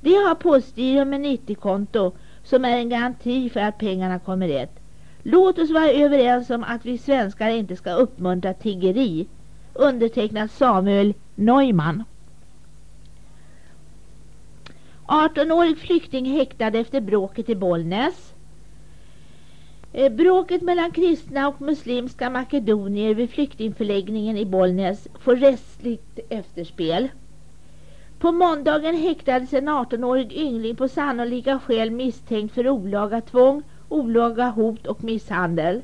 De har postgiro med 90-konto som är en garanti för att pengarna kommer rätt. Låt oss vara överens om att vi svenskar inte ska uppmuntra tiggeri. Undertecknat Samuel Neumann. 18-årig flykting häktad efter bråket i Bollnäs. Eh, bråket mellan kristna och muslimska makedonier vid flyktingförläggningen i Bollnäs får rättsligt efterspel. På måndagen häktades en 18-årig yngling på sannolika skäl misstänkt för olaga tvång, olaga hot och misshandel.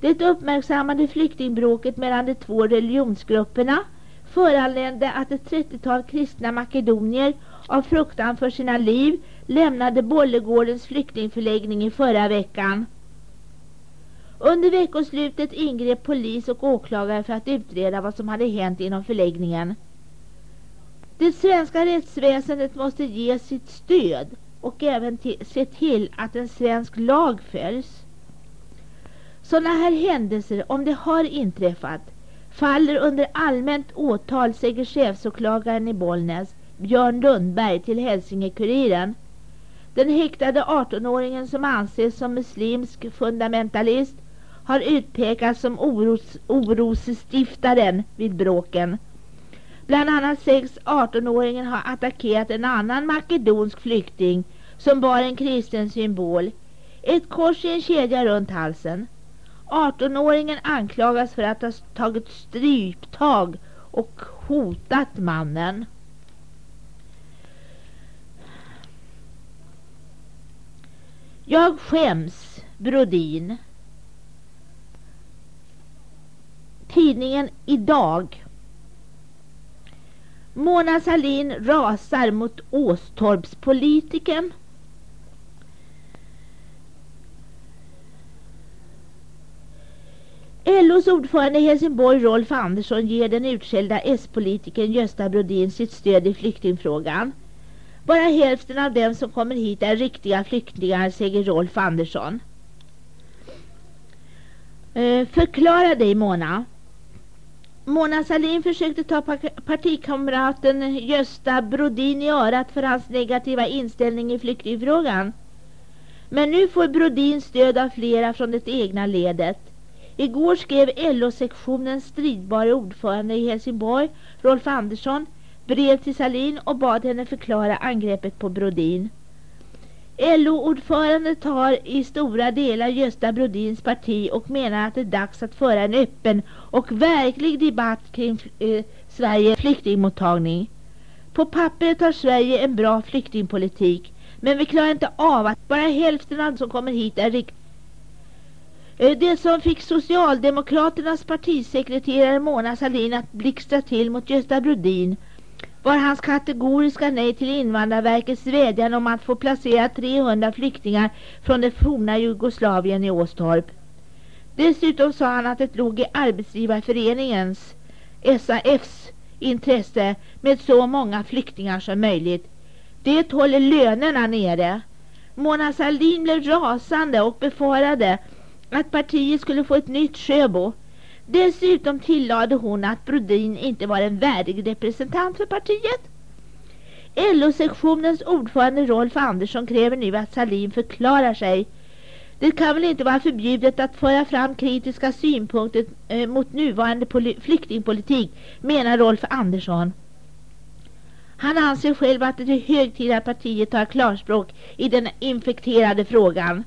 Det uppmärksammade flyktingbråket mellan de två religionsgrupperna föranledde att ett 30-tal kristna makedonier av fruktan för sina liv lämnade Bollegårdens flyktingförläggning i förra veckan. Under veckoslutet ingrep polis och åklagare för att utreda vad som hade hänt inom förläggningen. Det svenska rättsväsendet måste ge sitt stöd och även se till att en svensk lag följs. Sådana här händelser, om det har inträffat, faller under allmänt åtal, säger chefsåklagaren i Bollnäs, Björn Lundberg till Hälsingekuriren. Den häktade 18-åringen som anses som muslimsk fundamentalist har utpekats som oros, orosstiftaren vid bråken. Bland annat sägs 18-åringen ha attackerat en annan makedonsk flykting som bar en kristen symbol. Ett kors i en kedja runt halsen. 18-åringen anklagas för att ha tagit stryptag och hotat mannen. Jag skäms, Brodin. Tidningen Idag Mona Salin rasar mot Åstorpspolitiken. LOs ordförande i Helsingborg Rolf Andersson ger den utskällda S-politikern Gösta Brodin sitt stöd i flyktingfrågan. Bara hälften av dem som kommer hit är riktiga flyktingar, säger Rolf Andersson. Eh, förklara dig Mona. Mona Salin försökte ta partikamraten Gösta Brodin i örat för hans negativa inställning i flyktingfrågan. Men nu får Brodin stöd av flera från det egna ledet. Igår skrev LO-sektionens stridbara ordförande i Helsingborg, Rolf Andersson, brev till Salin och bad henne förklara angreppet på Brodin. LO-ordförande tar i stora delar Gösta Brodins parti och menar att det är dags att föra en öppen och verklig debatt kring eh, Sveriges flyktingmottagning. På pappret har Sverige en bra flyktingpolitik men vi klarar inte av att bara hälften av de som kommer hit är riktigt eh, det som fick Socialdemokraternas partisekreterare Mona Sahlin att blixtra till mot Gösta Brodin var hans kategoriska nej till Invandrarverkets vädjan om att få placera 300 flyktingar från det forna Jugoslavien i Åstorp. Dessutom sa han att det låg i Arbetsgivarföreningens, SAFs, intresse med så många flyktingar som möjligt. Det håller lönerna nere. Mona Sahlin blev rasande och befarade att partiet skulle få ett nytt Sjöbo. Dessutom tillade hon att Brodin inte var en värdig representant för partiet. LO-sektionens ordförande Rolf Andersson kräver nu att Salin förklarar sig. Det kan väl inte vara förbjudet att föra fram kritiska synpunkter eh, mot nuvarande flyktingpolitik, menar Rolf Andersson. Han anser själv att det är hög tid att partiet tar klarspråk i den infekterade frågan.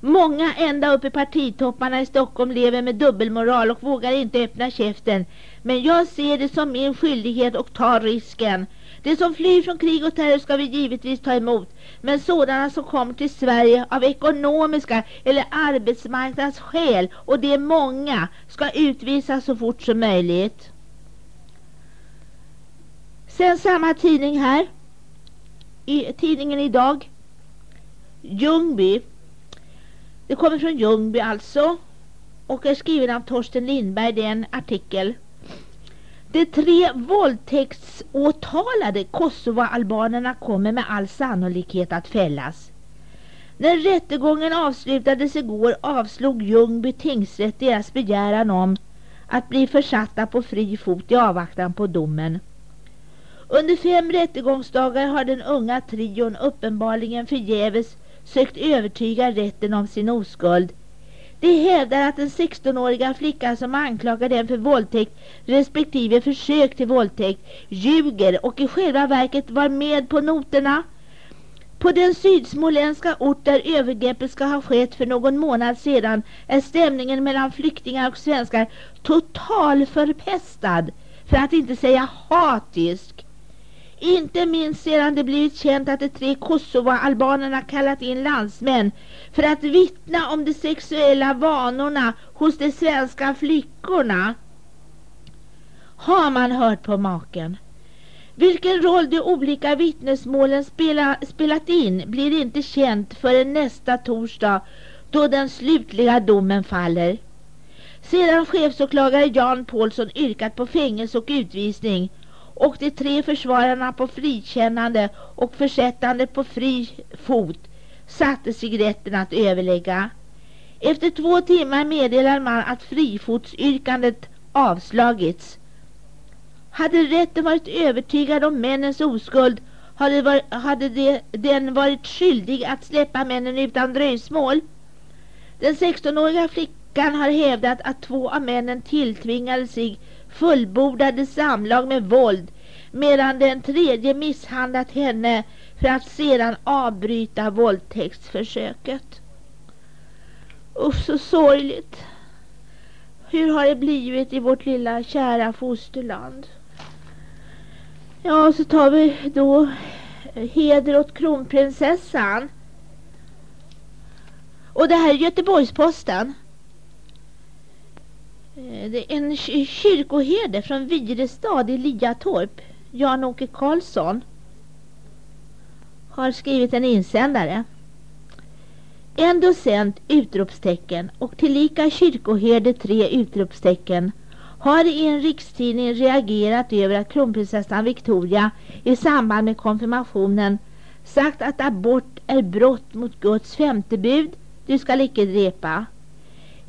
Många ända upp i partitopparna i Stockholm lever med dubbelmoral och vågar inte öppna käften. Men jag ser det som min skyldighet och tar risken. De som flyr från krig och terror ska vi givetvis ta emot. Men sådana som kommer till Sverige av ekonomiska eller arbetsmarknadsskäl, och det är många, ska utvisas så fort som möjligt. Sen samma tidning här. I tidningen idag. Ljungby. Det kommer från Ljungby alltså. Och är skriven av Torsten Lindberg. Det är en artikel. De tre våldtäktsåtalade Kosovoalbanerna kommer med all sannolikhet att fällas. När rättegången avslutades igår avslog Ljungby tingsrätt deras begäran om att bli försatta på fri fot i avvaktan på domen. Under fem rättegångsdagar har den unga trion uppenbarligen förgäves sökt övertyga rätten om sin oskuld. De hävdar att den 16-åriga flickan som anklagar dem för våldtäkt respektive försök till våldtäkt ljuger och i själva verket var med på noterna. På den sydsmåländska ort där övergreppet ska ha skett för någon månad sedan är stämningen mellan flyktingar och svenskar total förpestad, för att inte säga hatisk. Inte minst sedan det blivit känt att de tre Kosovo-albanerna kallat in landsmän för att vittna om de sexuella vanorna hos de svenska flickorna. Har man hört på maken? Vilken roll de olika vittnesmålen spela, spelat in blir inte känt förrän nästa torsdag då den slutliga domen faller. Sedan chefsåklagare Jan Paulsson yrkat på fängelse och utvisning och de tre försvararna på frikännande och försättande på fri fot satte sig rätten att överlägga. Efter två timmar meddelar man att frifotsyrkandet avslagits. Hade rätten varit övertygad om männens oskuld hade, var, hade de, den varit skyldig att släppa männen utan dröjsmål. Den 16-åriga flickan har hävdat att två av männen tilltvingade sig fullbordade samlag med våld medan den tredje misshandlat henne för att sedan avbryta våldtäktsförsöket. Usch så sorgligt. Hur har det blivit i vårt lilla kära fosterland? Ja, så tar vi då eh, heder åt kronprinsessan. Och det här är Göteborgsposten. Eh, det är en kyrkoherde från Virestad i Liatorp Jan-Åke Karlsson har skrivit en insändare. En docent utropstecken och tillika kyrkoherde tre utropstecken har i en rikstidning reagerat över att kronprinsessan Victoria i samband med konfirmationen sagt att abort är brott mot Guds femte bud, du skall icke drepa.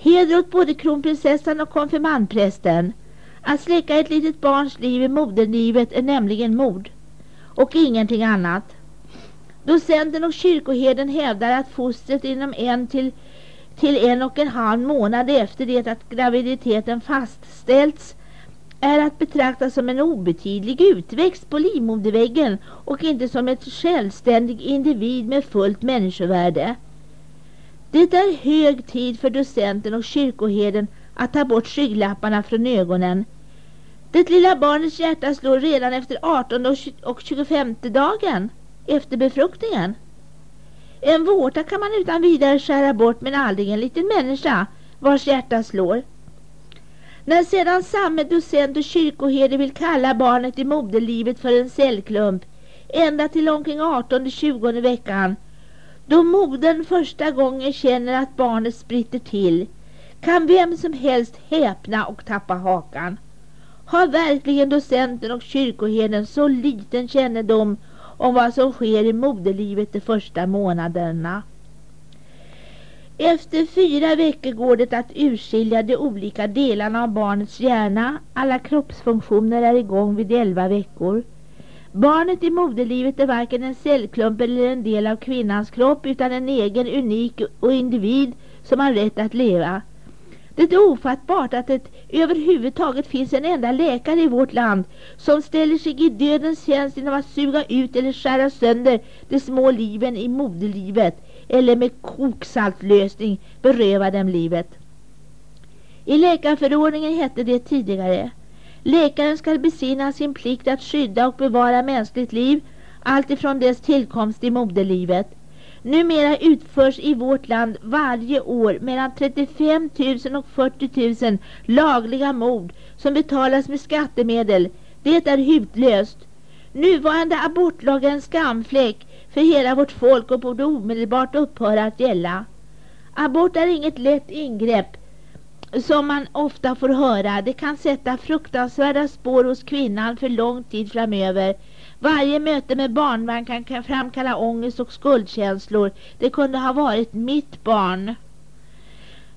Heder åt både kronprinsessan och konfirmandprästen. Att släcka ett litet barns liv i moderlivet är nämligen mord och ingenting annat. Docenten och kyrkoherden hävdar att fostret inom en till, till en och en halv månad efter det att graviditeten fastställts är att betrakta som en obetydlig utväxt på livmoderväggen och inte som ett självständig individ med fullt människovärde. Det är hög tid för docenten och kyrkoherden att ta bort skygglapparna från ögonen. Det lilla barnets hjärta slår redan efter 18 och 25 dagen efter befruktningen. En vårta kan man utan vidare skära bort men aldrig en liten människa vars hjärta slår. När sedan samme docent och kyrkoherde vill kalla barnet i moderlivet för en cellklump ända till omkring 18-20 veckan då modern första gången känner att barnet spritter till kan vem som helst häpna och tappa hakan. Har verkligen docenten och kyrkoherden så liten kännedom om vad som sker i moderlivet de första månaderna? Efter fyra veckor går det att urskilja de olika delarna av barnets hjärna. Alla kroppsfunktioner är igång vid elva veckor. Barnet i moderlivet är varken en cellklump eller en del av kvinnans kropp utan en egen unik och individ som har rätt att leva. Det är ofattbart att det överhuvudtaget finns en enda läkare i vårt land som ställer sig i dödens tjänst genom att suga ut eller skära sönder de små liven i moderlivet eller med koksaltlösning beröva dem livet. I läkarförordningen hette det tidigare Läkaren skall besinna sin plikt att skydda och bevara mänskligt liv alltifrån dess tillkomst i moderlivet. Numera utförs i vårt land varje år mellan 35 000 och 40 000 lagliga mord som betalas med skattemedel. Det är hutlöst. Nuvarande abortlag är en skamfläck för hela vårt folk och borde omedelbart upphöra att gälla. Abort är inget lätt ingrepp som man ofta får höra. Det kan sätta fruktansvärda spår hos kvinnan för lång tid framöver. Varje möte med barnvagn kan, kan framkalla ångest och skuldkänslor. Det kunde ha varit mitt barn.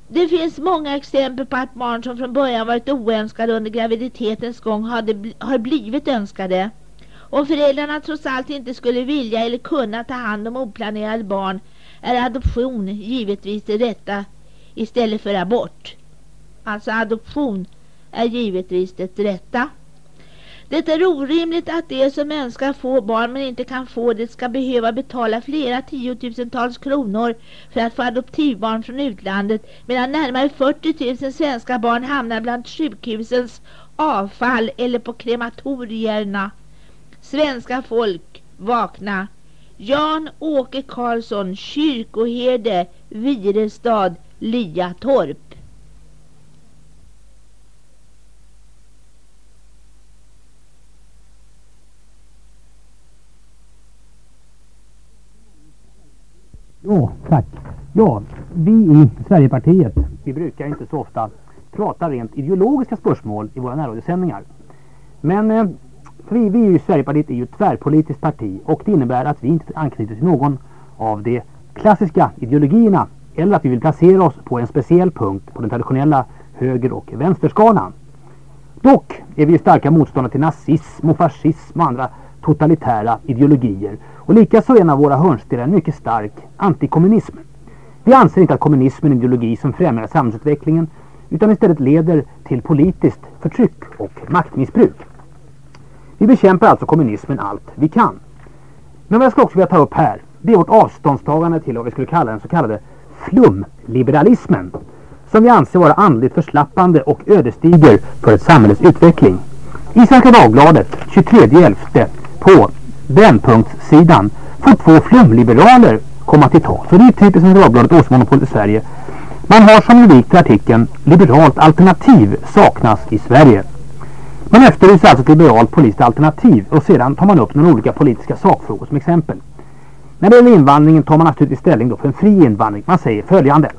Det finns många exempel på att barn som från början varit oönskade under graviditetens gång hade, har blivit önskade. Om föräldrarna trots allt inte skulle vilja eller kunna ta hand om oplanerade barn är adoption givetvis det rätta istället för abort. Alltså adoption är givetvis det rätta. Det är orimligt att de som önskar få barn men inte kan få det ska behöva betala flera tiotusentals kronor för att få adoptivbarn från utlandet medan närmare 40 000 svenska barn hamnar bland sjukhusens avfall eller på krematorierna. Svenska folk, vakna! Jan-Åke Karlsson, kyrkoherde, Virestad, Liatorp. Ja, tack. Ja, vi i Sverigepartiet, vi brukar inte så ofta prata rent ideologiska spörsmål i våra närradiosändningar. Men eh, vi, vi i Sverigepartiet är ju ett tvärpolitiskt parti och det innebär att vi inte anknyter till någon av de klassiska ideologierna eller att vi vill placera oss på en speciell punkt på den traditionella höger- och vänsterskalan. Dock är vi starka motståndare till nazism och fascism och andra totalitära ideologier och likaså är en av våra hörnstenar en mycket stark antikommunism. Vi anser inte att kommunismen är en ideologi som främjar samhällsutvecklingen utan istället leder till politiskt förtryck och maktmissbruk. Vi bekämpar alltså kommunismen allt vi kan. Men vad jag skulle också vilja ta upp här, det är vårt avståndstagande till vad vi skulle kalla den så kallade flumliberalismen. Som vi anser vara andligt förslappande och ödesdiger för ett samhälles utveckling. I Svenska Dagbladet 23.11 på Brännpunktssidan får två flumliberaler komma till tal. Så det är typiskt med Dagbladet Åsmonopolet i Sverige. Man har som rubrik till artikeln Liberalt alternativ saknas i Sverige. Man efterlyser alltså ett liberalt politiskt alternativ och sedan tar man upp några olika politiska sakfrågor som exempel. När det gäller invandringen tar man naturligtvis ställning då för en fri invandring. Man säger följande.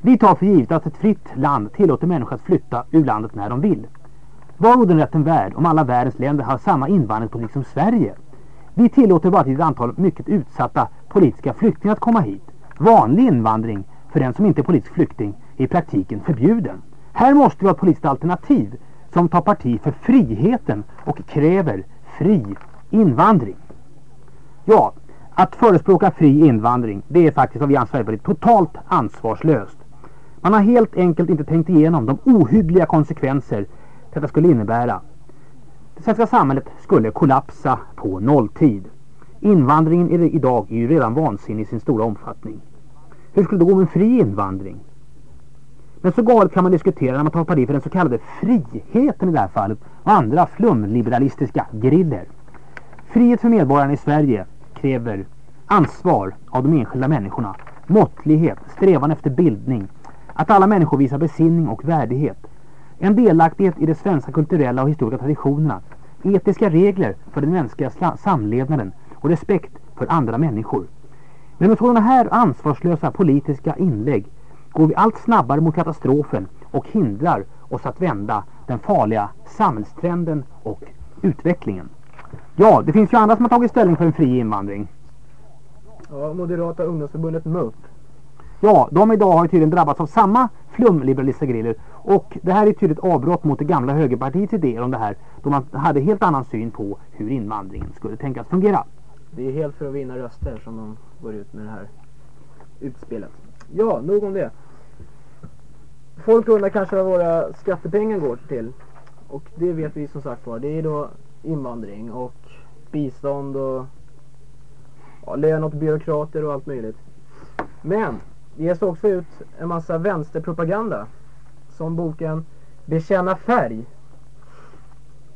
Vi tar för givet att ett fritt land tillåter människor att flytta ur landet när de vill. Vad vore den rätten värd om alla världens länder har samma invandringspolitik som Sverige? Vi tillåter bara till ett antal mycket utsatta politiska flyktingar att komma hit. Vanlig invandring för den som inte är politisk flykting är i praktiken förbjuden. Här måste vi ha ett politiskt alternativ som tar parti för friheten och kräver fri invandring. Ja, att förespråka fri invandring det är faktiskt vad vi anser är totalt ansvarslöst. Man har helt enkelt inte tänkt igenom de ohyggliga konsekvenser detta skulle innebära. Det svenska samhället skulle kollapsa på nolltid. Invandringen idag är ju redan vansinnig i sin stora omfattning. Hur skulle det gå med en fri invandring? Men så galet kan man diskutera när man tar parti för den så kallade friheten i det här fallet och andra flumliberalistiska griller. Frihet för medborgarna i Sverige kräver ansvar av de enskilda människorna, måttlighet, strävan efter bildning, att alla människor visar besinning och värdighet, en delaktighet i de svenska kulturella och historiska traditionerna, etiska regler för den mänskliga samlevnaden och respekt för andra människor. Men med sådana här ansvarslösa politiska inlägg går vi allt snabbare mot katastrofen och hindrar oss att vända den farliga samhällstrenden och utvecklingen. Ja, det finns ju andra som har tagit ställning för en fri invandring. Ja, Moderata ungdomsförbundet MUF. Ja, de idag har ju tydligen drabbats av samma flumliberalistiska griller. Och det här är ett tydligt avbrott mot det gamla högerpartiets idéer om det här. Då man hade helt annan syn på hur invandringen skulle tänkas fungera. Det är helt för att vinna röster som de går ut med det här utspelet. Ja, nog om det. Folk undrar kanske vad våra skattepengar går till. Och det vet vi som sagt var. Det är då invandring och bistånd och ja, lön åt byråkrater och allt möjligt. Men det ges också ut en massa vänsterpropaganda. Som boken Bekänna färg.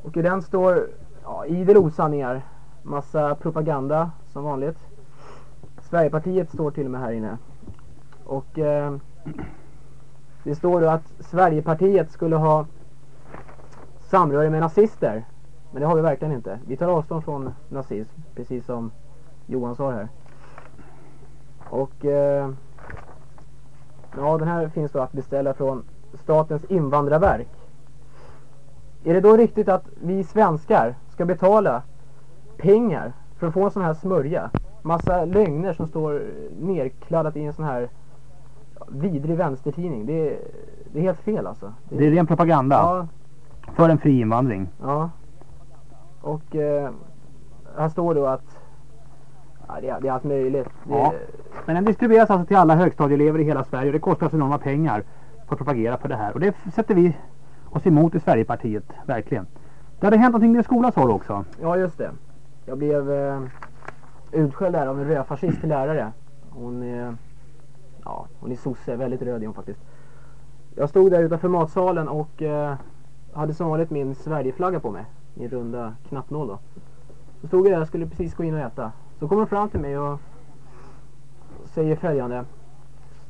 Och i den står ja, idel osanningar. Massa propaganda som vanligt. Sverigepartiet står till och med här inne. Och eh, det står då att Sverigepartiet skulle ha samröre med nazister. Men det har vi verkligen inte. Vi tar avstånd från nazism, precis som Johan sa här. Och eh, ja, den här finns då att beställa från Statens invandrarverk. Är det då riktigt att vi svenskar ska betala pengar för att få en sån här smörja? Massa lögner som står nerkladdat i en sån här vidrig vänstertidning. Det är, det är helt fel alltså. Det, det är ren propaganda. Ja. För en fri invandring. Ja. Och eh, här står då att ja, det, är, det är allt möjligt. Det, ja. Men den distribueras alltså till alla högstadieelever i hela Sverige och det kostar så enorma pengar för att propagera för det här. Och det sätter vi oss emot i Sverigepartiet, verkligen. Det hade hänt någonting i din skola sa du också. Ja, just det. Jag blev eh, utskälld där av en rödfascist till lärare. Hon är, ja, hon är sosse, väldigt röd är hon faktiskt. Jag stod där utanför matsalen och eh, hade som vanligt min Sverigeflagga på mig. Min runda knappnål då. Så stod jag där och skulle precis gå in och äta. Så kommer hon fram till mig och säger följande.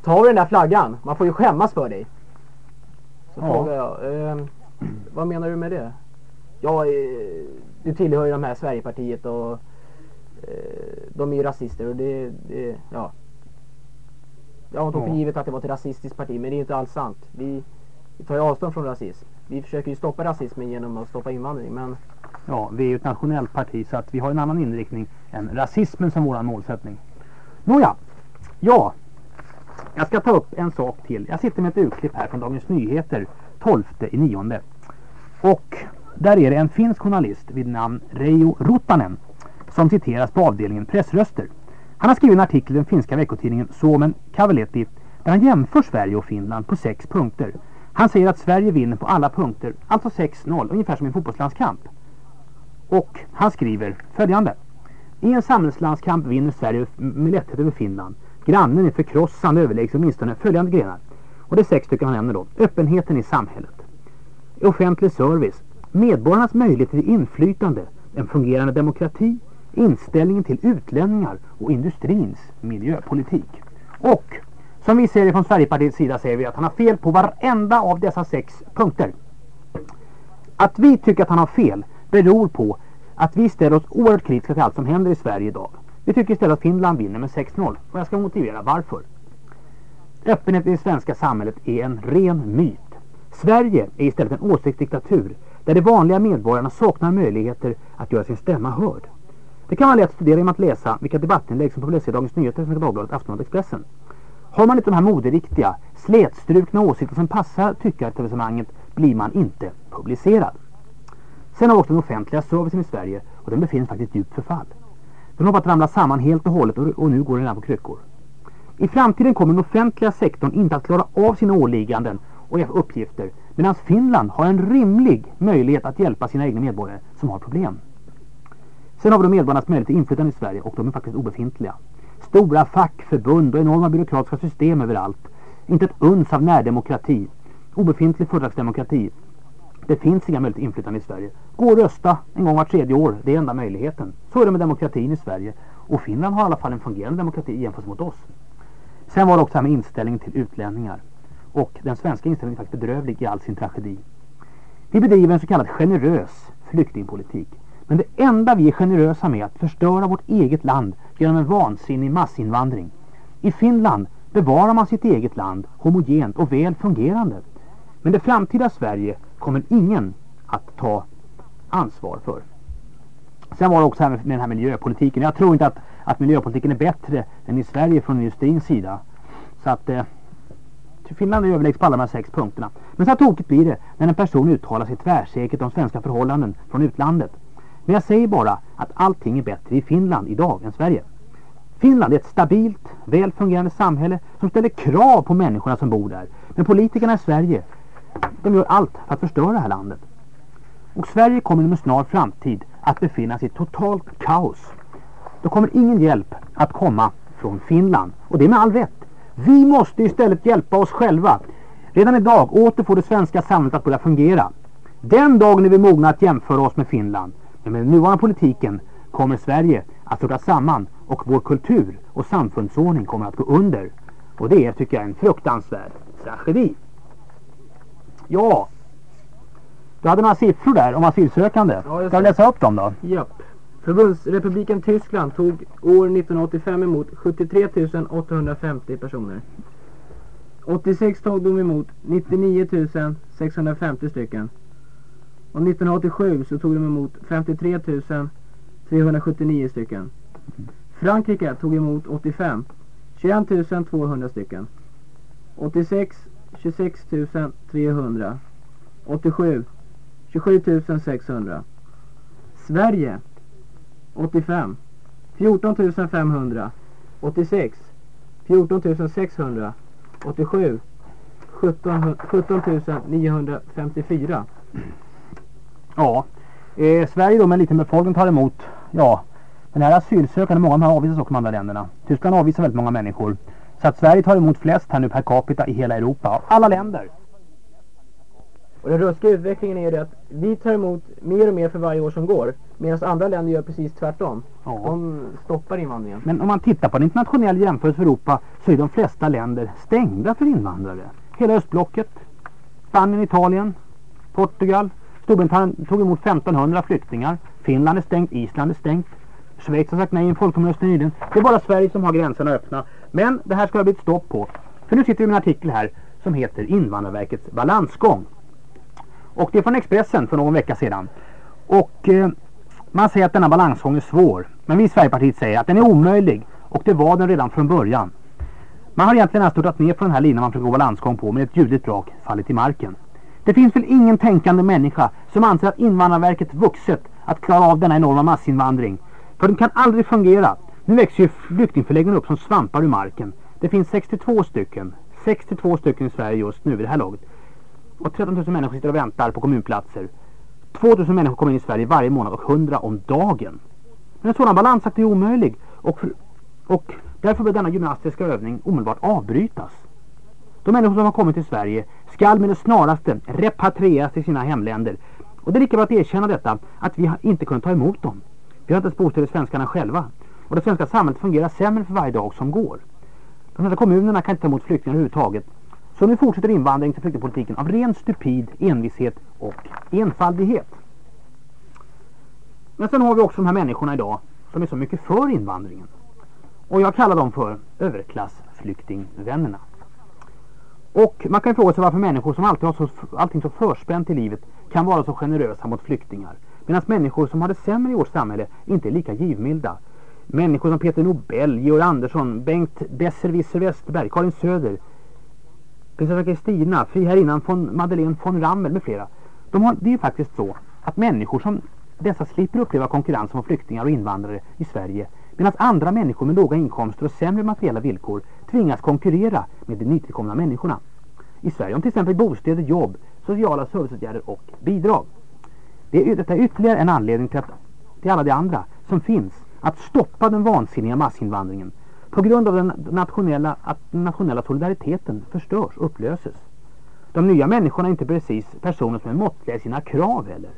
Ta den där flaggan, man får ju skämmas för dig. Så Ja. frågar jag, eh, vad menar du med det? Ja, eh, du tillhör ju de här Sverigepartiet och eh, de är ju rasister och det, det ja. Jag tog för Ja. givet att det var ett rasistiskt parti men det är inte alls sant. Vi, vi tar ju avstånd från rasism. Vi försöker ju stoppa rasismen genom att stoppa invandring men Ja, vi är ju ett nationellt parti så att vi har en annan inriktning än rasismen som våran målsättning. Nåja, ja. Jag ska ta upp en sak till. Jag sitter med ett urklipp här från Dagens Nyheter 12 i 9. Och där är det en finsk journalist vid namn Reijo Rotanen som citeras på avdelningen pressröster. Han har skrivit en artikel i den finska veckotidningen Suomen Kavaleti där han jämför Sverige och Finland på sex punkter. Han säger att Sverige vinner på alla punkter, alltså 6-0, ungefär som i en fotbollslandskamp. Och han skriver följande. I en samhällslandskamp vinner Sverige med lätthet över Finland. Grannen är förkrossande överlägsen åtminstone följande grenar. Och det är sex stycken han nämner då. Öppenheten i samhället. Offentlig service. Medborgarnas möjlighet till inflytande. En fungerande demokrati. Inställningen till utlänningar och industrins miljöpolitik. Och som vi ser det från Sverigepartiets sida säger vi att han har fel på varenda av dessa sex punkter. Att vi tycker att han har fel beror på att vi ställer oss oerhört kritiska till allt som händer i Sverige idag. Vi tycker istället att Finland vinner med 6-0 och jag ska motivera varför. Öppenhet i det svenska samhället är en ren myt. Sverige är istället en åsiktsdiktatur där de vanliga medborgarna saknar möjligheter att göra sin stämma hörd. Det kan vara lätt att studera genom att läsa vilka debattinlägg som publiceras i Dagens Nyheter, Svenska Dagbladet, Aftonbladet och Expressen. Har man inte de här moderiktiga, slätstrukna åsikter som passar tyckaretablissemanget blir man inte publicerad. Sen har vi också den offentliga servicen i Sverige och den befinner sig faktiskt i djupt förfall. Den har på att ramla samman helt och hållet och, och nu går den här på kryckor. I framtiden kommer den offentliga sektorn inte att klara av sina åligganden och uppgifter medan Finland har en rimlig möjlighet att hjälpa sina egna medborgare som har problem. Sen har vi då medborgarnas möjlighet till inflytande i Sverige och de är faktiskt obefintliga. Stora fackförbund och enorma byråkratiska system överallt. Inte ett uns av närdemokrati. Obefintlig fördragsdemokrati. Det finns inga möjligheter till inflytande i Sverige. Gå och rösta en gång var tredje år. Det är enda möjligheten. Så är det med demokratin i Sverige. Och Finland har i alla fall en fungerande demokrati jämfört mot oss. Sen var det också det här med inställningen till utlänningar. Och den svenska inställningen är faktiskt bedrövlig i all sin tragedi. Vi bedriver en så kallad generös flyktingpolitik. Men det enda vi är generösa med är att förstöra vårt eget land genom en vansinnig massinvandring. I Finland bevarar man sitt eget land homogent och väl fungerande. Men det framtida Sverige kommer ingen att ta ansvar för. Sen var det också här med, med den här miljöpolitiken. Jag tror inte att, att miljöpolitiken är bättre än i Sverige från industrins sida. Så att eh, Finland är överlägset på alla de här sex punkterna. Men så här tokigt blir det när en person uttalar sig tvärsäkert om svenska förhållanden från utlandet. Men jag säger bara att allting är bättre i Finland idag än Sverige. Finland är ett stabilt, väl fungerande samhälle som ställer krav på människorna som bor där. Men politikerna i Sverige, de gör allt för att förstöra det här landet. Och Sverige kommer inom en snar framtid att befinna sig i totalt kaos. Då kommer ingen hjälp att komma från Finland. Och det är med all rätt. Vi måste istället hjälpa oss själva. Redan idag återfår det svenska samhället att börja fungera. Den dagen är vi mogna att jämföra oss med Finland. Men med den nuvarande politiken kommer Sverige att störta samman och vår kultur och samfundsordning kommer att gå under. Och det är, tycker jag, en fruktansvärd tragedi. Ja, du hade några siffror där om asylsökande. Ja, Ska du läsa upp dem då? Japp. Förbundsrepubliken Tyskland tog år 1985 emot 73 850 personer. 86 tog de emot 99 650 stycken. Och 1987 så tog de emot 53 379 stycken. Frankrike tog emot 85. 21 200 stycken. 86 26 300. 87 27 600. Sverige 85 14 500. 86 14 600. 87 17, 17 954. Ja, eh, Sverige då med en liten befolkning tar emot, ja, den här asylsökande, många av dem avvisas också de andra länderna. Tyskland avvisar väldigt många människor. Så att Sverige tar emot flest här nu per capita i hela Europa, alla länder. Och den ruskiga utvecklingen är ju det att vi tar emot mer och mer för varje år som går. Medan andra länder gör precis tvärtom. Ja. De stoppar invandringen. Men om man tittar på en internationell jämförelse för Europa så är de flesta länder stängda för invandrare. Hela östblocket, Spanien, Italien, Portugal, Storbritannien tog emot 1500 flyktingar. Finland är stängt, Island är stängt. Schweiz har sagt nej i en folkomröstning nyligen. Det är bara Sverige som har gränserna öppna. Men det här ska det bli ett stopp på. För nu sitter vi med en artikel här som heter Invandrarverkets balansgång. Och det är från Expressen för någon vecka sedan. Och eh, man säger att denna balansgång är svår. Men vi i Sverigepartiet säger att den är omöjlig. Och det var den redan från början. Man har egentligen störtat ner från den här linan man försöker gå balansgång på med ett ljudligt brak fallit i marken. Det finns väl ingen tänkande människa som anser att Invandrarverket vuxet att klara av denna enorma massinvandring. För den kan aldrig fungera. Nu växer ju flyktingförläggningar upp som svampar ur marken. Det finns 62 stycken. 62 stycken i Sverige just nu vid det här laget. Och 13 000 människor sitter och väntar på kommunplatser. 2 000 människor kommer in i Sverige varje månad och 100 om dagen. Men en sådan balansakt är omöjlig. Och, för, och därför bör denna gymnastiska övning omedelbart avbrytas. De människor som har kommit till Sverige skall med det snaraste repatrieras till sina hemländer. Och det är lika bra att erkänna detta, att vi inte kunnat ta emot dem. Vi har inte ens bostäder svenskarna själva. Och det svenska samhället fungerar sämre för varje dag som går. De svenska kommunerna kan inte ta emot flyktingar överhuvudtaget. Så Så nu fortsätter invandrings och flyktingpolitiken av ren stupid envishet och enfaldighet. Men sen har vi också de här människorna idag som är så mycket för invandringen. Och jag kallar dem för överklassflyktingvännerna. Och man kan ju fråga sig varför människor som alltid har så, allting så förspänt i livet kan vara så generösa mot flyktingar. Medan människor som har det sämre i vårt samhälle inte är lika givmilda. Människor som Peter Nobel, Georg Andersson, Bengt Besserwisser Westerberg, Karin Söder, prinsessa Kristina, friherrinnan von Madeleine von Rammel med flera. De har, det är ju faktiskt så att människor som dessa slipper uppleva konkurrens från flyktingar och invandrare i Sverige medan andra människor med låga inkomster och sämre materiella villkor tvingas konkurrera med de nytillkomna människorna. I Sverige om till exempel bostäder, jobb, sociala serviceåtgärder och bidrag. Det är, detta är ytterligare en anledning till, att, till alla de andra som finns att stoppa den vansinniga massinvandringen på grund av den nationella, att den nationella solidariteten förstörs, och upplöses. De nya människorna är inte precis personer som är måttliga i sina krav heller.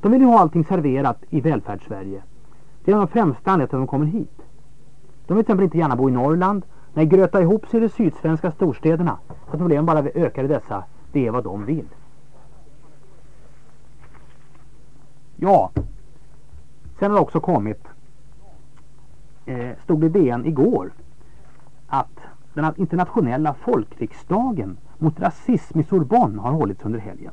De vill ju ha allting serverat i välfärdssverige. Det är de främsta anledningarna till att de kommer hit. De vill till exempel inte gärna bo i Norrland. Nej, gröta ihop sig i de sydsvenska storstäderna. Så att problemen bara ökar i dessa. Det är vad de vill. Ja, sen har det också kommit, eh, stod det i DN igår, att den internationella folkriksdagen mot rasism i Sorbonne har hållits under helgen.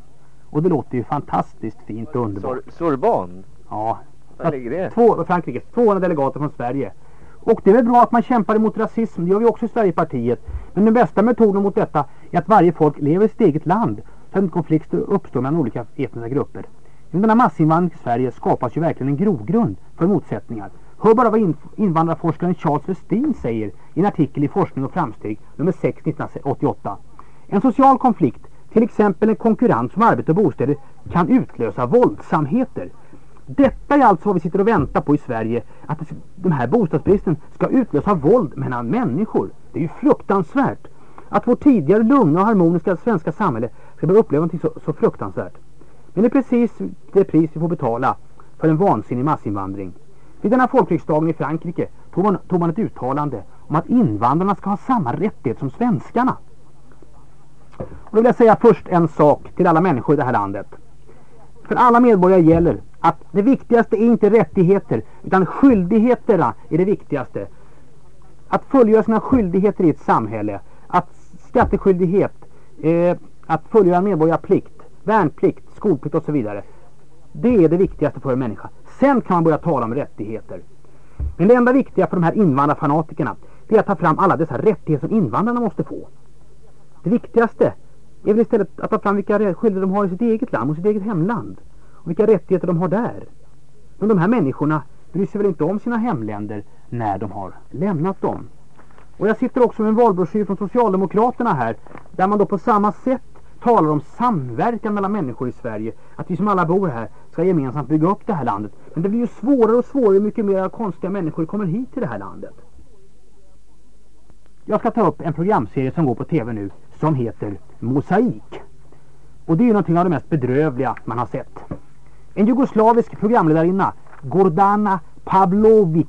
Och det låter ju fantastiskt fint och underbart. Sor Sorbonne? Ja. Var ligger det? Två, Frankrike. 200 delegater från Sverige. Och det är väl bra att man kämpar emot rasism. Det gör vi också i Sverigepartiet. Men den bästa metoden mot detta är att varje folk lever i sitt eget land. Så att inte konflikter uppstår mellan olika etniska grupper. Genom denna massinvandring till Sverige skapas ju verkligen en grogrund för motsättningar. Hör bara vad invandrarforskaren Charles Westin säger i en artikel i Forskning och framsteg nummer 6 1988. En social konflikt, till exempel en konkurrens om arbete och bostäder, kan utlösa våldsamheter. Detta är alltså vad vi sitter och väntar på i Sverige. Att den här bostadsbristen ska utlösa våld mellan människor. Det är ju fruktansvärt. Att vårt tidigare lugna och harmoniska svenska samhälle ska börja uppleva något så, så fruktansvärt. Men det är precis det pris vi får betala för en vansinnig massinvandring. Vid denna folkriksdagen i Frankrike tog man, tog man ett uttalande om att invandrarna ska ha samma rättighet som svenskarna. Och då vill jag säga först en sak till alla människor i det här landet. För alla medborgare gäller att det viktigaste är inte rättigheter utan skyldigheterna är det viktigaste. Att fullgöra sina skyldigheter i ett samhälle. Att skatteskyldighet, eh, att fullgöra medborgarplikt, värnplikt, skolplikt och så vidare. Det är det viktigaste för en människa. Sen kan man börja tala om rättigheter. Men det enda viktiga för de här invandrarfanatikerna det är att ta fram alla dessa rättigheter som invandrarna måste få. Det viktigaste är väl istället att ta fram vilka skyldigheter de har i sitt eget land och sitt eget hemland. Och vilka rättigheter de har där. Men de här människorna bryr sig väl inte om sina hemländer när de har lämnat dem. Och jag sitter också med en valbroschyr från Socialdemokraterna här. Där man då på samma sätt talar om samverkan mellan människor i Sverige. Att vi som alla bor här ska gemensamt bygga upp det här landet. Men det blir ju svårare och svårare mycket mer konstiga människor kommer hit till det här landet. Jag ska ta upp en programserie som går på tv nu som heter Mosaik. Och det är något någonting av det mest bedrövliga man har sett. En jugoslavisk programledarinna, Gordana Pavlovic,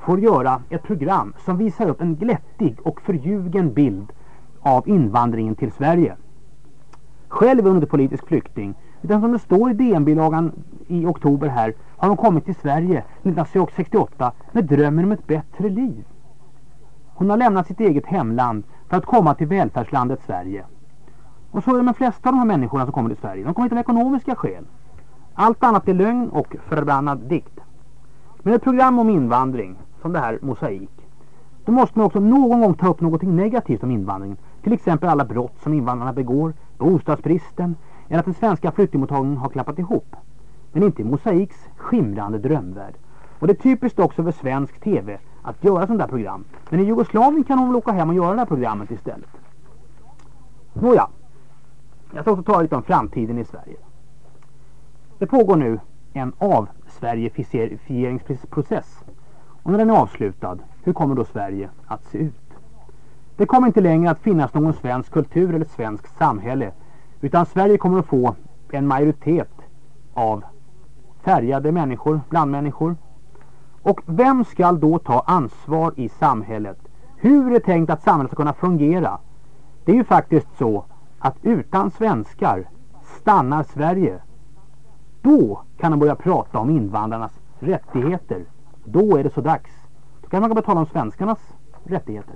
får göra ett program som visar upp en glättig och förljugen bild av invandringen till Sverige. Själv är hon inte politisk flykting, utan som det står i DN-bilagan i oktober här, har hon kommit till Sverige 1968 med drömmen om ett bättre liv. Hon har lämnat sitt eget hemland för att komma till välfärdslandet Sverige. Och så är det de flesta av de här människorna som kommer till Sverige. De kommer hit av ekonomiska skäl. Allt annat är lögn och förbannad dikt. Men ett program om invandring, som det här Mosaik, då måste man också någon gång ta upp något negativt om invandringen. Till exempel alla brott som invandrarna begår, bostadsbristen, eller att den svenska flyktingmottagningen har klappat ihop. Men inte i Mosaiks skimrande drömvärld. Och det är typiskt också för svensk tv att göra sådana där program. Men i Jugoslavien kan hon väl åka hem och göra det här programmet istället. Nåja, jag ska också tala lite om framtiden i Sverige. Det pågår nu en avsverigefieringsprocess. Och när den är avslutad, hur kommer då Sverige att se ut? Det kommer inte längre att finnas någon svensk kultur eller svensk samhälle. Utan Sverige kommer att få en majoritet av färgade människor, blandmänniskor. Och vem ska då ta ansvar i samhället? Hur är det tänkt att samhället ska kunna fungera? Det är ju faktiskt så att utan svenskar stannar Sverige. Då kan de börja prata om invandrarnas rättigheter. Då är det så dags. Då kan man börja tala om svenskarnas rättigheter.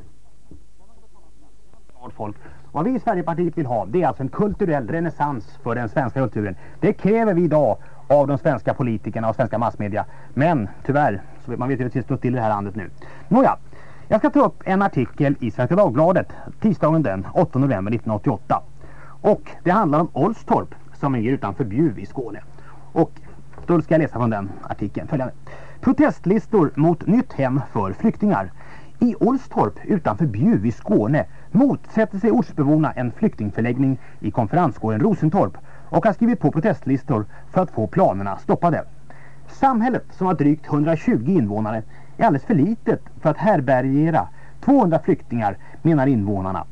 Folk. Vad vi i Sverigepartiet vill ha det är alltså en kulturell renässans för den svenska kulturen. Det kräver vi idag av de svenska politikerna och svenska massmedia. Men tyvärr, så man vet ju att det står still i det här landet nu. Nåja, jag ska ta upp en artikel i Svenska Dagbladet tisdagen den 8 november 1988. Och det handlar om Olstorp som ligger utanför Bjuv i Skåne. Och då ska jag läsa från den artikeln följande. Protestlistor mot nytt hem för flyktingar. I Olstorp utanför Bjuv i Skåne motsätter sig ortsbevorna en flyktingförläggning i konferensgården Rosentorp och har skrivit på protestlistor för att få planerna stoppade. Samhället som har drygt 120 invånare är alldeles för litet för att härbärgera 200 flyktingar menar invånarna.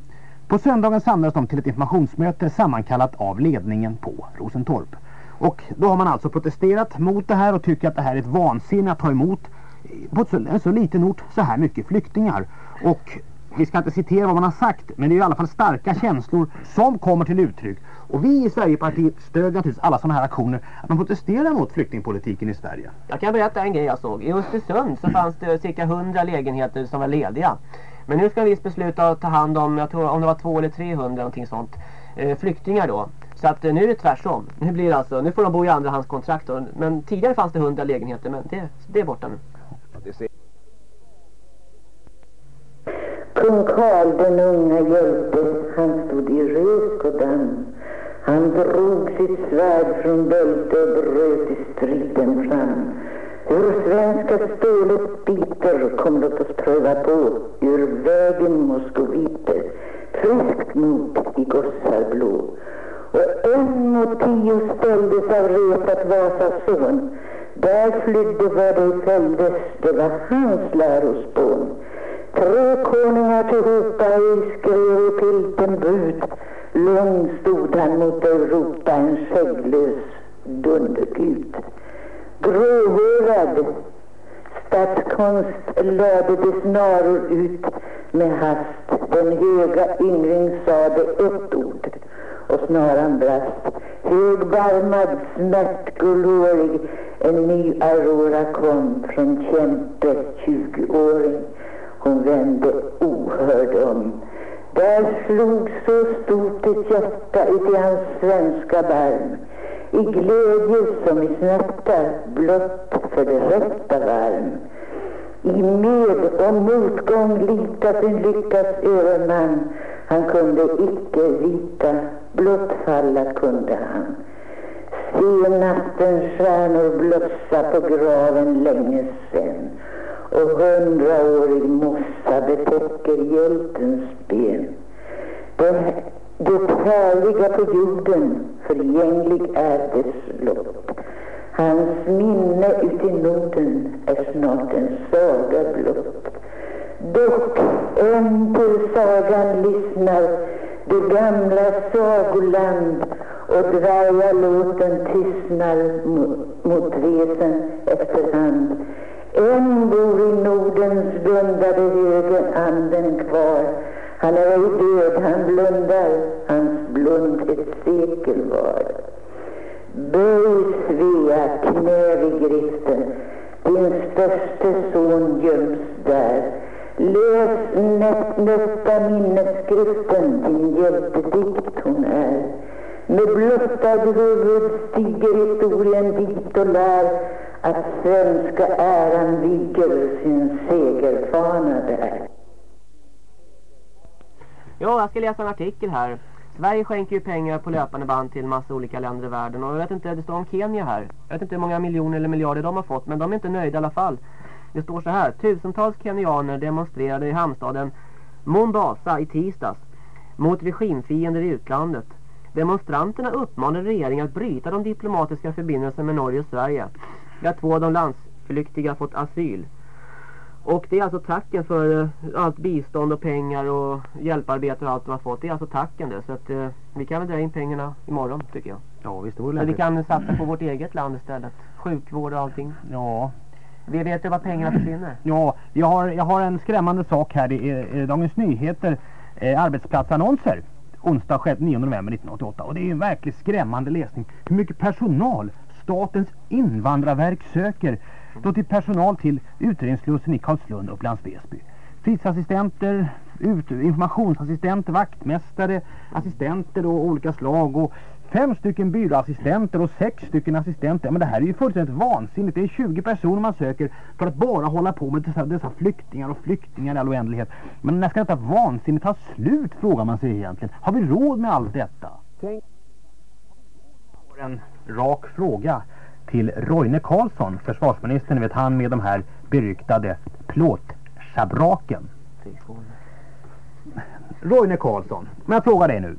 På söndagen samlades de till ett informationsmöte sammankallat av ledningen på Rosentorp. Och då har man alltså protesterat mot det här och tycker att det här är ett vansinne att ta emot eh, på en så liten ort så här mycket flyktingar. Och vi ska inte citera vad man har sagt men det är i alla fall starka känslor som kommer till uttryck. Och vi i Sverigepartiet stödjer naturligtvis alla sådana här aktioner att man protesterar mot flyktingpolitiken i Sverige. Jag kan berätta en grej jag såg. I Östersund så fanns det cirka 100 lägenheter som var lediga. Men nu ska vi besluta att ta hand om, jag tror om det var 200 eller 300 någonting sånt, eh, flyktingar då. Så att eh, nu är det tvärtom. Nu blir det alltså, nu får de bo i andrahandskontrakt. Men tidigare fanns det 100 lägenheter men det, det är borta nu. Kung Karl den unga hjälte, han stod i rök och damm. Han drog sitt svärd från bälte och bröt i striden fram. Ur svenska stålet biter kom låt oss pröva på, ur vägen moskoviter, friskt mod i gossar blå. Och en mot tio ställdes av retat Vasas son. Där flydde vad de följdes, det var hans lärospån. Tre konungar tillhopa i skrev i pilten bud. Lugn stod han mot Europa, en skägglös dundergud. Gråhårad statskonst lade de snaror ut med hast. Den höga yngling sade ett ord och snaran brast. Högbarmad, smärtgulårig, en ny aurora kom från kämpe, 20-åring. Hon vände ohörd om. Där slog så stort ett hjärta uti hans svenska barm. I glädje som i smärta, blott för det rätta varm. I med och motgång lita sin lyckas överman. Han kunde icke vita, blott falla kunde han. Se nattens stjärnor blossa på graven länge sen och hundraårig mossa betäcker hjältens ben. Det, det härliga på jorden förgänglig är dess blott. Hans minne uti Norden är snart en saga blott. Dock än till sagan lyssnar det gamla sagoland och dvärgalåten tystnar mot, mot resen efterhand. Än bor i Nordens blundade högen anden kvar. Han är ej död, han blundar, hans blund ett sekel var. Böj Svea, knä vid griften, din störste son göms där. Läs nästa nötta minnesskriften, din hjältedikt hon är. Med blottad huvud stiger historien dit och lär att svenska äran viger sin segerfana där. Ja, jag ska läsa en artikel här. Sverige skänker ju pengar på löpande band till massa olika länder i världen. Och jag vet inte, det står om Kenya här. Jag vet inte hur många miljoner eller miljarder de har fått. Men de är inte nöjda i alla fall. Det står så här. Tusentals kenyaner demonstrerade i hamnstaden Mombasa i tisdags. Mot regimfiender i utlandet. Demonstranterna uppmanade regeringen att bryta de diplomatiska förbindelserna med Norge och Sverige. Där två av de landsflyktiga fått asyl. Och det är alltså tacken för eh, allt bistånd och pengar och hjälparbete och allt de har fått. Det är alltså tacken det. Så att eh, vi kan väl dra in pengarna imorgon tycker jag. Ja, visst det vore Så vi lämpligt. kan satsa på vårt eget land istället. Sjukvård och allting. Ja. Vi vet ju var pengarna försvinner. Ja, jag har, jag har en skrämmande sak här. Det är, är Dagens Nyheter eh, arbetsplatsannonser onsdag 6 9 november 1988 och det är ju en verkligt skrämmande läsning. Hur mycket personal Statens invandrarverk söker då till personal till utredningsslussen i Karlslund, Upplands Väsby. Fritidsassistenter, informationsassistenter, vaktmästare, assistenter och olika slag och fem stycken byråassistenter och sex stycken assistenter. Men det här är ju fullständigt vansinnigt. Det är 20 personer man söker för att bara hålla på med dessa, dessa flyktingar och flyktingar i all oändlighet. Men när ska detta vansinnigt ta slut frågar man sig egentligen. Har vi råd med allt detta? Tänk en rak fråga till Roine Carlsson, försvarsministern, vet han med de här beryktade plåtschabraken. Roine Carlsson, men jag frågar dig nu.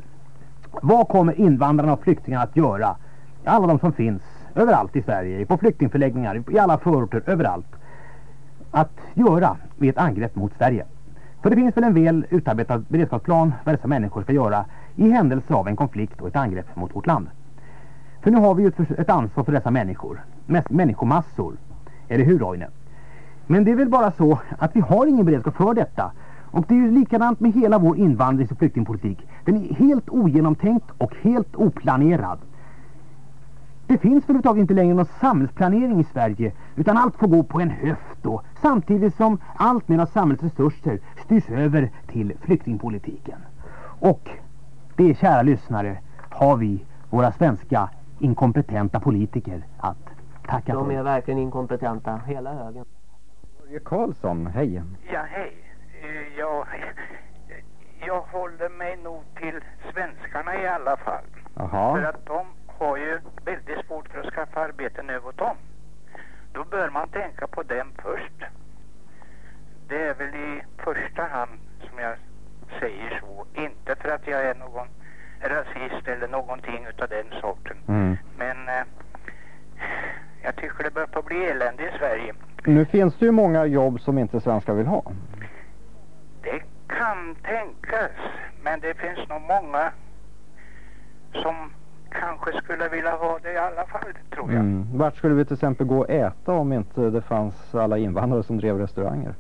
Vad kommer invandrarna och flyktingarna att göra? Alla de som finns överallt i Sverige, på flyktingförläggningar, i alla förorter, överallt. Att göra vid ett angrepp mot Sverige. För det finns väl en väl utarbetad beredskapsplan vad dessa människor ska göra i händelse av en konflikt och ett angrepp mot vårt land. För nu har vi ju ett, ansvar för dessa människor. Människomassor. Eller hur Roine? Men det är väl bara så att vi har ingen beredskap för detta. Och det är ju likadant med hela vår invandrings- och flyktingpolitik. Den är helt ogenomtänkt och helt oplanerad. Det finns överhuvudtaget inte längre någon samhällsplanering i Sverige utan allt får gå på en höft då, samtidigt som allt mer av samhällets resurser styrs över till flyktingpolitiken. Och det, kära lyssnare, har vi våra svenska inkompetenta politiker att tacka De för. är verkligen inkompetenta, hela högen. Börje Karlsson, hej. Ja, hej. Jag, jag håller mig nog till svenskarna i alla fall. Jaha. För att de har ju väldigt svårt för att skaffa arbete nu åt dem. Då bör man tänka på dem först. Det är väl i första hand som jag säger så. Inte för att jag är någon rasist eller någonting utav den sorten. Mm. Men eh, jag tycker det börjar på bli elände i Sverige. Nu finns det ju många jobb som inte svenskar vill ha. Kan tänkas, men det finns nog många som kanske skulle vilja ha det i alla fall, tror jag. Mm. Vart skulle vi till exempel gå och äta om inte det fanns alla invandrare som drev restauranger?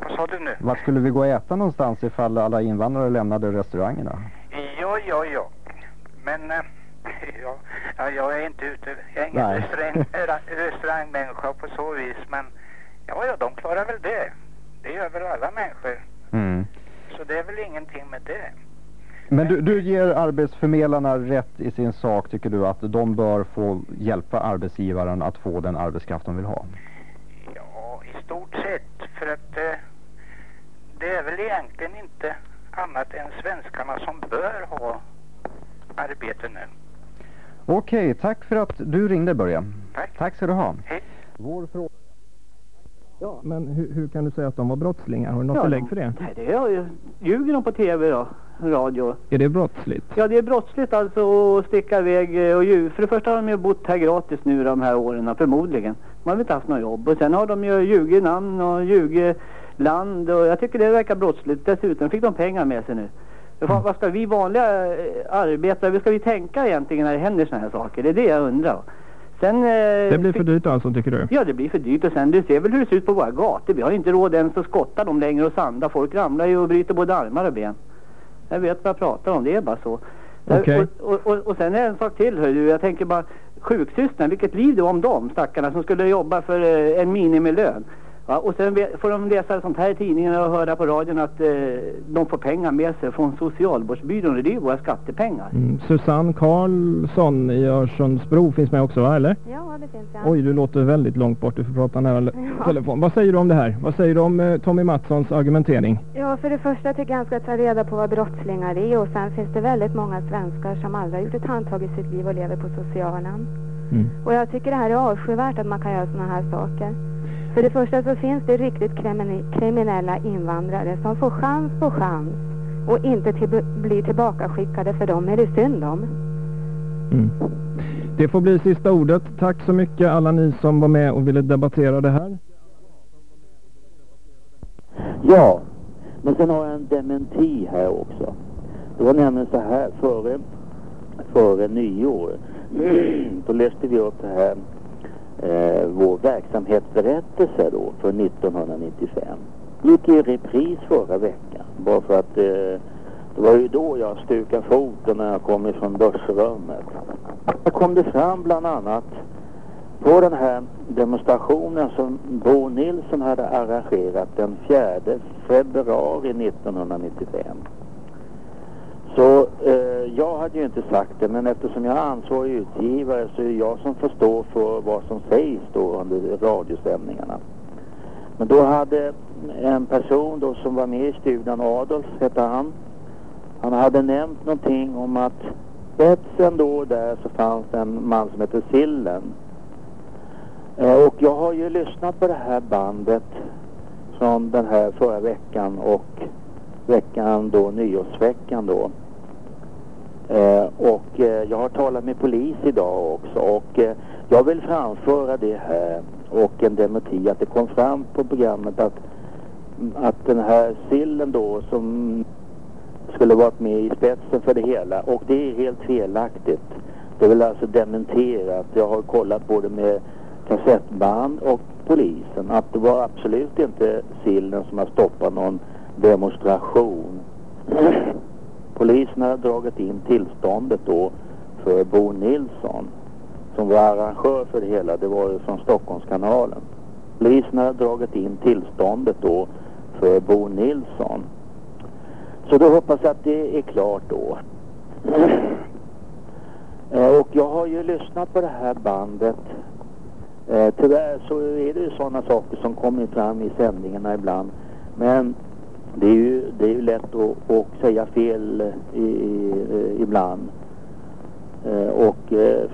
Vad sa du nu? Vart skulle vi gå och äta någonstans ifall alla invandrare lämnade restaurangerna? Ja, ja, ja. Men eh, ja, ja, jag är inte ute, jag är ingen restaurang, restaurangmänniska på så vis, men ja, ja, de klarar väl det. Det gör väl alla människor. Mm. Så det är väl ingenting med det. Men du, du ger arbetsförmedlarna rätt i sin sak tycker du att de bör få hjälpa arbetsgivaren att få den arbetskraft de vill ha? Ja, i stort sett. För att eh, det är väl egentligen inte annat än svenskarna som bör ha arbete nu. Okej, tack för att du ringde Börje. Tack. Tack ska du ha. Hej. Vår fråga. Ja. Men hur, hur kan du säga att de var brottslingar? Har du något Ja, belägg för det? Nej, det är ju... Ljuger de på tv då? Radio? Är det brottsligt? Ja, det är brottsligt alltså att sticka iväg eh, och ljuga. För det första har de ju bott här gratis nu de här åren, förmodligen. De har inte haft något jobb. Och sen har de ju ljugit namn och ljugit land och jag tycker det verkar brottsligt. Dessutom fick de pengar med sig nu. För Vad ska vi vanliga eh, arbetare, hur ska vi tänka egentligen när det händer såna här saker? Det är det jag undrar. Sen... eh, Det blir för dyrt alltså tycker du? Ja, det blir för dyrt och sen du ser väl hur det ser ut på våra gator. Vi har inte råd ens att skotta dem längre och sanda. Folk ramlar ju och bryter både armar och ben. Jag vet vad jag pratar om, det är bara så. Okej. Och, och, och, och sen är en sak till hör du. Jag tänker bara sjuksystrarna, vilket liv det var om dem stackarna som skulle jobba för eh, en minimilön. Ja, och sen får de läsa sånt här i tidningen och höra på radion att eh, de får pengar med sig från socialvårdsbyrån. och Det är ju våra skattepengar. Mm. Susanne Karlsson i Örsundsbro finns med också va, eller? Ja, det finns jag. Oj, du låter väldigt långt bort. Du får prata nära Ja. telefon. Vad säger du om det här? Vad säger du om eh, Tommy Mattssons argumentering? Ja, för det första tycker jag han ska ta reda på vad brottslingar är och sen finns det väldigt många svenskar som aldrig har gjort ett handtag i sitt liv och lever på socialen. Mm. Och jag tycker det här är avskyvärt att man kan göra sådana här saker. För det första så finns det riktigt krimine- kriminella invandrare som får chans på chans och inte till, blir tillbakaskickade för dem är det synd om. Mm. Det får bli sista ordet. Tack så mycket alla ni som var med och ville debattera det här. Ja, men sen har jag en dementi här också. Det var nämligen så här före, före nyår. Då läste vi upp det här, eh, vår verksamhetsberättelse då för 1995. Gick i repris förra veckan. Bara för att eh, det var ju då jag stukade foten när jag kom ifrån börsrummet. Där kom det fram bland annat på den här demonstrationen som Bo Nilsson hade arrangerat den 4 februari 1995. Så eh, jag hade ju inte sagt det men eftersom jag är ansvarig utgivare så är det jag som får stå för vad som sägs då under radiosändningarna. Men då hade en person då som var med i studion, Adolf hette han. Han hade nämnt någonting om att spetsen då där så fanns en man som hette Sillen. Eh, och jag har ju lyssnat på det här bandet från den här förra veckan och veckan då, nyårsveckan då. Eh, och eh, jag har talat med polis idag också och eh, jag vill framföra det här och en dementi att det kom fram på programmet att, att den här sillen då som skulle varit med i spetsen för det hela och det är helt felaktigt. Det vill alltså dementerat. Jag har kollat både med kassettband och polisen att det var absolut inte sillen som har stoppat någon demonstration. Polisen hade dragit in tillståndet då för Bo Nilsson som var arrangör för det hela. Det var ju från Stockholmskanalen. Polisen hade dragit in tillståndet då för Bo Nilsson. Så då hoppas jag att det är klart då. Eh, och jag har ju lyssnat på det här bandet. Eh, tyvärr så är det ju sådana saker som kommer fram i sändningarna ibland. Men det är ju, det är ju lätt att, att säga fel eh, i, i, ibland. Eh, och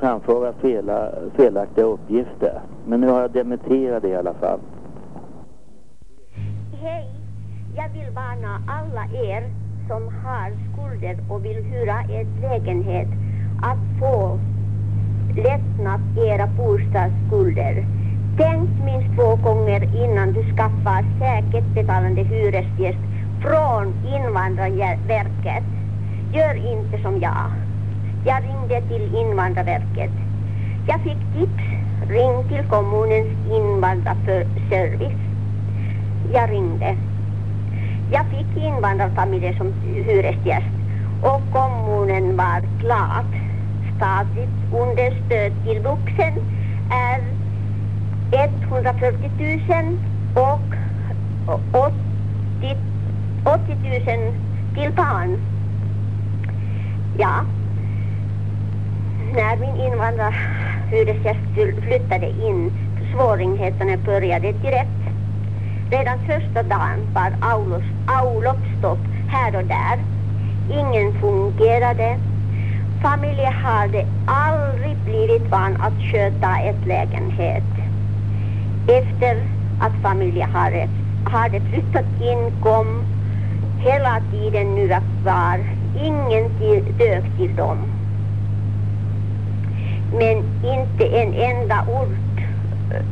framföra fela, felaktiga uppgifter. Men nu har jag dementerat det i alla fall. Hej! Jag vill varna alla er som har skulder och vill hyra ett lägenhet att få lättnad era bostadsskulder. Tänk minst två gånger innan du skaffar säkert betalande hyresgäst från Invandrarverket. Gör inte som jag. Jag ringde till Invandrarverket. Jag fick tips. Ring till kommunens invandrarservice. Jag ringde. Jag fick invandrarfamiljer som hyresgäst och kommunen var glad. Statligt understöd till vuxen är 140 000 och 80, 80 000 till barn. Ja, när min invandrarhyresgäst flyttade in, svårigheterna började direkt. Redan första dagen var avloppsstopp här och där. Ingen fungerade. Familjen hade aldrig blivit van att sköta ett lägenhet. Efter att familjen hade, hade flyttat in kom hela tiden nya kvar. Ingen till, dök till dem. Men inte en enda ord eh,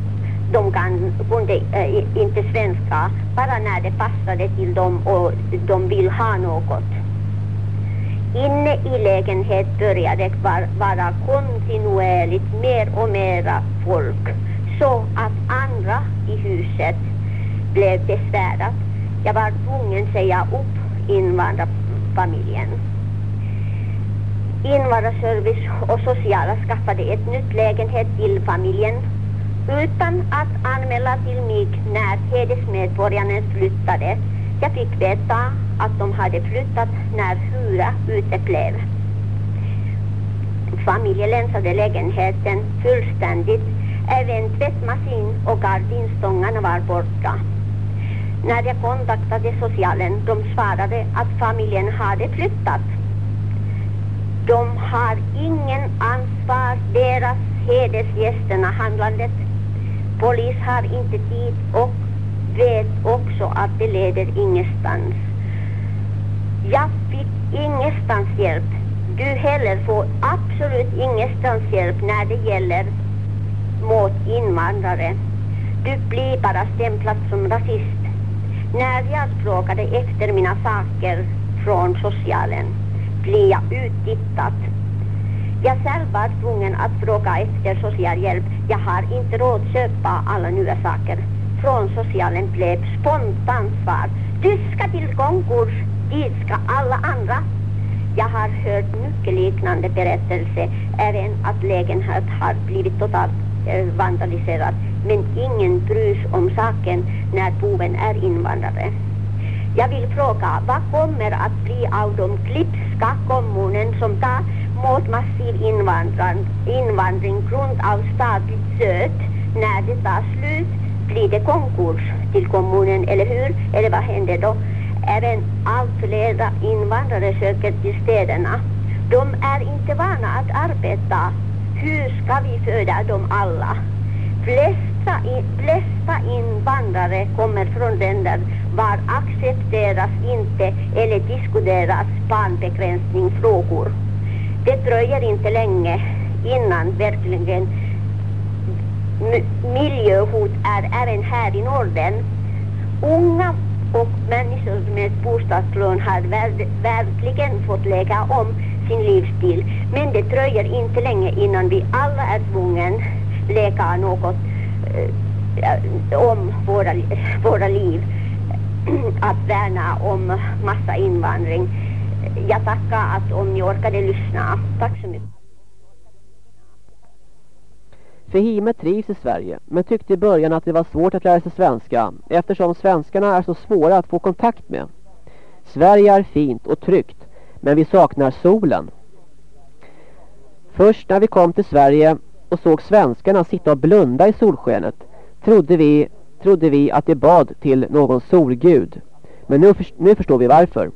de kan, kunde äh, eh, inte svenska bara när det passade till dem och de vill ha något. Inne i lägenhet började var, vara kontinuerligt mer och mera folk så att andra i huset blev besvärat. Jag var tvungen att säga upp invandrarfamiljen. Invandrarservice och sociala skaffade ett nytt lägenhet till familjen utan att anmäla till mig när hedersmedborgaren flyttade. Jag fick veta att de hade flyttat när hyra uteblev. Familjen länsade lägenheten fullständigt. Även tvättmaskin och gardinstångarna var borta. När jag kontaktade socialen, de svarade att familjen hade flyttat. De har ingen ansvar, deras hedersgästerna handlandet. Polis har inte tid och vet också att det leder ingenstans. Jag fick ingenstans hjälp. Du heller får absolut ingenstans hjälp när det gäller mot invandrare. Du blir bara stämplad som rasist. När jag frågade efter mina saker från socialen blev jag uttittad. Jag själv var tvungen att fråga efter socialhjälp. Jag har inte råd att köpa alla nya saker. Från socialen blev spontant svar. Du ska till konkurs, dit ska alla andra. Jag har hört mycket liknande berättelser, även att lägenhet har blivit totalt eh, vandaliserad. Men ingen bryr sig om saken när boven är invandrare. Jag vill fråga, vad kommer att bli av de klipska kommunen som tar mot massiv invandring, invandring grund av statligt stöd när det tar slut? Blir det konkurs till kommunen, eller hur? Eller vad händer då? Även allt fler invandrare söker till städerna. De är inte vana att arbeta. Hur ska vi föda dem alla? Flesta, in, flesta invandrare kommer från länder var accepteras inte eller diskuteras barnbegränsningsfrågor. Det dröjer inte länge innan verkligen miljöhot är även här i Norden. Unga och människor med bostadslån har verkligen fått lägga om sin livsstil. Men det dröjer inte länge innan vi alla är tvungna lägga något Eh, om våra, våra liv. Att värna om massa invandring. Jag tackar att om ni orkade lyssna. Tack så mycket. Fehime trivs i Sverige men tyckte i början att det var svårt att lära sig svenska eftersom svenskarna är så svåra att få kontakt med. Sverige är fint och tryggt men vi saknar solen. Först när vi kom till Sverige och såg svenskarna sitta och blunda i solskenet trodde vi, trodde vi att de bad till någon solgud. Men nu, för, nu förstår vi varför.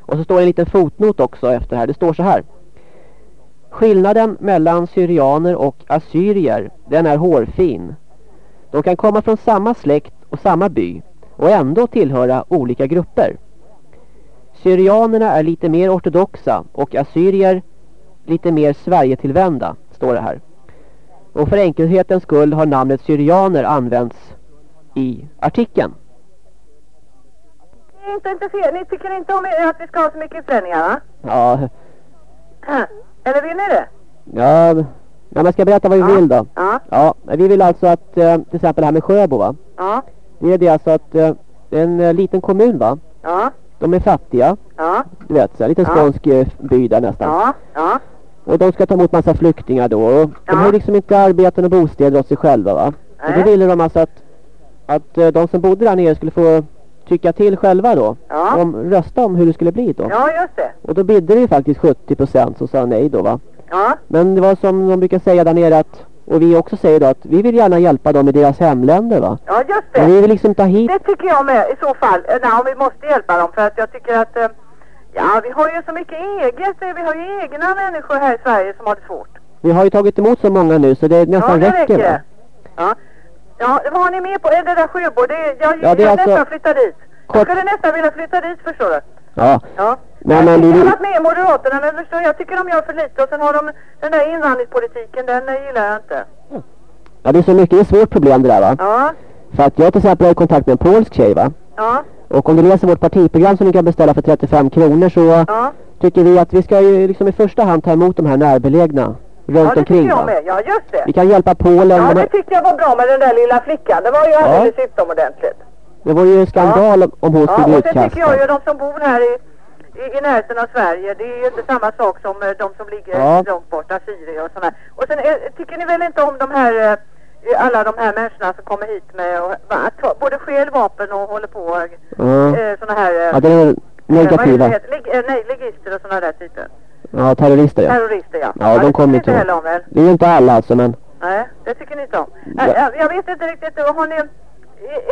Och så står en liten fotnot också efter här. Det står så här. Skillnaden mellan syrianer och assyrier, den är hårfin. De kan komma från samma släkt och samma by och ändå tillhöra olika grupper. Syrianerna är lite mer ortodoxa och assyrier lite mer Sverige-tillvända, står det här. Och för enkelhetens skull har namnet syrianer använts i artikeln. Inte, inte fel. Ni tycker inte om att vi ska ha så mycket utlänningar va? Ja, Eller vill ni det? ja, ja men jag ska berätta vad vi vill då. Ja. Ja, vi vill alltså att eh, till exempel det här med Sjöbo va? Ja. Det är det alltså att eh, det är en eh, liten kommun va? Ja. De är fattiga. Ja. Du vet, så en liten Ja. skånsk by där nästan. Ja. Ja. Och de ska ta emot massa flyktingar då. Och de har liksom inte arbeten och bostäder åt sig själva va? Och då Nej. ville de alltså att, att eh, de som bodde där nere skulle få tycka till själva då. Ja. Om, rösta om hur det skulle bli då. Ja, just det. Och då bidde det ju faktiskt 70% som sa nej då va. Ja. Men det var som de brukar säga där nere att, och vi också säger då att vi vill gärna hjälpa dem i deras hemländer va. Ja, just det. Men vi vill liksom ta hit, Det tycker jag med i så fall. Eh, Nej, vi måste hjälpa dem för att jag tycker att eh, Ja, vi har ju så mycket eget. Vi har ju egna människor här i Sverige som har det svårt. vi har ju tagit emot så många nu så det nästan ja, det räcker, räcker. Ja. Ja, vad har ni med på? Är det där Sjöbo? Det, jag Ja, det är jag alltså- nästan flytta dit. Jag Kort- skulle nästan vilja flytta dit, förstår du. Ja. Ja. Nej men vi Jag har varit med Moderaterna, men förstår, jag tycker de gör för lite. Och sen har de den där invandringspolitiken, den gillar jag inte. ja det är så mycket, det är ett svårt problem det där va. Ja, För att jag till exempel har kontakt med en polsk tjej va. ja, Och om du läser vårt partiprogram som ni kan beställa för 35 kronor så ja. tycker vi att vi ska ju liksom i första hand ta emot de här närbelägna runt ja omkring va. med. Ja, just det. Vi kan hjälpa Polen. Ja, de det tyckte jag var bra med den där lilla flickan. Det var ju alldeles utomordentligt. det var ju skandal om- om hon Ja, skulle bli och sen tycker jag utkastad. ju de som bor här i, i, i närheten av Sverige, det är ju inte samma sak som eh, de som ligger Ja. långt bort, Assyrier och sådär. Och sen eh, tycker ni väl inte om de här, eh, alla de här människorna som kommer hit med och, va, ta, både stjäl vapen och håller på eh, Ja. eh, såna här... Ja, det är eh, negativa. det? Lig, eh, nej, ligister och såna där typer. Ja, terrorister ja. Terrorister ja. Ja, de det kommer inte. heller om väl? Det är ju inte alla alltså men. Nej, det tycker ni inte om. Ja. Jag, jag vet inte riktigt, har ni... Är,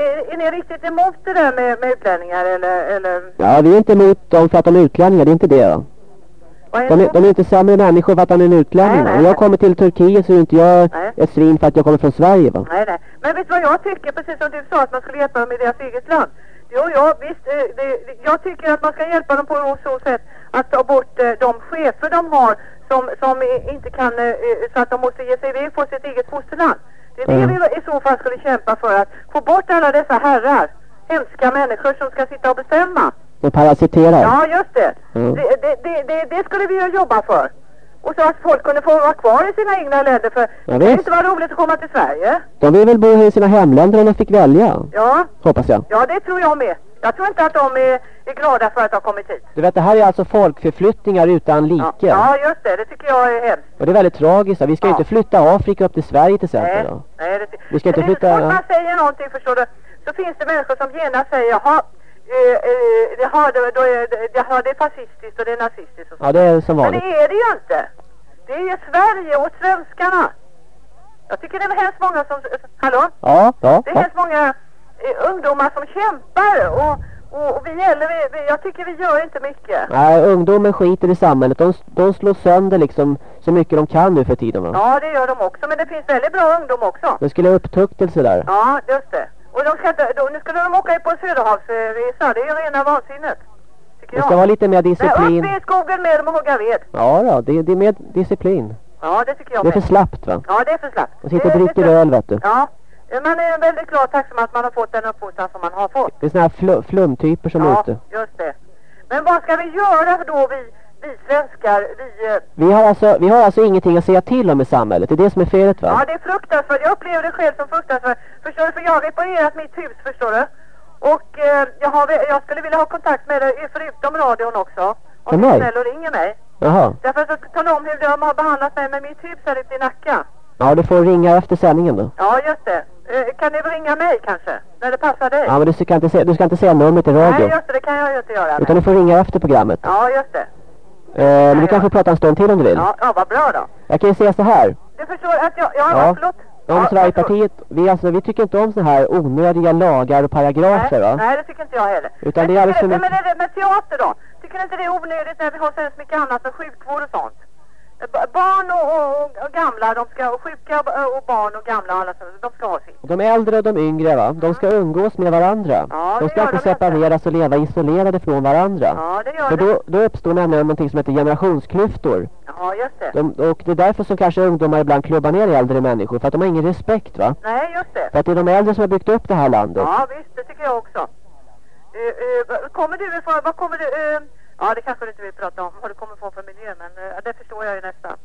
är, är ni riktigt emot det där med, med utlänningar eller, eller Ja, vi är inte emot dem för att de är utlänningar, det är inte det då. De är, de är inte sämre människor för att de är en utlänning. Nej, jag kommer till Turkiet så är inte jag Nej. ett svin för att jag kommer från Sverige va. Nej, nej. Men vet du vad jag tycker? Precis som du sa att man skulle hjälpa dem i deras eget land. Jo, ja, visst. eh, Det, jag tycker att man ska hjälpa dem på så sätt att ta bort eh, de chefer de har som, som inte kan, eh, så att de måste ge sig iväg från sitt eget fosterland. Det är det Mm. vi i så fall skulle kämpa för, att få bort alla dessa herrar, hemska människor som ska sitta och bestämma. De parasiterar. Ja, just det. Mm. Det, det, det, det, det skulle vi ju jobba för. Och så att folk kunde få vara kvar i sina egna länder, för det kan visst. inte vara roligt att komma till Sverige. De vill väl bo i sina hemländer om de fick välja. Ja, Hoppas jag. Ja, det tror jag med. Jag tror inte att de är, är glada för att ha kommit hit. Du vet, det här är alltså folkförflyttningar utan like. Ja, just det. Det tycker jag är hemskt. Och det är väldigt tragiskt. Vi ska ju inte flytta Afrika upp till Sverige till exempel. Då. Nej, det Vi ska inte det- flytta... Så fort man säger någonting, förstår du, så finns det människor som genast säger, jaha, eh, eh, det, har, då, är, det, jaha, det är fascistiskt och det är nazistiskt och så. Ja, det är som Men vanligt. det är det ju inte. Det är ju Sverige och svenskarna. Jag tycker det är hemskt många som, hallå? Ja, ja, Det är ja. hemskt många eh, ungdomar som kämpar och, och, och vi äldre, vi, vi, jag tycker vi gör inte mycket. Nej, ungdomen skiter i samhället. De, de slår sönder liksom så mycket de kan nu för tiden va? Ja, det gör de också, men det finns väldigt bra ungdom också. Det skulle ha upptuktelse där. Ja, just det. Och de ska inte, då, nu ska de åka på en söderhavsresa, det är ju rena vansinnet. Det ska vara lite mer Nej, disciplin. upp i skogen med dem och hugga ved. Ja då, det, det är mer disciplin. Ja, det tycker jag Det är för slappt va? Ja, det är för slappt. Och sitter och dricker öl vet du. Ja, man är väldigt glad tacksam att man har fått den uppfostran som man har fått. Det är såna här fl flumtyper som är Ja, ute. just det. Men vad ska vi göra då vi, vi svenskar, vi... eh, Vi har, alltså, vi har alltså ingenting att säga till om i samhället. Det är det som är felet va? Ja, det är fruktansvärt. Jag upplever det själv som fruktansvärt. Förstår du? För jag har reparerat mitt hus, förstår du? Och eh, jag, har, jag skulle vilja ha kontakt med dig förutom radion också. Om du snäll och ringer mig. Jaha. Därför att tala om hur de har behandlat mig med mitt hus här ute i Nacka. Ja, du får ringa efter sändningen då. Ja, just det. Eh, kan ni ringa mig kanske? När det passar dig? Ja, men du ska inte, se, du ska inte säga numret i radio. Nej, just det. Det kan jag ju inte göra. Utan du får ringa efter programmet. Ja, just det. Eh, men du kan få prata en stund till om du vill. Ja, ja, vad bra då. Jag kan ju säga så här. Du förstår att jag... Ja, Ja. förlåt. Om Sverigepartiet, vi, alltså, vi tycker inte om så här onödiga lagar och paragrafer va? Nej, det tycker inte jag heller. Utan det är alldeles för Men, mycket. men, det, men teater då? Tycker ni inte det är onödigt när vi har så mycket annat som sjukvård och sånt? Ba- Barn och, och, och gamla, de ska, och sjuka och och barn och gamla, alla, de ska ha sitt. De äldre och de yngre va? De ska umgås med varandra. Ja, de ska inte de separeras och leva isolerade från varandra. Ja, det gör För då, då uppstår nämligen någonting som heter generationsklyftor. Ja, just det. De, och det är därför som kanske ungdomar ibland klubbar ner äldre människor. För att de har ingen respekt va? Nej, just det. För att det är de äldre som har byggt upp det här landet. Ja, visst, det tycker jag också. Eh, vad- kommer du ifrån, vad kommer du, eh, ja det kanske du inte vill prata om, vad du kommer få för miljö, men eh, det förstår jag ju nästan.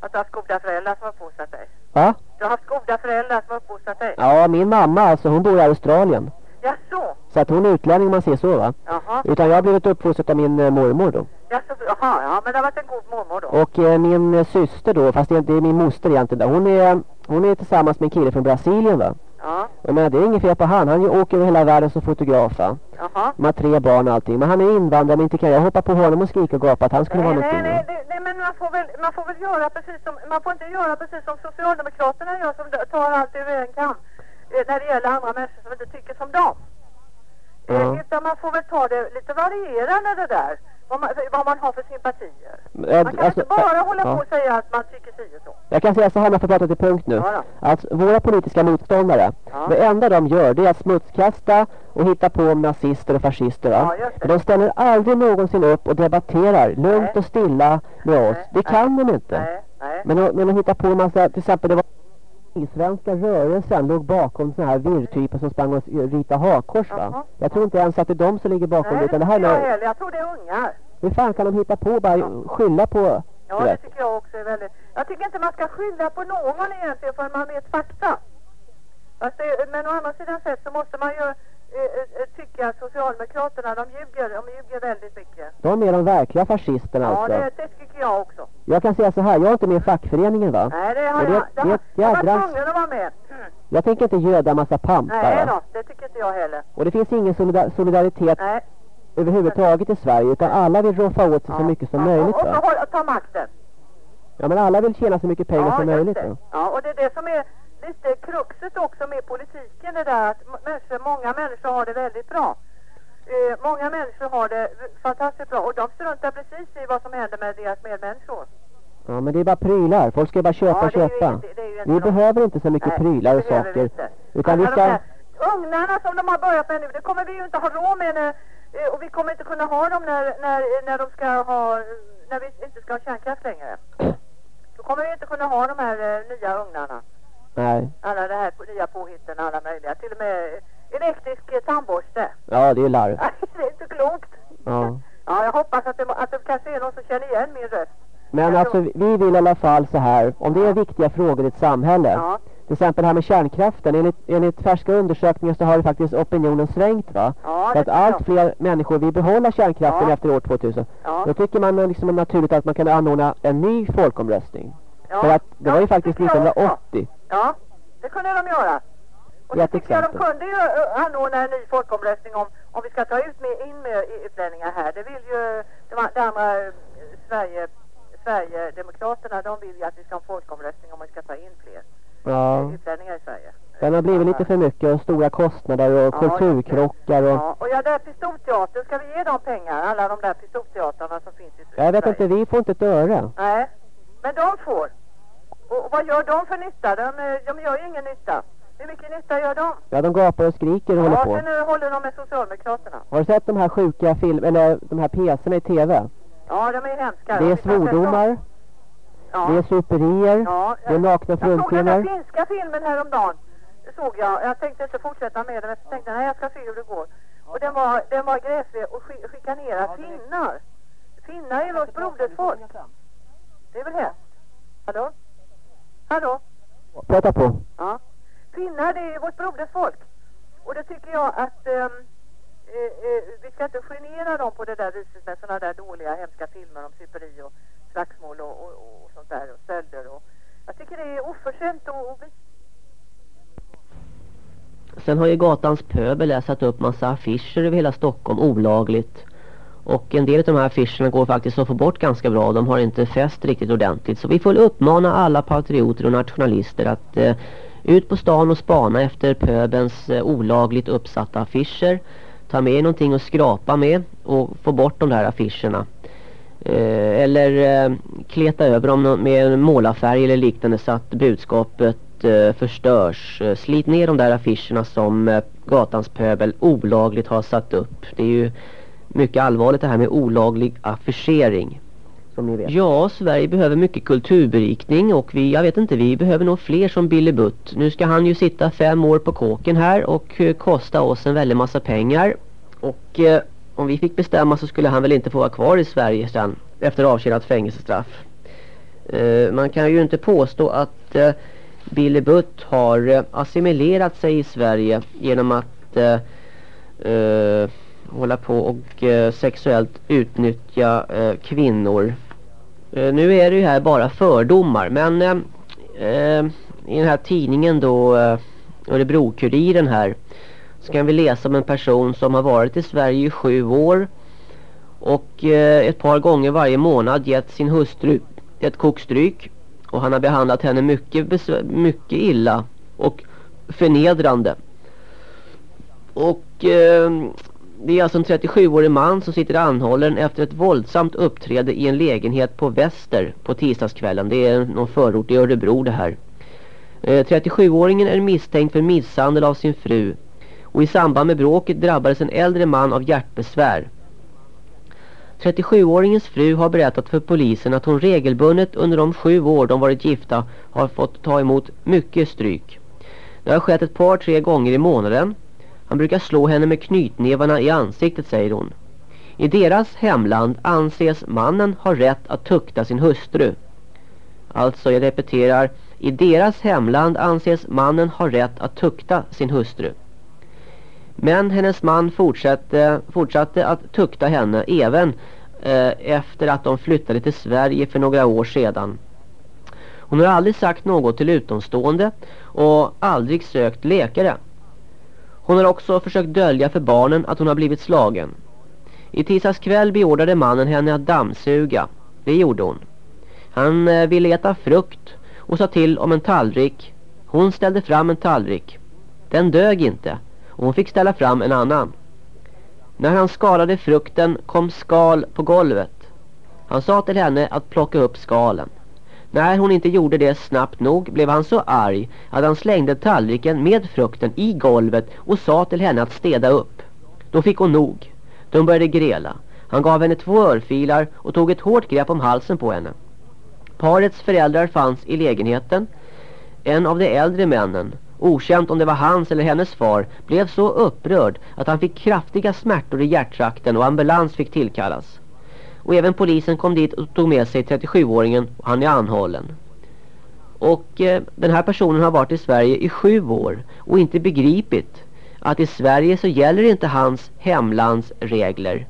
Att du har haft goda föräldrar som har uppfostrat dig. Va? Du har haft goda föräldrar som har uppfostrat dig. Ja, min mamma alltså, hon bor i Australien. Jaså? Så att hon är utlänning om man säger så va? Jaha. Utan jag har blivit uppfostrad av min eh, mormor då. Jaha, ja men det har varit en god mormor då. Och eh, min eh, syster då, fast det är, det är min moster egentligen där. Hon är, hon är tillsammans med en kille från Brasilien va? Ja. Jag menar det är inget fel på han. Han åker över hela världen som fotograf va? Jaha. De har tre barn och allting. Men han är invandrare men inte kan jag hoppa på honom och skrika och gapa att han skulle Nej, vara någonting. nej, nej, nej, men man får, väl, man får väl göra precis som, man får inte göra precis som Socialdemokraterna gör som tar allt över en kam. Eh, när det gäller andra människor som inte tycker som dem. Eh, Ja. utan man får väl ta det lite varierande det där. Vad man, vad man har för sympatier. Man kan alltså, inte bara hålla ja. på och säga att man tycker si och så. Jag kan säga så här jag får prata till punkt nu. Ja Att våra politiska motståndare, det enda de gör det är att smutskasta och hitta på om nazister och fascister? För de ställer aldrig någonsin upp och debatterar lugnt och stilla med oss. Det kan de inte. Men, att- men att hitta på en massa, till exempel det var Svenska rörelsen låg bakom sådana här virrtyper som sprang och s- rita hakkors va? Jag tror inte ens att det är de som ligger bakom Nej, det utan det här jag är. Jag tror det är ungar. hur fan kan de hitta på och bara skylla på Ja, det tycker jag också är väldigt... Jag tycker inte man ska skylla på någon egentligen förrän man vet fakta. Det, men å andra sidan sett så måste man ju eh, eh, tycka att Socialdemokraterna, de ljuger, de ljuger väldigt mycket. De är de verkliga fascisterna Ja, alltså. det, det tycker jag också. Jag kan säga så här, jag är inte med i fackföreningen va? Nej, det har Och det, jag... det, Det, det, jag var tvungen att vara med. jag tänker inte göda massa pampar Nej då, det tycker inte jag heller. Och det finns ingen solidar solidaritet Nej. överhuvudtaget i Sverige utan alla vill roffa åt sig så mycket som möjligt Och, och, va? och ta makten. Ja men alla vill tjäna så mycket pengar Ja, som möjligt det. Ja, och det är det som är lite kruxet också med politiken, det där att människor, många människor har det väldigt bra. Eh, många människor har det fantastiskt bra och de struntar precis i vad som händer med deras medmänniskor. Ja men det är bara prylar, folk ska bara köpa Ja, köpa. inte- Vi något. behöver inte så mycket Nej, prylar och vi saker. inte. Utan vi Alla ska... ugnarna som de har börjat med nu, det kommer vi ju inte ha råd med när, eh, och vi kommer inte kunna ha dem när, när, när de ska ha, när vi inte ska ha kärnkraft längre. Då kommer vi inte kunna ha de här eh, nya ugnarna. Nej. Alla de här nya påhitten, alla möjliga. Till och med elektrisk eh, tandborste. Ja det är larv. det är inte klokt. Ja. Ja, jag hoppas att det, att det kanske är någon som känner igen min röst. Men alltså vi vill i alla fall så här, om det är viktiga frågor i ett samhälle. Till exempel här med kärnkraften. Enligt, enligt färska undersökningar så har det faktiskt opinionen svängt va? Ja, För att det allt fler människor vill behålla kärnkraften Ja. efter år 2000. Ja. Då tycker man liksom naturligt att man kan anordna en ny folkomröstning. Ja. För att det var ju faktiskt tycker jag också. 1980. Ja, det kunde de göra. Och Det tycker jag de kunde ju uh, anordna en ny folkomröstning om, om vi ska ta ut med, in med utlänningar här. Det vill ju de, de andra uh, Sverige, Sverigedemokraterna, de vill ju att vi ska ha en folkomröstning om vi ska ta in fler Ja. utlänningar i Sverige. Den har blivit lite för mycket och stora kostnader och Ja, kulturkrockar och... Ja, och ja, där pistolteatern, ska vi ge dem pengar? Alla de där pistolteatrarna som finns i Jag vet Sverige? inte, vi får inte ett öre. Nej, men de får. Och, och vad gör de för nytta? De, eh, de gör ju ingen nytta. Hur mycket nytta gör de? Ja, de gapar och skriker och håller ja, på. sen nu håller de med Socialdemokraterna. Har du sett de här sjuka film eller de här pjäserna i tv? Ja, de är hemska. Det är svordomar, Ja. det är superier, Ja, det är nakna Jag såg den fruntimmer. finska filmen häromdagen. Det såg jag. Jag tänkte inte fortsätta med den. Jag tänkte nej, jag ska se hur det går. Och den var, den var gräslig och sk chikanera finnar. Finnar är vårt broderfolk. Det är väl hemskt? Hallå? Hallå? Prata på. Ja. Finnar det är vårt broderfolk. Och då tycker jag att ehm, eh, eh, vi ska inte genera dem på det där viset med sådana där dåliga hemska filmer om superi och slagsmål och, och, och sånt där och stölder och jag tycker det är oförskämt och, och Sen har ju gatans pöbel satt upp massa affischer över hela Stockholm olagligt. Och en del av de här affischerna går faktiskt att få bort ganska bra. De har inte fäst riktigt ordentligt. Så vi får uppmana alla patrioter och nationalister att eh, ut på stan och spana efter pöbens eh, olagligt uppsatta affischer. Ta med någonting att skrapa med och få bort de där affischerna. Eh, eller eh, kleta över dem med en målarfärg eller liknande så att budskapet eh, förstörs. Slit ner de där affischerna som eh, gatans pöbel olagligt har satt upp. Det är ju mycket allvarligt det här med olaglig affischering. Som ni vet. Ja, Sverige behöver mycket kulturberikning och vi, jag vet inte, vi behöver nog fler som Billy Butt. Nu ska han ju sitta fem år på kåken här och eh, kosta oss en väldig massa pengar. Och eh, om vi fick bestämma så skulle han väl inte få vara kvar i Sverige sen efter avtjänat fängelsestraff. Eh, man kan ju inte påstå att eh, Billy Butt har eh, assimilerat sig i Sverige genom att eh, eh, hålla på och eh, sexuellt utnyttja eh, kvinnor. Eh, nu är det ju här bara fördomar men eh, eh, i den här tidningen då eh, Örebro-Kuriren här så kan vi läsa om en person som har varit i Sverige i sju år och eh, ett par gånger varje månad gett sin hustru ett kokstryk och han har behandlat henne mycket, mycket illa och förnedrande. Och eh, det är alltså en 37-årig man som sitter anhållen efter ett våldsamt uppträde i en lägenhet på Väster på tisdagskvällen. Det är någon förort i Örebro det här. Eh, 37-åringen är misstänkt för misshandel av sin fru och i samband med bråket drabbades en äldre man av hjärtbesvär. 37-åringens fru har berättat för polisen att hon regelbundet under de sju år de varit gifta har fått ta emot mycket stryk. Det har skett ett par tre gånger i månaden. Han brukar slå henne med knytnävarna i ansiktet säger hon. I deras hemland anses mannen ha rätt att tukta sin hustru. Alltså jag repeterar, i deras hemland anses mannen ha rätt att tukta sin hustru. Men hennes man fortsatte, fortsatte att tukta henne även eh, efter att de flyttade till Sverige för några år sedan. Hon har aldrig sagt något till utomstående och aldrig sökt läkare. Hon har också försökt dölja för barnen att hon har blivit slagen. I tisdags kväll beordrade mannen henne att dammsuga. Det gjorde hon. Han eh, ville äta frukt och sa till om en tallrik. Hon ställde fram en tallrik. Den dög inte och hon fick ställa fram en annan. När han skalade frukten kom skal på golvet. Han sa till henne att plocka upp skalen. När hon inte gjorde det snabbt nog blev han så arg att han slängde tallriken med frukten i golvet och sa till henne att städa upp. Då fick hon nog. De började grela. Han gav henne två örfilar och tog ett hårt grepp om halsen på henne. Parets föräldrar fanns i lägenheten. En av de äldre männen, okänt om det var hans eller hennes far, blev så upprörd att han fick kraftiga smärtor i hjärttrakten och ambulans fick tillkallas. Och även polisen kom dit och tog med sig 37-åringen och han är anhållen. Och eh, den här personen har varit i Sverige i sju år och inte begripit att i Sverige så gäller inte hans hemlands regler.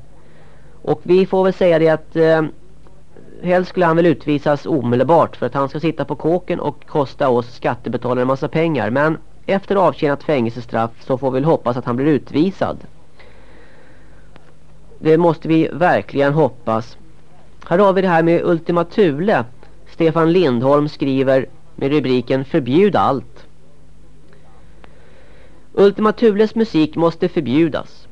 Och vi får väl säga det att eh, helst skulle han väl utvisas omedelbart för att han ska sitta på kåken och kosta oss skattebetalare en massa pengar. Men efter avtjänat fängelsestraff så får vi väl hoppas att han blir utvisad. Det måste vi verkligen hoppas. Här har vi det här med Ultima Thule. Stefan Lindholm skriver med rubriken Förbjud allt. Ultima Thules musik måste förbjudas.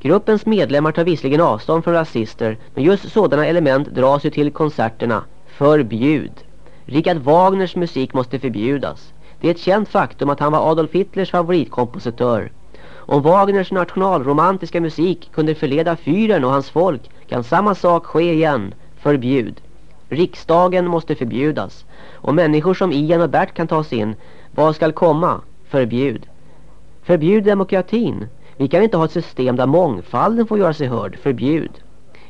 Gruppens medlemmar tar visserligen avstånd från rasister men just sådana element dras ju till konserterna. Förbjud. Richard Wagners musik måste förbjudas. Det är ett känt faktum att han var Adolf Hitlers favoritkompositör. Om Wagners nationalromantiska musik kunde förleda fyren och hans folk kan samma sak ske igen. Förbjud. Riksdagen måste förbjudas. Och människor som Ian och Bert kan ta sig in. Vad skall komma? Förbjud. Förbjud demokratin. Vi kan inte ha ett system där mångfalden får göra sig hörd. Förbjud.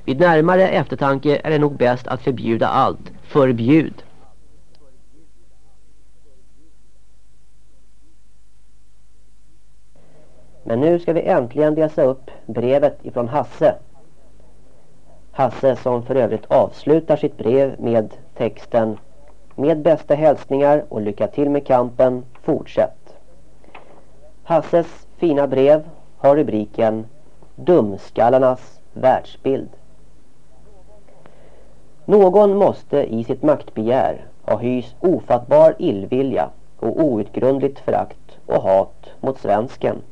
Vid närmare eftertanke är det nog bäst att förbjuda allt. Förbjud. Men nu ska vi äntligen läsa upp brevet ifrån Hasse. Hasse som för övrigt avslutar sitt brev med texten Med bästa hälsningar och lycka till med kampen, fortsätt. Hasses fina brev har rubriken Dumskallarnas världsbild. Någon måste i sitt maktbegär ha hys ofattbar illvilja och outgrundligt förakt och hat mot svensken.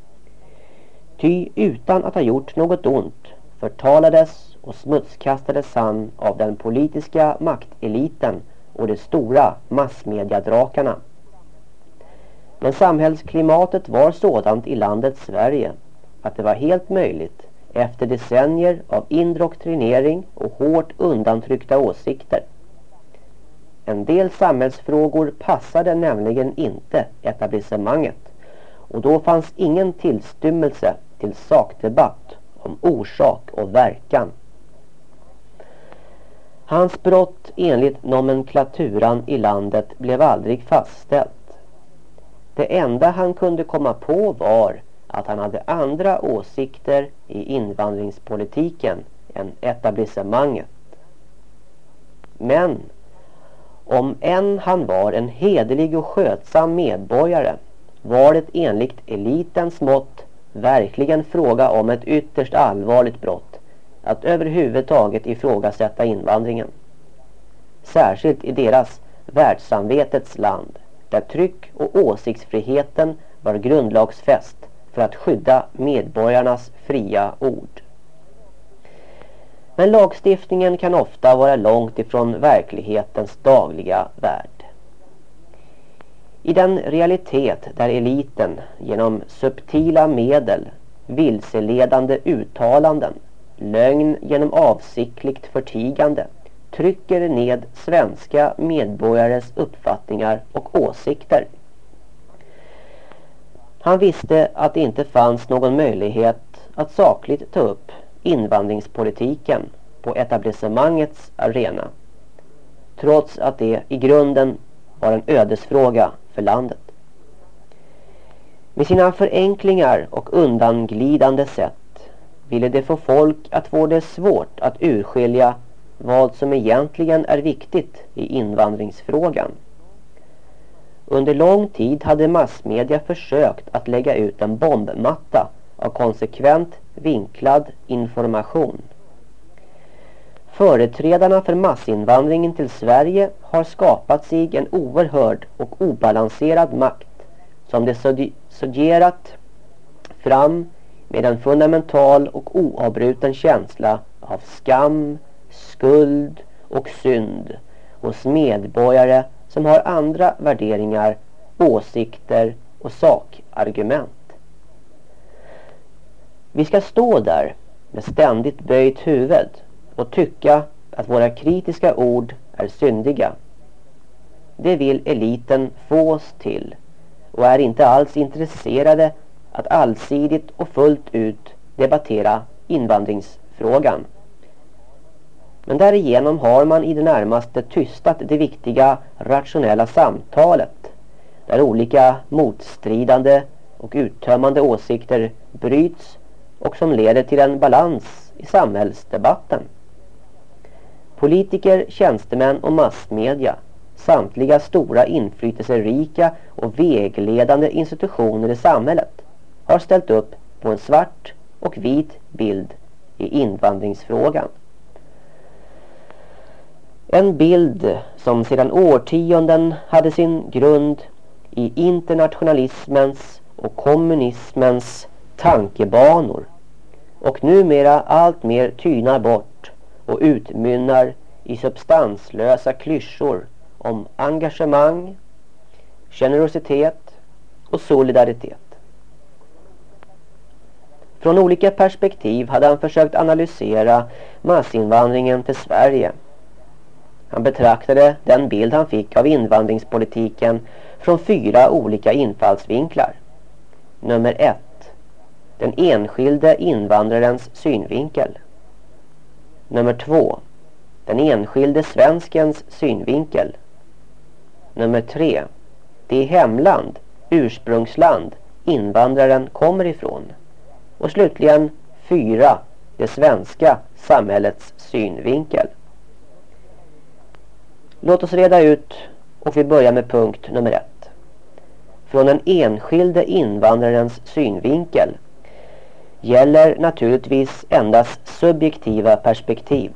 Ty utan att ha gjort något ont förtalades och smutskastades han av den politiska makteliten och de stora massmediadrakarna. Men samhällsklimatet var sådant i landet Sverige att det var helt möjligt efter decennier av indoktrinering och hårt undantryckta åsikter. En del samhällsfrågor passade nämligen inte etablissemanget och då fanns ingen tillstymmelse till sakdebatt om orsak och verkan. Hans brott enligt nomenklaturan i landet blev aldrig fastställt. Det enda han kunde komma på var att han hade andra åsikter i invandringspolitiken än etablissemanget. Men om än han var en hederlig och skötsam medborgare var det enligt elitens mått verkligen fråga om ett ytterst allvarligt brott att överhuvudtaget ifrågasätta invandringen. Särskilt i deras världssamvetets land där tryck och åsiktsfriheten var grundlagsfäst för att skydda medborgarnas fria ord. Men lagstiftningen kan ofta vara långt ifrån verklighetens dagliga värld. I den realitet där eliten genom subtila medel, vilseledande uttalanden, lögn genom avsiktligt förtigande trycker ned svenska medborgares uppfattningar och åsikter. Han visste att det inte fanns någon möjlighet att sakligt ta upp invandringspolitiken på etablissemangets arena. Trots att det i grunden var en ödesfråga för landet. Med sina förenklingar och undanglidande sätt ville de få folk att få det svårt att urskilja vad som egentligen är viktigt i invandringsfrågan. Under lång tid hade massmedia försökt att lägga ut en bombmatta av konsekvent vinklad information. Företrädarna för massinvandringen till Sverige har skapat sig en oerhörd och obalanserad makt som de suggerat fram med en fundamental och oavbruten känsla av skam, skuld och synd hos medborgare som har andra värderingar, åsikter och sakargument. Vi ska stå där med ständigt böjt huvud och tycka att våra kritiska ord är syndiga. Det vill eliten få oss till och är inte alls intresserade att allsidigt och fullt ut debattera invandringsfrågan. Men därigenom har man i det närmaste tystat det viktiga rationella samtalet där olika motstridande och uttömmande åsikter bryts och som leder till en balans i samhällsdebatten. Politiker, tjänstemän och massmedia, samtliga stora inflytelserika och vägledande institutioner i samhället har ställt upp på en svart och vit bild i invandringsfrågan. En bild som sedan årtionden hade sin grund i internationalismens och kommunismens tankebanor och numera allt mer tynar bort och utmynnar i substanslösa klyschor om engagemang, generositet och solidaritet. Från olika perspektiv hade han försökt analysera massinvandringen till Sverige. Han betraktade den bild han fick av invandringspolitiken från fyra olika infallsvinklar. Nummer ett. Den enskilde invandrarens synvinkel. Nummer två. Den enskilde svenskens synvinkel. Nummer tre. Det hemland, ursprungsland, invandraren kommer ifrån. Och slutligen fyra. Det svenska samhällets synvinkel. Låt oss reda ut och vi börjar med punkt nummer ett. Från den enskilde invandrarens synvinkel gäller naturligtvis endast subjektiva perspektiv.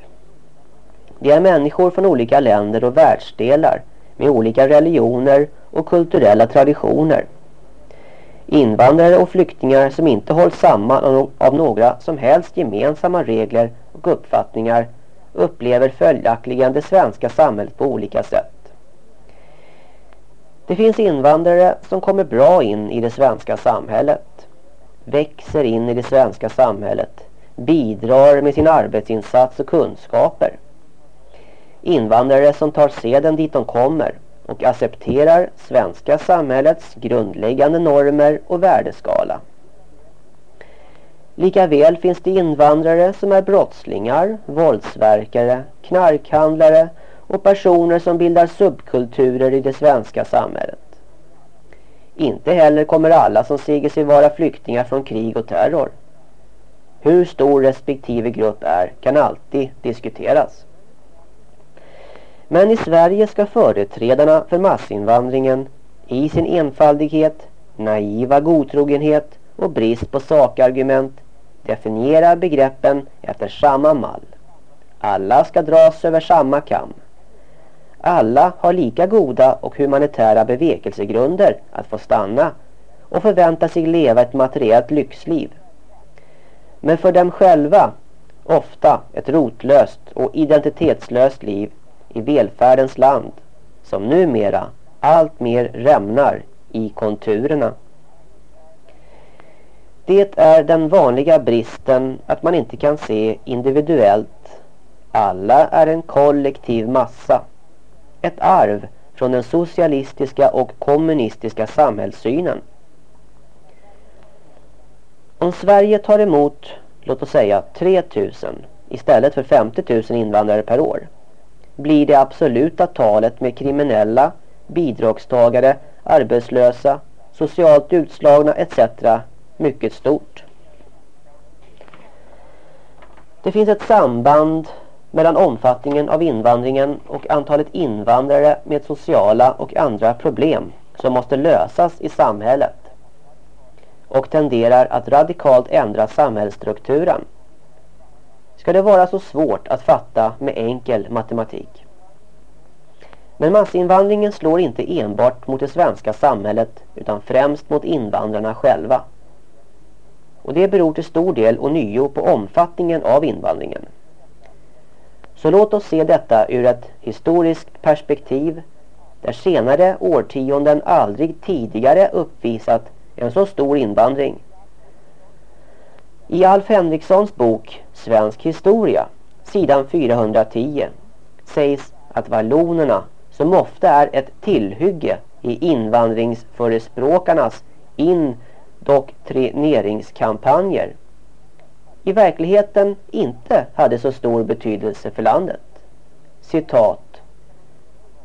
Det är människor från olika länder och världsdelar med olika religioner och kulturella traditioner. Invandrare och flyktingar som inte hålls samman av några som helst gemensamma regler och uppfattningar upplever följaktligen det svenska samhället på olika sätt. Det finns invandrare som kommer bra in i det svenska samhället, växer in i det svenska samhället, bidrar med sin arbetsinsats och kunskaper. Invandrare som tar seden dit de kommer och accepterar svenska samhällets grundläggande normer och värdeskala. Likaväl finns det invandrare som är brottslingar, våldsverkare, knarkhandlare och personer som bildar subkulturer i det svenska samhället. Inte heller kommer alla som säger sig vara flyktingar från krig och terror. Hur stor respektive grupp är kan alltid diskuteras. Men i Sverige ska företrädarna för massinvandringen i sin enfaldighet, naiva godtrogenhet och brist på sakargument definiera begreppen efter samma mall. Alla ska dras över samma kam. Alla har lika goda och humanitära bevekelsegrunder att få stanna och förvänta sig leva ett materiellt lyxliv. Men för dem själva ofta ett rotlöst och identitetslöst liv i välfärdens land som numera allt mer rämnar i konturerna. Det är den vanliga bristen att man inte kan se individuellt. Alla är en kollektiv massa. Ett arv från den socialistiska och kommunistiska samhällssynen. Om Sverige tar emot, låt oss säga 3000 istället för 50 000 invandrare per år blir det absoluta talet med kriminella, bidragstagare, arbetslösa, socialt utslagna etc. mycket stort. Det finns ett samband mellan omfattningen av invandringen och antalet invandrare med sociala och andra problem som måste lösas i samhället och tenderar att radikalt ändra samhällsstrukturen. Ska det vara så svårt att fatta med enkel matematik? Men massinvandringen slår inte enbart mot det svenska samhället utan främst mot invandrarna själva. Och det beror till stor del och nio på omfattningen av invandringen. Så låt oss se detta ur ett historiskt perspektiv där senare årtionden aldrig tidigare uppvisat en så stor invandring. I Alf Henrikssons bok Svensk historia, sidan 410, sägs att vallonerna som ofta är ett tillhygge i invandringsförespråkarnas indoktrineringskampanjer i verkligheten inte hade så stor betydelse för landet. Citat.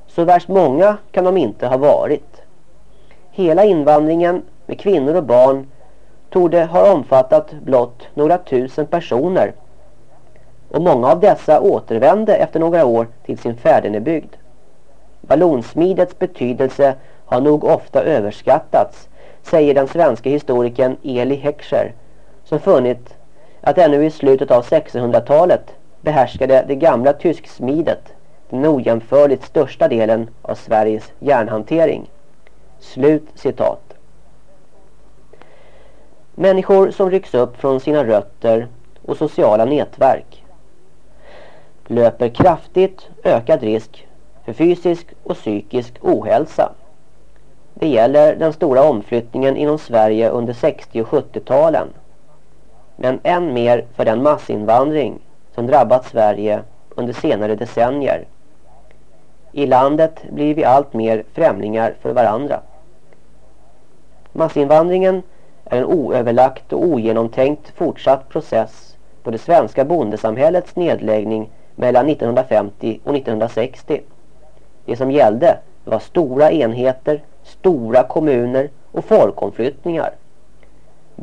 Så värst många kan de inte ha varit. Hela invandringen med kvinnor och barn torde ha omfattat blott några tusen personer och många av dessa återvände efter några år till sin fädernebygd. Vallonsmidets betydelse har nog ofta överskattats, säger den svenska historikern Eli Heckscher, som funnit att ännu i slutet av 1600-talet behärskade det gamla tysksmidet den ojämförligt största delen av Sveriges järnhantering. Slut citat. Människor som rycks upp från sina rötter och sociala nätverk löper kraftigt ökad risk för fysisk och psykisk ohälsa. Det gäller den stora omflyttningen inom Sverige under 60- och 70-talen. Men än mer för den massinvandring som drabbat Sverige under senare decennier. I landet blir vi allt mer främlingar för varandra. Massinvandringen är en oöverlagt och ogenomtänkt fortsatt process på det svenska bondesamhällets nedläggning mellan 1950 och 1960. Det som gällde var stora enheter, stora kommuner och folkomflyttningar.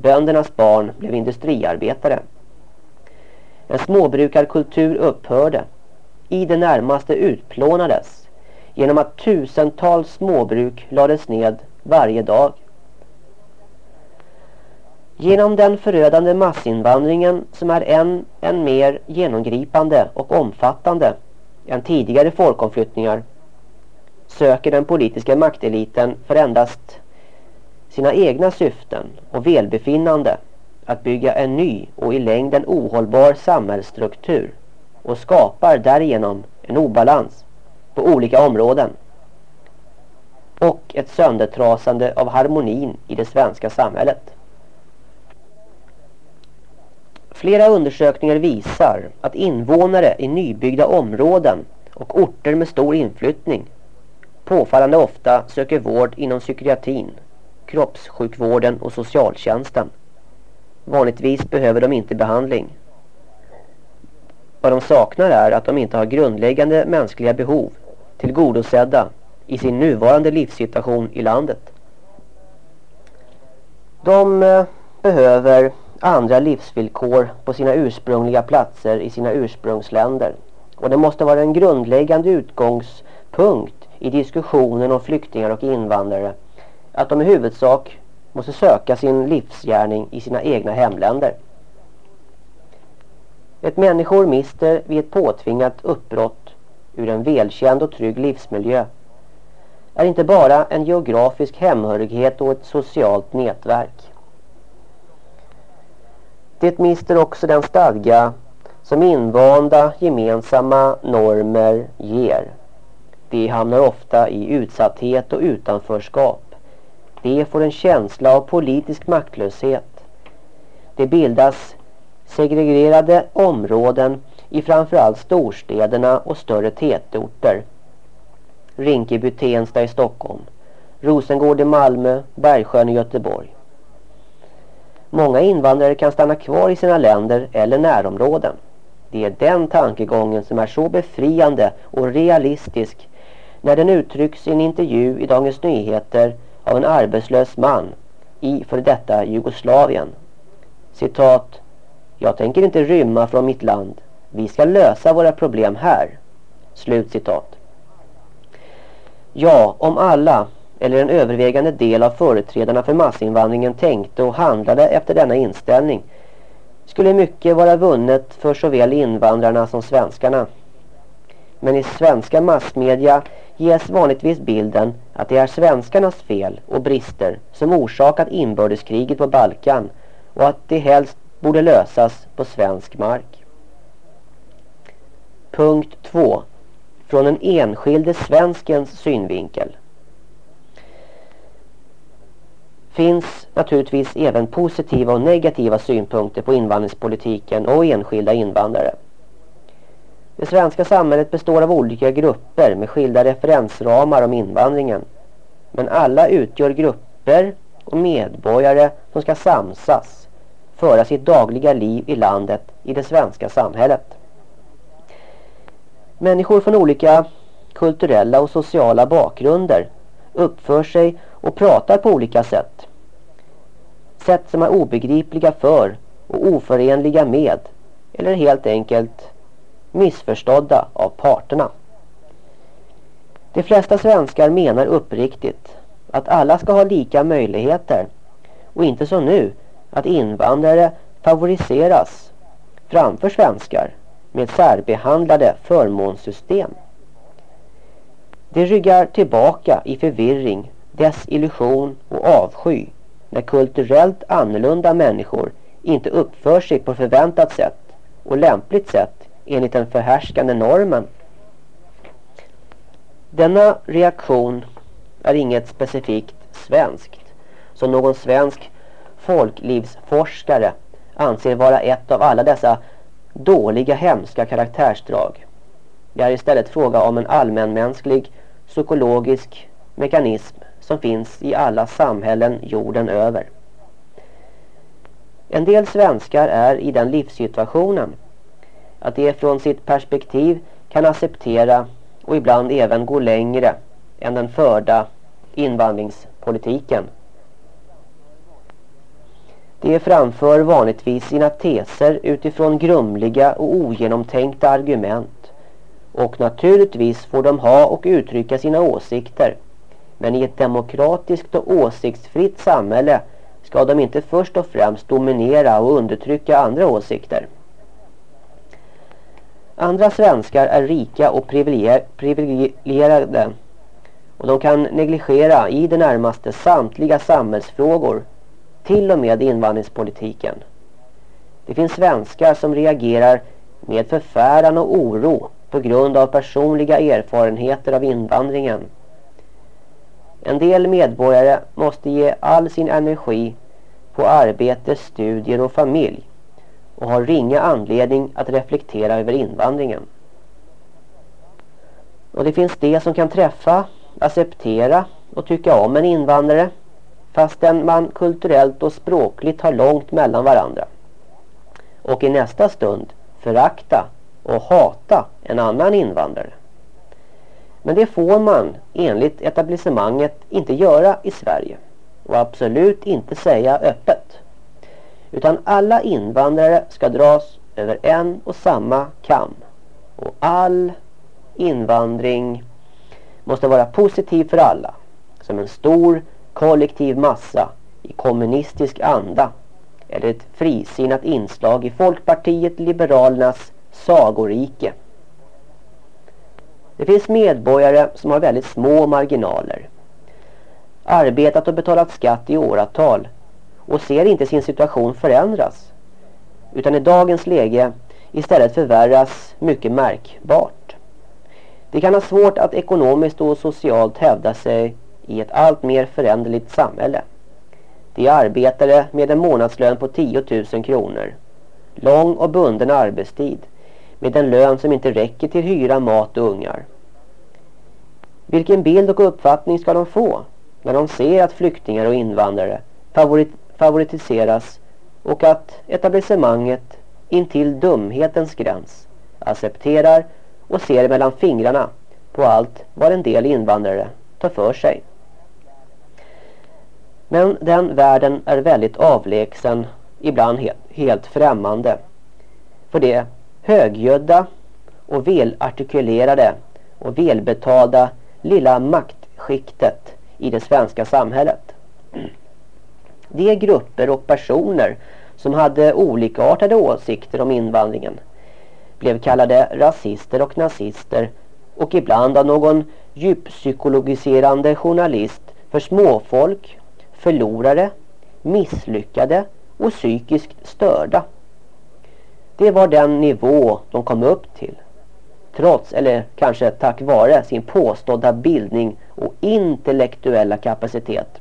Böndernas barn blev industriarbetare. En småbrukarkultur upphörde. I det närmaste utplånades genom att tusentals småbruk lades ned varje dag. Genom den förödande massinvandringen som är än, än mer genomgripande och omfattande än tidigare folkomflyttningar söker den politiska makteliten för endast sina egna syften och välbefinnande att bygga en ny och i längden ohållbar samhällsstruktur och skapar därigenom en obalans på olika områden och ett söndertrasande av harmonin i det svenska samhället. Flera undersökningar visar att invånare i nybyggda områden och orter med stor inflyttning påfallande ofta söker vård inom psykiatrin, kroppssjukvården och socialtjänsten. Vanligtvis behöver de inte behandling. Vad de saknar är att de inte har grundläggande mänskliga behov tillgodosedda i sin nuvarande livssituation i landet. De eh, behöver andra livsvillkor på sina ursprungliga platser i sina ursprungsländer. Och det måste vara en grundläggande utgångspunkt i diskussionen om flyktingar och invandrare att de i huvudsak måste söka sin livsgärning i sina egna hemländer. Ett människor mister vid ett påtvingat uppbrott ur en välkänd och trygg livsmiljö är inte bara en geografisk hemhörighet och ett socialt nätverk. Det mister också den stadga som invanda gemensamma normer ger. De hamnar ofta i utsatthet och utanförskap. De får en känsla av politisk maktlöshet. Det bildas segregerade områden i framförallt storstäderna och större tätorter. Rinkeby-Tensta i Stockholm, Rosengård i Malmö, Bergsjön i Göteborg. Många invandrare kan stanna kvar i sina länder eller närområden. Det är den tankegången som är så befriande och realistisk när den uttrycks i en intervju i Dagens Nyheter av en arbetslös man i för detta Jugoslavien. Citat Jag tänker inte rymma från mitt land. Vi ska lösa våra problem här. Slut citat. Ja, om alla eller en övervägande del av företrädarna för massinvandringen tänkte och handlade efter denna inställning skulle mycket vara vunnet för såväl invandrarna som svenskarna. Men i svenska massmedia ges vanligtvis bilden att det är svenskarnas fel och brister som orsakat inbördeskriget på Balkan och att det helst borde lösas på svensk mark. Punkt 2. Från den enskilde svenskens synvinkel. finns naturligtvis även positiva och negativa synpunkter på invandringspolitiken och enskilda invandrare. Det svenska samhället består av olika grupper med skilda referensramar om invandringen. Men alla utgör grupper och medborgare som ska samsas föra sitt dagliga liv i landet i det svenska samhället. Människor från olika kulturella och sociala bakgrunder uppför sig och pratar på olika sätt. Sätt som är obegripliga för och oförenliga med eller helt enkelt missförstådda av parterna. De flesta svenskar menar uppriktigt att alla ska ha lika möjligheter och inte som nu att invandrare favoriseras framför svenskar med särbehandlade förmånssystem. Det ryggar tillbaka i förvirring, desillusion och avsky när kulturellt annorlunda människor inte uppför sig på förväntat sätt och lämpligt sätt enligt den förhärskande normen. Denna reaktion är inget specifikt svenskt som någon svensk folklivsforskare anser vara ett av alla dessa dåliga hemska karaktärsdrag. Det är istället fråga om en allmänmänsklig psykologisk mekanism som finns i alla samhällen jorden över. En del svenskar är i den livssituationen att de från sitt perspektiv kan acceptera och ibland även gå längre än den förda invandringspolitiken. De framför vanligtvis sina teser utifrån grumliga och ogenomtänkta argument och naturligtvis får de ha och uttrycka sina åsikter. Men i ett demokratiskt och åsiktsfritt samhälle ska de inte först och främst dominera och undertrycka andra åsikter. Andra svenskar är rika och privilegierade och de kan negligera i det närmaste samtliga samhällsfrågor, till och med invandringspolitiken. Det finns svenskar som reagerar med förfäran och oro på grund av personliga erfarenheter av invandringen. En del medborgare måste ge all sin energi på arbete, studier och familj och har ringa anledning att reflektera över invandringen. Och det finns det som kan träffa, acceptera och tycka om en invandrare fastän man kulturellt och språkligt har långt mellan varandra. Och i nästa stund förakta och hata en annan invandrare. Men det får man enligt etablissemanget inte göra i Sverige och absolut inte säga öppet. Utan alla invandrare ska dras över en och samma kam. Och all invandring måste vara positiv för alla. Som en stor kollektiv massa i kommunistisk anda. Eller ett frisinnat inslag i Folkpartiet Liberalernas sagorike. Det finns medborgare som har väldigt små marginaler. Arbetat och betalat skatt i åratal och ser inte sin situation förändras. Utan i dagens läge istället förvärras mycket märkbart. Det kan ha svårt att ekonomiskt och socialt hävda sig i ett allt mer föränderligt samhälle. De arbetare med en månadslön på 10 000 kronor. Lång och bunden arbetstid med en lön som inte räcker till hyra, mat och ungar. Vilken bild och uppfattning ska de få när de ser att flyktingar och invandrare favorit favoritiseras och att etablissemanget intill dumhetens gräns accepterar och ser mellan fingrarna på allt vad en del invandrare tar för sig. Men den världen är väldigt avlägsen, ibland helt främmande. För det högljudda och välartikulerade och välbetalda lilla maktskiktet i det svenska samhället. De grupper och personer som hade olikartade åsikter om invandringen blev kallade rasister och nazister och ibland av någon djuppsykologiserande journalist för småfolk, förlorare, misslyckade och psykiskt störda. Det var den nivå de kom upp till. Trots, eller kanske tack vare, sin påstådda bildning och intellektuella kapacitet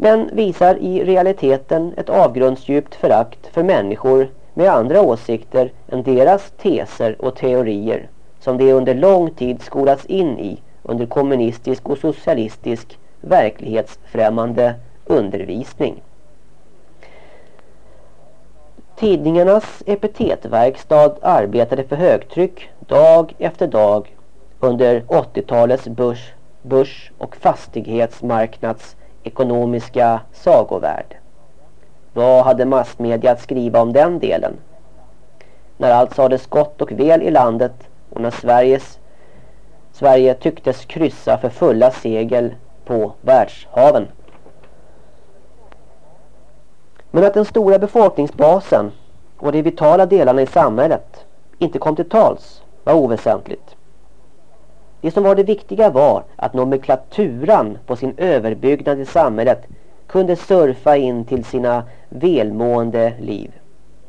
men visar i realiteten ett avgrundsdjupt förakt för människor med andra åsikter än deras teser och teorier som de under lång tid skolats in i under kommunistisk och socialistisk verklighetsfrämmande undervisning. Tidningarnas epitetverkstad arbetade för högtryck dag efter dag under 80-talets börs, börs och fastighetsmarknads ekonomiska sagovärld. Vad hade massmedia att skriva om den delen? När allt sades gott och väl i landet och när Sveriges, Sverige tycktes kryssa för fulla segel på världshaven. Men att den stora befolkningsbasen och de vitala delarna i samhället inte kom till tals var oväsentligt. Det som var det viktiga var att nomenklaturan på sin överbyggnad i samhället kunde surfa in till sina välmående liv.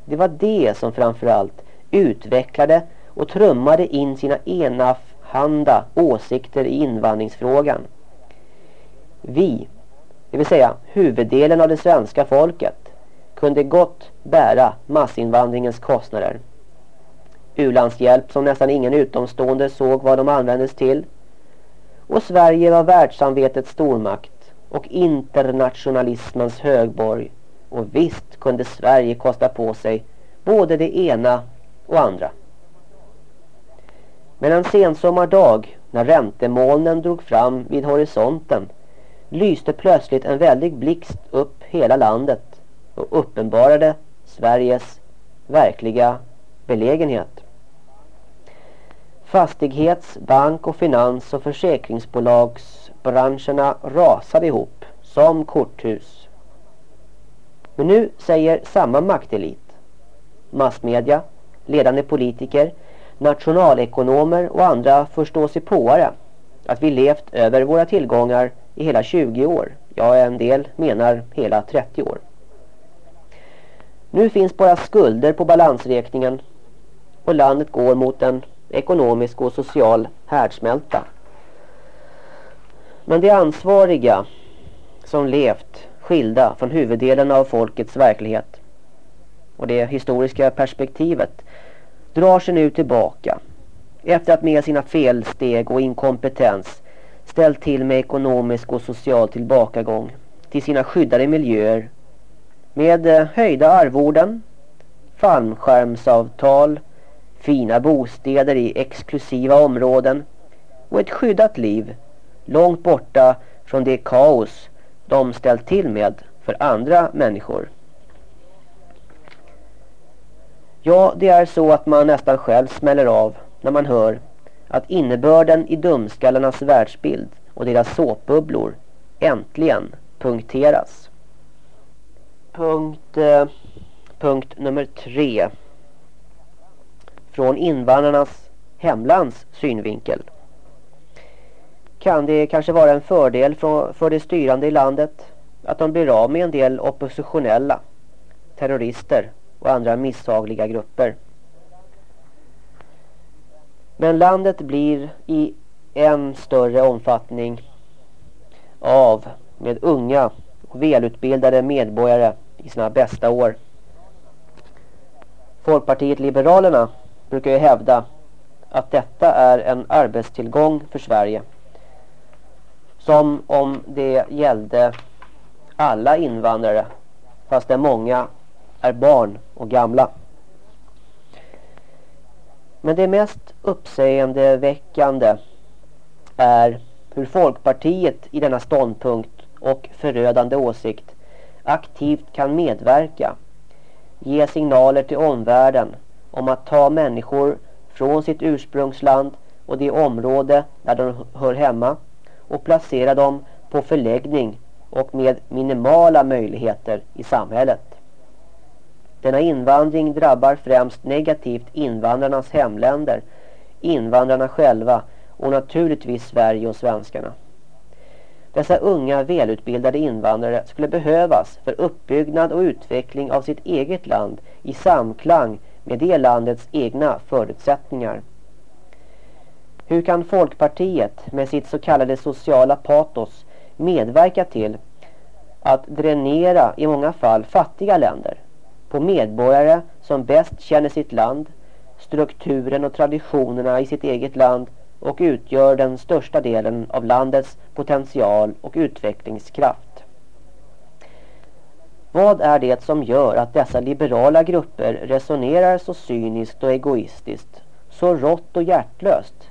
Det var det som framförallt utvecklade och trummade in sina enahanda åsikter i invandringsfrågan. Vi, det vill säga huvuddelen av det svenska folket, kunde gott bära massinvandringens kostnader. Ulandshjälp som nästan ingen utomstående såg vad de användes till. Och Sverige var världssamvetets stormakt och internationalismens högborg. Och visst kunde Sverige kosta på sig både det ena och andra. Men en sensommardag när räntemolnen drog fram vid horisonten lyste plötsligt en väldig blixt upp hela landet och uppenbarade Sveriges verkliga belägenhet. Fastighets-, bank- och finans- och försäkringsbolagsbranscherna rasade ihop som korthus. Men nu säger samma maktelit, massmedia, ledande politiker, nationalekonomer och andra förståsigpåare att vi levt över våra tillgångar i hela 20 år. Ja, en del menar hela 30 år. Nu finns bara skulder på balansräkningen och landet går mot en ekonomisk och social härdsmälta. Men de ansvariga som levt skilda från huvuddelen av folkets verklighet och det historiska perspektivet drar sig nu tillbaka efter att med sina felsteg och inkompetens ställt till med ekonomisk och social tillbakagång till sina skyddade miljöer med eh, höjda arvoden, fallskärmsavtal, fina bostäder i exklusiva områden och ett skyddat liv långt borta från det kaos de ställt till med för andra människor. Ja, det är så att man nästan själv smäller av när man hör att innebörden i dumskallarnas världsbild och deras såpbubblor äntligen punkteras. Punkt, eh, punkt nummer tre från invandrarnas hemlands synvinkel kan det kanske vara en fördel för det styrande i landet att de blir av med en del oppositionella, terrorister och andra misshagliga grupper. Men landet blir i en större omfattning av med unga och välutbildade medborgare i sina bästa år. Folkpartiet Liberalerna brukar ju hävda att detta är en arbetstillgång för Sverige. Som om det gällde alla invandrare fast där många är barn och gamla. Men det mest uppseendeväckande är hur Folkpartiet i denna ståndpunkt och förödande åsikt aktivt kan medverka, ge signaler till omvärlden om att ta människor från sitt ursprungsland och det område där de hör hemma och placera dem på förläggning och med minimala möjligheter i samhället. Denna invandring drabbar främst negativt invandrarnas hemländer, invandrarna själva och naturligtvis Sverige och svenskarna. Dessa unga välutbildade invandrare skulle behövas för uppbyggnad och utveckling av sitt eget land i samklang med det landets egna förutsättningar. Hur kan Folkpartiet med sitt så kallade sociala patos medverka till att dränera i många fall fattiga länder på medborgare som bäst känner sitt land, strukturen och traditionerna i sitt eget land och utgör den största delen av landets potential och utvecklingskraft. Vad är det som gör att dessa liberala grupper resonerar så cyniskt och egoistiskt, så rått och hjärtlöst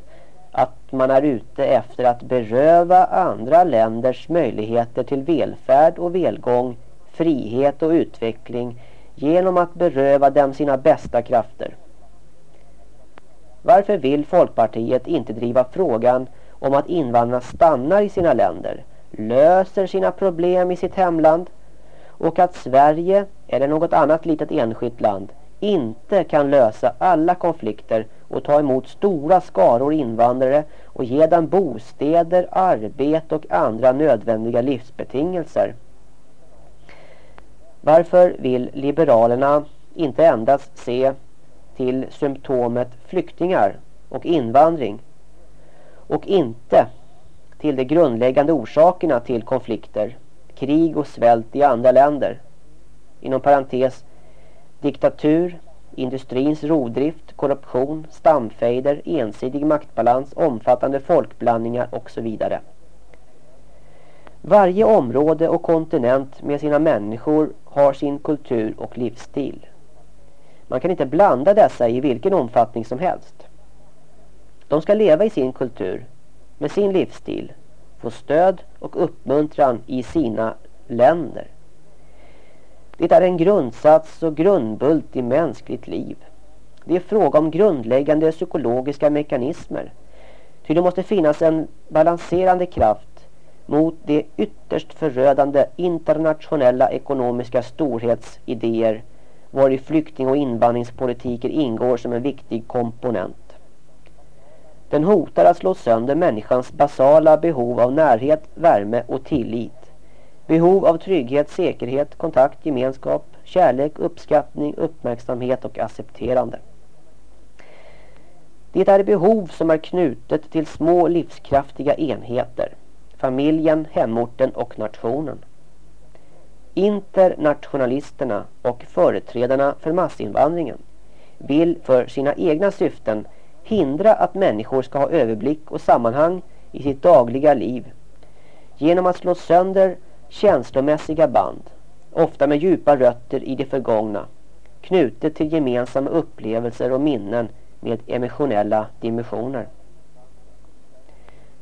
att man är ute efter att beröva andra länders möjligheter till välfärd och välgång, frihet och utveckling genom att beröva dem sina bästa krafter? Varför vill Folkpartiet inte driva frågan om att invandrarna stannar i sina länder, löser sina problem i sitt hemland och att Sverige eller något annat litet enskilt land inte kan lösa alla konflikter och ta emot stora skaror invandrare och ge dem bostäder, arbete och andra nödvändiga livsbetingelser. Varför vill Liberalerna inte endast se till symptomet flyktingar och invandring och inte till de grundläggande orsakerna till konflikter, krig och svält i andra länder. Inom parentes diktatur, industrins rovdrift, korruption, stamfejder, ensidig maktbalans, omfattande folkblandningar och så vidare. Varje område och kontinent med sina människor har sin kultur och livsstil. Man kan inte blanda dessa i vilken omfattning som helst. De ska leva i sin kultur, med sin livsstil, få stöd och uppmuntran i sina länder. Det är en grundsats och grundbult i mänskligt liv. Det är fråga om grundläggande psykologiska mekanismer. Ty det måste finnas en balanserande kraft mot de ytterst förödande internationella ekonomiska storhetsidéer var i flykting- och invandringspolitiken ingår som en viktig komponent. Den hotar att slå sönder människans basala behov av närhet, värme och tillit. Behov av trygghet, säkerhet, kontakt, gemenskap, kärlek, uppskattning, uppmärksamhet och accepterande. Det är behov som är knutet till små livskraftiga enheter. Familjen, hemorten och nationen. Internationalisterna och företrädarna för massinvandringen vill för sina egna syften hindra att människor ska ha överblick och sammanhang i sitt dagliga liv genom att slå sönder känslomässiga band, ofta med djupa rötter i det förgångna, knutet till gemensamma upplevelser och minnen med emotionella dimensioner.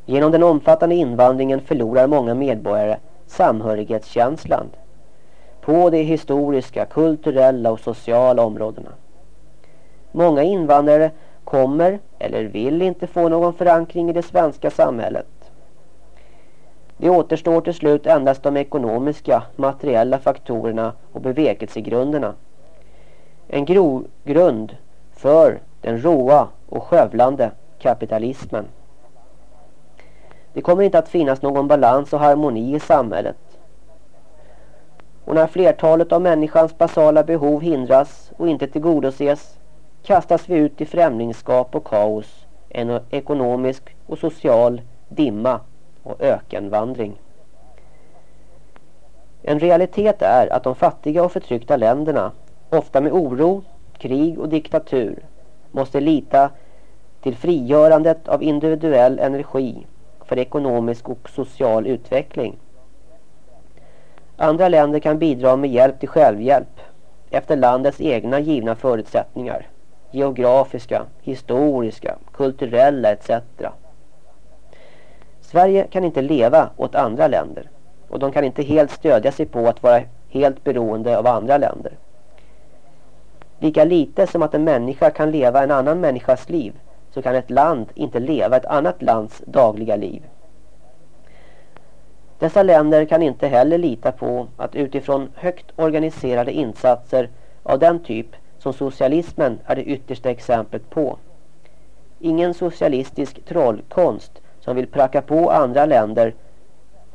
Genom den omfattande invandringen förlorar många medborgare samhörighetskänslan på de historiska, kulturella och sociala områdena. Många invandrare kommer eller vill inte få någon förankring i det svenska samhället. Det återstår till slut endast de ekonomiska, materiella faktorerna och bevekelsegrunderna. En grogrund för den råa och skövlande kapitalismen. Det kommer inte att finnas någon balans och harmoni i samhället. Och när flertalet av människans basala behov hindras och inte tillgodoses kastas vi ut i främlingskap och kaos, en ekonomisk och social dimma och ökenvandring. En realitet är att de fattiga och förtryckta länderna, ofta med oro, krig och diktatur, måste lita till frigörandet av individuell energi för ekonomisk och social utveckling. Andra länder kan bidra med hjälp till självhjälp efter landets egna givna förutsättningar. Geografiska, historiska, kulturella etc. Sverige kan inte leva åt andra länder och de kan inte helt stödja sig på att vara helt beroende av andra länder. Lika lite som att en människa kan leva en annan människas liv så kan ett land inte leva ett annat lands dagliga liv. Dessa länder kan inte heller lita på att utifrån högt organiserade insatser av den typ som socialismen är det yttersta exemplet på. Ingen socialistisk trollkonst som vill pracka på andra länder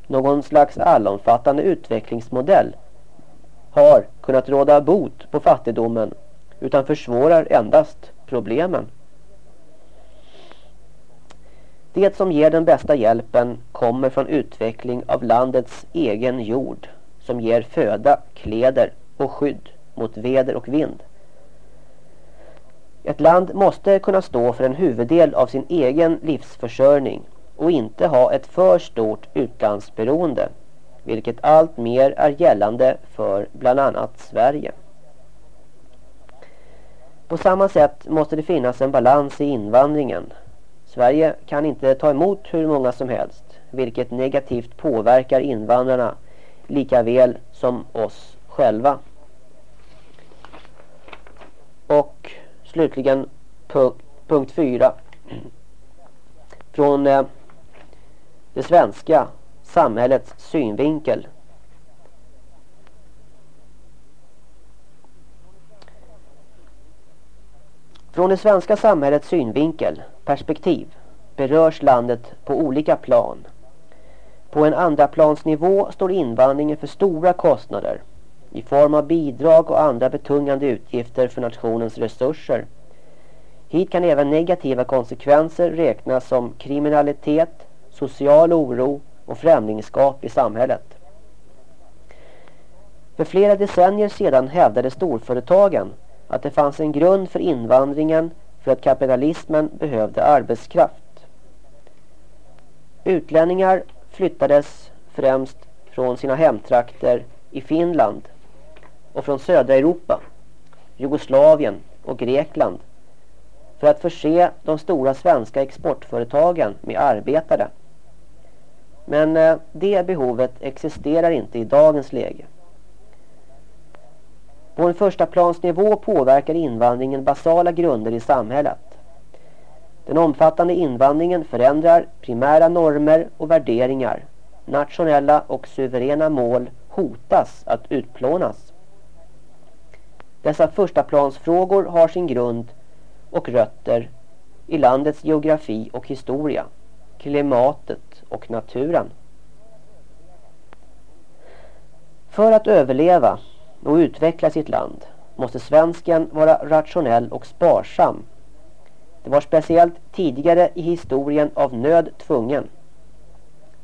någon slags allomfattande utvecklingsmodell har kunnat råda bot på fattigdomen utan försvårar endast problemen. Det som ger den bästa hjälpen kommer från utveckling av landets egen jord som ger föda, kläder och skydd mot väder och vind. Ett land måste kunna stå för en huvuddel av sin egen livsförsörjning och inte ha ett för stort utlandsberoende vilket allt mer är gällande för bland annat Sverige. På samma sätt måste det finnas en balans i invandringen. Sverige kan inte ta emot hur många som helst, vilket negativt påverkar invandrarna lika väl som oss själva. Och slutligen punkt 4. Från eh, det svenska samhällets synvinkel. Från det svenska samhällets synvinkel, perspektiv, berörs landet på olika plan. På en andraplansnivå står invandringen för stora kostnader i form av bidrag och andra betungande utgifter för nationens resurser. Hit kan även negativa konsekvenser räknas som kriminalitet, social oro och främlingskap i samhället. För flera decennier sedan hävdade storföretagen att det fanns en grund för invandringen för att kapitalismen behövde arbetskraft. Utlänningar flyttades främst från sina hemtrakter i Finland och från södra Europa, Jugoslavien och Grekland för att förse de stora svenska exportföretagen med arbetare. Men eh, det behovet existerar inte i dagens läge. På en första plansnivå påverkar invandringen basala grunder i samhället. Den omfattande invandringen förändrar primära normer och värderingar. Nationella och suveräna mål hotas att utplånas. Dessa förstaplansfrågor har sin grund och rötter i landets geografi och historia, klimatet och naturen. För att överleva och utveckla sitt land måste svensken vara rationell och sparsam. Det var speciellt tidigare i historien av nöd tvungen.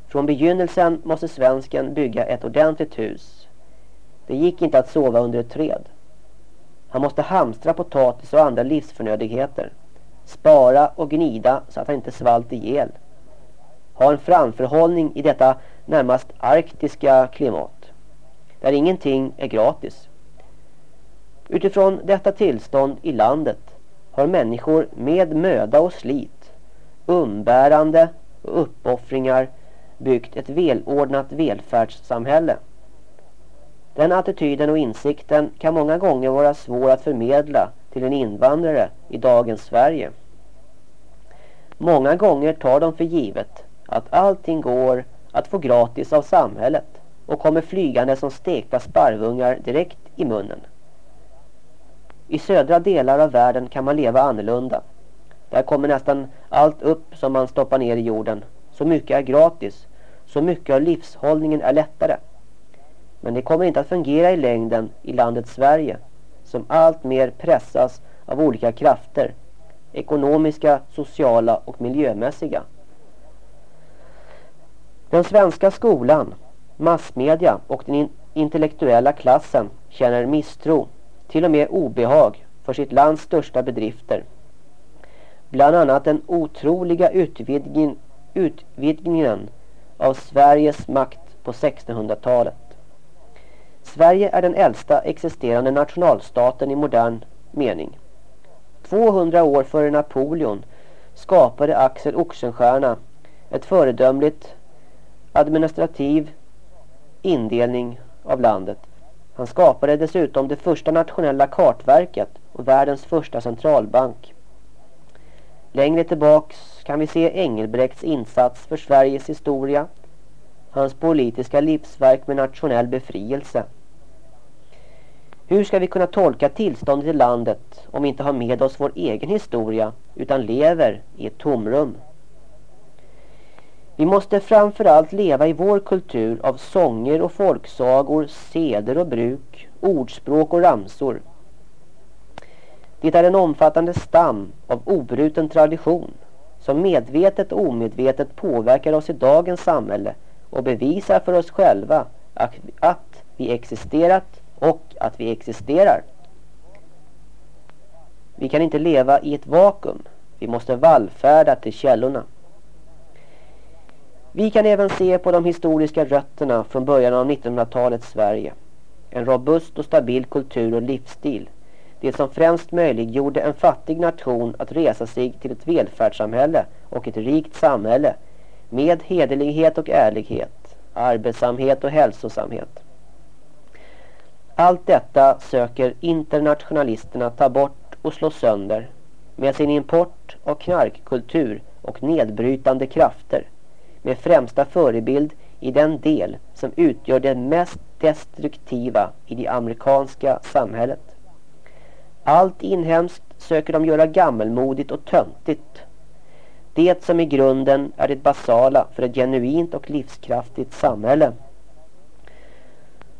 Från begynnelsen måste svensken bygga ett ordentligt hus. Det gick inte att sova under ett träd. Han måste hamstra potatis och andra livsförnödigheter. Spara och gnida så att han inte svalt ihjäl. Ha en framförhållning i detta närmast arktiska klimat. Där ingenting är gratis. Utifrån detta tillstånd i landet har människor med möda och slit, umbärande och uppoffringar byggt ett välordnat välfärdssamhälle. Den attityden och insikten kan många gånger vara svår att förmedla till en invandrare i dagens Sverige. Många gånger tar de för givet att allting går att få gratis av samhället och kommer flygande som stekta sparvungar direkt i munnen. I södra delar av världen kan man leva annorlunda. Där kommer nästan allt upp som man stoppar ner i jorden. Så mycket är gratis. Så mycket av livshållningen är lättare. Men det kommer inte att fungera i längden i landet Sverige som allt mer pressas av olika krafter. Ekonomiska, sociala och miljömässiga. Den svenska skolan, massmedia och den intellektuella klassen känner misstro, till och med obehag för sitt lands största bedrifter. Bland annat den otroliga utvidgningen, utvidgningen av Sveriges makt på 1600-talet. Sverige är den äldsta existerande nationalstaten i modern mening. 200 år före Napoleon skapade Axel Oxenstierna ett föredömligt administrativ indelning av landet. Han skapade dessutom det första nationella kartverket och världens första centralbank. Längre tillbaks kan vi se Engelbrekts insats för Sveriges historia, hans politiska livsverk med nationell befrielse. Hur ska vi kunna tolka tillståndet i landet om vi inte har med oss vår egen historia utan lever i ett tomrum? Vi måste framförallt leva i vår kultur av sånger och folksagor, seder och bruk, ordspråk och ramsor. Det är en omfattande stam av obruten tradition som medvetet och omedvetet påverkar oss i dagens samhälle och bevisar för oss själva att, vi existerat och att vi existerar. Vi kan inte leva i ett vakuum. Vi måste vallfärda till källorna. Vi kan även se på de historiska rötterna från början av 1900-talets Sverige. En robust och stabil kultur och livsstil. Det som främst möjliggjorde en fattig nation att resa sig till ett välfärdssamhälle och ett rikt samhälle med hederlighet och ärlighet, arbetsamhet och hälsosamhet. Allt detta söker internationalisterna ta bort och slå sönder med sin import av knarkkultur och nedbrytande krafter med främsta förebild i den del som utgör det mest destruktiva i det amerikanska samhället. Allt inhemskt söker de göra gammelmodigt och töntigt. Det som i grunden är det basala för ett genuint och livskraftigt samhälle.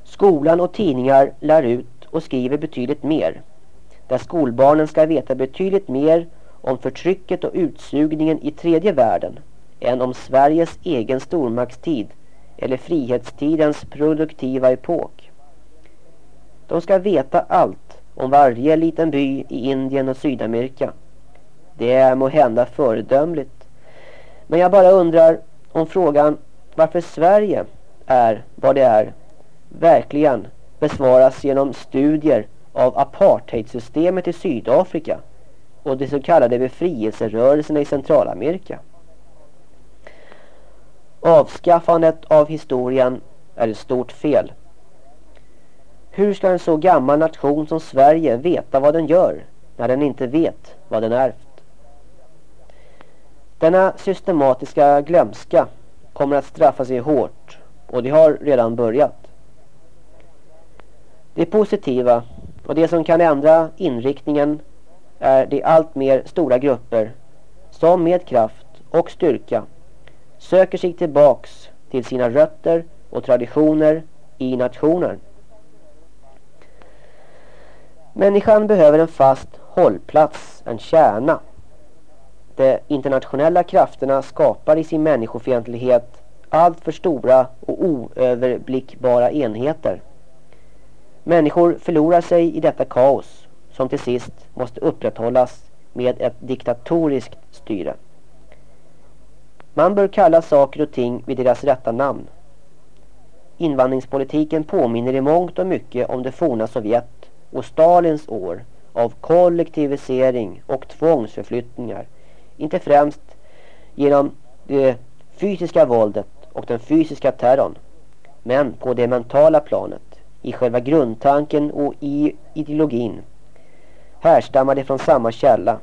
Skolan och tidningar lär ut och skriver betydligt mer. Där skolbarnen ska veta betydligt mer om förtrycket och utsugningen i tredje världen än om Sveriges egen stormaktstid eller frihetstidens produktiva epok. De ska veta allt om varje liten by i Indien och Sydamerika. Det är må hända föredömligt. Men jag bara undrar om frågan varför Sverige är vad det är verkligen besvaras genom studier av apartheidsystemet i Sydafrika och de så kallade befrielserörelserna i Centralamerika. Avskaffandet av historien är ett stort fel. Hur ska en så gammal nation som Sverige veta vad den gör när den inte vet vad den ärvt? Denna systematiska glömska kommer att straffa sig hårt och det har redan börjat. Det positiva och det som kan ändra inriktningen är de allt mer stora grupper som med kraft och styrka söker sig tillbaks till sina rötter och traditioner i nationen. Människan behöver en fast hållplats, en kärna. De internationella krafterna skapar i sin människofientlighet allt för stora och oöverblickbara enheter. Människor förlorar sig i detta kaos som till sist måste upprätthållas med ett diktatoriskt styre. Man bör kalla saker och ting vid deras rätta namn. Invandringspolitiken påminner i mångt och mycket om det forna Sovjet och Stalins år av kollektivisering och tvångsförflyttningar. Inte främst genom det fysiska våldet och den fysiska terrorn. Men på det mentala planet, i själva grundtanken och i ideologin härstammar det från samma källa.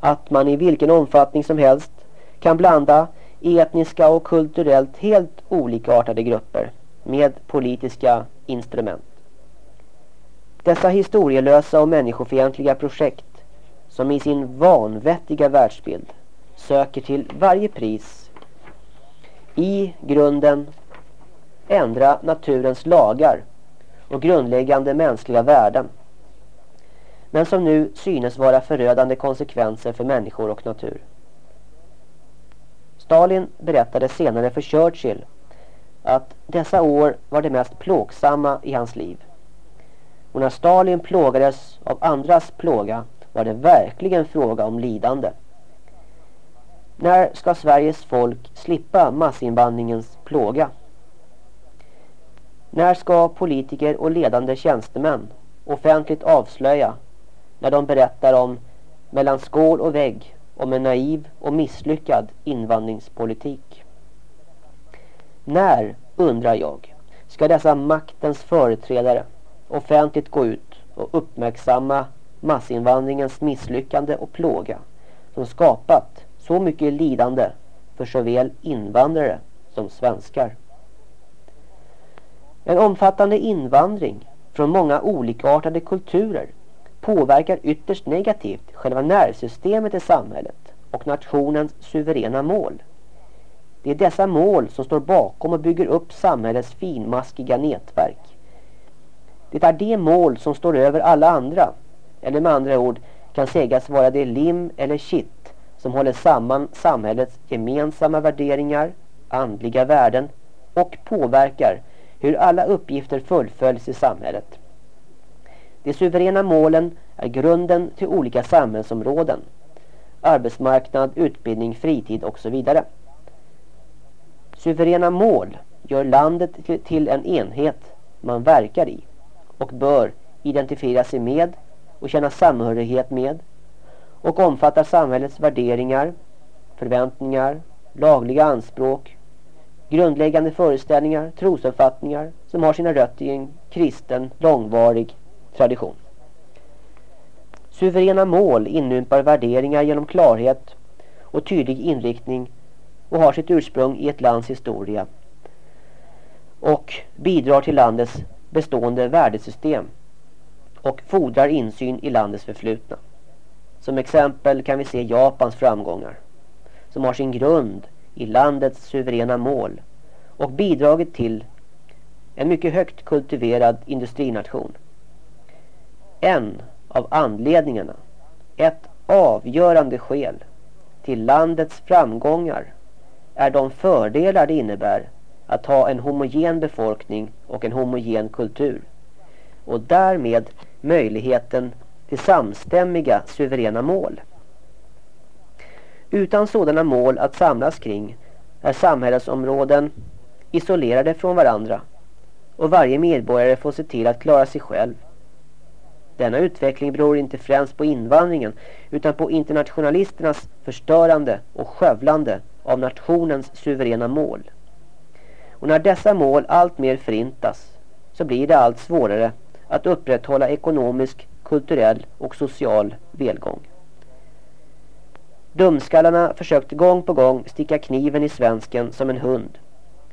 Att man i vilken omfattning som helst kan blanda etniska och kulturellt helt olikartade grupper med politiska instrument. Dessa historielösa och människofientliga projekt som i sin vanvettiga världsbild söker till varje pris i grunden ändra naturens lagar och grundläggande mänskliga värden men som nu synes vara förödande konsekvenser för människor och natur. Stalin berättade senare för Churchill att dessa år var det mest plågsamma i hans liv. Och när Stalin plågades av andras plåga var det verkligen fråga om lidande. När ska Sveriges folk slippa massinvandringens plåga? När ska politiker och ledande tjänstemän offentligt avslöja när de berättar om mellan skål och vägg om en naiv och misslyckad invandringspolitik. När, undrar jag, ska dessa maktens företrädare offentligt gå ut och uppmärksamma massinvandringens misslyckande och plåga som skapat så mycket lidande för såväl invandrare som svenskar. En omfattande invandring från många olikartade kulturer påverkar ytterst negativt själva nervsystemet i samhället och nationens suveräna mål. Det är dessa mål som står bakom och bygger upp samhällets finmaskiga nätverk. Det är de mål som står över alla andra, eller med andra ord kan sägas vara det lim eller kitt som håller samman samhällets gemensamma värderingar, andliga värden och påverkar hur alla uppgifter fullföljs i samhället. De suveräna målen är grunden till olika samhällsområden. Arbetsmarknad, utbildning, fritid och så vidare. Suveräna mål gör landet till en enhet man verkar i och bör identifiera sig med och känna samhörighet med och omfattar samhällets värderingar, förväntningar, lagliga anspråk, grundläggande föreställningar, trosuppfattningar som har sina rötter i en kristen långvarig tradition. Suveräna mål inympar värderingar genom klarhet och tydlig inriktning och har sitt ursprung i ett lands historia och bidrar till landets bestående värdesystem och fordrar insyn i landets förflutna. Som exempel kan vi se Japans framgångar som har sin grund i landets suveräna mål och bidragit till en mycket högt kultiverad industrination. En av anledningarna, ett avgörande skäl till landets framgångar är de fördelar det innebär att ha en homogen befolkning och en homogen kultur och därmed möjligheten till samstämmiga suveräna mål. Utan sådana mål att samlas kring är samhällsområden isolerade från varandra och varje medborgare får se till att klara sig själv. Denna utveckling beror inte främst på invandringen utan på internationalisternas förstörande och skövlande av nationens suveräna mål. Och när dessa mål alltmer förintas så blir det allt svårare att upprätthålla ekonomisk, kulturell och social välgång. Dumskallarna försökte gång på gång sticka kniven i svensken som en hund.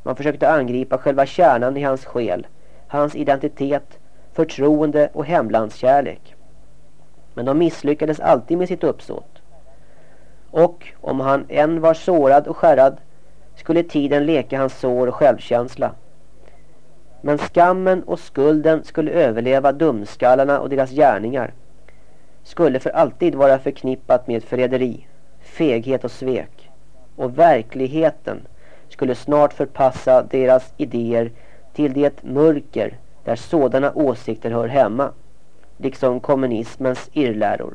Man försökte angripa själva kärnan i hans själ, hans identitet, förtroende och hemlandskärlek. Men de misslyckades alltid med sitt uppsåt. Och om han än var sårad och skärrad skulle tiden leka hans sår och självkänsla. Men skammen och skulden skulle överleva dumskallarna och deras gärningar. Skulle för alltid vara förknippat med förräderi, feghet och svek. Och verkligheten skulle snart förpassa deras idéer till det mörker där sådana åsikter hör hemma. Liksom kommunismens irrläror.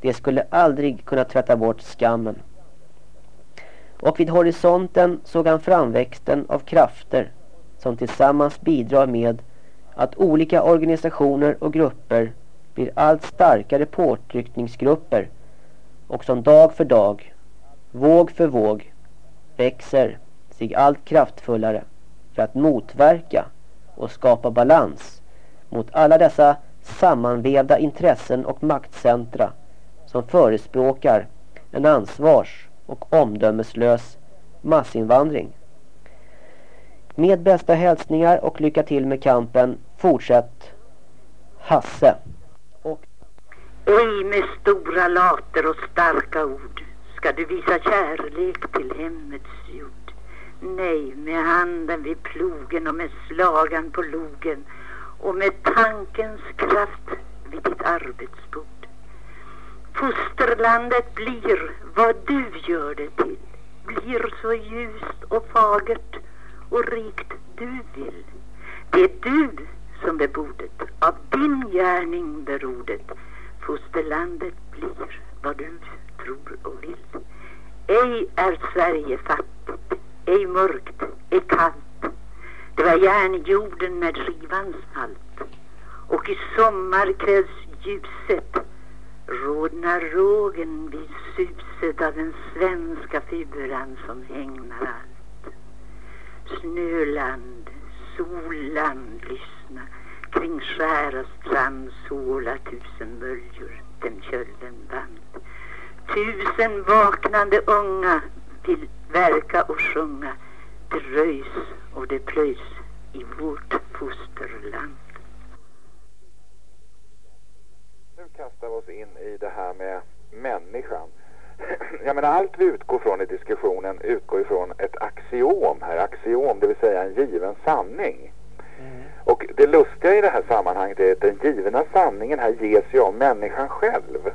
Det skulle aldrig kunna tvätta bort skammen. Och vid horisonten såg han framväxten av krafter som tillsammans bidrar med att olika organisationer och grupper blir allt starkare påtryckningsgrupper och som dag för dag, våg för våg, växer sig allt kraftfullare för att motverka och skapa balans mot alla dessa sammanvävda intressen och maktcentra som förespråkar en ansvars- och omdömeslös massinvandring. Med bästa hälsningar och lycka till med kampen. Fortsätt Hasse. Och... Ej med stora later och starka ord ska du visa kärlek till hemmets jord. Nej, med handen vid plogen och med slagan på logen och med tankens kraft vid ditt arbetsbord. Fosterlandet blir vad du gör det till, blir så ljust och fagert och rikt du vill. Det är du som bebordet, av din gärning beror Fosterlandet blir vad du tror och vill. Ej är Sverige fattigt, ej mörkt, ej kallt. Det var järnjorden med rivans halt. Och i sommar krävs ljuset rodnar rågen vid suset av den svenska furan som hängnar allt. Snöland, solland, lyssna kring skär strand såla tusen böljor den kölden band. Tusen vaknande unga vill verka och sjunga. Det röjs och det plöjs i vårt fosterland. Nu kastar vi oss in i det här med människan. Jag menar allt vi utgår från i diskussionen utgår ifrån ett axiom här. Axiom, det vill säga en given sanning. Och det lustiga i det här sammanhanget är att den givna sanningen här ges ju av människan själv.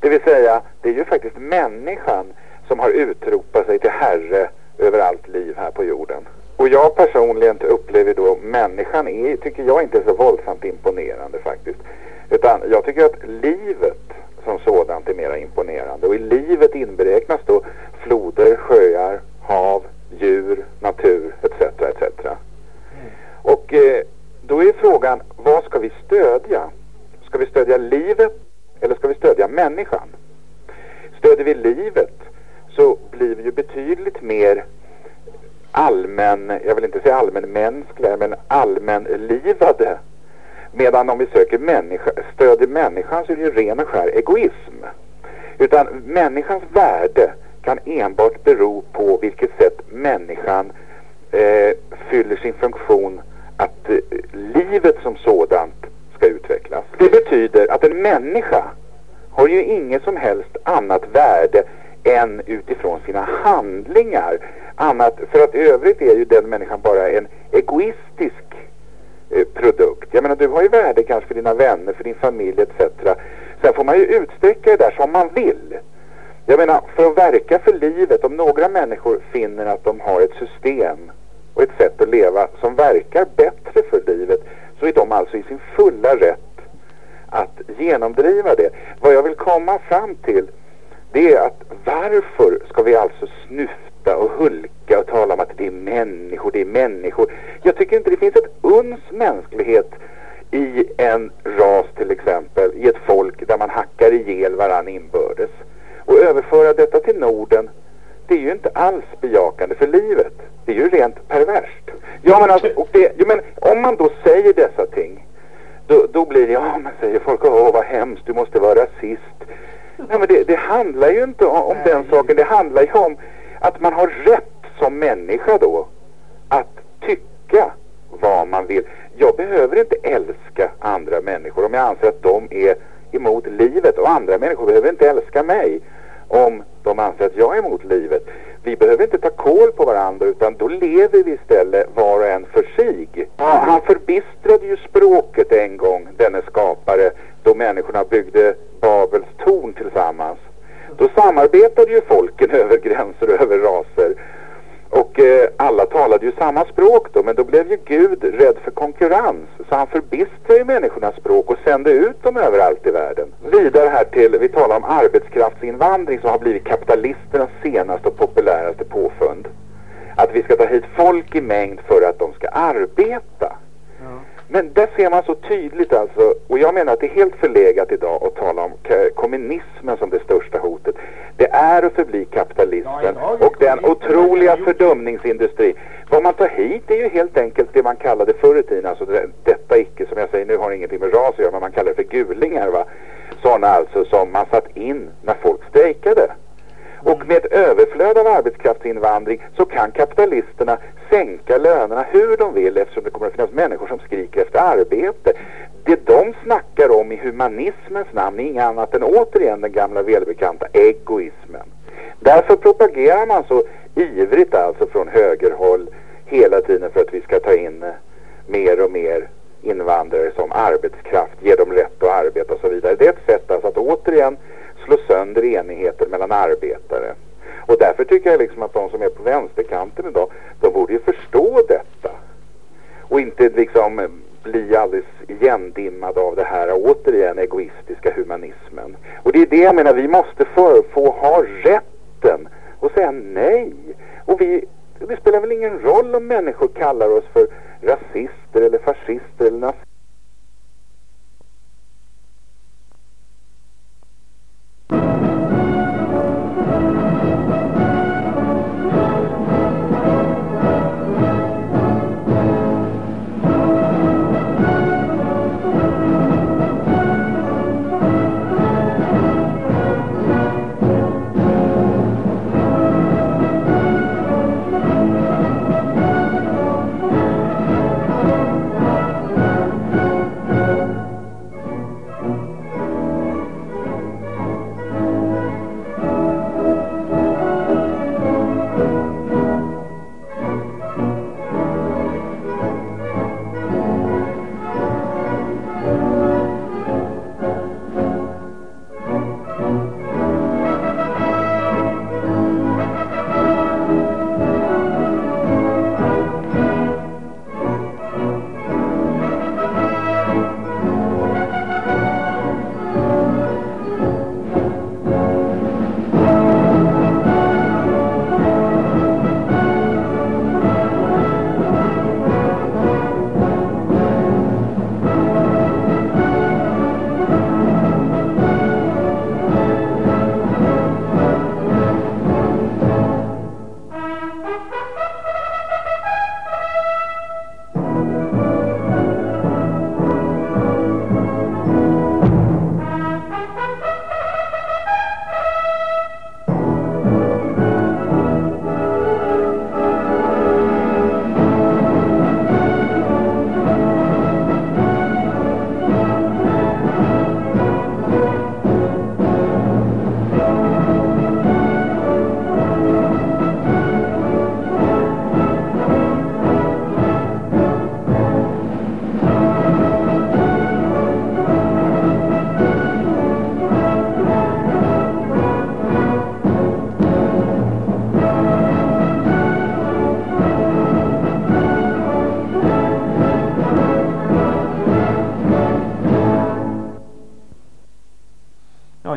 Det vill säga, det är ju faktiskt människan som har utropat sig till herre över allt liv här på jorden. Och jag personligen upplever då människan är, tycker jag inte är så våldsamt imponerande faktiskt. Utan jag tycker att livet som sådant är mera imponerande. Och i livet inberäknas då floder, sjöar, hav, djur, och eh, då är frågan, vad ska vi stödja? Ska vi stödja livet eller ska vi stödja människan? Stöder vi livet så blir vi ju betydligt mer allmän, jag vill inte säga allmänmänskliga, men allmänlivade. Medan om vi söker människa, stödjer människan så är det ju ren och skär egoism. Utan människans värde kan enbart bero på vilket sätt människan eh, fyller sin funktion att eh, livet som sådant ska utvecklas. Det betyder att en människa har ju inget som helst annat värde än utifrån sina handlingar. Annat, för att i övrigt är ju den människan bara en egoistisk eh, produkt. Jag menar du har ju värde kanske för dina vänner, för din familj etc. Sen får man ju utsträcka det där som man vill. Jag menar, för att verka för livet, om några människor finner att de har ett system och ett sätt att leva som verkar bättre för livet så är de alltså i sin fulla rätt att genomdriva det. Vad jag vill komma fram till det är att varför ska vi alltså snyfta och hulka och tala om att det är människor, det är människor. Jag tycker inte det finns ett uns mänsklighet i en ras till exempel, i ett folk där man hackar ihjäl varann inbördes. Och överföra detta till Norden, det är ju inte alls bejakande för livet. Det är ju rent perverst. Ja men, alltså, det, ja, men om man då säger dessa ting, då, då blir det, ja men säger folk, åh vad hemskt, du måste vara rasist. Nej men det, det handlar ju inte om, om den saken, det handlar ju om att man har rätt som människa då att tycka vad man vill. Jag behöver inte älska andra människor om jag anser att de är emot livet och andra människor behöver inte älska mig om de anser att jag är emot livet. Vi behöver inte ta koll på varandra utan då lever vi istället var och en för sig. Han förbistrade ju språket en gång, denne skapare, då människorna byggde Babels torn tillsammans. Då samarbetade ju folken över gränser och över raser. Och eh, alla talade ju samma språk då, men då blev ju Gud rädd för konkurrens. Så han förbistrade ju människornas språk och sände ut dem överallt i världen. Vidare här till, vi talar om arbetskraftsinvandring som har blivit kapitalisternas senaste och populäraste påfund. Att vi ska ta hit folk i mängd för att de ska arbeta. Men där ser man så tydligt alltså, och jag menar att det är helt förlegat idag att tala om kommunismen som det största hotet. Det är och förblir kapitalismen och den otroliga fördumningsindustri. Vad man tar hit är ju helt enkelt det man kallade förr i tiden, alltså det, detta icke som jag säger nu har ingenting med ras att göra, men man kallar det för gulingar va. Sådana alltså som man satt in när folk strejkade. Och med ett överflöd av arbetskraftsinvandring så kan kapitalisterna sänka lönerna hur de vill eftersom det kommer att finnas människor som skriker efter arbete. Det de snackar om i humanismens namn är inget annat än återigen den gamla välbekanta egoismen. Därför propagerar man så ivrigt alltså från högerhåll hela tiden för att vi ska ta in eh, mer och mer invandrare som arbetskraft, ge dem rätt att arbeta och så vidare. Det är ett sätt alltså att återigen slå sönder enigheter mellan arbetare. Och därför tycker jag liksom att de som är på vänsterkanten idag, de borde ju förstå detta. Och inte liksom eh, bli alldeles igendimmade av det här återigen egoistiska humanismen. Och det är det jag menar, vi måste för, få ha rätten och säga nej. Och vi, det spelar väl ingen roll om människor kallar oss för rasister eller fascister eller nazister. Música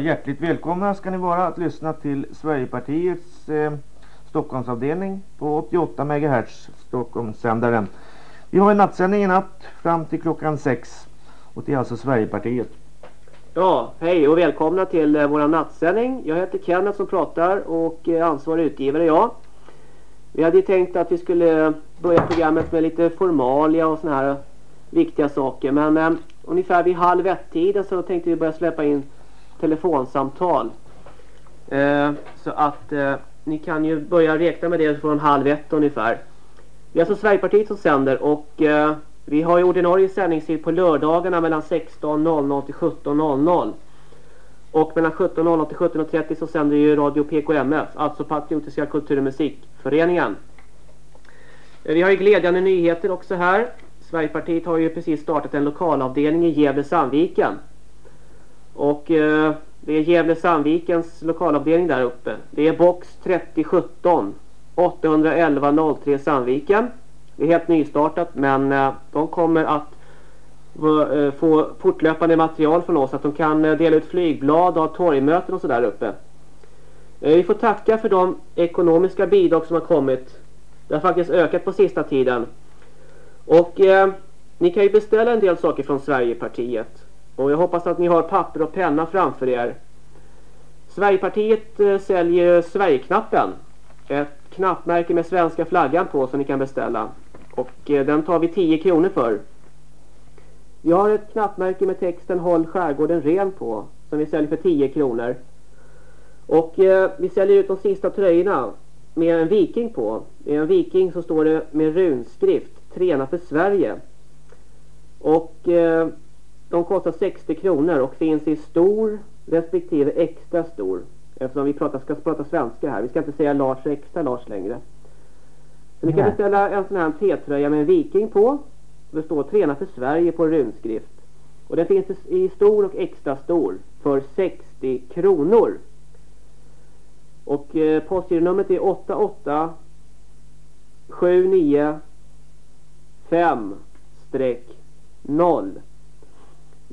hjärtligt välkomna ska ni vara att lyssna till Sverigepartiets eh, Stockholmsavdelning på 88 MHz Stockholmssändaren. Vi har en nattsändning i natt fram till klockan sex och det är alltså Sverigepartiet. Ja, hej och välkomna till eh, vår nattsändning. Jag heter Kenneth som pratar och eh, ansvarig utgivare jag. Vi hade ju tänkt att vi skulle börja programmet med lite formalia och såna här viktiga saker. Men eh, ungefär vid halv ett-tiden så tänkte vi börja släppa in telefonsamtal. Eh, så att eh, ni kan ju börja räkna med det från halv ett ungefär. Vi är alltså Sverigepartiet som sänder och eh, vi har ju ordinarie sändningstid på lördagarna mellan 16.00 till 17.00. Och mellan 17.00 till 17.30 så sänder ju Radio PKMF, alltså Patriotiska kultur- och musikföreningen. Eh, vi har ju glädjande nyheter också här. Sverigepartiet har ju precis startat en lokalavdelning i Gävle-Sandviken. Och eh, det är Gävle-Sandvikens lokalavdelning där uppe. Det är box 3017 811 03 Sandviken. Det är helt nystartat men eh, de kommer att eh, få fortlöpande material från oss. Att de kan eh, dela ut flygblad och ha torgmöten och sådär uppe. Eh, vi får tacka för de ekonomiska bidrag som har kommit. Det har faktiskt ökat på sista tiden. Och eh, ni kan ju beställa en del saker från Sverigepartiet. Och jag hoppas att ni har papper och penna framför er. Sverigepartiet eh, säljer Sverigeknappen. Ett knappmärke med svenska flaggan på som ni kan beställa. Och eh, den tar vi 10 kronor för. Vi har ett knappmärke med texten Håll skärgården ren på. Som vi säljer för 10 kronor. Och eh, vi säljer ut de sista tröjorna med en viking på. Det är en viking så står det med runskrift. Träna för Sverige. Och eh, de kostar 60 kronor och finns i stor respektive extra stor. Eftersom vi pratar, ska prata svenska här. Vi ska inte säga Lars extra Lars längre. Så ni kan beställa en sån här T-tröja med en viking på. Det står Träna för Sverige på runskrift. Och den finns i stor och extra stor för 60 kronor. Och eh, postgironumret är 88 79 5 streck 0.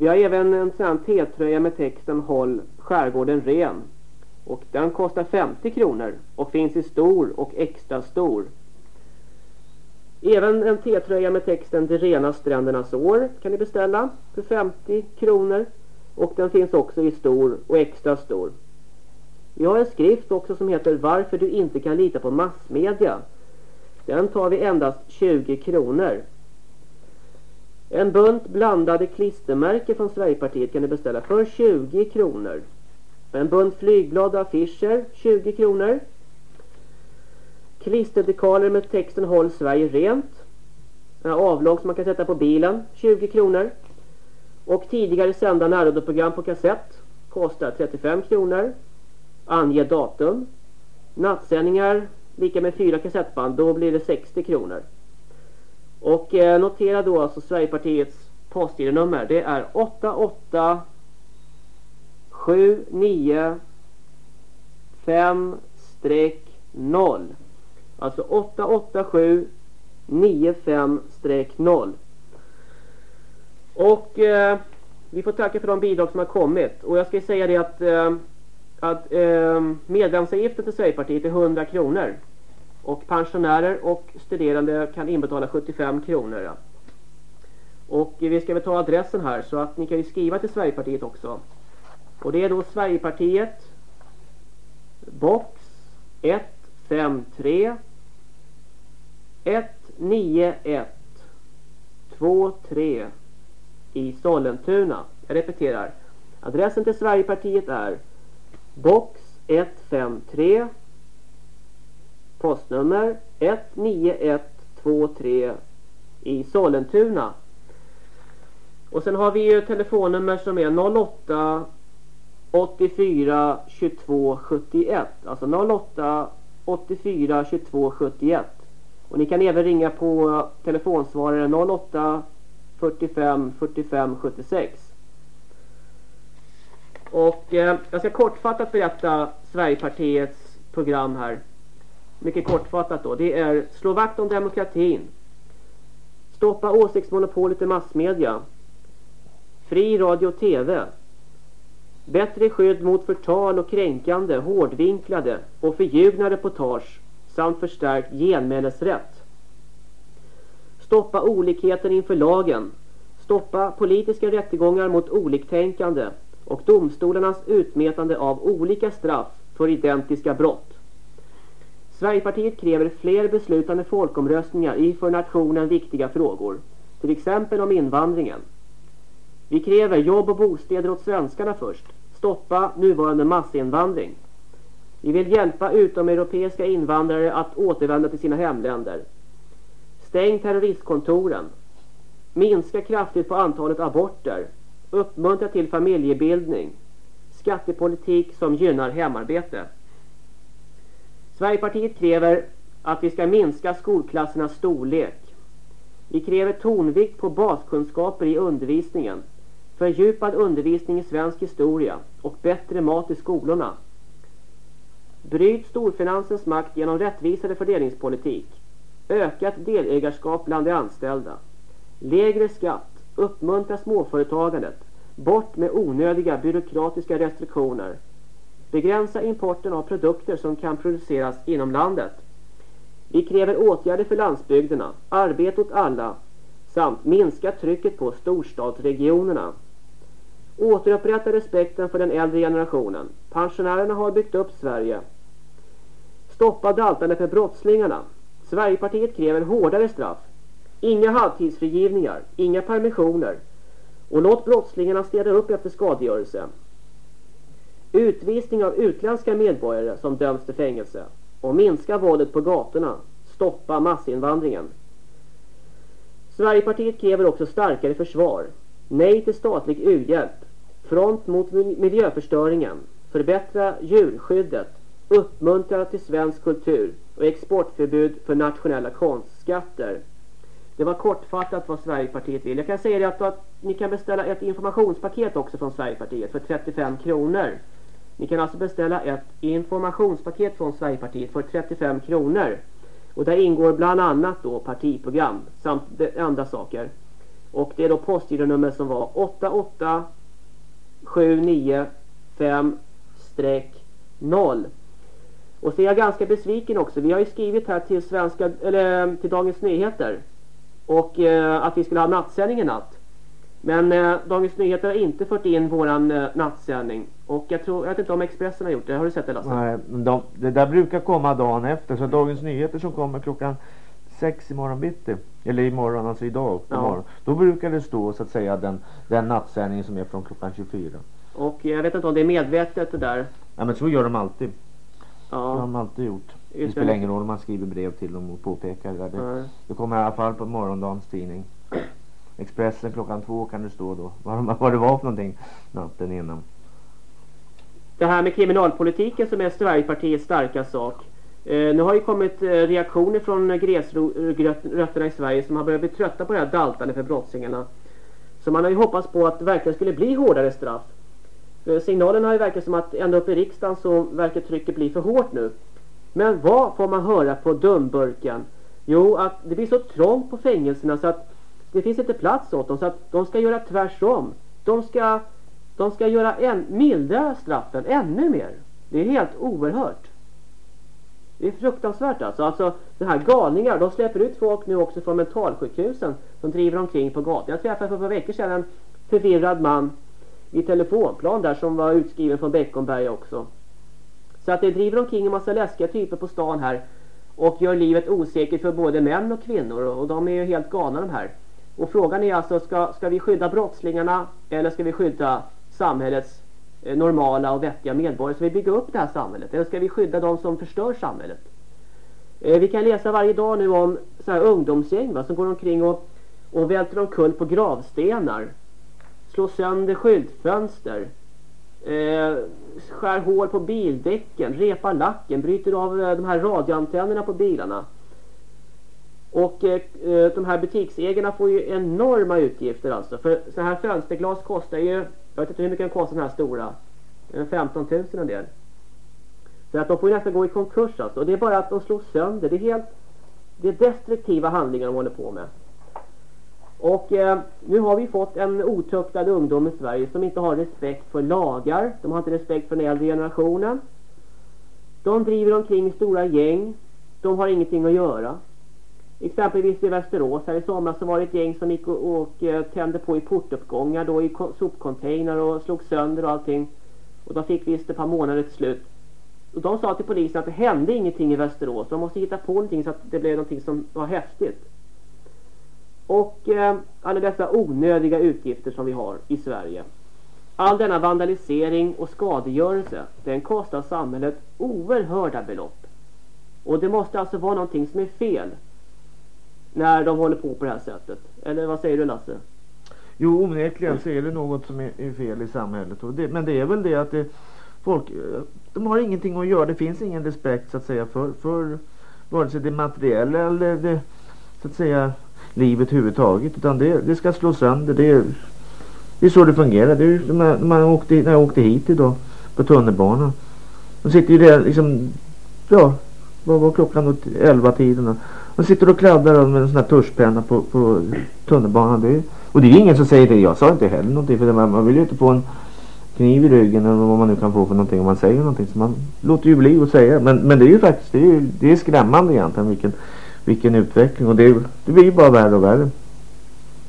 Vi har även en sån här T-tröja med texten Håll skärgården ren. Och den kostar 50 kronor och finns i stor och extra stor. Även en T-tröja med texten De rena strändernas år kan ni beställa för 50 kronor. Och den finns också i stor och extra stor. Vi har en skrift också som heter Varför du inte kan lita på massmedia. Den tar vi endast 20 kronor. En bunt blandade klistermärken från Sverigepartiet kan du beställa för 20 kronor. En bunt flygblad och affischer 20 kronor. Klisterdekaler med texten Håll Sverige rent. En avlång som man kan sätta på bilen 20 kronor. Och tidigare sända närradioprogram på kassett kostar 35 kronor. Ange datum. Nattsändningar lika med fyra kassettband, då blir det 60 kronor. Och eh, notera då alltså Sverigepartiets postgironummer. Det är 88 79 5 0 Alltså 887 95 0 Och eh, vi får tacka för de bidrag som har kommit. Och jag ska säga det att, eh, att eh, medlemsavgiften till Sverigepartiet är 100 kronor. Och pensionärer och studerande kan inbetala 75 kronor. Och vi ska väl ta adressen här så att ni kan ju skriva till Sverigepartiet också. Och det är då Sverigepartiet box 153 191 23 i Sollentuna. Jag repeterar. Adressen till Sverigepartiet är box 153 postnummer 19123 i Sollentuna. Och sen har vi ju telefonnummer som är 08 84 22 71. Alltså 08 84 22 71. Och ni kan även ringa på telefonsvarare 08 45 45 76. Och eh, jag ska kortfattat berätta Sverigepartiets program här. Mycket kortfattat då. Det är slå vakt om demokratin. Stoppa åsiktsmonopolet i massmedia. Fri radio och tv. Bättre skydd mot förtal och kränkande, hårdvinklade och förljugna reportage samt förstärkt genmälesrätt. Stoppa olikheten inför lagen. Stoppa politiska rättegångar mot oliktänkande och domstolarnas utmätande av olika straff för identiska brott. Sverigepartiet kräver fler beslutande folkomröstningar i för nationen viktiga frågor, till exempel om invandringen. Vi kräver jobb och bostäder åt svenskarna först. Stoppa nuvarande massinvandring. Vi vill hjälpa utomeuropeiska invandrare att återvända till sina hemländer. Stäng terroristkontoren. Minska kraftigt på antalet aborter. Uppmuntra till familjebildning. Skattepolitik som gynnar hemarbete. Sverigepartiet kräver att vi ska minska skolklassernas storlek. Vi kräver tonvikt på baskunskaper i undervisningen, fördjupad undervisning i svensk historia och bättre mat i skolorna. Bryt storfinansens makt genom rättvisare fördelningspolitik. Ökat delägarskap bland de anställda. Lägre skatt. Uppmuntra småföretagandet. Bort med onödiga byråkratiska restriktioner. Begränsa importen av produkter som kan produceras inom landet. Vi kräver åtgärder för landsbygderna, arbete åt alla samt minska trycket på storstadsregionerna. Återupprätta respekten för den äldre generationen. Pensionärerna har byggt upp Sverige. Stoppa daltandet för brottslingarna. Sverigepartiet kräver hårdare straff. Inga halvtidsfrigivningar, inga permissioner. Och låt brottslingarna städa upp efter skadegörelse. Utvisning av utländska medborgare som döms till fängelse. Och minska våldet på gatorna. Stoppa massinvandringen. Sverigepartiet kräver också starkare försvar. Nej till statlig u-hjälp. Front mot miljöförstöringen. Förbättra djurskyddet. Uppmuntra till svensk kultur. Och exportförbud för nationella konstskatter. Det var kortfattat vad Sverigepartiet vill. Jag kan säga att, att ni kan beställa ett informationspaket också från Sverigepartiet för 35 kronor. Ni kan alltså beställa ett informationspaket från Sverigepartiet för 35 kronor. Och där ingår bland annat då partiprogram samt andra saker. Och det är då postgironummer som var 88795-0. Och så är jag ganska besviken också. Vi har ju skrivit här till, svenska, eller, till Dagens Nyheter. Och eh, att vi skulle ha nattsändning i natt. Men eh, Dagens Nyheter har inte fört in våran eh, nattsändning. Och jag, tror, jag vet inte om Expressen har gjort det. Har du sett det Lasse? Nej, men de, det där brukar komma dagen efter. Så Dagens Nyheter som kommer klockan sex i morgon bitti. Eller imorgon, alltså idag Ja. morgon. Då brukar det stå så att säga den, den nattsändningen som är från klockan 24. Och jag vet inte om det är medvetet det där. Ja men så gör de alltid. Ja. Det har de alltid gjort. Det spelar ingen roll om man skriver brev till dem och påpekar det. Det, det kommer i alla fall på morgondagens tidning. Expressen klockan två kan det stå då. Vad, vad det var för någonting natten innan. Det här med kriminalpolitiken som är Sverigepartiets starka sak. Eh, nu har ju kommit eh, reaktioner från gräsrötterna i Sverige som har börjat bli trötta på det här daltandet för brottslingarna. Så man har ju hoppats på att det verkligen skulle bli hårdare straff. För signalen har ju verkat som att ända upp i riksdagen så verkar trycket bli för hårt nu. Men vad får man höra på dumburken? Jo, att det blir så trångt på fängelserna så att det finns inte plats åt dem så att de ska göra tvärsom. De ska, de ska göra en, mildra straffen ännu mer. Det är helt oerhört. Det är fruktansvärt alltså. Alltså de här galningar, de släpper ut folk nu också från mentalsjukhusen som driver omkring på gatan. Jag träffade för ett par veckor sedan en förvirrad man i telefonplan där som var utskriven från Beckomberga också. Så att det driver omkring en massa läskiga typer på stan här och gör livet osäkert för både män och kvinnor och de är ju helt galna de här. Och frågan är alltså, ska, ska vi skydda brottslingarna eller ska vi skydda samhällets eh, normala och vettiga medborgare? Ska vi bygga upp det här samhället? Eller ska vi skydda de som förstör samhället? Eh, vi kan läsa varje dag nu om så här ungdomsgäng va, som går omkring och, och välter omkull på gravstenar. Slår sönder skyltfönster. Eh, skär hål på bildäcken, repar lacken, bryter av eh, de här radioantennerna på bilarna. Och eh, eh, de här butiksägarna får ju enorma utgifter alltså. För så här fönsterglas kostar ju, jag vet inte hur mycket den kostar den här stora. Eh, 15 000 en del. Så att de får ju nästan gå i konkurs alltså. Och det är bara att de slår sönder. Det är helt, det är destruktiva handlingar de håller på med. Och eh, nu har vi fått en otuktad ungdom i Sverige som inte har respekt för lagar. De har inte respekt för den äldre generationen. De driver omkring i stora gäng. De har ingenting att göra. Exempelvis i Västerås här i somras så var det ett gäng som gick och, och eh, tände på i portuppgångar då i sopcontainer och slog sönder och allting. Och de fick visst ett par månader till slut. Och de sa till polisen att det hände ingenting i Västerås. De måste hitta på någonting så att det blev någonting som var häftigt. Och eh, alla dessa onödiga utgifter som vi har i Sverige. All denna vandalisering och skadegörelse, den kostar samhället oerhörda belopp. Och det måste alltså vara någonting som är fel när de håller på på det här sättet. Eller vad säger du Lasse? Jo, onekligen så är det något som är fel i samhället. Men det är väl det att det, folk, de har ingenting att göra. Det finns ingen respekt så att säga för, för vare sig det materiella eller det, så att säga livet överhuvudtaget. Utan det, det ska slås sönder. Det, är, det är så det fungerar. Det är, när, man åkte, när jag åkte hit idag på tunnelbanan. De sitter ju där liksom, ja, vad var klockan? 11-tiden. De sitter och kladdar med en sån här tuschpenna på, på tunnelbanan. Det, och det är ingen som säger det. Jag sa inte heller någonting för man, man vill ju inte få en kniv i ryggen eller vad man nu kan få för någonting om man säger någonting. Så man låter ju bli att säga. Men, men det är ju faktiskt det är, det är skrämmande egentligen vilken, vilken utveckling. Och det, det blir ju bara värre och värre.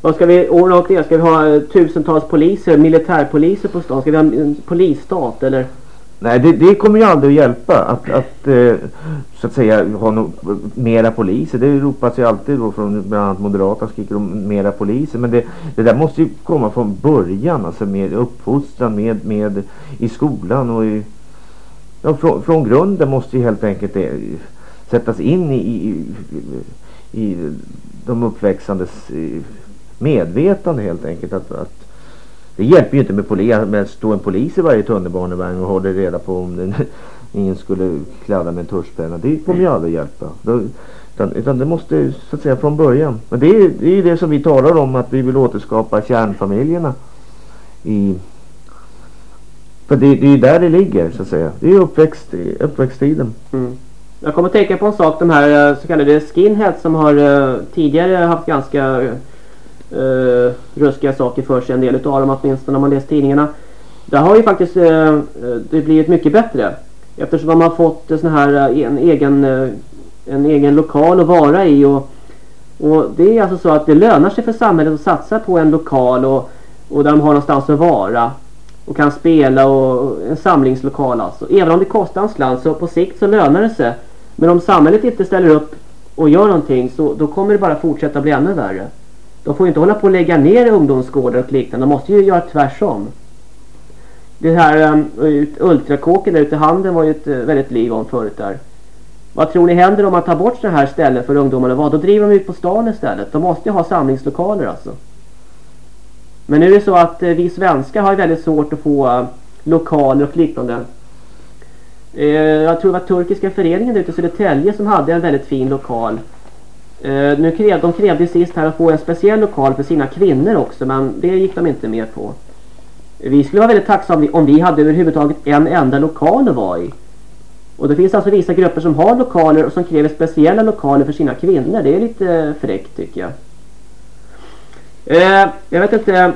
Vad ska vi ordna åt det? Ska vi ha tusentals poliser, militärpoliser på stan? Ska vi ha en polisstat eller? Nej, det, det kommer ju aldrig att hjälpa att, att eh, så att säga ha no, mera poliser. Det ropas ju alltid då från bland annat Moderata skriker om mera poliser. Men det, det där måste ju komma från början, alltså med uppfostran med, med i skolan och i, ja, från, från grunden måste ju helt enkelt det sättas in i, i, i de uppväxandes eh, medvetande helt enkelt att, att det hjälper ju inte med, poli med att stå en polis i varje tunnelbanevagn och hålla reda på om den, ingen skulle kladda med en tuschpenna. Det kommer ju aldrig hjälpa. Då, utan, utan det måste så att säga från början. Men det är, det är det som vi talar om att vi vill återskapa kärnfamiljerna. I, för det, det är ju där det ligger så att säga. Det är uppväxt, uppväxttiden. Mm. Jag kommer att tänka på en sak. De här eh, så kallade skinheads som har uh, tidigare haft ganska eh, ruskiga saker för sig. En del utav dem åtminstone när man läst tidningarna. Där har ju faktiskt eh, det blivit mycket bättre. Eftersom man har fått sån här eh, en egen, eh, en egen lokal att vara i. Och, och det är alltså så att det lönar sig för samhället att satsa på en lokal och, och där de har någonstans att vara och kan spela och en samlingslokal alltså. Även om det kostar en slant så på sikt så lönar det sig. Men om samhället inte ställer upp och gör någonting så då kommer det bara fortsätta bli ännu värre. De får ju inte hålla på att lägga ner ungdomsgårdar och liknande. De måste ju göra tvärsom. Det här um, ultrakåken där ute i handen var ju ett uh, väldigt liv om förut där. Vad tror ni händer om man tar bort sådana här ställen för ungdomarna? Vad? Då driver de ut på stan istället. De måste ju ha samlingslokaler alltså. Men nu är det så att uh, vi svenskar har väldigt svårt att få uh, lokaler och liknande. Jag tror det var turkiska föreningen ute i Södertälje som hade en väldigt fin lokal. Eh, nu kräv, de krävde sist här att få en speciell lokal för sina kvinnor också men det gick de inte med på. Vi skulle vara väldigt tacksamma om vi hade överhuvudtaget en enda lokal att vara i. Och det finns alltså vissa grupper som har lokaler och som kräver speciella lokaler för sina kvinnor. Det är lite fräckt tycker jag. Eh, jag vet inte,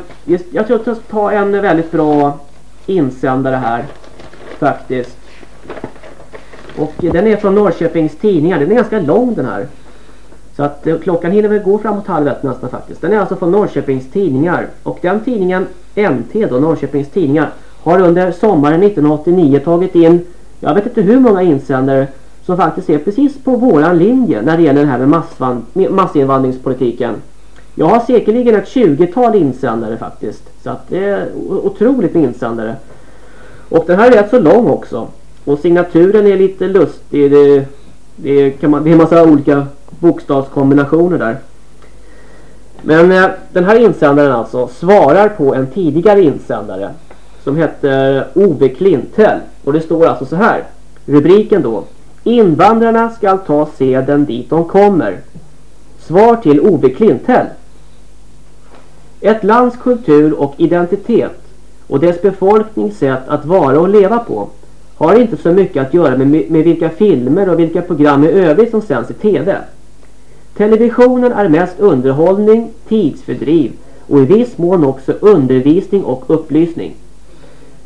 jag tror att jag ska ta en väldigt bra insändare här faktiskt. Och den är från Norrköpings tidningar. Den är ganska lång den här. Så att eh, klockan hinner väl gå framåt halv ett nästan faktiskt. Den är alltså från Norrköpings tidningar. Och den tidningen, NT då, Norrköpings tidningar, har under sommaren 1989 tagit in, jag vet inte hur många insändare som faktiskt är precis på våran linje när det gäller det här med massinvandringspolitiken. Jag har säkerligen ett 20-tal insändare faktiskt. Så att det är otroligt med insändare. Och den här är rätt så lång också. Och signaturen är lite lustig. Det, det, kan man, det är en massa olika bokstavskombinationer där. Men eh, den här insändaren alltså svarar på en tidigare insändare som hette Ove Klintel. Och det står alltså så här. Rubriken då. Invandrarna ska ta seden dit de kommer. Svar till Ove Klintel. Ett lands kultur och identitet och dess befolknings sätt att vara och leva på har inte så mycket att göra med, med vilka filmer och vilka program i övrigt som sänds i tv. Televisionen är mest underhållning, tidsfördriv och i viss mån också undervisning och upplysning.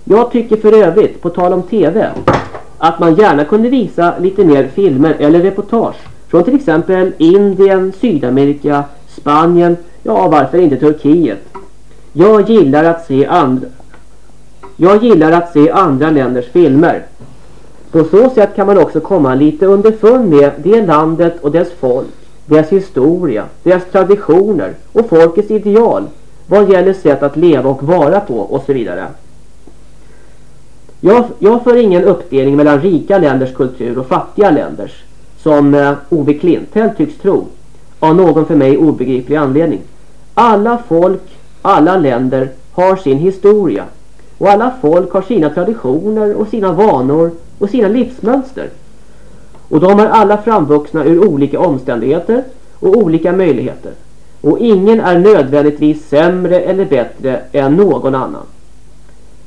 Jag tycker för övrigt, på tal om TV, att man gärna kunde visa lite mer filmer eller reportage från till exempel Indien, Sydamerika, Spanien, ja varför inte Turkiet. Jag gillar att se andra jag gillar att se andra länders filmer. På så sätt kan man också komma lite underfund med det landet och dess folk, dess historia, dess traditioner och folkets ideal vad gäller sätt att leva och vara på och så vidare. Jag, jag för ingen uppdelning mellan rika länders kultur och fattiga länders som eh, Ove Klinthäll tycks tro av någon för mig obegriplig anledning. Alla folk, alla länder har sin historia och alla folk har sina traditioner och sina vanor och sina livsmönster. Och de är alla framvuxna ur olika omständigheter och olika möjligheter. Och ingen är nödvändigtvis sämre eller bättre än någon annan.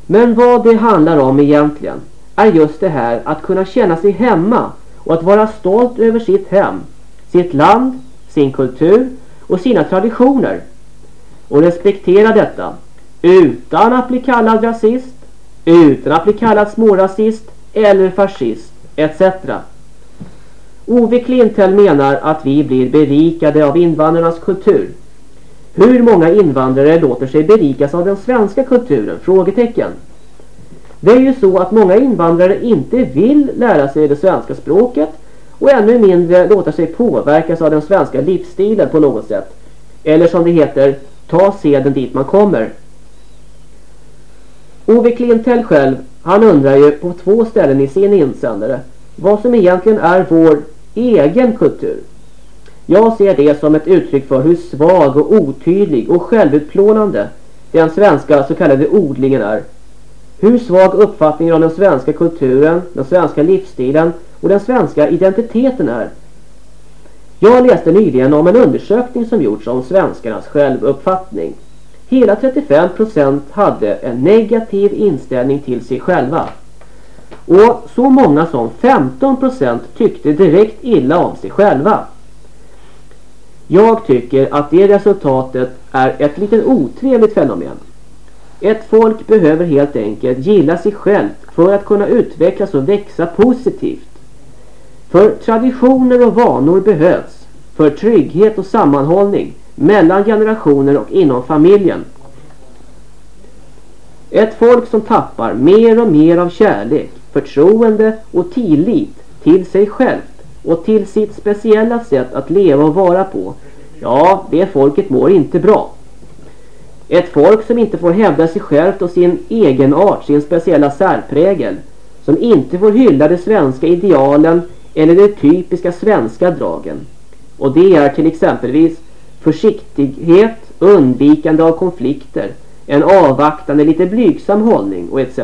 Men vad det handlar om egentligen är just det här att kunna känna sig hemma och att vara stolt över sitt hem, sitt land, sin kultur och sina traditioner. Och respektera detta utan att bli kallad rasist, utan att bli kallad smårasist eller fascist etc. Ove Klintel menar att vi blir berikade av invandrarnas kultur. Hur många invandrare låter sig berikas av den svenska kulturen? Frågetecken. Det är ju så att många invandrare inte vill lära sig det svenska språket och ännu mindre låta sig påverkas av den svenska livsstilen på något sätt. Eller som det heter, ta seden dit man kommer. Ove Klintel själv, han undrar ju på två ställen i sin insändare vad som egentligen är vår egen kultur. Jag ser det som ett uttryck för hur svag och otydlig och självutplånande den svenska så kallade odlingen är. Hur svag uppfattningen av den svenska kulturen, den svenska livsstilen och den svenska identiteten är. Jag läste nyligen om en undersökning som gjorts om svenskarnas självuppfattning. Hela 35% hade en negativ inställning till sig själva. Och så många som 15% tyckte direkt illa om sig själva. Jag tycker att det resultatet är ett lite otrevligt fenomen. Ett folk behöver helt enkelt gilla sig självt för att kunna utvecklas och växa positivt. För traditioner och vanor behövs för trygghet och sammanhållning mellan generationer och inom familjen. Ett folk som tappar mer och mer av kärlek, förtroende och tillit till sig självt och till sitt speciella sätt att leva och vara på. Ja, det folket mår inte bra. Ett folk som inte får hävda sig självt och sin egenart, sin speciella särprägel. Som inte får hylla de svenska idealen eller de typiska svenska dragen. Och det är till exempelvis försiktighet, undvikande av konflikter, en avvaktande, lite blygsam hållning och etc.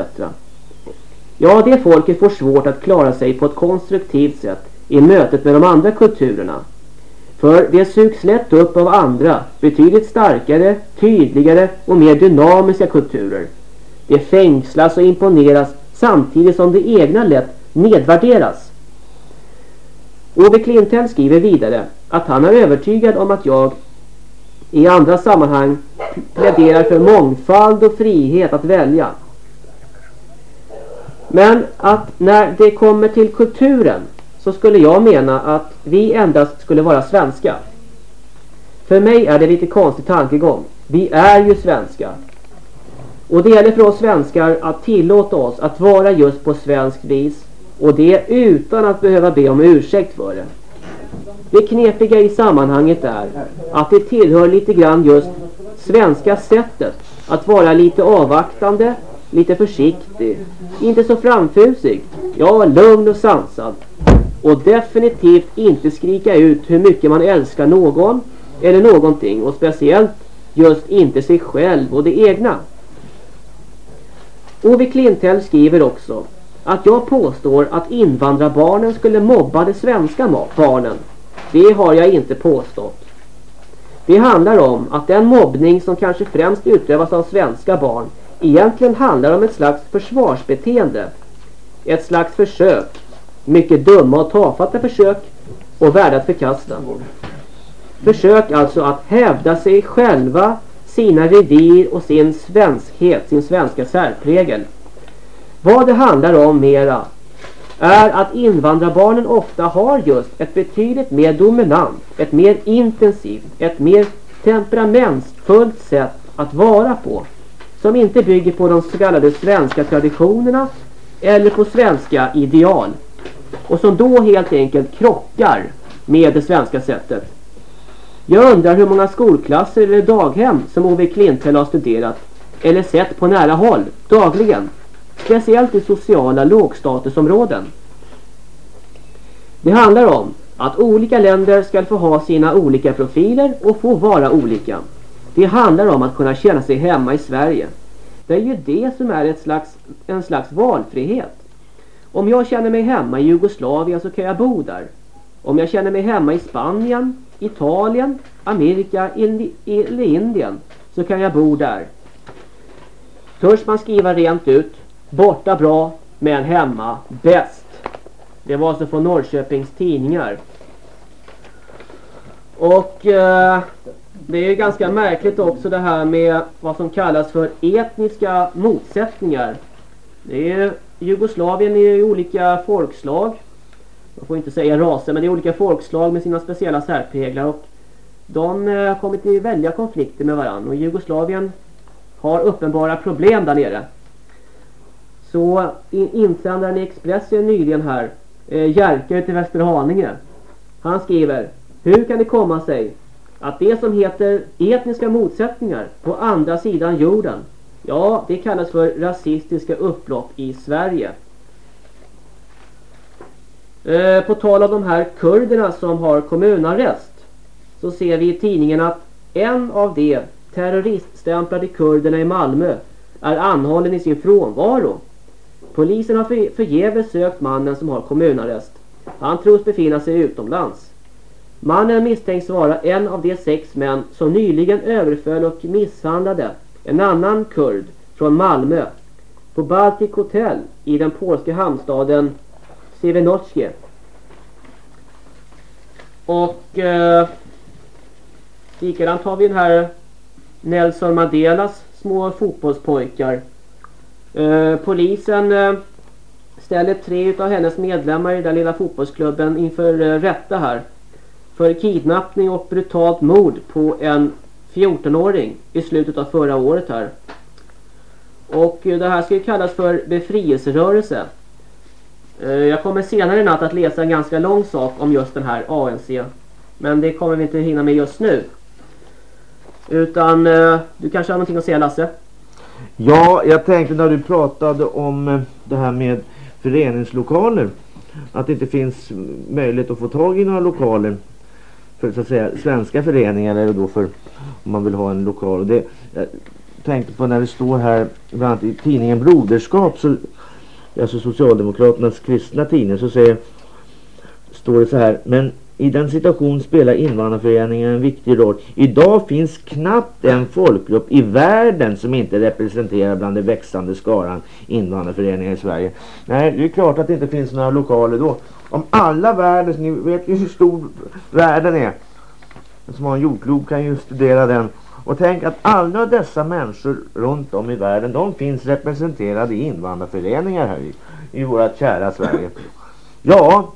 Ja, det folket får svårt att klara sig på ett konstruktivt sätt i mötet med de andra kulturerna. För det sugs lätt upp av andra, betydligt starkare, tydligare och mer dynamiska kulturer. Det fängslas och imponeras samtidigt som det egna lätt nedvärderas. Ove Klintel skriver vidare att han är övertygad om att jag i andra sammanhang pläderar för mångfald och frihet att välja. Men att när det kommer till kulturen så skulle jag mena att vi endast skulle vara svenska. För mig är det lite konstig tankegång. Vi är ju svenska. Och det gäller för oss svenskar att tillåta oss att vara just på svenskt vis. Och det utan att behöva be om ursäkt för det. Det knepiga i sammanhanget är att det tillhör lite grann just svenska sättet att vara lite avvaktande, lite försiktig, inte så framfusig, ja lugn och sansad. Och definitivt inte skrika ut hur mycket man älskar någon eller någonting och speciellt just inte sig själv och det egna. Ove Klintell skriver också att jag påstår att invandrarbarnen skulle mobba de svenska barnen. Det har jag inte påstått. Det handlar om att den mobbning som kanske främst utövas av svenska barn egentligen handlar om ett slags försvarsbeteende. Ett slags försök. Mycket dumma och tafatta försök och värda att förkasta. Försök alltså att hävda sig själva, sina revir och sin svenskhet, sin svenska särprägel. Vad det handlar om mera är att invandrarbarnen ofta har just ett betydligt mer dominant, ett mer intensivt, ett mer temperamentsfullt sätt att vara på. Som inte bygger på de så kallade svenska traditionerna eller på svenska ideal. Och som då helt enkelt krockar med det svenska sättet. Jag undrar hur många skolklasser eller daghem som Ove Klintell har studerat eller sett på nära håll dagligen. Speciellt i sociala lågstatusområden. Det handlar om att olika länder ska få ha sina olika profiler och få vara olika. Det handlar om att kunna känna sig hemma i Sverige. Det är ju det som är ett slags, en slags valfrihet. Om jag känner mig hemma i Jugoslavien så kan jag bo där. Om jag känner mig hemma i Spanien, Italien, Amerika eller Indien så kan jag bo där. Törs man skriva rent ut, borta bra men hemma bäst. Det var alltså från Norrköpings tidningar. Och eh, det är ganska märkligt också det här med vad som kallas för etniska motsättningar. Det är Jugoslavien i olika folkslag. Man får inte säga raser men det är olika folkslag med sina speciella särpräglar och de eh, har kommit i välja konflikter med varandra och Jugoslavien har uppenbara problem där nere. Så insändaren i Expressen nyligen här, eh, Jerker Jerka till Västerhaninge. Han skriver, hur kan det komma sig att det som heter etniska motsättningar på andra sidan jorden, ja det kallas för rasistiska upplopp i Sverige. Eh, på tal om de här kurderna som har kommunarrest så ser vi i tidningen att en av de terroriststämplade kurderna i Malmö är anhållen i sin frånvaro. Polisen har förgäves sökt mannen som har kommunarrest. Han tros befinna sig utomlands. Mannen misstänks vara en av de sex män som nyligen överföll och misshandlade en annan kurd från Malmö på Baltic Hotel i den polska hamnstaden Sivenockie. Och eh, likadant har vi den här Nelson Mandelas små fotbollspojkar. Eh, polisen eh, ställer tre av hennes medlemmar i den lilla fotbollsklubben inför eh, rätta här. För kidnappning och brutalt mord på en 14-åring i slutet av förra året här. Och eh, det här ska ju kallas för befrielserörelse. Eh, jag kommer senare i natt att läsa en ganska lång sak om just den här ANC. Men det kommer vi inte hinna med just nu. Utan eh, du kanske har någonting att säga Lasse? Ja, jag tänkte när du pratade om det här med föreningslokaler. Att det inte finns möjlighet att få tag i några lokaler för så att säga svenska föreningar eller då för om man vill ha en lokal. Det, jag tänkte på när det står här bland annat i tidningen Broderskap så alltså Socialdemokraternas kristna tidning så säger står det så här men i den situation spelar invandrarföreningen en viktig roll. Idag finns knappt en folkgrupp i världen som inte representerar bland den växande skaran invandrarföreningar i Sverige. Nej, det är klart att det inte finns några lokaler då. Om alla världens, ni vet ju hur stor världen är. Den som har en jordglob kan ju studera den. Och tänk att alla dessa människor runt om i världen, de finns representerade i invandrarföreningar här i, i vårt kära Sverige. Ja,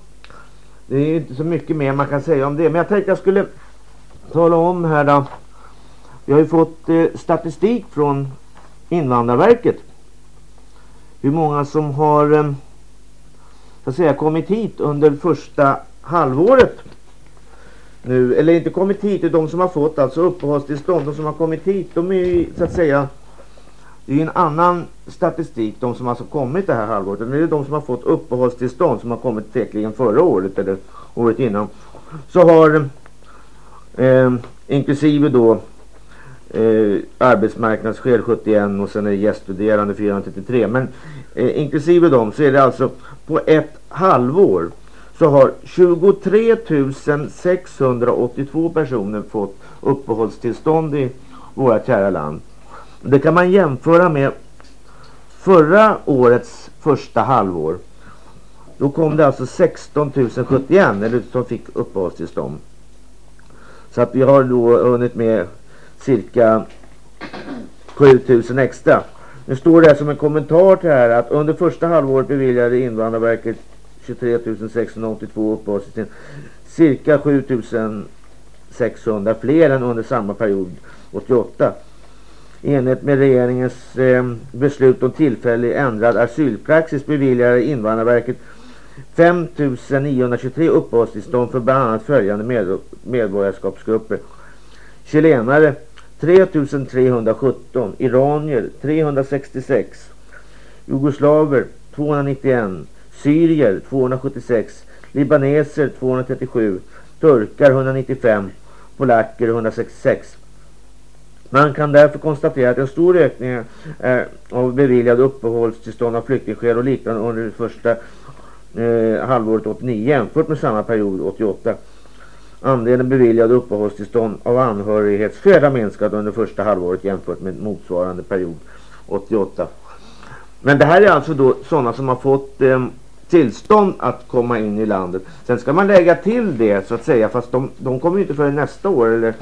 det är inte så mycket mer man kan säga om det. Men jag tänkte jag skulle tala om här då. Vi har ju fått eh, statistik från Invandrarverket. Hur många som har eh, så att säga, kommit hit under första halvåret. Nu, eller inte kommit hit, det är de som har fått alltså uppehållstillstånd. De som har kommit hit, de är ju så att säga det är en annan statistik, de som alltså kommit det här halvåret. Nu är det de som har fått uppehållstillstånd som har kommit säkerligen förra året eller året innan. Så har eh, inklusive då eh, arbetsmarknadsskäl 71 och sen är det gäststuderande 433. Men eh, inklusive dem så är det alltså på ett halvår så har 23 682 personer fått uppehållstillstånd i våra kära land. Det kan man jämföra med förra årets första halvår. Då kom det alltså 16 071 eller som fick uppehållstillstånd. Så att vi har då hunnit med cirka 7 000 extra. Nu står det som en kommentar till det här att under första halvåret beviljade Invandrarverket 23 682 uppehållstillstånd. Cirka 7 600 fler än under samma period 88. Enligt med regeringens eh, beslut om tillfällig ändrad asylpraxis beviljade Invandrarverket 5 923 uppehållstillstånd för bland annat följande med, medborgarskapsgrupper. Chilenare 3317, iranier 366, jugoslaver 291, syrier 276, libaneser 237, turkar 195, polacker 166. Man kan därför konstatera att en stor ökning eh, av beviljade uppehållstillstånd av flyktingskäl och liknande under det första eh, halvåret 89 jämfört med samma period 88. Andelen beviljade uppehållstillstånd av anhörighetsskäl har minskat under första halvåret jämfört med motsvarande period 88. Men det här är alltså då sådana som har fått eh, tillstånd att komma in i landet. Sen ska man lägga till det så att säga fast de, de kommer ju inte förrän nästa år eller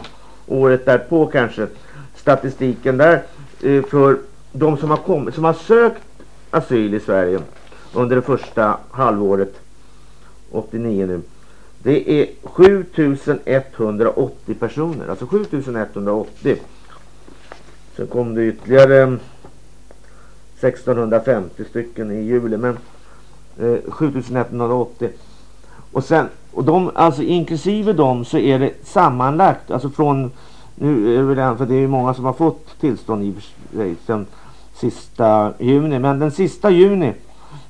året därpå kanske. Statistiken där eh, för de som har, kommit, som har sökt asyl i Sverige under det första halvåret 89 nu. Det är 7180 personer. Alltså 7180. Sen kom det ytterligare 1650 stycken i juli. Men eh, 7180. Och sen, och de, alltså inklusive dem så är det sammanlagt, alltså från, nu är det väl för det är ju många som har fått tillstånd i sen sista juni. Men den sista juni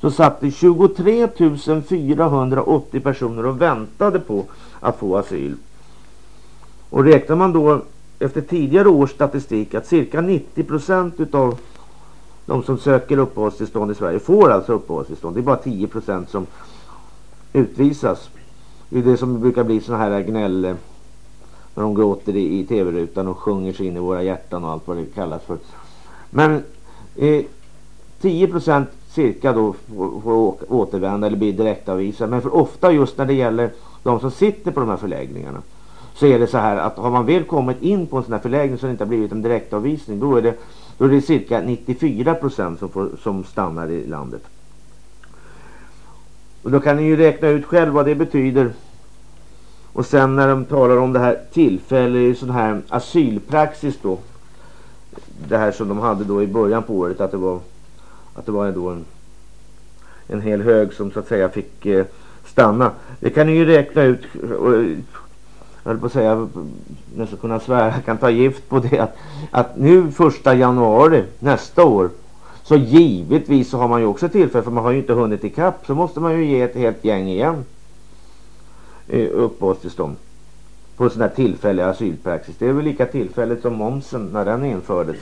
så satt det 23 480 personer och väntade på att få asyl. Och räknar man då efter tidigare års statistik att cirka 90 procent utav de som söker uppehållstillstånd i Sverige får alltså uppehållstillstånd. Det är bara 10 procent som utvisas. Det är det som brukar bli såna här gnäll eh, när de gråter i, i tv-rutan och sjunger sig in i våra hjärtan och allt vad det kallas för. Men eh, 10 procent cirka då får, får återvända eller bli direktavvisade. Men för ofta just när det gäller de som sitter på de här förläggningarna så är det så här att har man väl kommit in på en sån här förläggning så det inte har blivit en direktavvisning då är det, då är det cirka 94 procent som, får, som stannar i landet. Och då kan ni ju räkna ut själv vad det betyder. Och sen när de talar om det här tillfällig sån här asylpraxis då. Det här som de hade då i början på året att det var att det var ändå en, en hel hög som så att säga fick eh, stanna. Det kan ni ju räkna ut och, jag höll på att säga nästan kunna svära, jag kan ta gift på det att, att nu första januari nästa år så givetvis så har man ju också tillfälle för man har ju inte hunnit i kapp så måste man ju ge ett helt gäng igen eh, uppehållstillstånd på sådana här tillfällig asylpraxis. Det är väl lika tillfälligt som momsen när den infördes.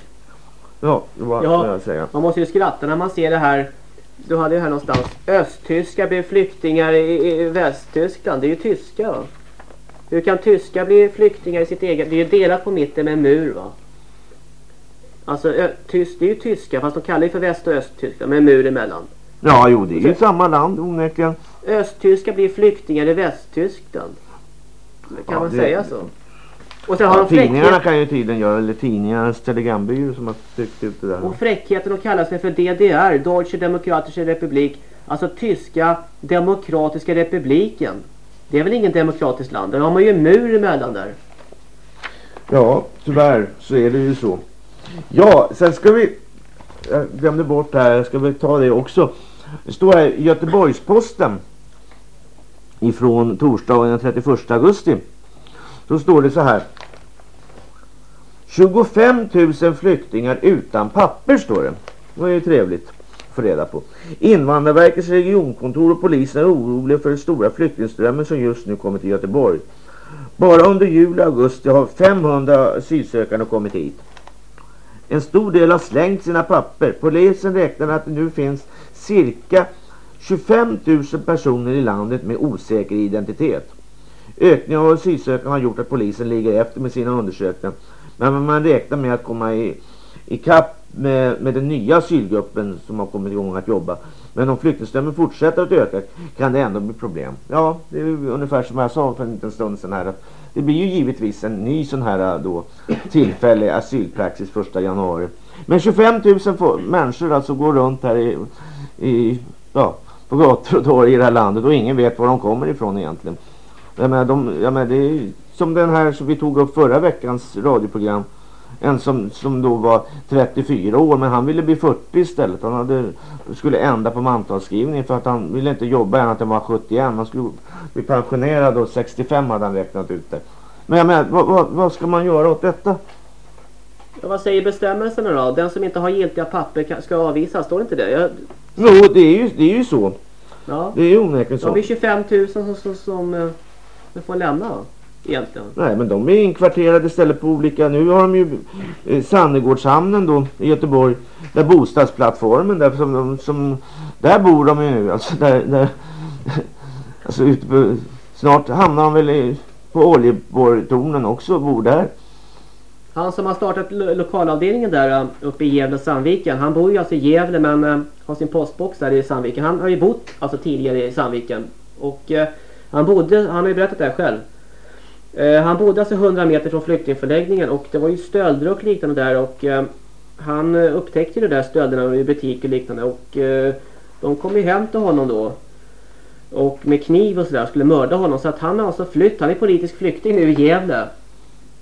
Ja, det var ja, jag säga. Man måste ju skratta när man ser det här. Du hade ju här någonstans. Östtyskar blir flyktingar i, i Västtyskland. Det är ju tyska va? Hur kan tyskar bli flyktingar i sitt eget... Det är ju delat på mitten med en mur va? Alltså ö, tysk, det är ju tyska fast de kallar det för Väst- och Östtyskland med en mur emellan. Ja, jo det är ju så, samma land onekligen. Östtyskar blir flyktingar i Västtyskland. Kan ja, man det, säga så? Och sen har ja, tidningarna kan ju tydligen göra, eller tidningarnas telegrambyrå som har tryckt ut det där. Och fräckheten att kalla sig för DDR, Deutsche Demokratische Republik, alltså Tyska Demokratiska Republiken. Det är väl ingen demokratiskt land, där har man ju en mur emellan där. Ja, tyvärr så är det ju så. Ja, sen ska vi, jag glömde bort det här, jag ska väl ta det också. Det står här Göteborgsposten ifrån torsdagen den 31 augusti. Så står det så här. 25 000 flyktingar utan papper står det. Det var ju trevligt att få reda på. Invandrarverkets regionkontor och polisen är oroliga för den stora flyktingströmmen som just nu kommer till Göteborg. Bara under juli och augusti har 500 asylsökande kommit hit. En stor del har slängt sina papper. Polisen räknar att det nu finns cirka 25 000 personer i landet med osäker identitet. Ökningen av asylsökande har gjort att polisen ligger efter med sina undersökningar. Men man räknar med att komma i, i kapp med, med den nya asylgruppen som har kommit igång att jobba. Men om flyktingströmmen fortsätter att öka kan det ändå bli problem. Ja, det är ungefär som jag sa för en liten stund sedan här. Att det blir ju givetvis en ny sån här äh, då tillfällig asylpraxis första januari. Men 25 000 människor alltså går runt här i, i ja, på gator och torg i det här landet och ingen vet var de kommer ifrån egentligen. Jag menar, de, jag menar, det är som den här som vi tog upp förra veckans radioprogram. En som, som då var 34 år men han ville bli 40 istället. Han hade, skulle ändra på mantalsskrivningen för att han ville inte jobba än att han var 71. Han skulle bli pensionerad då 65 hade han räknat ut det. Men jag menar, vad, vad, vad ska man göra åt detta? Ja, vad säger bestämmelserna då? Den som inte har giltiga papper ska avvisas, står det inte det? Jag... Jo, det är ju, det är ju så. Ja. Det är ju onekligen Då så. har vi 25 000 som, som, som eh, får lämna då, egentligen. Nej, men de är inkvarterade istället på olika... Nu har de ju eh, Sannegårdshamnen då i Göteborg. Där bostadsplattformen, där, som, de- som, där bor de ju nu. Alltså, där, där, alltså ute på, snart hamnar de väl i, på oljeborrtornen också och bor där. Han som har startat lo lokalavdelningen där eh, uppe i Gävle Sandviken. Han bor ju alltså i Gävle men eh, har sin postbox där i Sandviken. Han har ju bott alltså tidigare i Sandviken. Och eh, han bodde, han har ju berättat det här själv. Eh, han bodde alltså 100 meter från flyktingförläggningen och det var ju stölder och liknande där och eh, han upptäckte ju de där stölderna i butiker och liknande och eh, de kom ju hem till honom då. Och med kniv och sådär skulle mörda honom så att han har alltså flytt, han är politisk flykting nu i Gävle.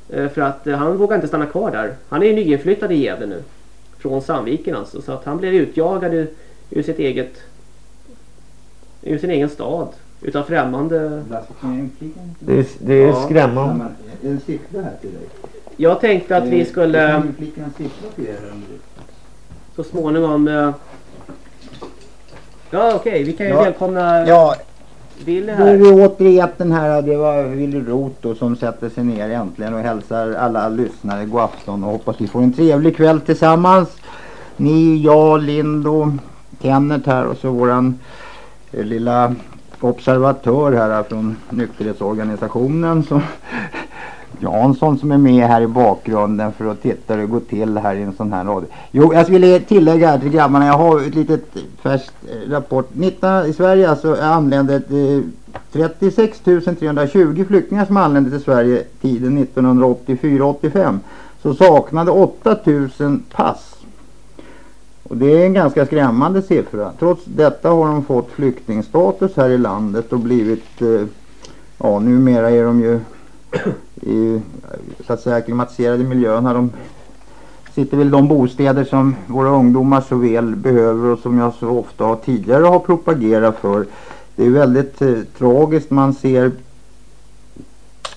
Eh, för att eh, han vågar inte stanna kvar där. Han är ju nyinflyttad i Gävle nu. Från Sandviken alltså. Så att han blev utjagad ur, ur sitt eget... Ur sin egen stad. Utav främmande... Det är, det är Ja. skrämmande. En siffra här till dig. Jag tänkte att vi Jag skulle en siffra till er här så småningom... eh, Ja okej, vi kan ju Ja. välkomna Ja. Willy Då är här. vi återigen den här, det var Willy Roth då som sätter sig ner äntligen och hälsar alla lyssnare god afton och hoppas vi får en trevlig kväll tillsammans. Ni, jag, Lindo, Kenneth här och så våran eh, lilla observatör här från nykterhetsorganisationen som Jansson som är med här i bakgrunden för att titta hur det går till här i en sån här radio. Jo, jag skulle tillägga här till grabbarna, jag har ett litet färskt eh, rapport. 19, I Sverige alltså anlände eh, 36 320 flyktingar som anlände till Sverige tiden 1984-85. Så saknade 8 000 pass. Och det är en ganska skrämmande siffra. Trots detta har de fått flyktingstatus här i landet och blivit, eh, ja numera är de ju i så att säga klimatiserade miljön. Här de sitter väl i de bostäder som våra ungdomar så väl behöver och som jag så ofta har tidigare har propagerat för. Det är väldigt eh, tragiskt man ser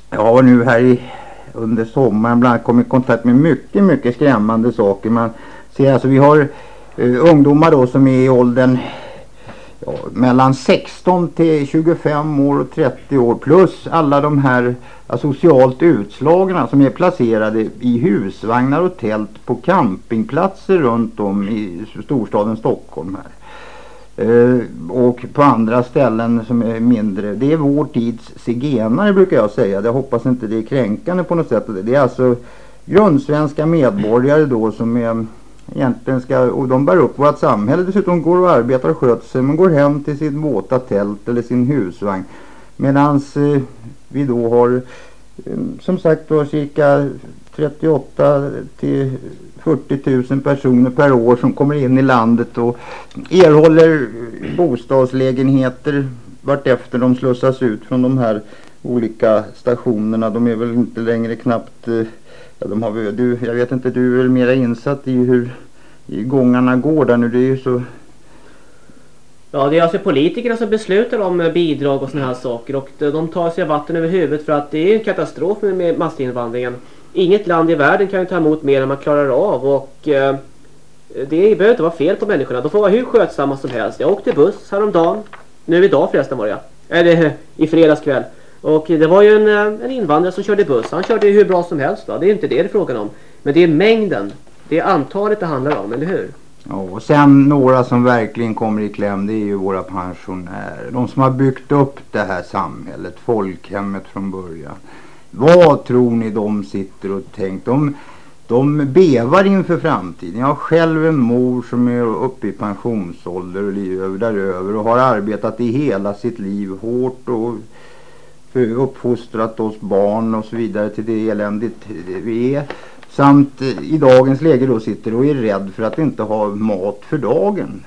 jag har nu här i, under sommaren bland annat kommit i kontakt med mycket mycket skrämmande saker. Man ser alltså vi har Eh, ungdomar då som är i åldern ja, mellan 16 till 25 år och 30 år plus alla de här ja, socialt utslagna som är placerade i husvagnar och tält på campingplatser runt om i storstaden Stockholm här. Uh, och på andra ställen som är mindre. Det är vår tids zigenare brukar jag säga. Jag hoppas inte det är kränkande på något sätt. Det är alltså grundsvenska medborgare då som är egentligen ska, och de bär upp vårt samhälle. Dessutom går och arbetar och sköter sig. Men går hem till sitt våta tält eller sin husvagn. Medans eh, vi då har eh, som sagt då cirka 38 till 40 000 personer per år som kommer in i landet och erhåller bostadslägenheter vartefter de slussas ut från de här olika stationerna. De är väl inte längre knappt, eh, ja, de har, du, jag vet inte, du är väl mera insatt i hur i gångarna går där nu. Det är ju så Ja, det är alltså politikerna som beslutar om eh, bidrag och såna här saker och eh, de- tar sig vatten över huvudet för att det är en katastrof med- massinvandringen. Inget land i världen kan ju ta emot mer än man klarar av och eh, det behöver inte vara fel på människorna. De får vara hur skötsamma som helst. Jag åkte buss häromdagen. Nu idag förresten var det jag. Eller i fredags kväll. Och det var ju en, eh, en invandrare som körde buss. Han körde ju hur bra som helst. Va? Det är inte det det är frågan om. Men det är mängden. Det är antalet det handlar om, eller hur? Ja, och sen några som verkligen kommer i kläm det är ju våra pensionärer. De som har byggt upp det här samhället, folkhemmet från början. Vad tror ni de sitter och tänker? De, de bevar inför framtiden. Jag har själv en mor som är uppe i pensionsålder och livet däröver och har arbetat i hela sitt liv hårt och uppfostrat oss barn och så vidare till det eländigt vi är. Samt eh, i dagens läge då sitter och är rädd för att inte ha mat för dagen.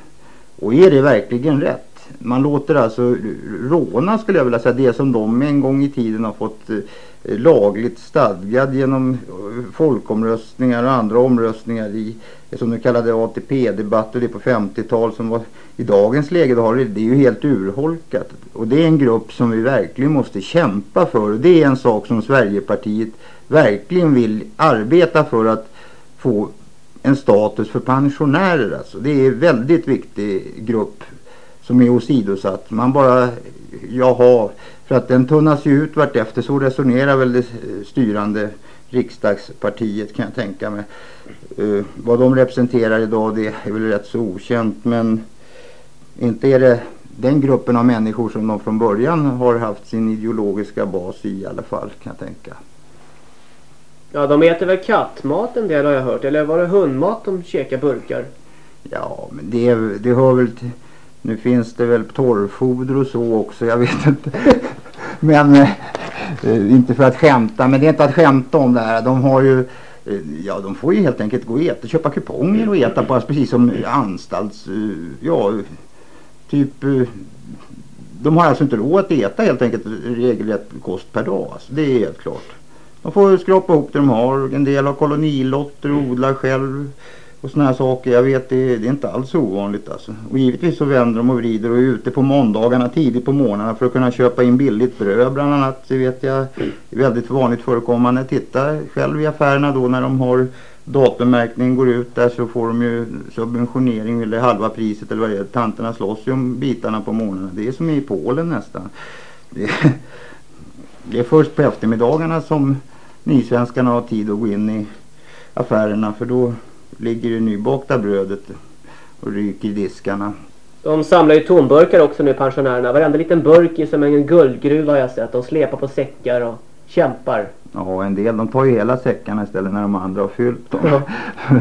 Och är det verkligen rätt? Man låter alltså råna skulle jag vilja säga det som de en gång i tiden har fått eh, lagligt stadgad genom eh, folkomröstningar och andra omröstningar i eh, som du kallade ATP-debatt och det på 50-tal som var i dagens läge. Då har det, det är ju helt urholkat. Och det är en grupp som vi verkligen måste kämpa för. Och det är en sak som Sverigepartiet verkligen vill arbeta för att få en status för pensionärer alltså. Det är en väldigt viktig grupp som är åsidosatt. Man bara, jaha, för att den tunnas ju ut vart efter så resonerar väl det styrande riksdagspartiet kan jag tänka mig. Uh, vad de representerar idag det är väl rätt så okänt men inte är det den gruppen av människor som de från början har haft sin ideologiska bas i i alla fall kan jag tänka. Ja, de äter väl kattmat en del har jag hört. Eller var det hundmat de käkar burkar? Ja, men det, det hör väl till... Nu finns det väl torrfoder och så också, jag vet inte. men eh, inte för att skämta, men det är inte att skämta om det här. De har ju eh, Ja, de får ju helt enkelt gå och äta, köpa kuponger och äta på precis som anstalts... Eh, ja, typ... Eh, de har alltså inte råd att äta helt enkelt regelrätt kost per dag. Alltså, det är helt klart. De får skrapa ihop det de har. En del har kolonilotter och odlar själv. Och sådana här saker. Jag vet det, det är inte alls ovanligt alltså. Och givetvis så vänder de och vrider och är ute på måndagarna tidigt på morgnarna för att kunna köpa in billigt bröd bland annat. Det vet jag är väldigt vanligt förekommande. Titta själv i affärerna då när de har datummärkning går ut där så får de ju subventionering eller halva priset eller vad det är. Tanterna slåss ju om bitarna på morgnarna. Det är som i Polen nästan. Det, det är först på eftermiddagarna som nysvenskarna har tid att gå in i affärerna för då ligger det nybakta brödet och ryker i diskarna. De samlar ju tomburkar också nu pensionärerna. Varenda liten burk är som en guldgruva har jag sett. De släpar på säckar och kämpar. Ja, en del de tar ju hela säckarna istället när de andra har fyllt dem. Ja.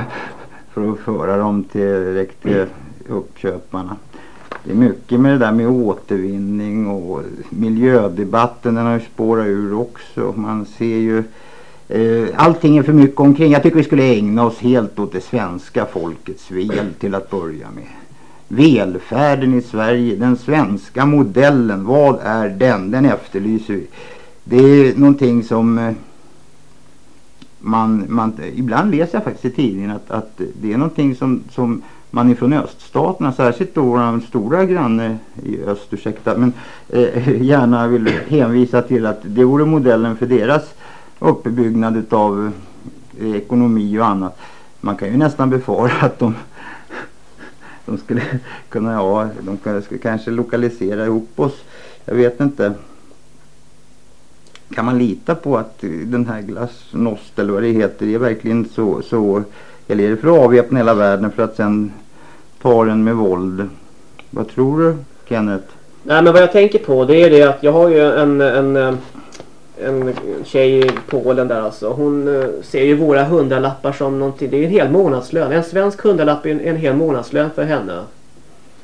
för att föra dem till, direkt till uppköparna. Det är mycket med det där med återvinning och miljödebatten den har ju spårat ur också. Man ser ju Eh, allting är för mycket omkring. Jag tycker vi skulle ägna oss helt åt det svenska folkets väl till att börja med. Välfärden i Sverige, den svenska modellen, vad är den? Den efterlyser vi. Det är någonting som eh, man, man, ibland läser jag faktiskt i tidningen att, att det är någonting som, som man ifrån öststaterna, särskilt då vår stora granne i öst, ursäkta, men eh, gärna vill hänvisa till att det vore modellen för deras uppbyggnad av eh, ekonomi och annat. Man kan ju nästan befara att de, de skulle kunna, ja, de skulle kanske lokalisera ihop oss. Jag vet inte. Kan man lita på att eh, den här glasnost eller vad det heter är verkligen så, så eller är det för att avväpna hela världen för att sen ta den med våld? Vad tror du Kenneth? Nej men vad jag tänker på det är det att jag har ju en, en, eh, en tjej i Polen där alltså. Hon eh, ser ju våra hundralappar som någonting. Det är en hel månadslön. En svensk hundralapp är en, en hel månadslön för henne.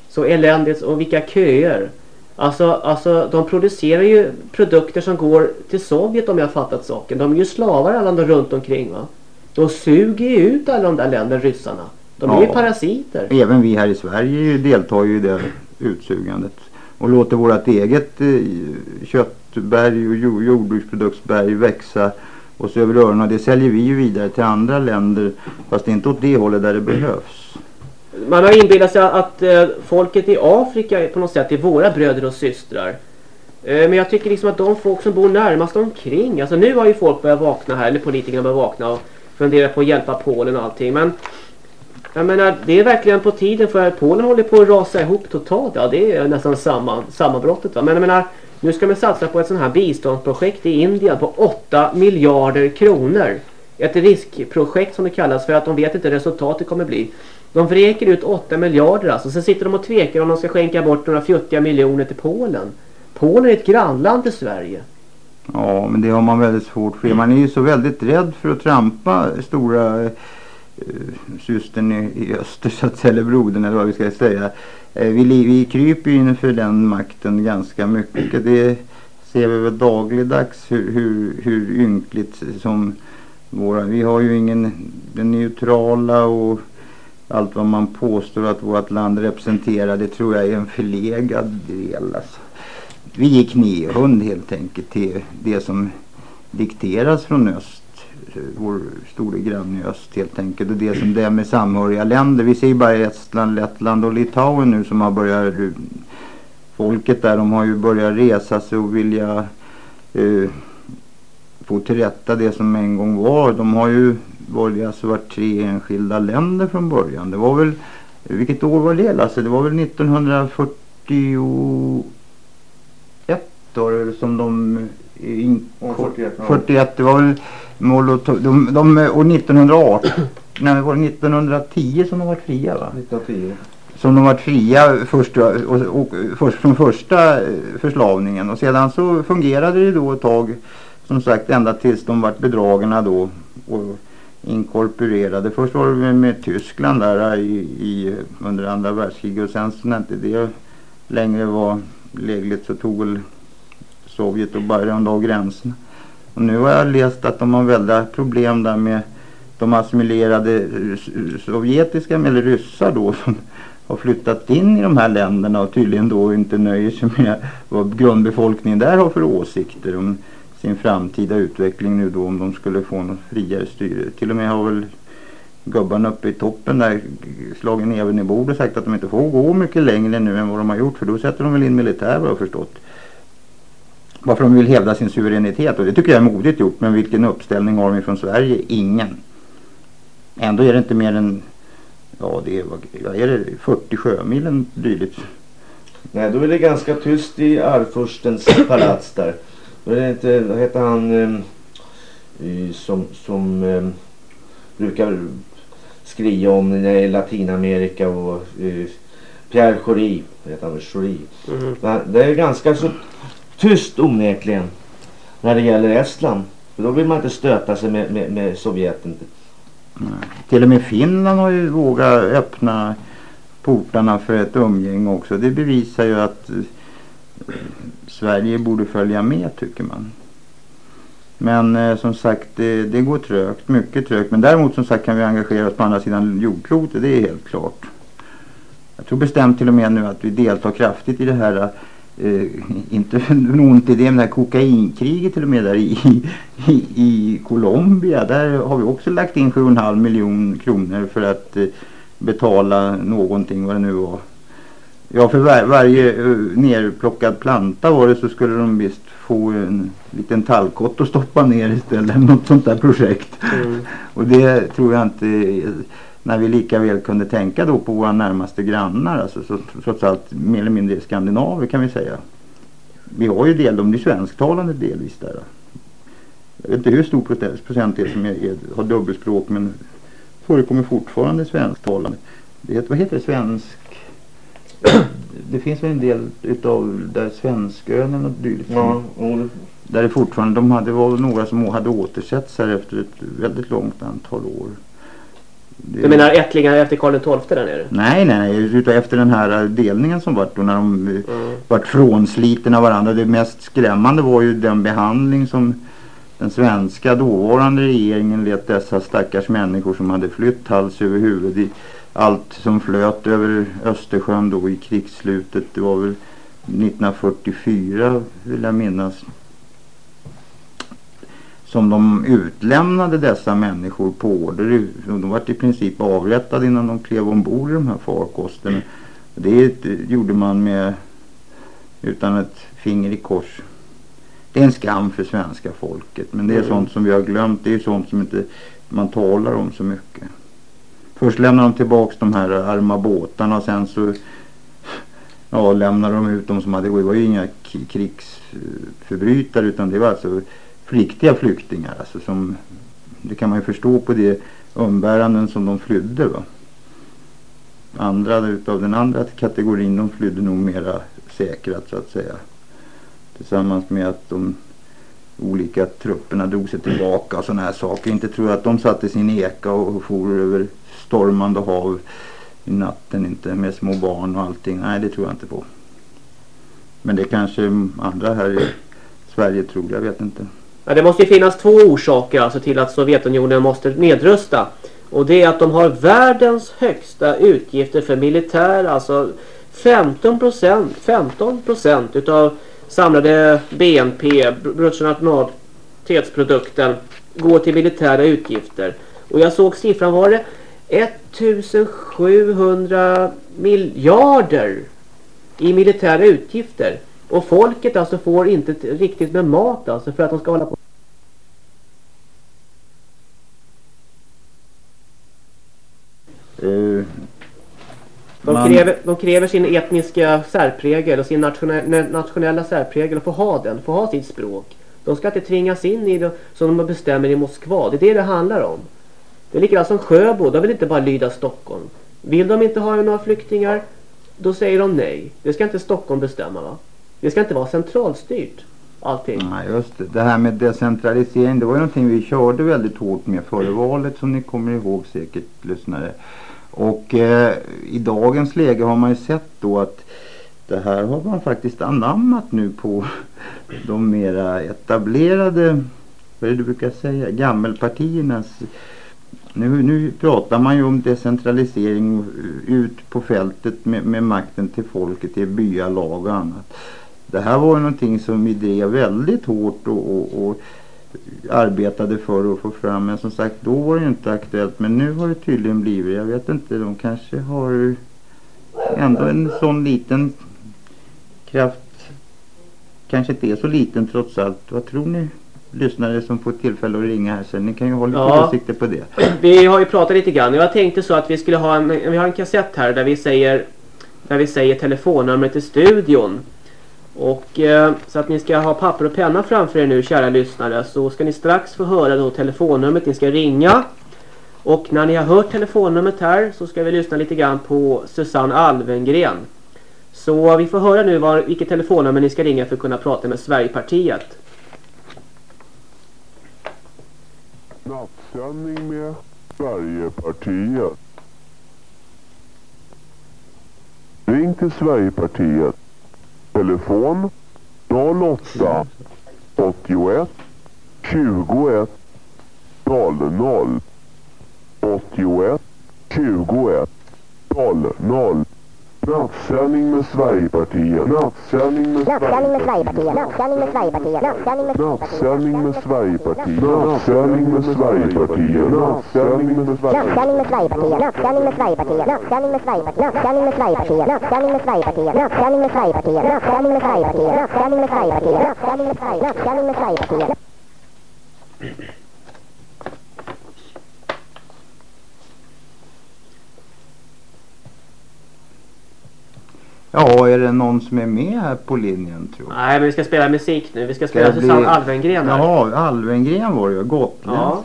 Så eländigt och vilka köer. Alltså, alltså de producerar ju produkter som går till Sovjet om jag har fattat saken. De är ju slavar alla de runt omkring va. De suger ju ut alla de där länderna, ryssarna. De är ju parasiter. Även vi här i Sverige deltar ju i det utsugandet. Och låter vårt eget eh, köttberg och jordbruksproduktsberg växa oss över öronen. Det säljer vi ju vidare till andra länder. Fast inte åt det hållet där det behövs. Man har inbillat sig att eh, folket i Afrika på något sätt är våra bröder och systrar. Eh, men jag tycker liksom att de folk som bor närmast omkring. Alltså nu har ju folk börjat vakna här. Eller politikerna börjat vakna och fundera på att hjälpa Polen och allting. Men jag menar, det är verkligen på tiden för Polen håller på att rasa ihop totalt. Ja, det är nästan samma, sammanbrottet. Va? Men jag menar, nu ska man satsa på ett sånt här biståndsprojekt i Indien på 8 miljarder kronor. Ett riskprojekt som det kallas för att de vet inte resultatet kommer bli. De vräker ut 8 miljarder alltså. Sen sitter de och tvekar om de ska skänka bort några fjuttiga miljoner till Polen. Polen är ett grannland till Sverige. Ja, men det har man väldigt svårt för. Man är ju så väldigt rädd för att trampa stora eh, Eh, systern i, i öster så att säga, eller brodern eller vad vi ska säga. Eh, vi, vi kryper ju inför den makten ganska mycket. Det ser vi väl dagligdags hur, hur, hur ynkligt som våra, vi har ju ingen, den neutrala och allt vad man påstår att vårt land representerar, det tror jag är en förlegad del. Alltså. Vi gick knähund helt enkelt till det som dikteras från öst. Vår store granne i öst helt enkelt. Och det som det är med samhöriga länder. Vi ser ju bara Estland, Lettland och Litauen nu som har börjat folket där de har ju börjat resa sig och vilja eh, få tillrätta det som en gång var. De har ju varit, alltså varit tre enskilda länder från början. Det var väl, vilket år var det Lasse? Det var väl 1941 år som de in, Ja, 41, ja. 41 det var väl Molotov, de, de, och 1918 nej var det 1910 som de var fria va? 1910. som de varit fria först, och, och, och, först från första eh, förslavningen och sedan så fungerade det då ett tag som sagt ända tills de vart bedragna då och inkorporerade. Först var det med, med Tyskland där i, i, under andra världskriget och sen så när inte det längre var lägligt så tog väl Sovjet och bara runda av gränserna. Och nu har jag läst att de har väldiga problem där med de assimilerade sovjetiska eller ryssar då som har flyttat in i de här länderna och tydligen då inte nöjer sig med vad grundbefolkningen där har för åsikter om sin framtida utveckling nu då om de skulle få något friare styre. Till och med har väl gubbarna uppe i toppen där slagit näven i bordet och sagt att de inte får gå mycket längre nu än vad de har gjort för då sätter de väl in militär vad jag har förstått. Varför de vill hävda sin suveränitet och det tycker jag är modigt gjort men vilken uppställning har de från Sverige? Ingen. Ändå är det inte mer än ja det är, vad, är det, 40 sjömilen dylikt. Nej, då är det ganska tyst i Arvfurstens palats där. Då är det inte, vad heter han ehm, eh, som, som ehm, brukar skria om är Latinamerika och eh, Pierre vad heter han Schori. Mm. Det är ganska så tyst onekligen när det gäller Estland. För då vill man inte stöta sig med, med, med Sovjeten. Till och med Finland har ju vågat öppna portarna för ett umgänge också. Det bevisar ju att eh, Sverige borde följa med tycker man. Men eh, som sagt det, det går trögt, mycket trögt. Men däremot som sagt kan vi engagera oss på andra sidan jordklotet, det är helt klart. Jag tror bestämt till och med nu att vi deltar kraftigt i det här eh, eh, inte ont i det, men det här kokainkriget till och med där i, i, i Colombia. Där har vi också lagt in 7,5 miljoner kronor för att eh, betala någonting vad det nu var. Ja, för var, varje uh, nerplockad planta var det så skulle de visst få en liten tallkott att stoppa ner istället. Något sånt där projekt. Mm. Och det tror jag inte, när vi lika väl kunde tänka då på våra närmaste grannar, alltså så, trots allt mer eller mindre skandinaver kan vi säga. Vi har ju del, de är svensktalande delvis där. Jag vet inte hur stor procent det är som är, är, har dubbelspråk men förekommer fortfarande svensktalande. Det vad heter det? Svensk... Det finns väl en del utav där Svenskön eller något dylikt. Ja, och Där det fortfarande, de hade, var några som hade återsetts här efter ett väldigt långt antal år. Det- Du menar ättlingar efter Karl XII där nere? Nej, nej, nej. Utan efter den här eh, delningen som vart då när de mm. vart frånsliten av varandra. Det mest skrämmande var ju den behandling som den svenska dåvarande regeringen lät dessa stackars människor som hade flytt hals över huvud i allt som flöt över Östersjön då i krigsslutet. Det var väl 1944 vill jag minnas som de utlämnade dessa människor på order. De var i princip avrättade innan de klev ombord i de här farkosterna. Det gjorde man med utan ett finger i kors. Det är en skam för svenska folket. Men det är Mm. sånt som vi har glömt. Det är sånt som inte man talar om så mycket. Först lämnar de tillbaks de här arma båtarna och sen så ja, lämnar de ut de som hade, det var ju inga krigsförbrytare utan det var alltså riktiga flyktingar. Alltså som, det kan man ju förstå på det umbäranden som de flydde. Va? Andra utav den andra kategorin de flydde nog mera säkrat så att säga. Tillsammans med att de olika trupperna drog sig tillbaka och sådana här saker. Inte tror jag att de satte sin eka och for över stormande hav i natten inte med små barn och allting. Nej det tror jag inte på. Men det kanske andra här i Sverige tror, jag vet inte. Ja, det måste ju finnas två orsaker alltså till att Sovjetunionen måste nedrusta. Och det är att de har världens högsta utgifter för militär. Alltså 15 procent 15 procent utav samlade BNP, bruttonationalprodukten, går till militära utgifter. Och jag såg siffran var det 1700 miljarder i militära utgifter. Och folket alltså får inte riktigt med mat alltså för att de ska hålla på. Uh, de, man- kräver, de kräver sin etniska särprägel och sin nationella, nationella särprägel och få ha den, få ha sitt språk. De ska inte tvingas in i det som de bestämmer i Moskva. Det är det det handlar om. Det är likadant som Sjöbo, de vill inte bara lyda Stockholm. Vill de inte ha några flyktingar, då säger de nej. Det ska inte Stockholm bestämma va? Det ska inte vara centralstyrt allting. Nej just det. Det här med decentralisering det var ju någonting vi körde väldigt hårt med före valet som ni kommer ihåg säkert lyssnare. Och eh, i dagens läge har man ju sett då att det här har man faktiskt anammat nu på de mera etablerade, vad är det du brukar säga, gammelpartiernas nu, nu pratar man ju om decentralisering ut på fältet med, med makten till folket i byalag och annat. Det här var ju någonting som vi drev väldigt hårt och, och, och arbetade för att få fram. Men som sagt, då var det ju inte aktuellt. Men nu har det tydligen blivit. Jag vet inte, de kanske har ändå en sån liten kraft. Kanske inte är så liten trots allt. Vad tror ni? Lyssnare som får tillfälle att ringa här sen. Ni kan ju ha lite Ja. åsikter på det. Vi har ju pratat lite grann. Jag tänkte så att vi skulle ha en, vi har en kassett här där vi säger, där vi säger telefonnumret till studion. Och eh, så att ni ska ha papper och penna framför er nu kära lyssnare så ska ni strax få höra då telefonnumret ni ska ringa. Och när ni har hört telefonnumret här så ska vi lyssna lite grann på Susanne Alvengren. Så vi får höra nu var, vilket telefonnummer ni ska ringa för att kunna prata med Sverigepartiet. Nattsändning med Sverigepartiet. Ring till Sverigepartiet. Telefon 08 81 21 00 81 21 00 Nattsändning med Sverigepartiet. Nattsändning med Sverigepartiet. Nattsändning med Sverigepartiet. Nattsändning med Sverigepartiet. Nattsändning med Sverigepartiet. Nattsändning med Sverigepartiet. Nattsändning med Sverigepartiet. Nattsändning med Sverigepartiet. Nattsändning med Sverigepartiet. Nattsändning med Sverigepartiet. Nattsändning med Sverigepartiet. Nattsändning med Sverigepartiet. Nattsändning med Sverigepartiet. Nattsändning med Sverigepartiet. Nattsändning med Sverigepartiet. Ja, är det någon som är med här på linjen tror jag? Nej men vi ska spela musik nu. Vi ska Ska spela det Susanne bli- Alvengren här. Jaha, Alvengren var det ju. Gotland. Ja.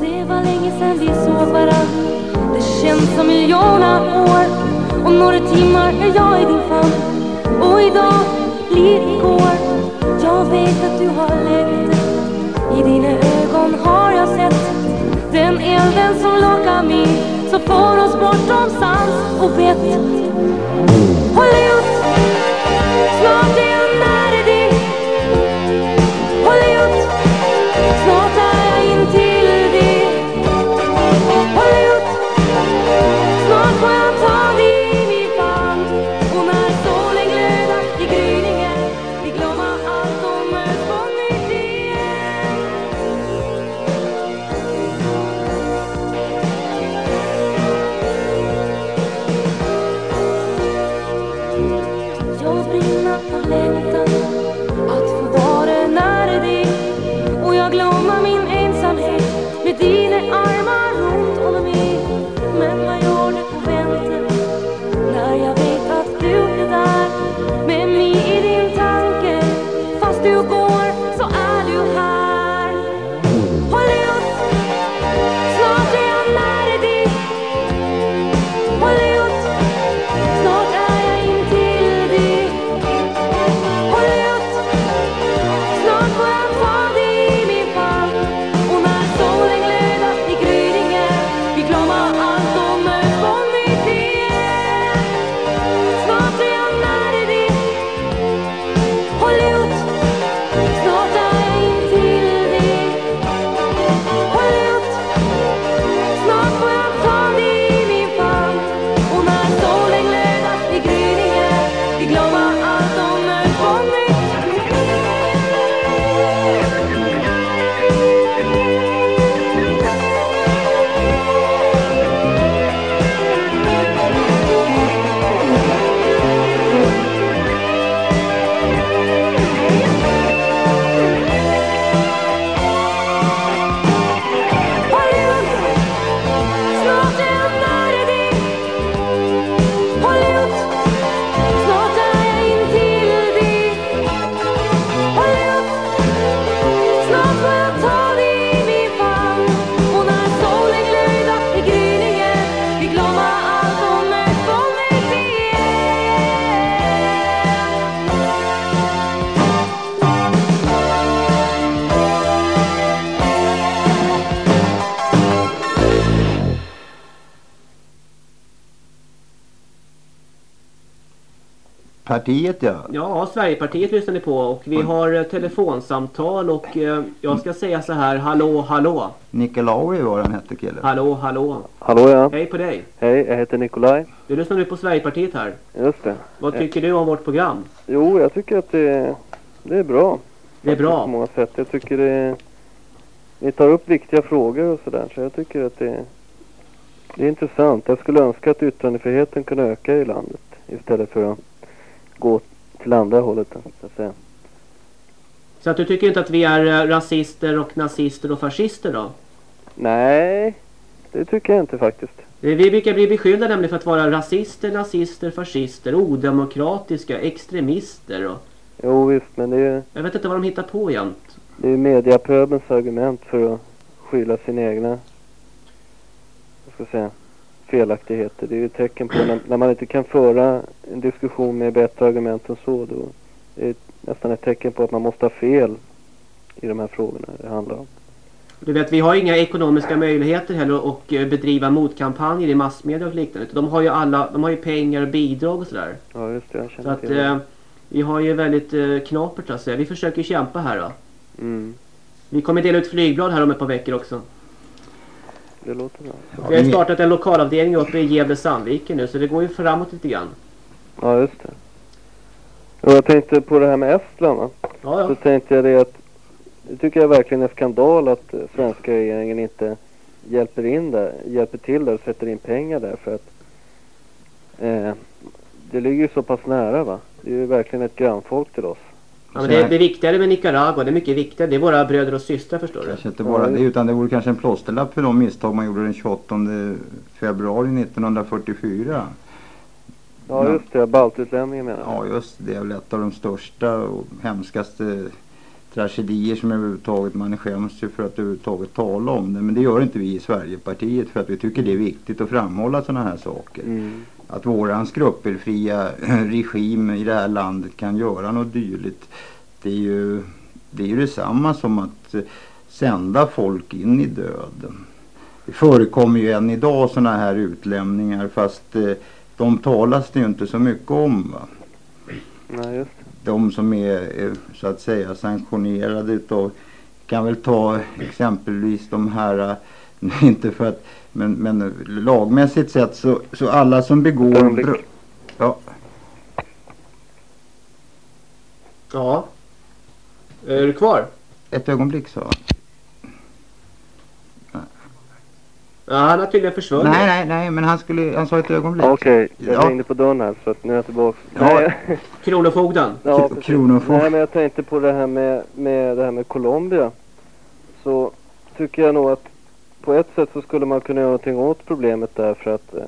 Det var länge sedan vi såg varann Det känns som miljoner år Om några timmar är jag i din famn Och idag blir igår jag vet att du har längtat I dina ögon har jag sett Den elden som lockar mig. Som får oss bortom sans och vett. Håll ut Sverigepartiet ja. Ja, Sverigepartiet lyssnar ni på och vi har eh, telefonsamtal och eh, jag ska säga så här, hallå, hallå. Nikolaj var han hette killen. Hallå, hallå. Hallå ja. Hej på dig. Hej, jag heter Nikolaj. Du lyssnar nu på Sverigepartiet här. Just det. Vad tycker du om vårt program? Jo, jag tycker att det, det är bra. Det är bra. På många sätt. Jag tycker det Ni tar upp viktiga frågor och sådär. Så jag tycker att det, det är intressant. Jag skulle önska att yttrandefriheten kunde öka i landet. Istället för att gå till andra hållet. Så att säga. Så att du tycker inte att vi är eh, rasister och nazister och fascister då? Nej, det tycker jag inte faktiskt. Vi brukar bli beskyllda nämligen för att vara rasister, nazister, fascister, odemokratiska, extremister och... Jo visst, men det är Jag vet inte vad de hittar på jämt. Det är mediapöbens argument för att skylla sina egna vad ska jag säga, felaktigheter. Det är ju ett tecken på när, när man inte kan föra en diskussion med bättre argument än så. Då är det nästan ett tecken på att man måste ha fel i de här frågorna det handlar om. Du vet, vi har inga ekonomiska möjligheter heller att eh, bedriva motkampanjer i massmedia och liknande. De har ju alla, de har ju pengar och bidrag och sådär. Ja just det, jag Så känner att till det. eh, vi har ju väldigt eh, knapert att säga. Vi försöker kämpa här då. Mm, Vi kommer dela ut flygblad här om ett par veckor också. Det låter bra. Vi har startat en lokalavdelning uppe i Gävle Sandviken nu så det går ju framåt lite grann. Ja just det. Och jag tänkte på det här med Estland va? Ja, ja. Så tänkte jag det att det tycker jag verkligen är skandal att eh, svenska regeringen inte hjälper in där, hjälper till där och sätter in pengar där för att eh, det ligger ju så pass nära va. Det är ju verkligen ett grannfolk till oss. Ja, men det, det är viktigare med Nicaragua, det är mycket viktigare. Det är våra bröder och systrar förstår du. Inte bara det utan det vore kanske en plåsterlapp för de misstag man gjorde den 28 februari 1944. Ja just det, baltutlänningen menar jag. Ja just det, det är väl ett av de största och hemskaste tragedier som överhuvudtaget man skäms ju för att överhuvudtaget tala om det. Men det gör inte vi i Sverigepartiet för att vi tycker det är viktigt att framhålla sådana här saker. Mm. Att våran skrupelfria regim i det här landet kan göra något dylikt. Det är ju, det är ju detsamma som att eh, sända folk in i döden. Det förekommer ju än idag sådana här utlämningar fast eh, de talas det ju inte så mycket om. Va? Nej de som är eh, så att säga sanktionerade utav kan väl ta exempelvis de här inte för att men, men lagmässigt sett så, så alla som begår Ögonblick. br- ja, Ja. Är du kvar? ett ögonblick så. Ja, han har tydligen försvunnit. Nej, nej, nej, men han skulle, han sa ett ögonblick. Okej, jag Ja. på dörren här så att nu är jag tillbaka. Ja. Kronofogden. ja, Kro- precis. Kronofogd. Nej men jag tänkte på det här med, med det här med Colombia. Så tycker jag nog att på ett sätt så skulle man kunna göra någonting åt problemet där för att eh,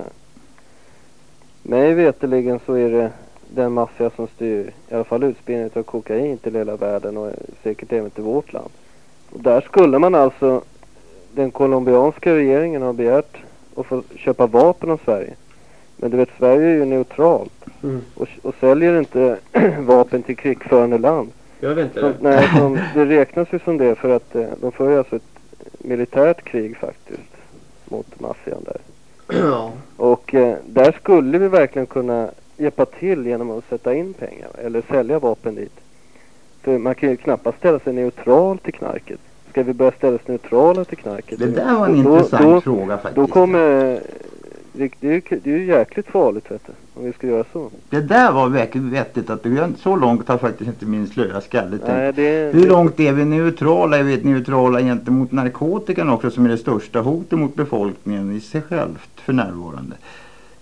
mig veteligen så är det den maffia som styr i alla fall utspridningen av kokain till hela världen och säkert även till vårt land. Och där skulle man alltså, den colombianska regeringen har begärt att få köpa vapen av Sverige. Men du vet Sverige är ju neutralt Mm. och, och säljer inte vapen till krigförande land. Jag vet inte Så, det. nej, som, det räknas ju som det för att eh, de för ju alltså ett militärt krig faktiskt mot maffian där. Ja. Och eh, där skulle vi verkligen kunna hjälpa till genom att sätta in pengar eller sälja vapen dit. För man kan ju knappast ställa sig neutral till knarket. Ska vi börja ställa oss neutrala till knarket? Det där var en då- intressant då, fråga faktiskt. Då kommer... Det, det, är det är ju jäkligt farligt vet du, om vi ska göra så. Det där var verkligen vettigt att du så långt har faktiskt inte min slöa skalle. Nej, det, Hur långt är vi neutrala? Är vi neutrala gentemot narkotikan också som är det största hotet mot befolkningen i sig självt för närvarande?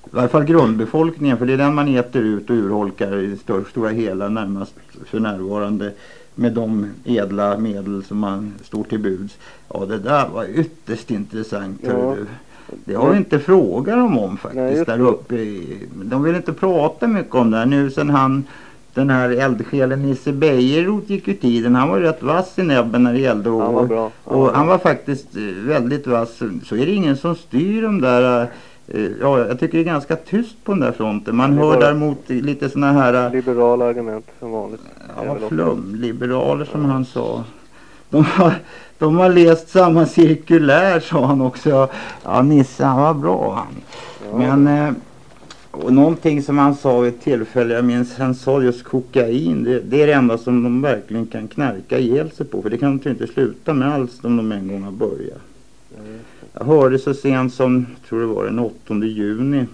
I varje fall grundbefolkningen för det är den man äter ut och urholkar i det stora hela närmast för närvarande med de edla medel som man står till buds. Ja det där var ytterst intressant. Ja. hör du. Det har vi inte frågat dem om faktiskt Nej, där uppe. I, de vill inte prata mycket om det här nu sen han den här eldsjälen Nisse Bejerot gick ut i den. Han var ju rätt vass i näbben när det gällde och, Han var bra. Han och var han var faktiskt eh, väldigt vass. Så är det ingen som styr de där eh, Ja, jag tycker det är ganska tyst på den där fronten. Man hör däremot lite såna här Liberala argument som vanligt. Ja, flumliberaler som han sa. De har, de har läst samma cirkulär sa han också. Ja, Nisse han var bra han. Men eh, Och någonting som han sa vid ett tillfälle, jag minns han sa just kokain, det, det är det enda som de verkligen kan knarka ihjäl sig på. För det kan de inte sluta med alls om de en gång har börjat. Jag hörde så sent som, tror det var den 8 juni,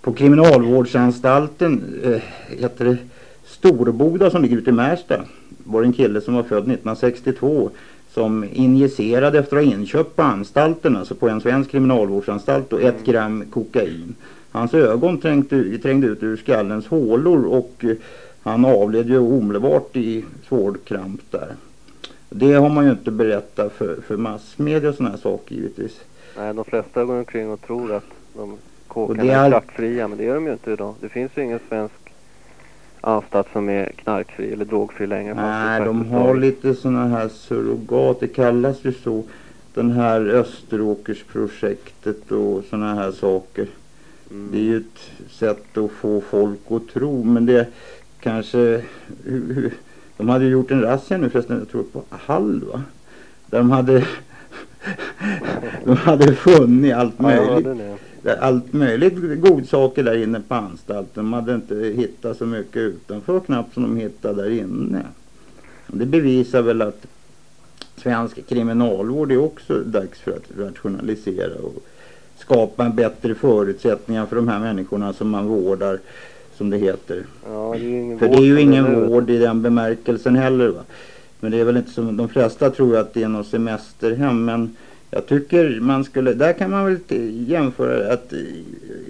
på kriminalvårdsanstalten, eh, heter det Storboda som ligger ute i Märsta, var det en kille som var född 1962 som injicerade efter att ha inköpt på anstalten, alltså på en svensk kriminalvårdsanstalt, och ett gram kokain. Hans ögon trängde, trängde ut ur skallens hålor och eh, han avled ju omedelbart i svår kramp där. Det har man ju inte berättat för, för massmedia och sådana här saker givetvis. Nej, de flesta går omkring och tror att de kåkarna är är men det är de ju inte idag. Det finns ju ingen svensk anstalt som är knarkfri eller drogfri längre. Nej, de har lite sådana här surrogat, det kallas ju så. Den här Österåkersprojektet och sådana här saker. Det är ju ett sätt att få folk att tro, men det kanske... De hade ju gjort en razzia nu förresten, jag tror på Hall va? Där de hade... de hade funnit allt Ja, möjligt. Där Allt möjligt godsaker där inne på anstalten. De hade inte hittat så mycket utanför knappt som de hittade där inne. Det bevisar väl att svensk kriminalvård är också dags för att rationalisera och skapa bättre förutsättningar för de här människorna som man vårdar, som det heter. Ja, det För det är ju ingen nu. vård i den bemärkelsen heller. Va? Men det är väl inte som de flesta tror att det är något semesterhem. Men jag tycker man skulle, där kan man väl jämföra att eh,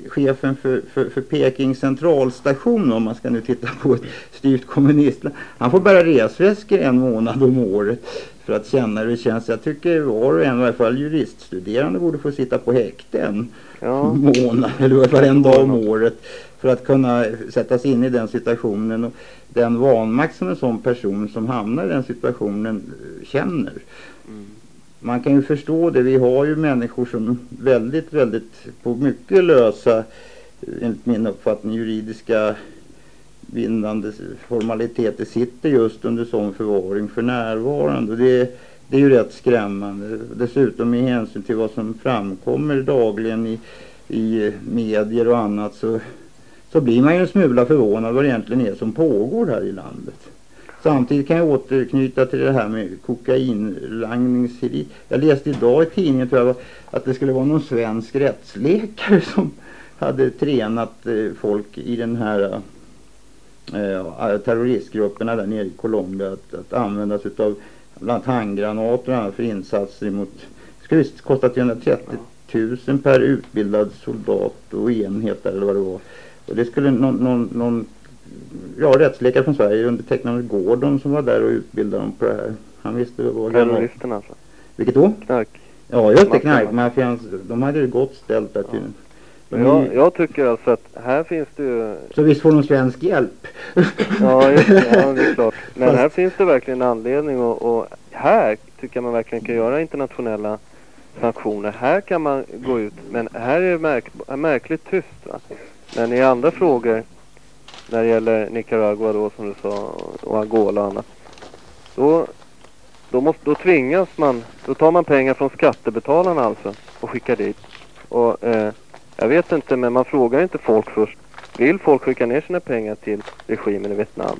chefen för, för, för Peking centralstation om man ska nu titta på ett styrt kommunistland. Han får bära resväskor en månad om året för att känna hur det känns. Jag tycker var och en, i alla fall juriststuderande, borde få sitta på häkte en Ja. månad eller i alla fall en dag om året för att kunna sätta sig in i den situationen och den vanmakt som en sån person som hamnar i den situationen eh, känner. Man kan ju förstå det. Vi har ju människor som väldigt, väldigt på mycket lösa, enligt min uppfattning, juridiska bindande formaliteter sitter just under sån förvaring för närvarande. Och det, det är ju rätt skrämmande. Dessutom med hänsyn till vad som framkommer dagligen i, i medier och annat så, så blir man ju en smula förvånad vad det egentligen är som pågår här i landet. Samtidigt kan jag återknyta till det här med kokainlangningshit. Jag läste idag i tidningen tror jag, att det skulle vara någon svensk rättsläkare som hade tränat eh, folk i den här eh, eh, terroristgrupperna där nere i Colombia att, att använda sig av bland annat handgranater och annat för insatser mot det skulle visst kosta 330 000 per utbildad soldat och enhet eller vad det var. Och det skulle någon, någon, någon ja, rättsläkare från Sverige under tecknamnet Gordon som var där och utbildade dem på det här. Han visste vad Terroristerna alltså. Vilket då? Knark. Ja just det, Maffian. knarkmaffians. De hade det gott ställt där tydligen. De Men jag, ju- jag tycker alltså att här finns det ju... Så visst får de svensk hjälp? Ja, just, det, ja det är klart. Men Fast- här finns det verkligen anledning och, och här tycker jag man verkligen kan göra internationella sanktioner. Här kan man gå ut, men här är det märk, märkligt tyst va. Men i andra frågor, när det gäller Nicaragua då som du sa, och Angola och annat. Då, då, måste, då tvingas man, då tar man pengar från skattebetalarna alltså och skickar dit. Och eh, jag vet inte, men man frågar inte folk först. Vill folk skicka ner sina pengar till regimen i Vietnam?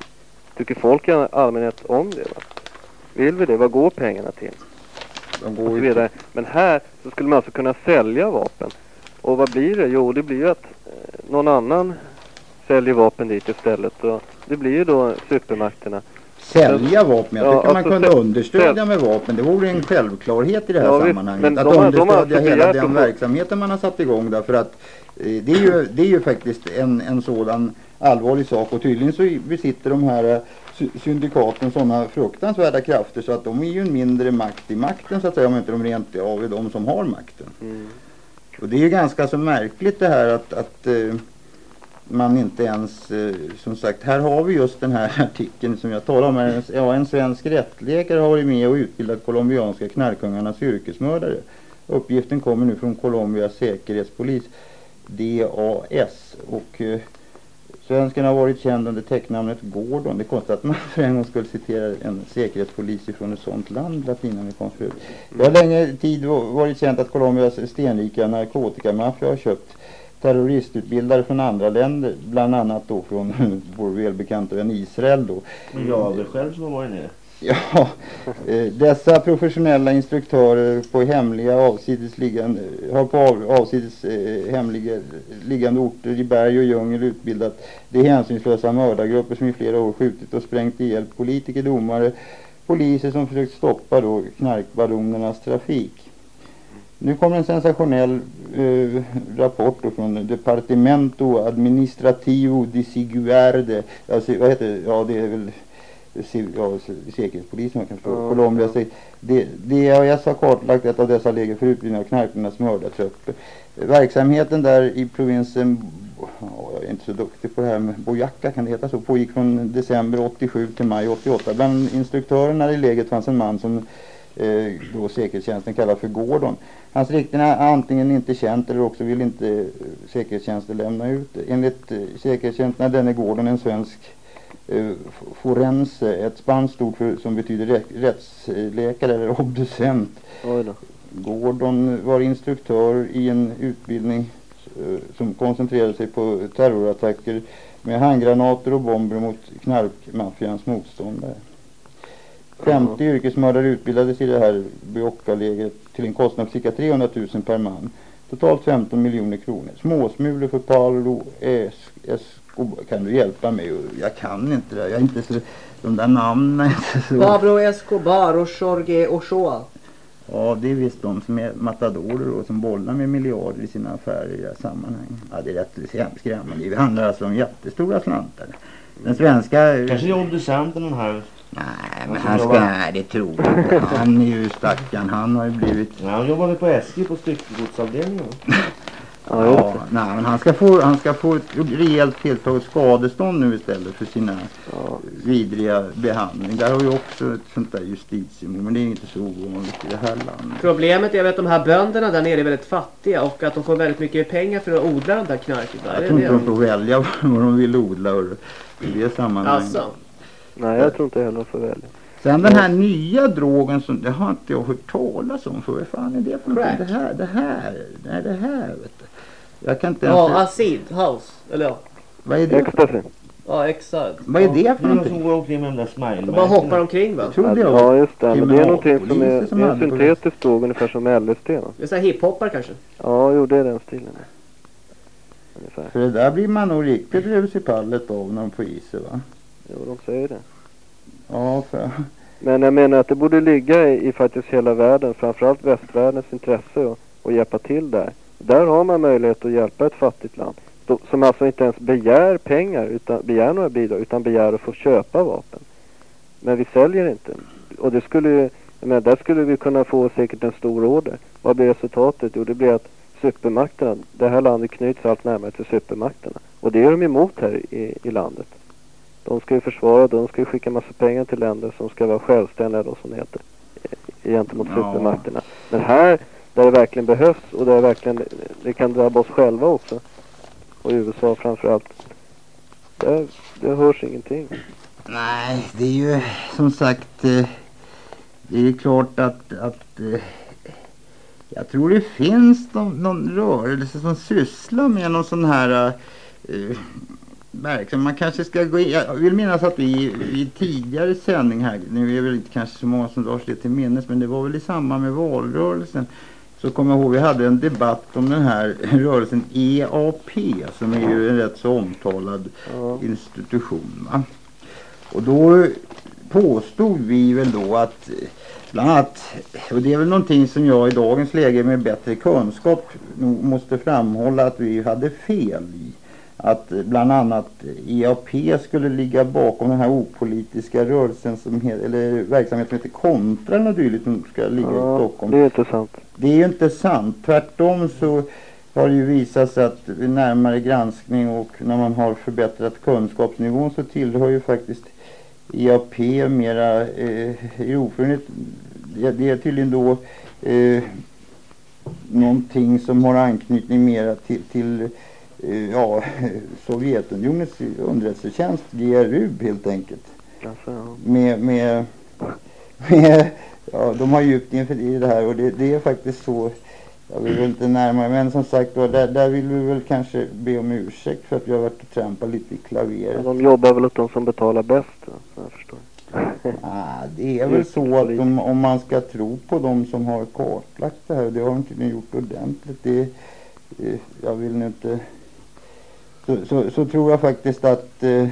Tycker folk i allmänhet om det? Va? Vill vi det? Vad går pengarna till? De går vidare. Men här så skulle man alltså kunna sälja vapen. Och vad blir det? Jo, det blir ju att eh, någon annan säljer vapen dit istället. Och det blir ju då supermakterna. Sälja vapen. Jag Ja, tycker man alltså kunde understödja med vapen. Det vore en självklart i det här Ja, sammanhanget. men att de har- de understödja alltså hela den verksamheten man har satt igång där. För att eh, det är ju, det är ju faktiskt en, en sådan allvarlig sak. Och tydligen så besitter de här eh, sy- syndikaten sådana fruktansvärda krafter så att de är ju en mindre makt i makten så att säga om inte de rent av är de som har makten. Mm. Och det är ju ganska så märkligt det här att, att eh, man inte ens, eh, som sagt, här har vi just den här artikeln som jag talade om. En, ja, en svensk rättläkare har varit med och utbildat colombianska knarkungarnas yrkesmördare. Uppgiften kommer nu från Colombias säkerhetspolis, DAS. Och eh, svensken har varit känd under tecknamnet Gordon. Det är konstigt att man för en gång skulle citera en säkerhetspolis från ett sådant land, latinamerikanskt förut. Det har länge tid varit känt att Colombias stenrika narkotikamaffia har köpt terroristutbildare från andra länder, bland annat då från vår välbekanta vän Israel då. Men jag själv som varit nere. Ja, eh, dessa professionella instruktörer på hemliga avsides liggande, har på av, avsides eh, hemliga liggande orter i berg och djungel utbildat de hänsynslösa mördargrupper som i flera år skjutit och sprängt ihjäl politiker, domare, poliser som försökt stoppa då knarkbaronernas trafik. Nu kommer en sensationell eh, rapport från Departamento Administrativo di Siguarde. Alltså, vad heter det? Ja, det är väl ja, se- Säkerhetspolisen kan förstå. Ja, Colombia säger det, DAS har kartlagt ett av dessa läger för utbildning av knarkarnas mördartrupper. Verksamheten där i provinsen, ja, jag är inte så duktig på det här med Boyacá kan det heta så, pågick från december 87 till maj 88. Bland instruktörerna i läget fanns en man som eh, då säkerhetstjänsten kallar för Gordon. Hans riktiga är antingen inte känt eller också vill inte eh, säkerhetstjänsten lämna ut. Enligt eh, säkerhetstjänsten är denne Gordon en svensk eh, forense, ett spanskt ord för, som betyder rä- rättsläkare eller obducent. Gordon var instruktör i en utbildning eh, som koncentrerade sig på terrorattacker med handgranater och bomber mot knarkmaffians motståndare. 50 yrkesmördare utbildades i det här Biocca-lägret till en kostnad av cirka 300 000 per man. Totalt 15 miljoner kronor. Småsmulor för Paolo Es Escobar. Kan du hjälpa mig? Jag kan inte det. Jag är inte så... De där namnen är inte så... Pablo Escobar och Jorge Ochoa. Ja, det är visst de som är matadorer och som bollar med miljarder i sina affärer i det här sammanhanget. Ja, det är rätt skräm- skrämmande. Det handlar alltså om jättestora slantar. Den svenska... Kanske är obducenten den här. Nej, men han ska... Nej, det tror jag inte. Han är ju stackaren. Han har ju blivit... Ja, han jobbade på SJ på styckegodsavdelningen. Ja, nej, men han ska få, han ska få ett rejält tilltaget skadestånd nu istället för sina vidriga behandling. Där har vi också ett sånt där justitiemål, men det är inte så ovanligt i det här landet. Problemet är väl att de här bönderna där nere är väldigt fattiga och att de får väldigt mycket pengar för att odla de där knarket. där. Jag tror inte de får välja vad de vill odla och i det sammanhanget. Alltså. Nej, jag tror inte heller välja. Sen den här nya drogen som, det har inte jag hört talas om för vad fan är det för någonting? Crack. Det här, det här, nej det här vet du. Jag kan inte Ja, ens... acid house. Eller ja. Vad är det? Ecstasy. Ja, exakt. Vad är det för Det är de någonting? som går omkring med de där smile De bara hoppar omkring va? Jag trodde jag Ja, just det. Men det är någonting som är, det är en syntetisk drog ungefär som LSD. Va? Det är så här hiphoppar kanske. Ja, jo det är den stilen. Ungefär. För det där blir man nog riktigt rus i pallet av när de får i sig va? Jo, de säger det. Ja, för... Men jag menar att det borde ligga i, i faktiskt hela världen, framförallt västvärldens intresse att och hjälpa till där. Där har man möjlighet att hjälpa ett fattigt land. Då- Som alltså inte ens begär pengar, utan begär några bidrag, utan begär att få köpa vapen. Men vi säljer inte. Och det skulle ju, jag menar, där skulle vi kunna få säkert en stor order. Vad blir resultatet? Jo, det blir att supermakterna, det här landet knyts allt närmare till supermakterna. Och det är de emot här i, i landet. De ska ju försvara, de ska ju skicka massa pengar till länder som ska vara självständiga då som det heter. eh, Gentemot Ja. supermakterna. Men här, där det verkligen behövs och där det verkligen, det kan drabba oss själva också. Och USA framförallt. Där, det hörs ingenting. Nej, det är ju som sagt, eh, det är ju klart att, att eh, jag tror det finns någon, någon rörelse som sysslar med någon sån här eh, verksamhet. Man kanske ska gå in, jag vill minnas att vi i tidigare sändning här, nu är det väl inte kanske så många som drar sig till minnes, men det var väl i samband med valrörelsen. Så kommer jag ihåg vi hade en debatt om den här rörelsen EAP som är ju en rätt så omtalad institution. Va? Och då påstod vi väl då att eh, bland annat, och det är väl någonting som jag i dagens läge med bättre kunskap måste framhålla att vi hade fel i. Att bland annat EAP skulle ligga bakom den här opolitiska rörelsen som eller verksamhet som heter Kontra och dylikt som ska ligga i Ja, Stockholm. det är inte sant. Det är ju inte sant. Tvärtom så har det ju visat sig att vid närmare granskning och när man har förbättrat kunskapsnivån så tillhör ju faktiskt EAP mera eh, oförenligt. Det, det är tydligen då eh, någonting som har anknytning mera till, till eh, ja, Sovjetunionens underrättelsetjänst, GRU helt enkelt. Med, med, med ja, de har djupt inför i det här och det, det är faktiskt så Jag vill inte närmare, men som sagt var, där, där vill vi väl kanske be om ursäkt för att vi har varit och trampat lite i klaveret. De jobbar väl åt de som betalar bäst, som jag förstår. Ah, det är väl så att om, om man ska tro på de som har kartlagt det här, och det har de tydligen gjort ordentligt, det, eh, jag vill nu inte, så, så, så tror jag faktiskt att, eh,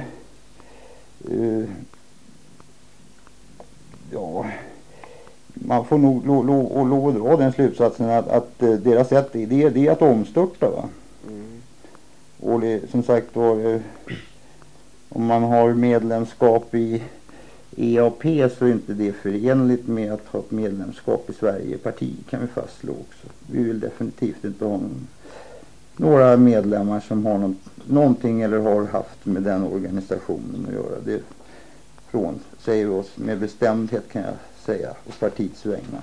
eh, ja, man får nog lov, lov, lov att dra den slutsatsen att, att eh, deras sätt det, är- det är att omstörta va. Och det, som sagt var, eh, om man har medlemskap i EAP så är inte det förenligt med att ha ett medlemskap i Sverige parti kan vi fastslå också. Vi vill definitivt inte ha någon, några medlemmar som har något, någonting eller har haft med den organisationen att göra. Det från säger vi oss med bestämdhet kan jag säga på partiets vägnar.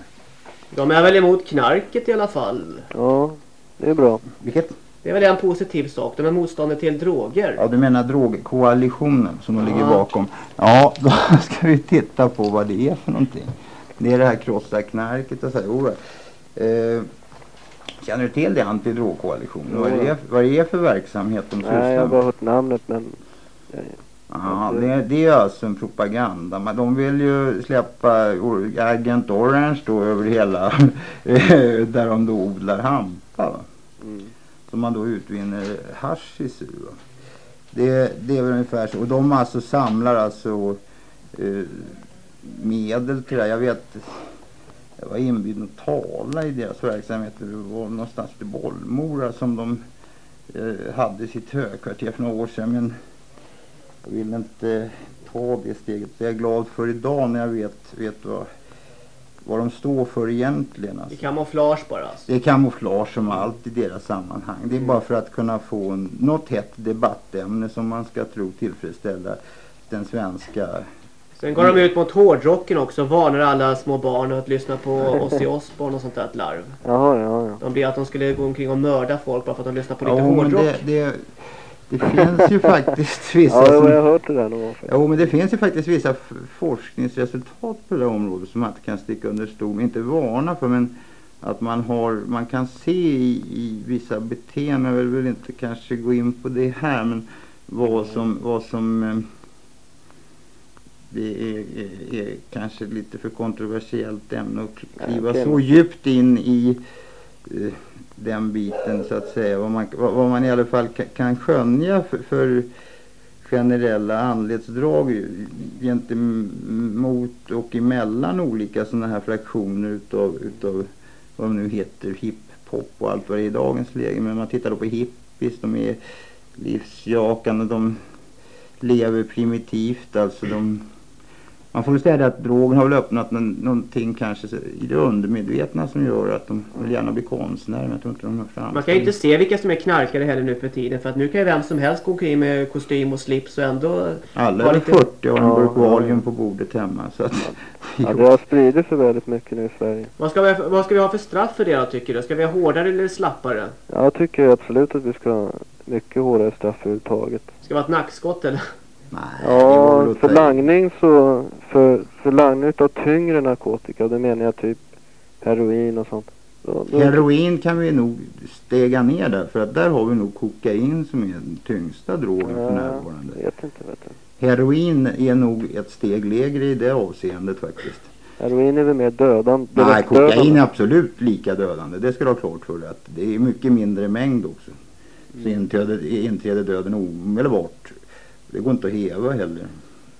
De är väl emot knarket i alla fall. Ja, det är bra. Vilket? Det är väl en positiv sak. De är motståndare till droger. Ja, du menar drogkoalitionen som de ligger Ja. bakom. Ja, då ska vi titta på vad det är för någonting. Det är det här krossa knarket och så. här. Jo, eh, känner du till det antidrogkoalitionen? Vad, är det, vad är det för verksamhet de sysslar Nej, jag har med? bara hört namnet men... Ja, det, det är alltså en propaganda. Men de vill ju släppa Agent Orange då över hela där de då odlar hampa. Va? Som man då utvinner hashish ur. Va? Det, det är väl ungefär så. Och de alltså samlar alltså eh, medel till det här. Jag vet, jag var inbjuden att tala i deras verksamhet. Det var någonstans i Bollmora som de eh, hade sitt högkvarter för några år sedan. Men jag vill inte ta det steget. Det är jag glad för idag när jag vet, vet vad, vad de står för egentligen. Det Alltså. är kamouflage bara. Alltså. Det är kamouflage som allt i deras sammanhang. Det är Mm. bara för att kunna få en, något hett debattämne som man ska tro tillfredsställa den svenska Sen går de ut mot hårdrocken också och varnar alla små barn att lyssna på Ozzy Osbourne och sånt där larv. Jaha, ja, ja. De blir att de skulle gå omkring och mörda folk bara för att de lyssnar på lite Ja, hårdrock. det, det, det finns ju faktiskt vissa Ja, som... jag har hört det där någon gång. Jo, men det finns ju faktiskt vissa forskningsresultat på det här området som man inte kan sticka under stol. Inte varna för, men att man har, man kan se i, i vissa beteenden, jag vill väl inte kanske gå in på det här, men vad som, vad som eh, det är, är, är kanske lite för kontroversiellt ämne att kliva okej. så djupt in i eh, den biten så att säga. Vad man, vad, vad man i alla fall kan skönja för, för generella anletsdrag gentemot och emellan olika sådana här fraktioner utav, utav vad de nu heter, hiphop och allt vad det är i dagens läge. Men om man tittar då på hippies, de är livsjakande, de lever primitivt, alltså de man får väl säga det att drogen har väl öppnat nå- någonting kanske i det undermedvetna som gör att de vill gärna bli konstnärer men jag tror inte de har fram. Man kan ju inte se vilka som är knarkare heller nu för tiden för att nu kan ju vem som helst gå omkring med kostym och slips och ändå Alla ha är lite- 40 och har en Ja, burk ja. Valium på bordet hemma så att Ja, det har spridit sig väldigt mycket nu i Sverige. Vad ska, vi, vad ska vi ha för straff för det då tycker du? Ska vi ha hårdare eller slappare? Jag tycker absolut att vi ska ha mycket hårdare straff överhuvudtaget. Ska det vara ett nackskott eller? Ja, för langning så, för, för langning utav tyngre narkotika, det menar jag typ heroin och sånt. Då, då, Heroin kan vi nog stega ner där för att där har vi nog kokain som är den tyngsta drogen för Ja, närvarande. vet inte, vet du. Heroin är nog ett steg lägre i det avseendet faktiskt. Heroin är väl mer dödande? Nej, kokain är absolut lika dödande. Det ska du ha klart för dig. Att det är mycket mindre mängd också. Så inträder, inträder döden omedelbart. Det går inte att häva heller.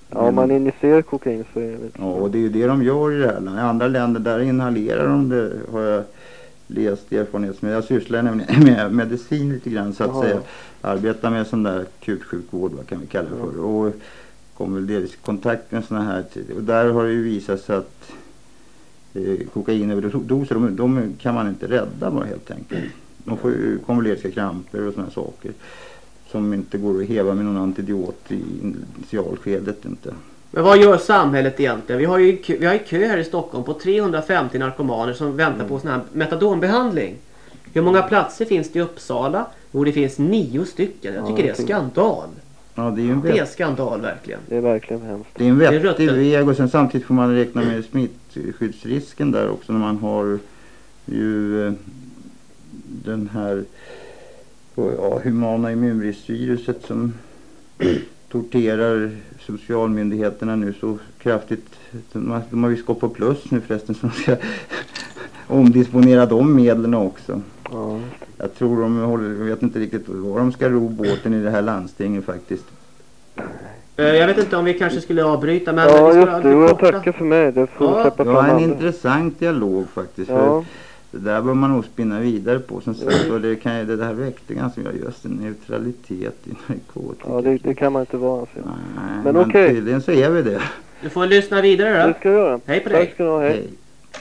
Ja, om man injicerar kokain så är det. Ja, och det är ju det de gör i det här landet. I andra länder där inhalerar de det har jag läst erfarenhetsmässigt. Jag sysslar nämligen med medicin lite grann så att Jaha. säga. Arbetar med sån där akutsjukvård, vad kan vi kalla det för. Och kommer väl delvis i kontakt med såna här. Och där har det ju visat sig att eh, kokainöverdoser, de, de kan man inte rädda bara helt enkelt. De får ju konvuleriska kramper och såna här saker. Som inte går att häva med någon antidiot i initialskedet inte. Men vad gör samhället egentligen? Vi har ju vi har ju kö här i Stockholm på 350 narkomaner som väntar på sån här metadonbehandling. Hur många platser finns det i Uppsala? Jo, det finns nio stycken. Jag tycker Ja, det är skandal. Ja, det är ju en Det är skandal verkligen. Det är verkligen hemskt. Det är en Det är vettig väg och sen samtidigt får man räkna med smittskyddsrisken där också när man har ju eh, den här ja, humana immunbristviruset som torterar socialmyndigheterna nu så kraftigt. De har, de har visst gått på plus nu förresten som ska omdisponera de medlen också. Ja. Jag tror de håller, jag vet inte riktigt var de ska ro båten i det här landstinget faktiskt. Eh, Jag vet inte om vi kanske skulle avbryta men Ja, vi ska just det. jag tackar för mig. Det får Ja. släppa Det var fram en andra. intressant dialog faktiskt. Ja. För det där bör man nog spinna vidare på. Som sagt och det, kan, ju- det där väckte ganska mycket just en neutralitet i narkotika. Ja, det, det kan man inte vara. Nej, Men men okej. tydligen så är vi det. Du får lyssna vidare då. Det ska jag göra. Hej på Tack dig. ska du ha. Hej.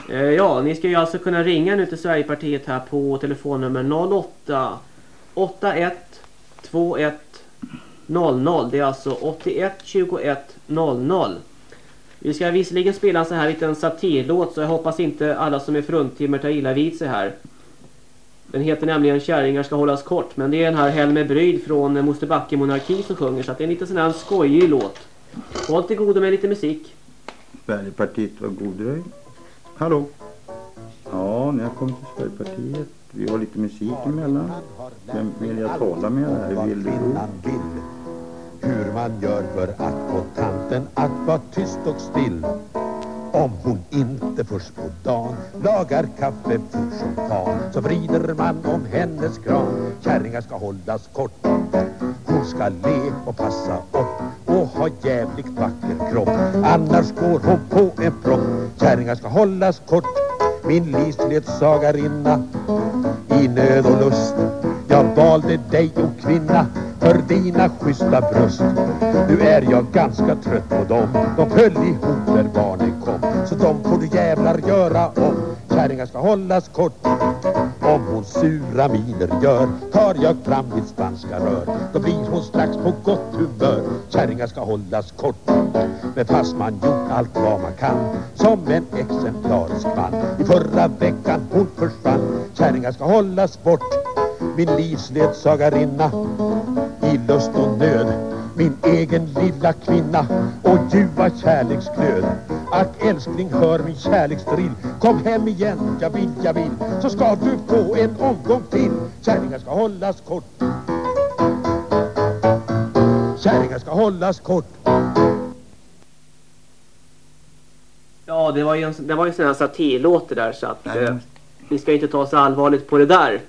Eh, Ja, ni ska ju alltså kunna ringa nu till Sverigepartiet här på telefonnummer 08 81 21 00. Det är alltså 81 21 00. Vi ska visserligen spela en så här liten satirlåt så jag hoppas inte alla som är fruntimmer tar illa vid sig här. Den heter nämligen Kärringar ska hållas kort men det är den här Helmer Bryd från Moster Backe monarki som sjunger så att det är en liten sån här skojig låt. Håll till godo med lite musik. Sverigepartiet var godröj. Hallå? Ja, när jag kom till Sverigepartiet. Vi har lite musik emellan. Vem vill jag tala med här? Vill du? Hur man gör för att få tanten att vara tyst och still. Om hon inte först på dagen lagar kaffe fort som fan Så vrider man om hennes kran Kärringar ska hållas kort. Hon ska le och passa upp och ha jävligt vacker kropp. Annars går hon på en propp Kärringar ska hållas kort. Min livsledsagarinna i nöd och lust Jag valde dig, o kvinna, för dina schyssta bröst. Nu är jag ganska trött på dem. De föll ihop när barnen kom. Så de får du jävlar göra om. Kärringar ska hållas kort. Om hon sura miner gör Tar jag fram mitt spanska rör. Då blir hon strax på gott humör. Kärringar ska hållas kort. Men fast man gjort allt vad man kan. Som en exemplarisk man. I förra veckan hon försvann. Kärringar ska hållas bort. Min livsledsagarinna lust och nöd. Min egen lilla kvinna Och ljuva kärleksglöd. Ack älskling hör min kärleksdrill. Kom hem igen, jag vill, jag vill. Så ska du få en omgång till. Kärringar ska hållas kort. Kärringar ska hållas kort. Ja, det var ju en, det var ju en sån här satirlåt där så att eh, vi ska inte ta så allvarligt på det där.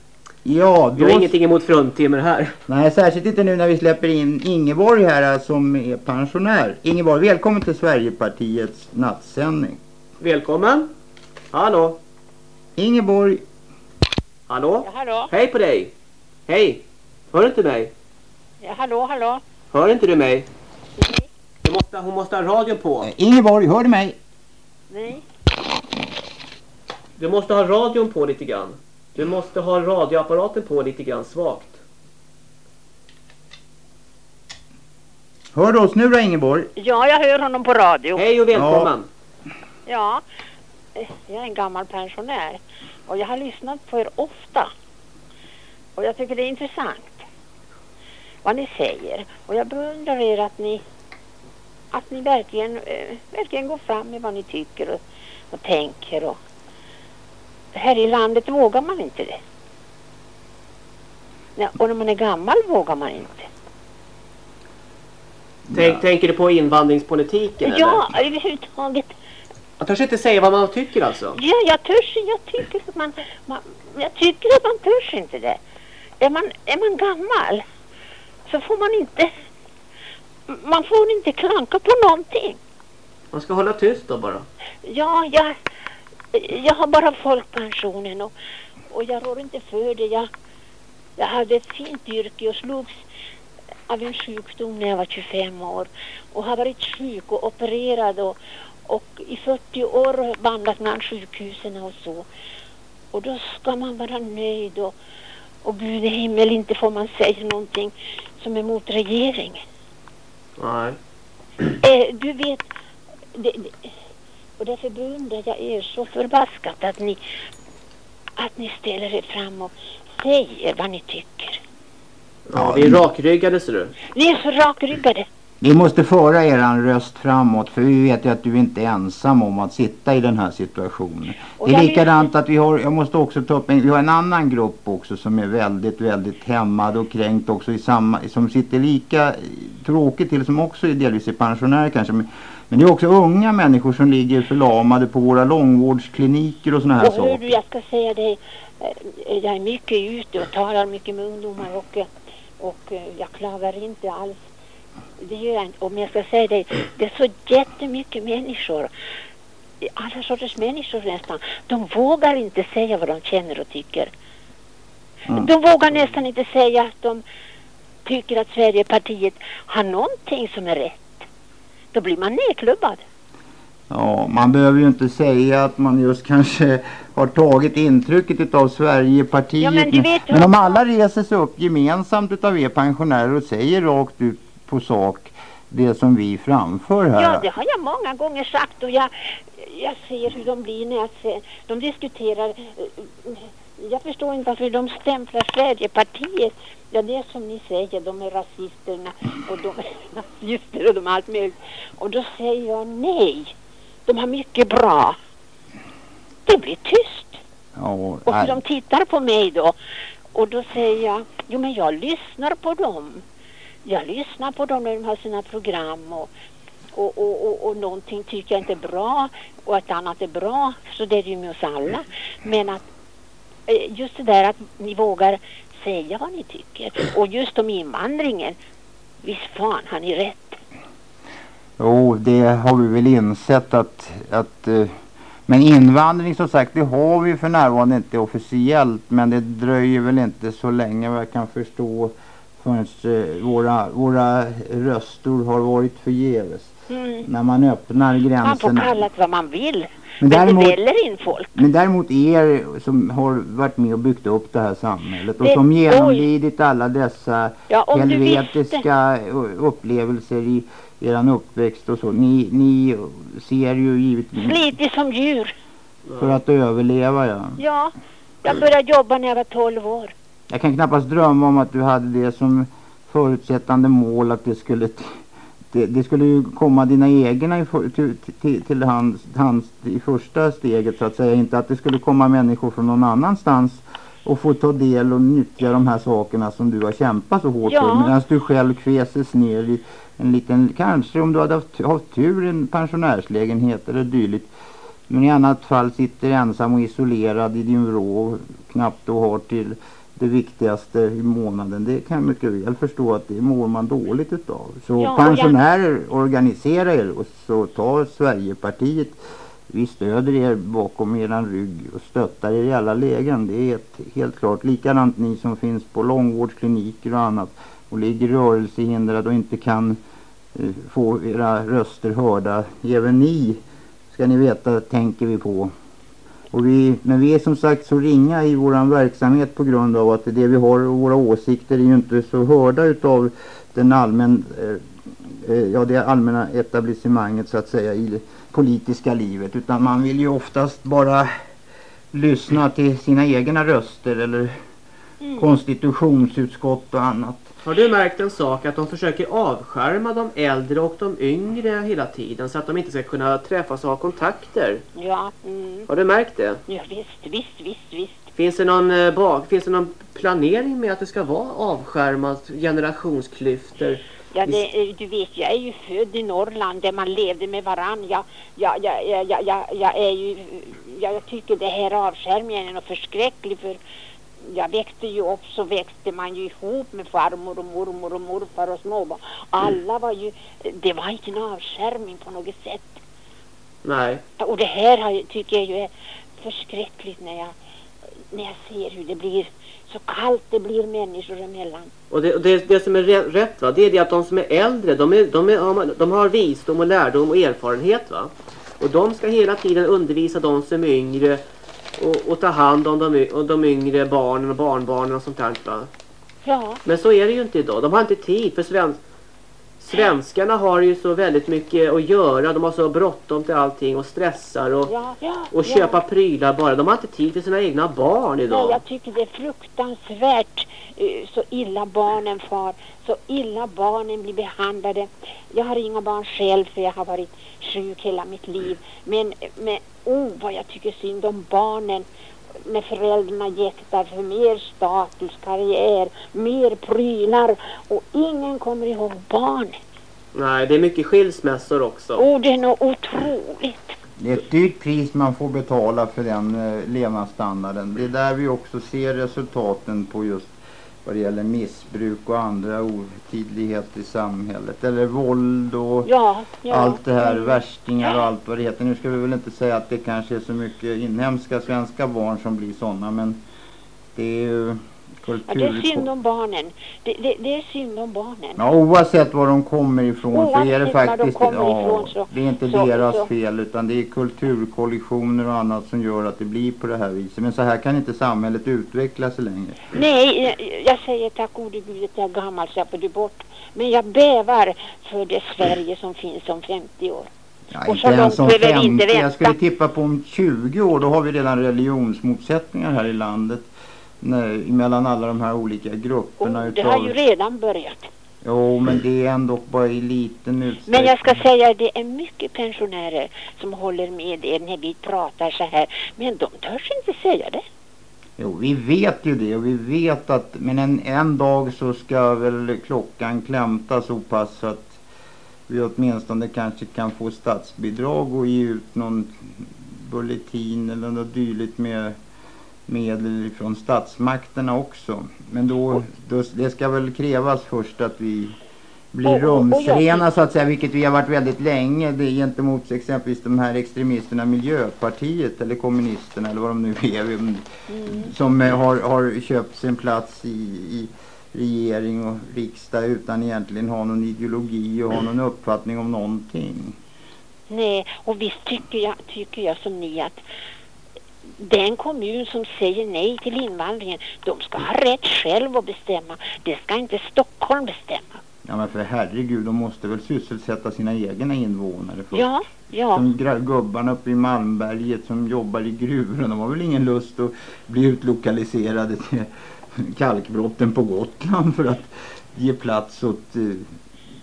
Ja, Vi har då... ingenting emot fruntimmer här. Nej, särskilt inte nu när vi släpper in Ingeborg här eh, som är pensionär. Ingeborg, välkommen till Sverigepartiets nattsändning. Välkommen. Hallå. Ingeborg. Hallå. Ja, hallå? Hej på dig. Hej. Hör inte mig? Ja, hallå, hallå? Hör inte du mig? Du måste, hon måste ha radion på. Ingeborg, hör du mig? Nej. Du måste ha radion på lite grann. Du måste ha radioapparaten på lite grann svagt. Hör du oss nu då Ingeborg? Ja, jag hör honom på radio. Hej och välkommen. Ja, eh, jag är en gammal pensionär och jag har lyssnat på er ofta. Och jag tycker det är intressant vad ni säger. Och jag beundrar er att ni, att ni verkligen, eh, verkligen går fram med vad ni tycker och, och tänker. Och här i landet vågar man inte det. Ja, och när man är gammal vågar man inte. Tänk, Tänker du på invandringspolitiken Ja, eller? överhuvudtaget. Jag törs inte säga vad man tycker alltså. Ja, jag törs, jag tycker att man, man jag tycker att man törs inte det. Är man, är man gammal så får man inte, man får inte klanka på någonting. Man ska hålla tyst då bara. Ja, jag, jag har bara folkpensionen och, och jag rår inte för det. Jag, jag hade ett fint yrke och slogs av en sjukdom när jag var 25 år och har varit sjuk och opererad och, och i 40 år vandrat mellan sjukhusen och så. Och då ska man vara nöjd och, och Gud i himmel inte får man säga någonting som är mot regeringen. Nej. Eh, du vet, det, det, och därför beundrar jag er så förbaskat att ni, att ni ställer er fram och säger vad ni tycker. Ja, vi är rakryggade ser du. Ni är så rakryggade. Vi måste föra eran röst framåt för vi vet ju att du inte är ensam om att sitta i den här situationen. Och Det är likadant att vi har, jag måste också ta upp en, vi har en annan grupp också som är väldigt, väldigt hämmad och kränkt också i samma, som sitter lika tråkigt till som också är delvis är pensionärer kanske. Men, men det är också unga människor som ligger förlamade på våra långvårdskliniker och sådana här Och hör saker. du, jag ska säga dig, eh, jag är mycket ute och talar mycket med ungdomar och, och eh, jag klagar inte alls. Det gör jag inte. Om jag ska säga dig, det är så jättemycket människor, alla sorters människor nästan, de vågar inte säga vad de känner och tycker. Mm. De vågar nästan inte säga att de tycker att Sverigepartiet har någonting som är rätt. Då blir man nedklubbad. Ja, man behöver ju inte säga att man just kanske har tagit intrycket utav Sverigepartiet. Ja, men ju men om alla reser sig upp gemensamt utav er pensionärer och säger rakt ut på sak det som vi framför här. Ja, det har jag många gånger sagt och jag, jag ser hur de blir när jag ser, de diskuterar. Jag förstår inte varför de stämplar Sverigepartiet. Ja, det är som ni säger, de är rasisterna och de är nazister och de är allt möjligt. Och då säger jag nej. De har mycket bra. Det blir tyst. Ja, Och nej. de tittar på mig då. Och då säger jag, jo men jag lyssnar på dem. Jag lyssnar på dem när de har sina program och, och, och, och, och någonting tycker jag inte är bra och ett annat är bra. Så det är det ju med oss alla. Men att eh, just det där att ni vågar säga vad ni tycker. Och just om invandringen. Visst fan har ni rätt. Jo, det har vi väl insett att, att eh, men invandring som sagt det har vi för närvarande inte officiellt men det dröjer väl inte så länge vad jag kan förstå förrän eh, våra, våra röster har varit förgäves. Mm. När man öppnar Man får gränserna. kalla det vad man vill. Men Men, däremot- det väller in folk. Men däremot er som har varit med och byggt upp det här samhället och Det- som oj. genomlidit alla dessa Ja, helvetiska upplevelser i eran uppväxt och så. Ni, ni ser ju givetvis Slitig som djur. för att överleva ja. Ja, jag började jobba när jag var 12 år. Jag kan knappast drömma om att du hade det som förutsättande mål att det skulle det, det skulle ju komma dina egna i, för- till, till, till hands, hands i första steget så att säga. Inte att det skulle komma människor från någon annanstans och få ta del och nyttja de här sakerna som du har kämpat så hårt Ja. för. Medan du själv kväses ner i en liten, kanske om du hade haft, haft tur, en pensionärslägenhet eller dylikt. Men i annat fall sitter ensam och isolerad i din vrå och knappt då har till det viktigaste i månaden. Det kan jag mycket väl förstå att det mår man dåligt utav. Så Ja, pensionärer, organisera er och så ta Sverigepartiet. Vi stöder er bakom eran rygg och stöttar er i alla lägen. Det är ett, helt klart. Likadant ni som finns på långvårdskliniker och annat och ligger rörelsehindrade och inte kan eh, få era röster hörda. Även ni ska ni veta tänker vi på. Och vi, men vi är som sagt så ringa i våran verksamhet på grund av att det vi har och våra åsikter är ju inte så hörda utav den allmän, eh, eh, ja, det allmänna etablissemanget så att säga i det politiska livet. Utan man vill ju oftast bara lyssna till sina egna röster eller konstitutionsutskott och annat. Har du märkt en sak att de försöker avskärma de äldre och de yngre hela tiden så att de inte ska kunna träffas och ha kontakter? Ja, mm. Har du märkt det? ja visst, visst, visst, visst. Finns det någon, eh, bak, finns det någon planering med att det ska vara avskärmat generationsklyftor? Ja, det, du vet, jag är ju född i Norrland där man levde med varann. Jag, jag, jag, jag, jag, jag, är ju, jag tycker det här avskärmningen är något förskräcklig för jag växte ju upp så växte man ju ihop med farmor och mormor och morfar och småbarn. Alla var ju, det var inte en avskärmning på något sätt. Nej. Och det här har, tycker jag ju är förskräckligt när jag, när jag ser hur det blir så kallt det blir människor emellan. Och det, och det, det som är rätt va, det är det att de som är äldre, de, är, de, är, de har visdom och lärdom och erfarenhet va. Och de ska hela tiden undervisa de som är yngre och, och ta hand om de, och de yngre barnen och barnbarnen och sånt där va. Ja. Men så är det ju inte idag. De har inte tid för sven, Svenskarna har ju så väldigt mycket att göra. De har så bråttom till allting och stressar och, Ja, ja, och köpa prylar bara. De har inte tid för sina egna barn Nej, idag. jag tycker det är fruktansvärt så illa barnen far, så illa barnen blir behandlade. Jag har inga barn själv för jag har varit sjuk hela mitt liv. Men, men oh vad jag tycker synd om barnen när föräldrarna jäktar för mer status, karriär, mer prylar och ingen kommer ihåg barnen. Nej, det är mycket skilsmässor också. Oh, det är nog otroligt. Det är ett dyrt pris man får betala för den eh, levnadsstandarden. Det är där vi också ser resultaten på just vad det gäller missbruk och andra otydligheter i samhället. Eller våld och Ja, ja. allt det här, värstingar och allt vad det heter. Nu ska vi väl inte säga att det kanske är så mycket inhemska svenska barn som blir sådana men det är ju Ja, det är synd om barnen. Det, det, det är synd om barnen. Ja, oavsett var de kommer ifrån så är det Oavsett de faktiskt, kommer ja, ifrån så- det är inte så- deras så- fel utan det är kulturkollisioner och annat som gör att det blir på det här viset. Men så här kan inte samhället utveckla sig längre. Nej, jag- säger tack gode gud att jag är gammal så jag får det bort. Men jag bävar för det Sverige som finns om 50 år. Ja, och inte så ens om behöver vi 50, inte jag skulle tippa på om 20 år då har vi redan religionsmotsättningar här i landet. Nej, mellan alla de här olika grupperna Det utav... har ju redan börjat. Jo, men det är ändå bara i liten utsträckning. Men jag ska säga det är mycket pensionärer som håller med er när vi pratar så här. Men de törs inte säga det. Jo, vi vet ju det och vi vet att men en, en dag så ska väl klockan klämta så pass så att vi åtminstone kanske kan få statsbidrag och ge ut någon bulletin eller något dylikt med medel från statsmakterna också. Men då, då det ska väl krävas först att vi blir Och- och rumsrena så att säga, vilket vi har varit väldigt länge. Det är gentemot exempelvis de här extremisterna Miljöpartiet eller kommunisterna eller vad de nu är. Mm. Som har, har köpt sin plats i, i regering och riksdag utan egentligen ha någon ideologi och ha någon uppfattning om någonting. Nej, och visst tycker jag, tycker jag som ni att den kommun som säger nej till invandringen, de ska ha rätt själv att bestämma. Det ska inte Stockholm bestämma. Ja men för herregud, de måste väl sysselsätta sina egna invånare först. Ja, ja. Som gubbarna uppe i Malmberget som jobbar i gruvor, de har väl ingen lust att bli utlokaliserade till kalkbrotten på Gotland för att ge plats åt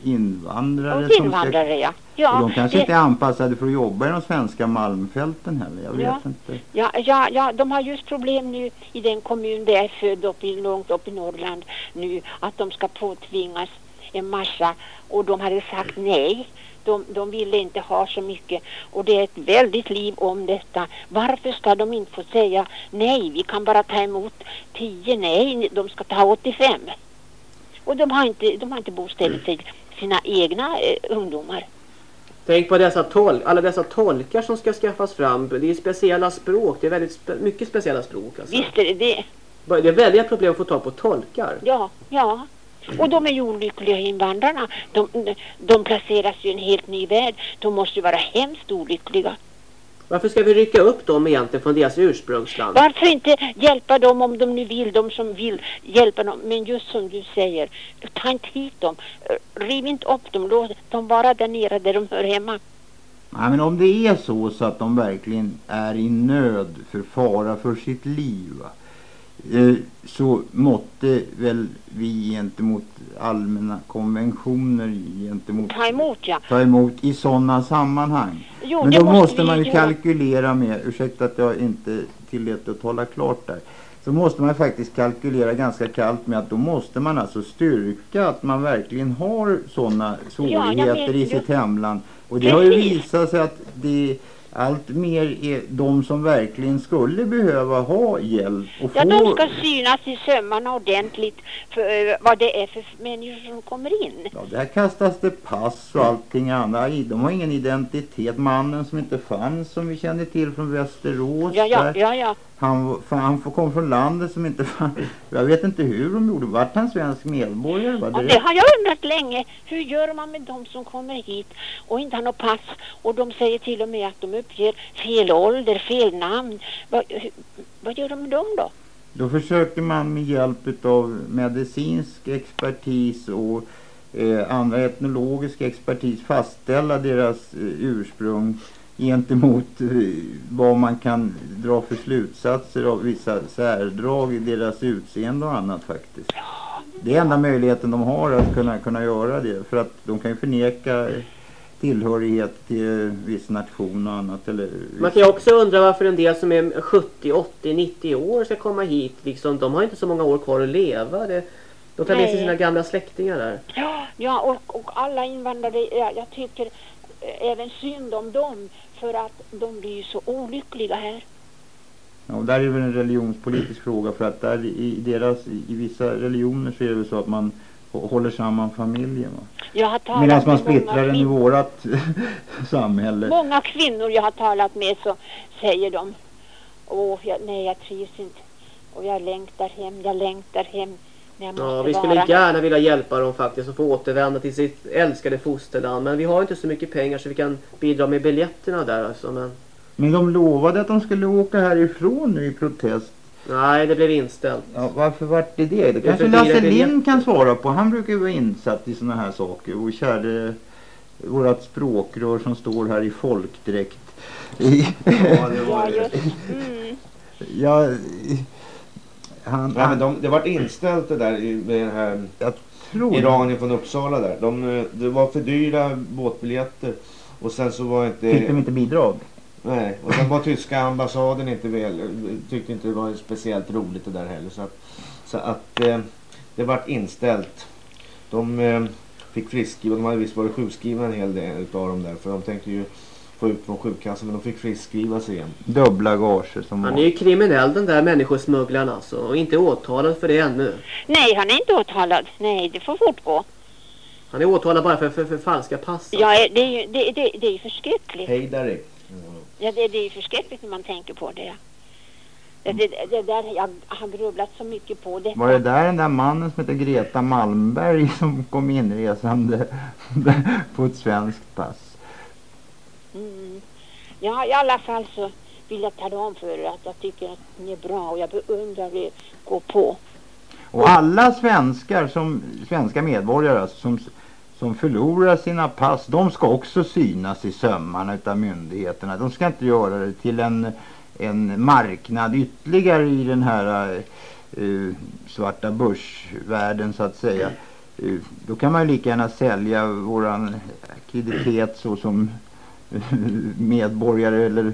eh, invandrare. Åt som invandrare, ja. Ja, och de kanske det- inte är anpassade för att jobba i de svenska malmfälten heller, jag vet Ja. inte. Ja, ja, ja, de har just problem nu i den kommun där jag är född upp i, långt upp i Norrland nu att de ska påtvingas en massa och de hade sagt nej. De, de ville inte ha så mycket och det är ett väldigt liv om detta. Varför ska de inte få säga nej, vi kan bara ta emot 10, nej, de ska ta 85. Och de har inte, de har inte bostäder till sina egna eh, ungdomar. Tänk på dessa tol alla dessa tolkar som ska skaffas fram. Det är speciella språk. Det är väldigt spe mycket speciella språk. Alltså. Visst är det det. Det är väldiga problem att få tag på tolkar. Ja, ja. Och de är ju olyckliga invandrarna. De, de placeras ju i en helt ny värld. De måste ju vara hemskt olyckliga. Varför ska vi rycka upp dem egentligen från deras ursprungsland? Varför inte hjälpa dem om de nu vill, de som vill hjälpa dem. Men just som du säger, ta inte hit dem. Riv inte upp dem, låt dem vara där nere där de hör hemma. Nej, men om det är så, så att de verkligen är i nöd för fara för sitt liv va? Eh, så måtte väl vi gentemot allmänna konventioner gentemot Ta emot ja. ta emot i sådana sammanhang. Jo, Men då måste måste vi man ju kalkylera med, ursäkta att jag inte tillät att tala klart där. Så måste man faktiskt kalkylera ganska kallt med att då måste man alltså styrka att man verkligen har sådana svårigheter vet i ju. sitt hemland. Och det har ju visat sig att det allt mer är de som verkligen skulle behöva ha hjälp och Ja, få de ska synas i sömmarna ordentligt för eh, vad det är för människor som kommer in. Ja, där kastas det pass och allting annat. De har ingen identitet. Mannen som inte fanns som vi känner till från Västerås. Ja, ja, där. ja, ja. Han, han kom från landet som inte fanns. Jag vet inte hur de gjorde. Vart han svensk medborgare? Va? Ja, det har jag undrat länge. Hur gör man med de som kommer hit och inte har något pass? Och de säger till och med att de uppger fel ålder, fel namn. Vad, vad gör de med dem då? Då försöker man med hjälp av medicinsk expertis och eh, andra etnologiska expertis fastställa deras eh, ursprung gentemot eh, vad man kan dra för slutsatser av vissa särdrag i deras utseende och annat faktiskt. Det är enda möjligheten de har att kunna, kunna göra det. För att de kan ju förneka tillhörighet till viss nation och annat. Eller Man kan ju också undra varför en del som är 70, 80, 90 år ska komma hit. Liksom, de har inte så många år kvar att leva. Det, de tar med sig sina gamla släktingar där. Ja, ja och, och alla invandrare, ja, jag tycker eh, även synd om dem för att de blir så olyckliga här. Ja, och där är det väl en religionspolitisk fråga för att där i, deras, i vissa religioner så är det väl så att man håller samman familjen. Va? Jag har talat Medan man splittrar den i vårat samhälle. Många kvinnor jag har talat med så säger de Åh, jag, nej jag trivs inte. Och jag längtar hem, jag längtar hem. Jag Ja, vi vara skulle här. gärna vilja hjälpa dem faktiskt att få återvända till sitt älskade fosterland. Men vi har inte så mycket pengar så vi kan bidra med biljetterna där alltså. Men Men de lovade att de skulle åka härifrån nu i protest. Nej, det blev inställt. Ja, varför vart det det? Det kanske Lasse. Lind kan svara på. Han brukar ju vara insatt i sådana här saker. Och käre vårat språkrör som står här i folkdräkt. Ja, det var det. Mm. ja, han, Nej, men de, det vart inställt det där i- med den här tror- Iranien från Uppsala där. De, eh, det var för dyra båtbiljetter. Och sen så var inte... Fick de inte bidrag? Nej, och sen var tyska ambassaden inte väl, tyckte inte det var speciellt roligt det där heller. Så att, så att eh, det vart inställt. De eh, fick friskskriva, de hade visst varit sjukskrivna en hel del utav dem där. För de tänkte ju få ut från sjukkassan men de fick friskskriva sig igen. Dubbla gager som Han är ju kriminell den där människosmugglaren alltså. Och inte åtalad för det ännu. Nej, han är inte åtalad. Nej, det får fortgå. Han är åtalad bara för, för, för falska pass. Ja, eh, det är ju det, det, det är ju förskräckligt. Hej där Ja, det, det är ju förskräckligt när man tänker på det. Det, det, det där, jag har grubblat så mycket på det. Var det där den där mannen som heter Greta Malmberg som kom inresande på ett svenskt pass? Mm. Ja, i alla fall så vill jag tala om för er att jag tycker att ni är bra och jag beundrar er. Gå på. Och alla svenskar som svenska medborgare alltså, som, som förlorar sina pass, de ska också synas i sömmarna utav myndigheterna. De ska inte göra det till en, en marknad ytterligare i den här uh, svarta börsvärlden så att säga. Uh, då kan man ju lika gärna sälja våran kreditet så som eh, medborgare eller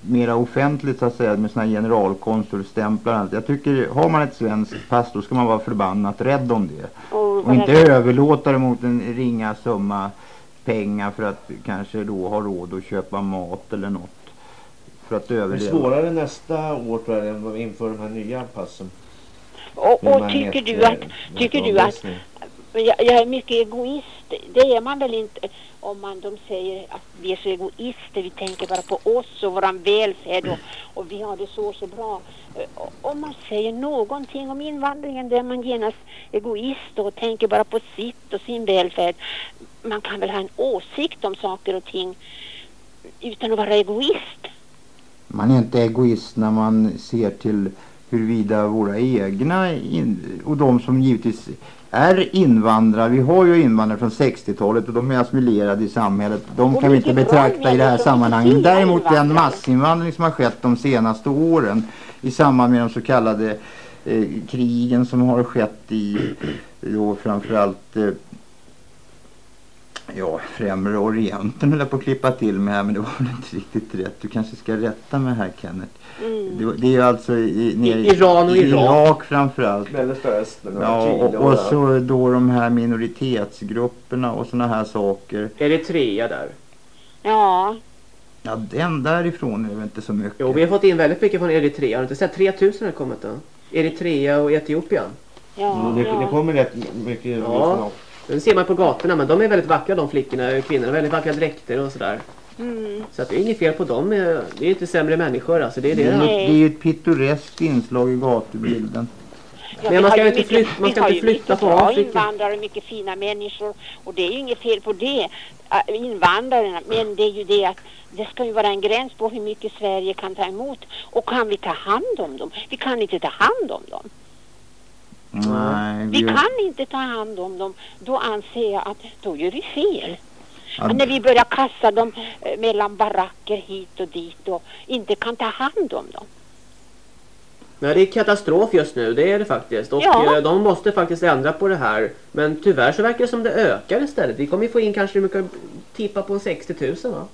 mera offentligt så att säga med såna här generalkonsulstämplar och allt. Jag tycker, har man ett svenskt pass då ska man vara förbannat rädd om det. Och, Och inte överlåta det mot en ringa summa pengar för att kanske då ha råd att köpa mat eller något. För att Det är överleva. svårare nästa år tror jag än inför de här nya passen. Och, och tycker du magnet- att, tycker du att men jag, jag är mycket egoist. Det är man väl inte om man de säger att vi är så egoister. Vi tänker bara på oss och våran välfärd och, och vi har det så så bra. Eh, om man säger någonting om invandringen då är man genast egoist och tänker bara på sitt och sin välfärd. Man kan väl ha en åsikt om saker och ting utan att vara egoist. Man är inte egoist när man ser till huruvida våra egna in, och de som givetvis är invandrare, vi har ju invandrare från 60-talet och de är assimilerade i samhället. De kan vi inte betrakta i det här sammanhanget. Däremot den massinvandring som har skett de senaste åren i samband med de så kallade eh, krigen som har skett i då framförallt eh, Ja, främre orienten höll jag på att klippa till med här men det var väl inte riktigt rätt. Du kanske ska rätta mig här Kenneth. Mm. Det, det är alltså i, nere I Iran och i Irak. Irak framförallt. Mellersta Östern och Ja, och, och så då de här minoritetsgrupperna och sådana här saker. Eritrea där. Ja, Ja, den därifrån är det väl inte så mycket. Jo, vi har fått in väldigt mycket från Eritrea. Har du inte sett 3000 har kommit då? Eritrea och Etiopien. ja, det, det ja. kommer rätt mycket Ja, den ser man på gatorna. Men de är väldigt vackra de flickorna och kvinnorna. Väldigt vackra dräkter och sådär. Mm. Så att det är inget fel på dem. Det är inte sämre människor alltså. Det är Det det. är, ju- det är ju ett pittoreskt inslag i gatubilden. Ja, Men vi man ska har ju ju inte mycket- flytta- man vi ska har inte ju flytta mycket på bra Afrika. invandrare, mycket fina människor och det är ju inget fel på det, äh, invandrarna, men det är ju det att det ska ju vara en gräns på hur mycket Sverige kan ta emot och kan vi ta hand om dem? Vi kan inte ta hand om dem. Nej, Vi vi- kan inte ta hand om dem. Då anser jag att då gör vi fel. Ja. När vi börjar kasta dem eh, mellan baracker hit och dit och inte kan ta hand om dem. Nej, det är katastrof just nu, det är det faktiskt. Och Ja. eh, de måste faktiskt ändra på det här. Men tyvärr så verkar det som det ökar istället. Vi kommer ju få in kanske, vi kan tippa på 60 000 va?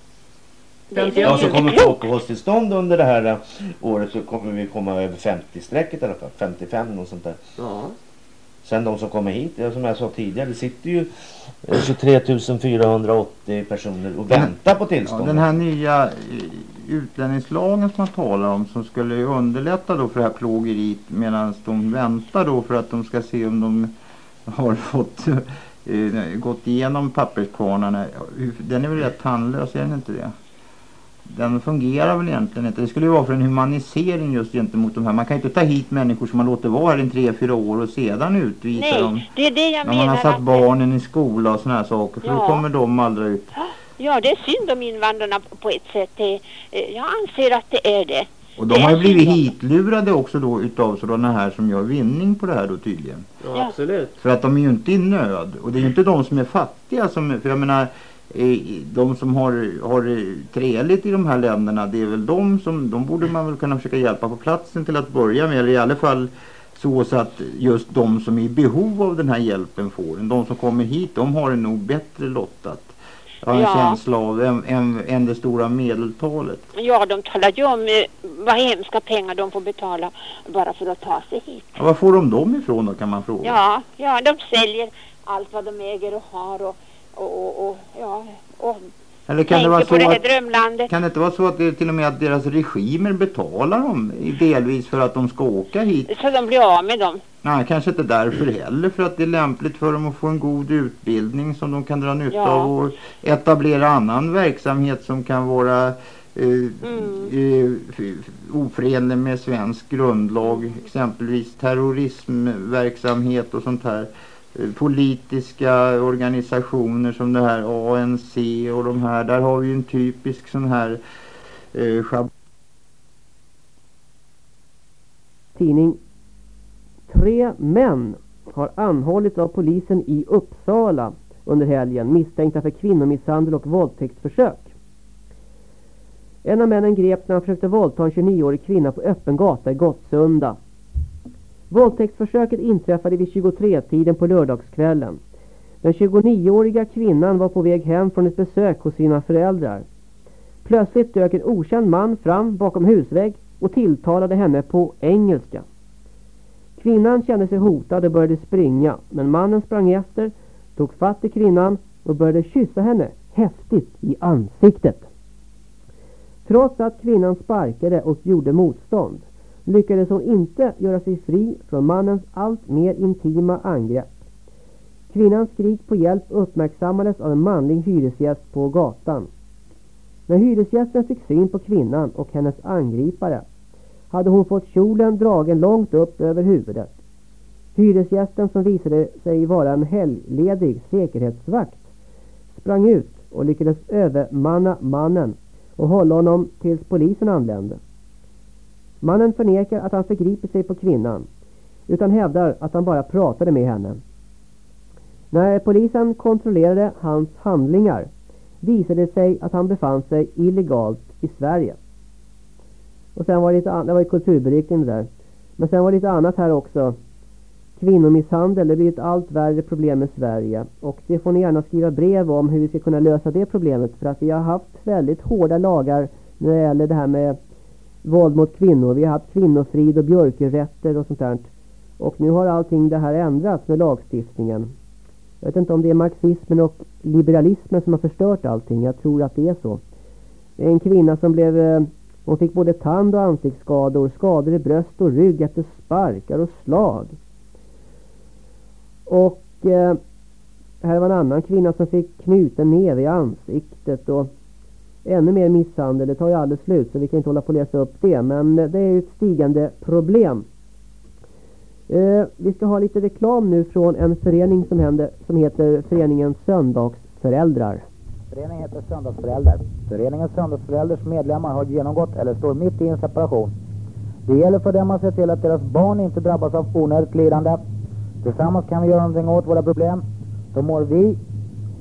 Ja, så kommer få uppehållstillstånd under det här eh, året så kommer vi komma över 50-strecket i alla fall. 55 och sånt där. Ja. Sen de som kommer hit, ja, som jag sa tidigare, det sitter ju eh, 23 480 personer och väntar på Ja, tillstånd. den här nya eh, utlänningslagen som man talar om som skulle ju underlätta då för det här plågeriet medan de väntar då för att de ska se om de har fått eh, gått igenom papperskvarnarna. Den är väl rätt tandlös, är den inte det? Den fungerar väl egentligen inte. Det skulle ju vara för en humanisering just gentemot de här. Man kan ju inte ta hit människor som man låter vara här i tre, fyra år och sedan utvisa dem. Nej, det är det jag När man menar har satt att... barnen i skola och såna här saker. För då Ja. kommer de aldrig ut. Ja, det är synd om invandrarna på ett sätt. Det, eh, jag anser att det är det. Och de har ju blivit hitlurade också då utav sådana här som gör vinning på det här då tydligen. Ja, absolut. För att de är ju inte i nöd. Och det är ju inte de som är fattiga som, för jag menar de som har, har det träligt i de här länderna det är väl de som, de borde man väl kunna försöka hjälpa på platsen till att börja med. Eller i alla fall så, så att just de som är i behov av den här hjälpen får den. De som kommer hit de har det nog bättre lottat. Jag har en Ja. känsla av än, än, än det stora medeltalet. Ja, de talar ju om eh, vad hemska pengar de får betala bara för att ta sig hit. Ja, var får de dem ifrån då kan man fråga? Ja, ja, de säljer allt vad de äger och har och, och, och, ja, och Eller kan det vara så det att. Kan det inte vara så att det till och med att deras regimer betalar dem delvis för att de ska åka hit? Så de blir av med dem. Nej, kanske inte därför heller. För att det är lämpligt för dem att få en god utbildning som de kan dra nytta Ja. av och etablera annan verksamhet som kan vara eh, Mm. eh, oförenlig med svensk grundlag. Exempelvis terrorismverksamhet och sånt här. Eh, politiska organisationer som det här ANC och de här. Där har vi ju en typisk sån här eh, tidning. Tre män har anhållits av polisen i Uppsala under helgen misstänkta för kvinnomisshandel och våldtäktsförsök. En av männen greps när han försökte våldta en 29-årig kvinna på öppen gata i Gottsunda. Våldtäktsförsöket inträffade vid 23-tiden på lördagskvällen. Den 29-åriga kvinnan var på väg hem från ett besök hos sina föräldrar. Plötsligt dök en okänd man fram bakom husvägg och tilltalade henne på engelska. Kvinnan kände sig hotad och började springa, men mannen sprang efter, tog fatt i kvinnan och började kyssa henne häftigt i ansiktet. Trots att kvinnan sparkade och gjorde motstånd lyckades hon inte göra sig fri från mannens allt mer intima angrepp. Kvinnans skrik på hjälp uppmärksammades av en manlig hyresgäst på gatan. När hyresgästen fick syn på kvinnan och hennes angripare hade hon fått kjolen dragen långt upp över huvudet. Hyresgästen som visade sig vara en helgledig säkerhetsvakt sprang ut och lyckades övermanna mannen och hålla honom tills polisen anlände. Mannen förnekar att han förgripit sig på kvinnan utan hävdar att han bara pratade med henne. När polisen kontrollerade hans handlingar visade det sig att han befann sig illegalt i Sverige. Och sen var det lite annat, det var ju kulturberikning där. Men sen var det lite annat här också. Kvinnomisshandel, det blir ett allt värre problem i Sverige. Och det får ni gärna skriva brev om hur vi ska kunna lösa det problemet. För att vi har haft väldigt hårda lagar när det gäller det här med våld mot kvinnor. Vi har haft kvinnofrid och björkerätter och sånt där. Och nu har allting det här ändrats med lagstiftningen. Jag vet inte om det är marxismen och liberalismen som har förstört allting. Jag tror att det är så. Det är en kvinna som blev... Eh, hon fick både tand och ansiktsskador, skador i bröst och rygg efter sparkar och slag. Och eh, här var en annan kvinna som fick knuten neve i ansiktet och ännu mer misshandel. Det tar ju aldrig slut så vi kan inte hålla på att läsa upp det. Men det är ju ett stigande problem. Eh, vi ska ha lite reklam nu från en förening som, händer, som heter Föreningen Söndagsföräldrar. Föreningen heter Söndagsföräldrar. Föreningens söndagsförälders medlemmar har genomgått eller står mitt i en separation. Det gäller för dem att se till att deras barn inte drabbas av onödigt lidande. Tillsammans kan vi göra någonting åt våra problem. Då mår vi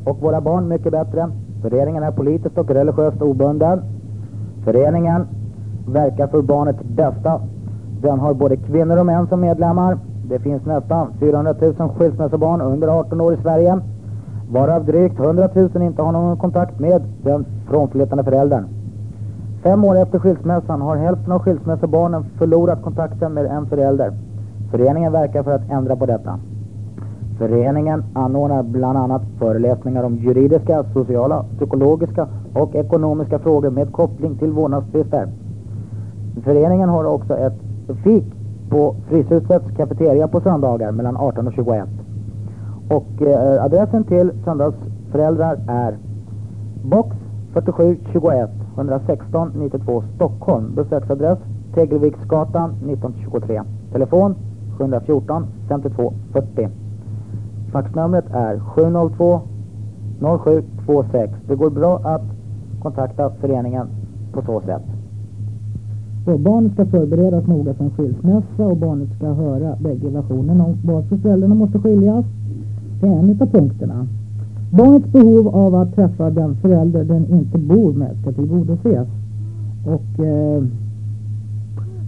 och våra barn mycket bättre. Föreningen är politiskt och religiöst obunden. Föreningen verkar för barnets bästa. Den har både kvinnor och män som medlemmar. Det finns nästan 400 000 skilsmässobarn under 18 år i Sverige. Varav drygt 100 000 inte har någon kontakt med den frånflyttande föräldern. Fem år efter skilsmässan har hälften av skilsmässobarnen förlorat kontakten med en förälder. Föreningen verkar för att ändra på detta. Föreningen anordnar bland annat föreläsningar om juridiska, sociala, psykologiska och ekonomiska frågor med koppling till vårdnadstvister. Föreningen har också ett fik på Fryshusets kafeteria på söndagar mellan 18 och 21. Och eh, adressen till söndagsföräldrar är box 4721 116 92 Stockholm. Besöksadress Tegelviksgatan 1923. Telefon 714 52 40. Faxnumret är 702 0726. Det går bra att kontakta föreningen på så sätt. Så barnet ska förberedas noga för en skilsmässa och barnet ska höra bägge versionerna om varför föräldrarna måste skiljas. Det är en av punkterna. Barnets behov av att träffa den förälder den inte bor med ska tillgodoses. Och eh,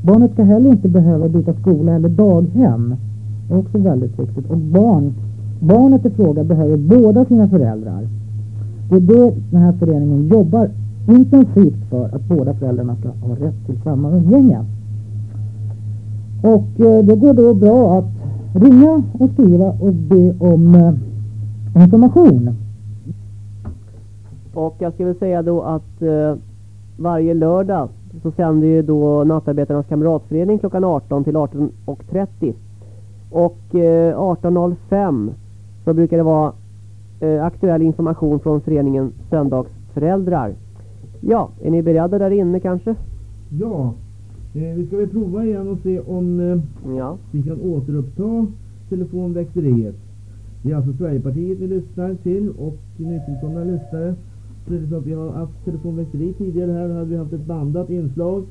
barnet ska heller inte behöva byta skola eller daghem. Det är också väldigt viktigt. Och barn, barnet i fråga behöver båda sina föräldrar. Det är det den här föreningen jobbar intensivt för att båda föräldrarna ska ha rätt till samma umgänge. Och eh, det går då bra att ringa och skriva och be om eh, information. Och jag skulle säga då att eh, varje lördag så sänder ju då Nattarbetarnas kamratförening klockan 18 till 18.30. Och eh, 18.05 så brukar det vara eh, aktuell information från föreningen Söndagsföräldrar. Ja, är ni beredda där inne kanske? Ja, eh, vi ska väl prova igen och se om eh, ja. vi kan återuppta telefonväxteriet. Det är alltså Sverigepartiet vi lyssnar till och nytillkomna lyssnare. Så är det så att vi har haft telefonväxteri tidigare här. Då hade vi haft ett bandat inslag.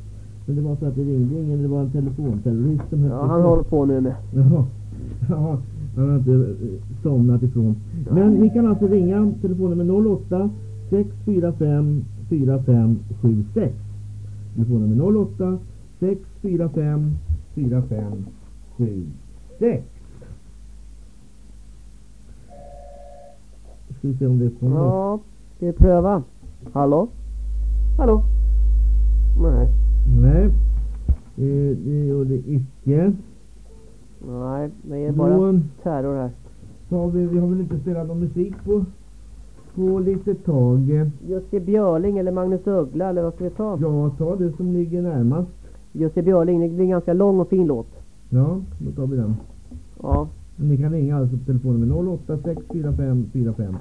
Men det var så att det ringde ingen. Det var en telefonterrorist som Ja, han håller på nu med. Jaha. Ja, han har inte somnat ifrån. Men ni kan alltså ringa telefonnummer 08 645 4576. Telefonnummer 08 645 4576. Ska vi se om det kommer. Ja, ska vi pröva? Hallå? Hallå? Nej. Nej, eh, det gör det icke. Nej, det är bara Då, terror här. Så har vi, vi har väl inte spelat någon musik på, på lite tag. Jussi Björling eller Magnus Uggla eller vad ska vi ta? Ja, ta det som ligger närmast. Jussi Björling, det blir en ganska lång och fin låt. Ja, då tar vi den. Ja. Ni kan ringa alltså på telefonnummer 086 45 45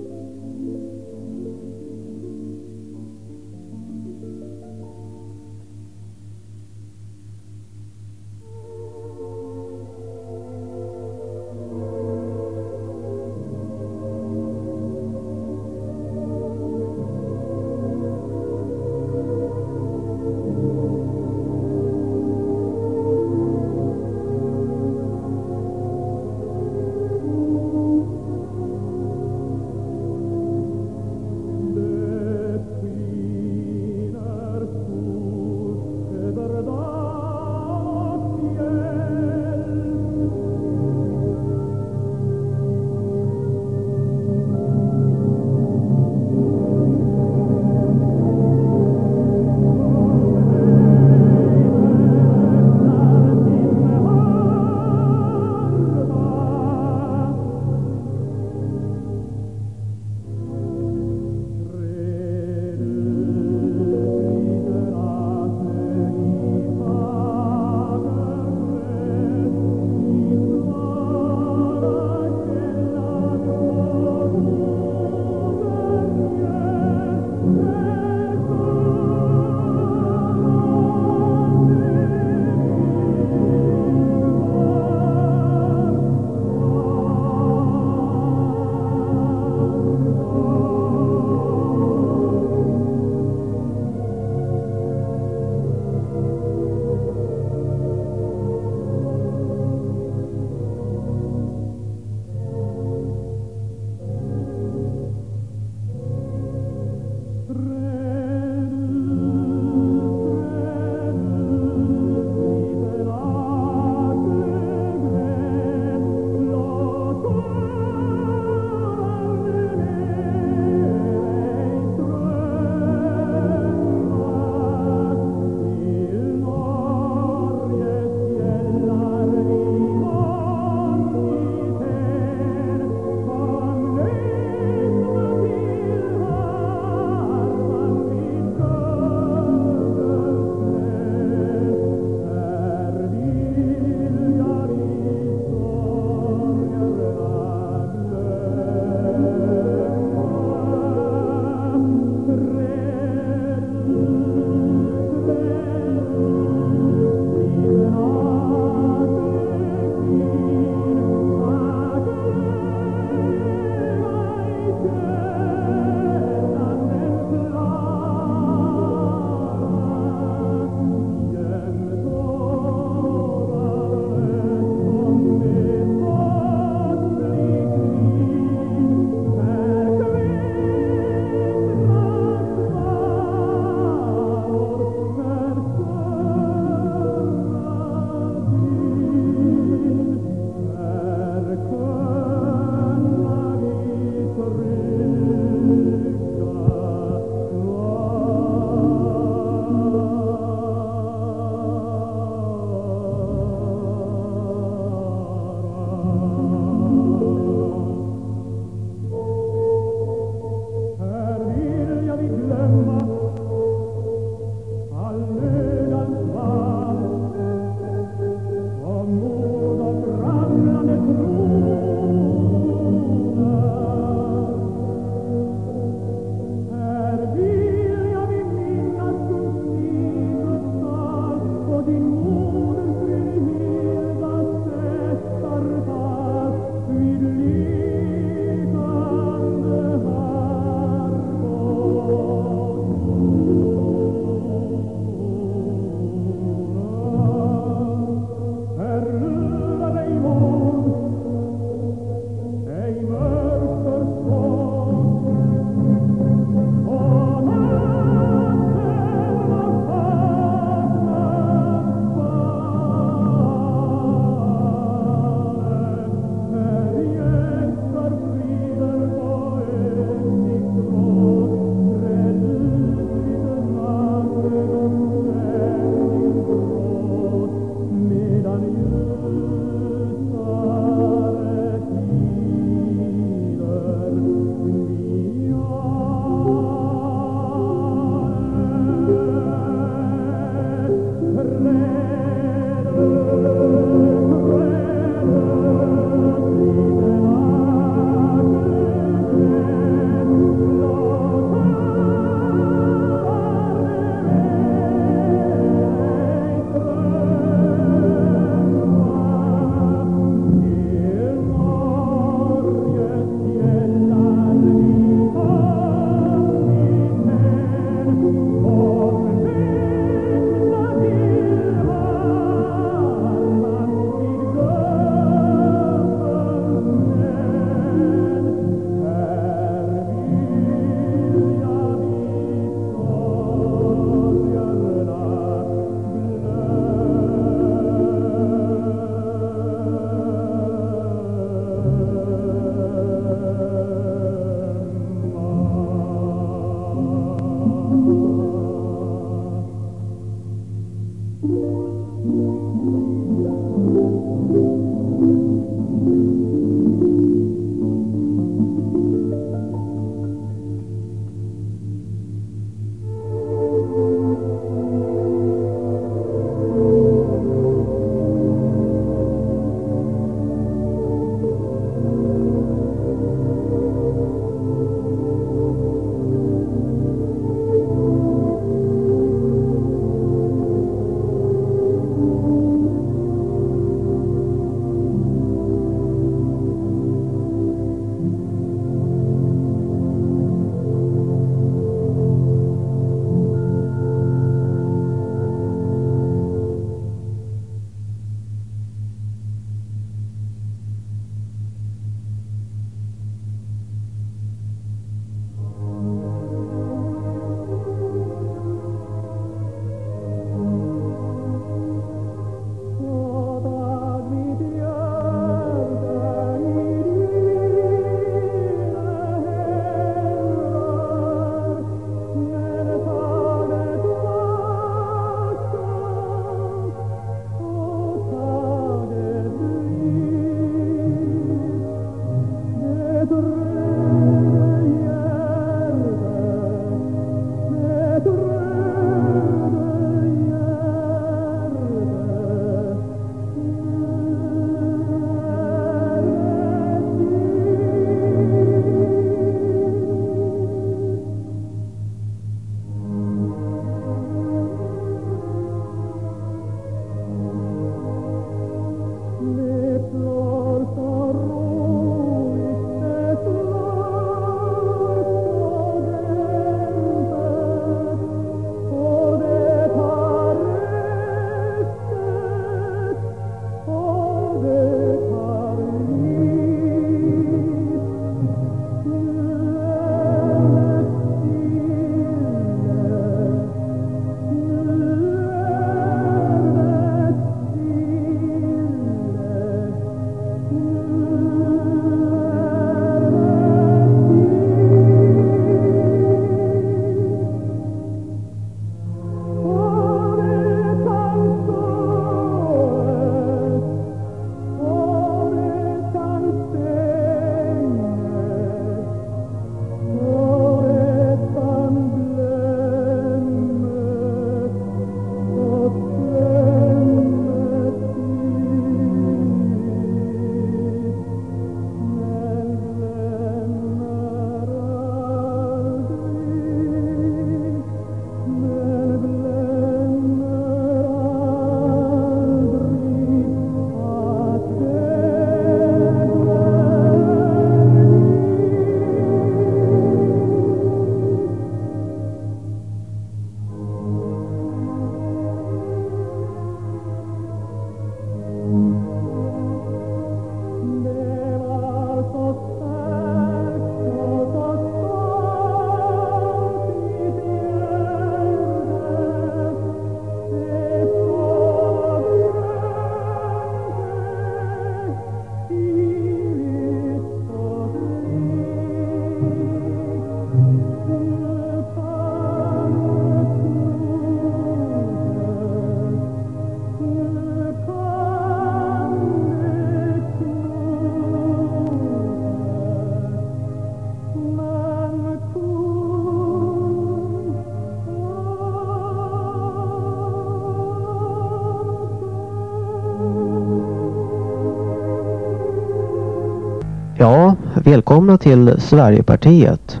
välkomna till Sverigepartiet.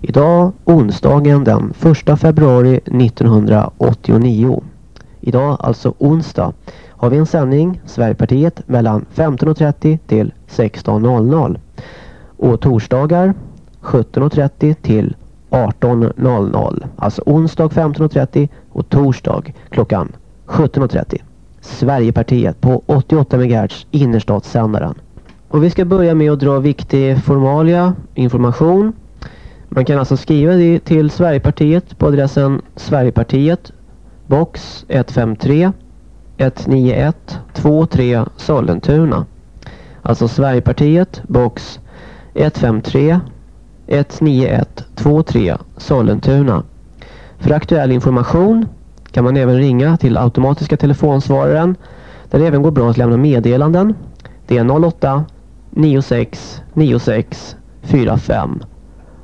Idag onsdagen den 1 februari 1989. Idag, alltså onsdag, har vi en sändning Sverigepartiet mellan 15.30 till 16.00. Och torsdagar 17.30 till 18.00. Alltså onsdag 15.30 och torsdag klockan 17.30. Sverigepartiet på 88 MHz innerstadssändaren. Och vi ska börja med att dra viktig formalia, information. Man kan alltså skriva det till Sverigepartiet på adressen Sverigepartiet box 153 191 23 Sollentuna. Alltså Sverigepartiet box 153 191 23 Sollentuna. För aktuell information kan man även ringa till automatiska telefonsvararen där det även går bra att lämna meddelanden. Det är 08 96 96 45.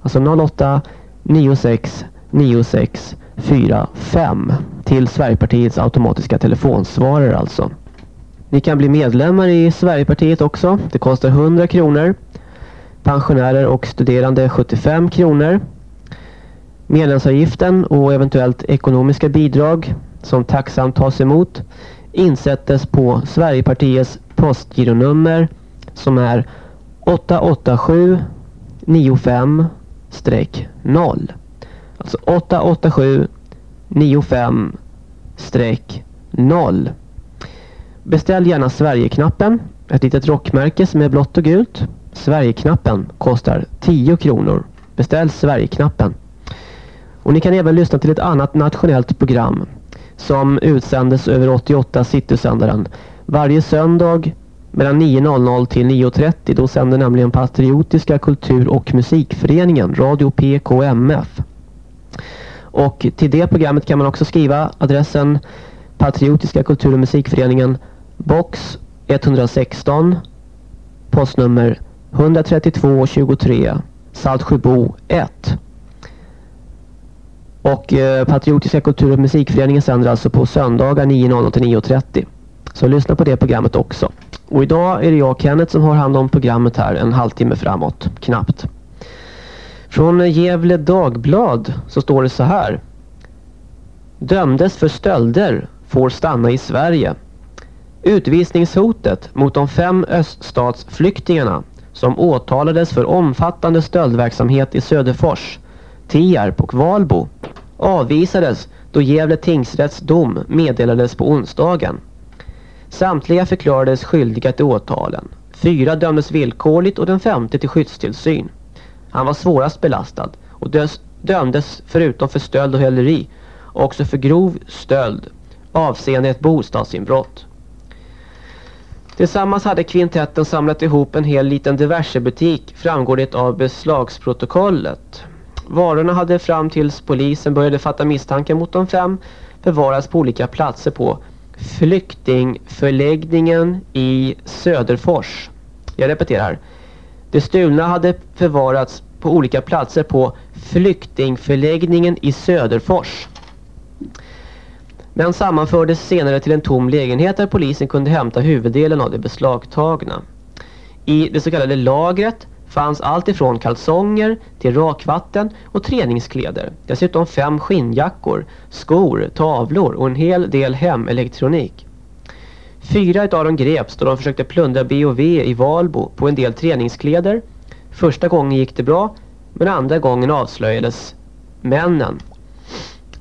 Alltså 08 96 96 45 till Sverigepartiets automatiska telefonsvarare alltså. Ni kan bli medlemmar i Sverigepartiet också. Det kostar 100 kronor. Pensionärer och studerande 75 kronor. Medlemsavgiften och eventuellt ekonomiska bidrag som tacksamt tas emot insättes på Sverigepartiets postgironummer som är 887 95 0. Alltså 887 95 0. Beställ gärna Sverigeknappen, ett litet rockmärke som är blått och gult. Sverigeknappen kostar 10 kronor. Beställ Sverigeknappen. Och ni kan även lyssna till ett annat nationellt program som utsändes över 88 citysändaren varje söndag mellan 9.00 till 9.30. Då sänder nämligen Patriotiska kultur- och musikföreningen Radio PKMF. Och till det programmet kan man också skriva adressen Patriotiska kultur- och musikföreningen box 116 postnummer 132 23 Saltsjöbo 1. Och eh, Patriotiska kultur- och musikföreningen sänder alltså på söndagar 9.00 till 9.30. Så lyssna på det programmet också. Och idag är det jag Kenneth som har hand om programmet här en halvtimme framåt, knappt. Från Gävle Dagblad så står det så här. Dömdes för stölder får stanna i Sverige. Utvisningshotet mot de fem öststatsflyktingarna som åtalades för omfattande stöldverksamhet i Söderfors, Tierp och Valbo avvisades då Gävle tingsrätts dom meddelades på onsdagen. Samtliga förklarades skyldiga till åtalen. Fyra dömdes villkorligt och den femte till skyddstillsyn. Han var svårast belastad och dömdes förutom för stöld och häleri också för grov stöld avseende ett bostadsinbrott. Tillsammans hade kvintetten samlat ihop en hel liten diversebutik framgår det av beslagsprotokollet. Varorna hade fram tills polisen började fatta misstankar mot de fem bevarats på olika platser på flyktingförläggningen i Söderfors. Jag repeterar. Det stulna hade förvarats på olika platser på flyktingförläggningen i Söderfors. Men sammanfördes senare till en tom lägenhet där polisen kunde hämta huvuddelen av det beslagtagna. I det så kallade lagret fanns allt ifrån kalsonger till rakvatten och träningskläder. Dessutom fem skinnjackor, skor, tavlor och en hel del hemelektronik. Fyra av dem greps då de försökte plundra B&V i Valbo på en del träningskläder. Första gången gick det bra, men andra gången avslöjades männen.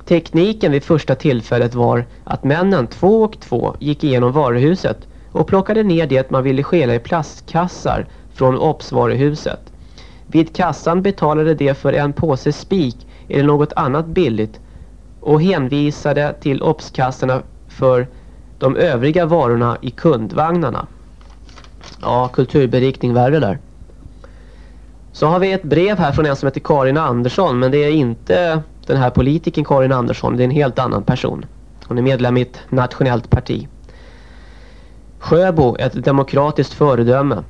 Tekniken vid första tillfället var att männen två och två gick igenom varuhuset och plockade ner det man ville skela i plastkassar från Opsvaruhuset. Vid kassan betalade de för en påse spik eller något annat billigt och hänvisade till Opskassorna för de övriga varorna i kundvagnarna. Ja, kulturberikning värre där. Så har vi ett brev här från en som heter Karin Andersson men det är inte den här politikern Karin Andersson, det är en helt annan person. Hon är medlem i ett nationellt parti. Sjöbo, ett demokratiskt föredöme.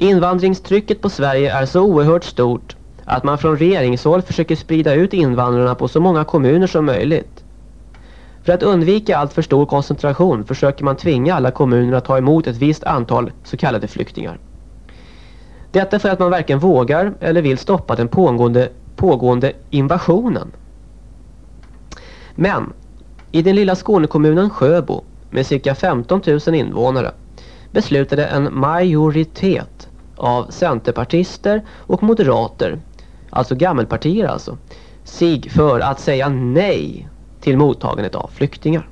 Invandringstrycket på Sverige är så oerhört stort att man från regeringshåll försöker sprida ut invandrarna på så många kommuner som möjligt. För att undvika allt för stor koncentration försöker man tvinga alla kommuner att ta emot ett visst antal så kallade flyktingar. Detta för att man varken vågar eller vill stoppa den pågående, pågående invasionen. Men i den lilla Skånekommunen Sjöbo med cirka 15 000 invånare beslutade en majoritet av centerpartister och moderater, alltså gammelpartier alltså, sig för att säga nej till mottagandet av flyktingar.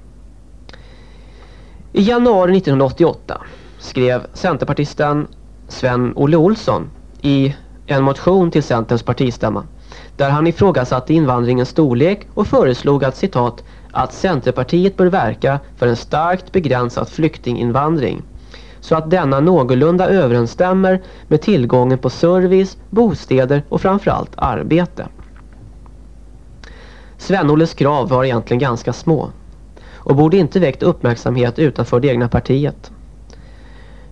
I januari 1988 skrev centerpartisten Sven-Olle Olsson i en motion till Centerns partistämma där han ifrågasatte invandringens storlek och föreslog att citat att Centerpartiet bör verka för en starkt begränsad flyktinginvandring så att denna någorlunda överensstämmer med tillgången på service, bostäder och framförallt arbete. Sven-Olles krav var egentligen ganska små och borde inte väckt uppmärksamhet utanför det egna partiet.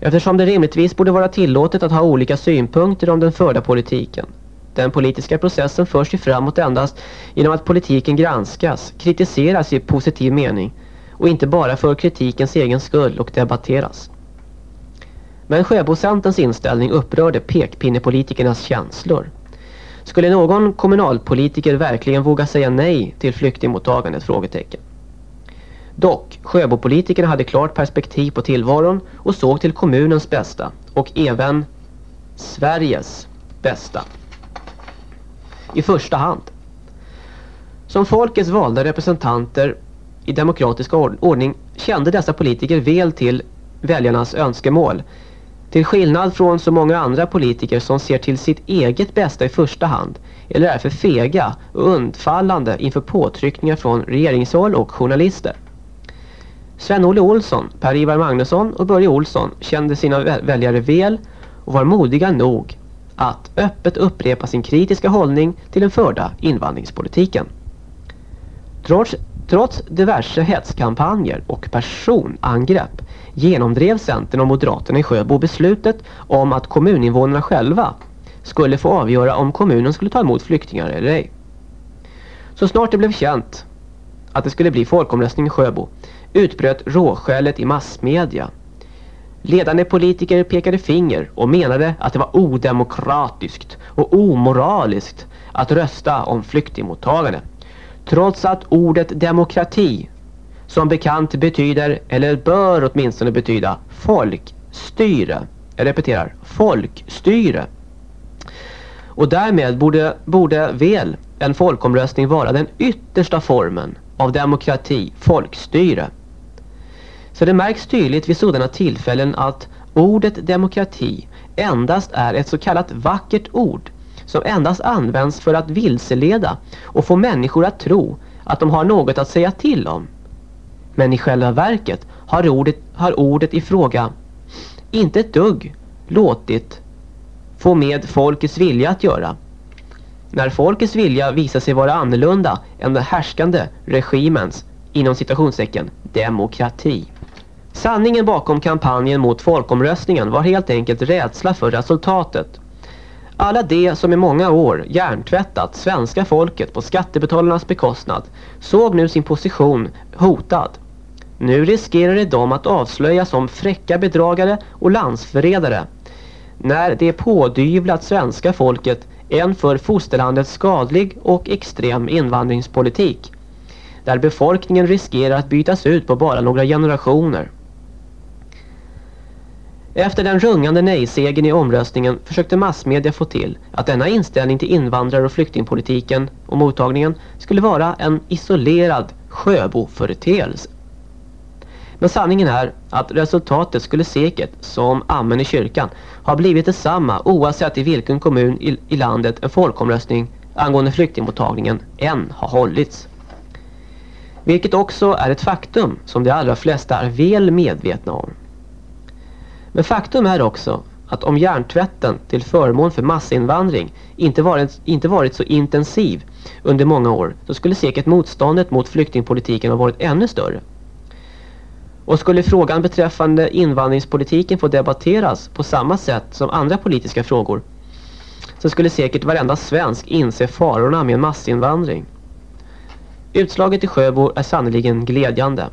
Eftersom det rimligtvis borde vara tillåtet att ha olika synpunkter om den förda politiken. Den politiska processen förs ju framåt endast genom att politiken granskas, kritiseras i positiv mening och inte bara för kritikens egen skull och debatteras. Men Sjöbocentens inställning upprörde pekpinnepolitikernas känslor. Skulle någon kommunalpolitiker verkligen våga säga nej till flyktingmottagandet? Frågetecken. Dock, Sjöbopolitikerna hade klart perspektiv på tillvaron och såg till kommunens bästa och även Sveriges bästa. I första hand. Som folkets valda representanter i demokratisk ordning kände dessa politiker väl till väljarnas önskemål till skillnad från så många andra politiker som ser till sitt eget bästa i första hand eller är för fega och undfallande inför påtryckningar från regeringshåll och journalister. Sven-Olle Olsson, Per-Ivar Magnusson och Börje Olsson kände sina väljare väl och var modiga nog att öppet upprepa sin kritiska hållning till den förda invandringspolitiken. Trots, trots diverse hetskampanjer och personangrepp genomdrev Centern och Moderaterna i Sjöbo beslutet om att kommuninvånarna själva skulle få avgöra om kommunen skulle ta emot flyktingar eller ej. Så snart det blev känt att det skulle bli folkomröstning i Sjöbo utbröt råskälet i massmedia. Ledande politiker pekade finger och menade att det var odemokratiskt och omoraliskt att rösta om flyktingmottagande. Trots att ordet demokrati som bekant betyder, eller bör åtminstone betyda, folkstyre. Jag repeterar, folkstyre. Och därmed borde, borde väl en folkomröstning vara den yttersta formen av demokrati, folkstyre. Så det märks tydligt vid sådana tillfällen att ordet demokrati endast är ett så kallat vackert ord som endast används för att vilseleda och få människor att tro att de har något att säga till om. Men i själva verket har ordet, har ordet i fråga inte ett dugg låtit få med folkets vilja att göra. När folkets vilja visar sig vara annorlunda än den härskande regimens, inom citationstecken, demokrati. Sanningen bakom kampanjen mot folkomröstningen var helt enkelt rädsla för resultatet. Alla de som i många år hjärntvättat svenska folket på skattebetalarnas bekostnad såg nu sin position hotad. Nu riskerade de att avslöjas som fräcka bedragare och landsförrädare när det pådyvlat svenska folket en för fosterlandet skadlig och extrem invandringspolitik där befolkningen riskerar att bytas ut på bara några generationer. Efter den rungande nej-segern i omröstningen försökte massmedia få till att denna inställning till invandrar- och flyktingpolitiken och mottagningen skulle vara en isolerad Sjöbo-företeelse. Men sanningen är att resultatet skulle säkert, som amen i kyrkan, ha blivit detsamma oavsett i vilken kommun i, i landet en folkomröstning angående flyktingmottagningen än har hållits. Vilket också är ett faktum som de allra flesta är väl medvetna om. Men faktum är också att om hjärntvätten till förmån för massinvandring inte varit, inte varit så intensiv under många år så skulle säkert motståndet mot flyktingpolitiken ha varit ännu större. Och skulle frågan beträffande invandringspolitiken få debatteras på samma sätt som andra politiska frågor så skulle säkert varenda svensk inse farorna med massinvandring. Utslaget i Sjöbo är sannoliken glädjande.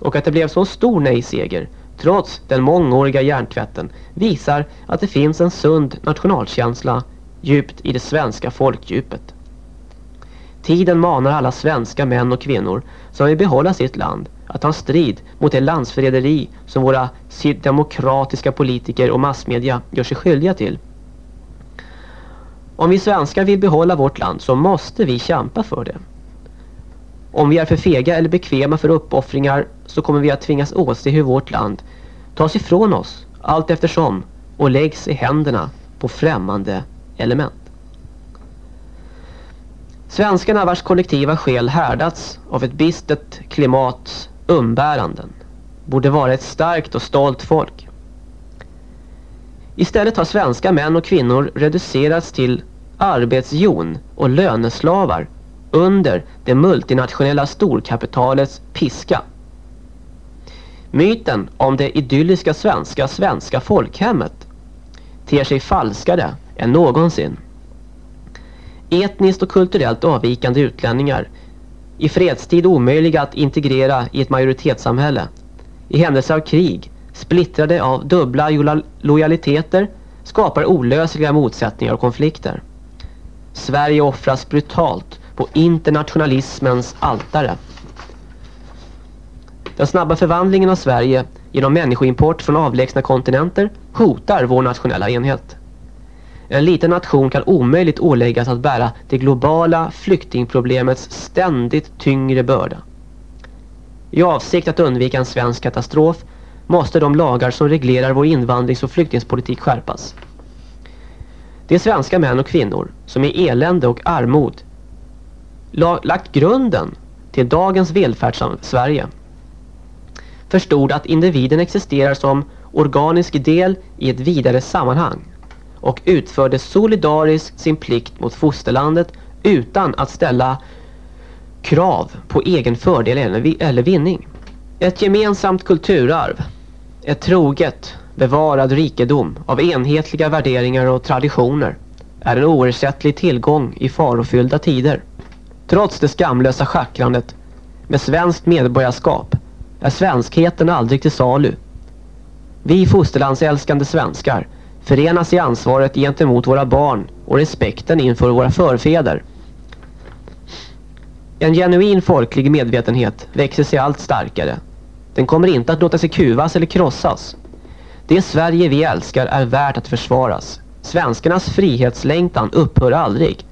Och att det blev så stor nej-seger, trots den mångåriga hjärntvätten, visar att det finns en sund nationalkänsla djupt i det svenska folkdjupet. Tiden manar alla svenska män och kvinnor som vill behålla sitt land att ta strid mot det landsförräderi som våra demokratiska politiker och massmedia gör sig skyldiga till. Om vi svenskar vill behålla vårt land så måste vi kämpa för det. Om vi är för fega eller bekväma för uppoffringar så kommer vi att tvingas åse hur vårt land tas ifrån oss allt eftersom och läggs i händerna på främmande element. Svenskarna vars kollektiva själ härdats av ett bistert klimats umbäranden borde vara ett starkt och stolt folk. Istället har svenska män och kvinnor reducerats till arbetsjon och löneslavar under det multinationella storkapitalets piska. Myten om det idylliska svenska svenska folkhemmet ter sig falskare än någonsin. Etniskt och kulturellt avvikande utlänningar i fredstid omöjliga att integrera i ett majoritetssamhälle. I händelse av krig, splittrade av dubbla lojaliteter, skapar olösliga motsättningar och konflikter. Sverige offras brutalt på internationalismens altare. Den snabba förvandlingen av Sverige genom människoimport från avlägsna kontinenter hotar vår nationella enhet. En liten nation kan omöjligt åläggas att bära det globala flyktingproblemets ständigt tyngre börda. I avsikt att undvika en svensk katastrof måste de lagar som reglerar vår invandrings- och flyktingspolitik skärpas. De svenska män och kvinnor som i elände och armod lagt grunden till dagens välfärdssverige förstod att individen existerar som organisk del i ett vidare sammanhang och utförde solidariskt sin plikt mot fosterlandet utan att ställa krav på egen fördel eller vinning. Ett gemensamt kulturarv, ett troget, bevarad rikedom av enhetliga värderingar och traditioner är en oersättlig tillgång i farofyllda tider. Trots det skamlösa schackrandet med svenskt medborgarskap är svenskheten aldrig till salu. Vi fosterlandsälskande svenskar förenas i ansvaret gentemot våra barn och respekten inför våra förfäder. En genuin folklig medvetenhet växer sig allt starkare. Den kommer inte att låta sig kuvas eller krossas. Det Sverige vi älskar är värt att försvaras. Svenskarnas frihetslängtan upphör aldrig.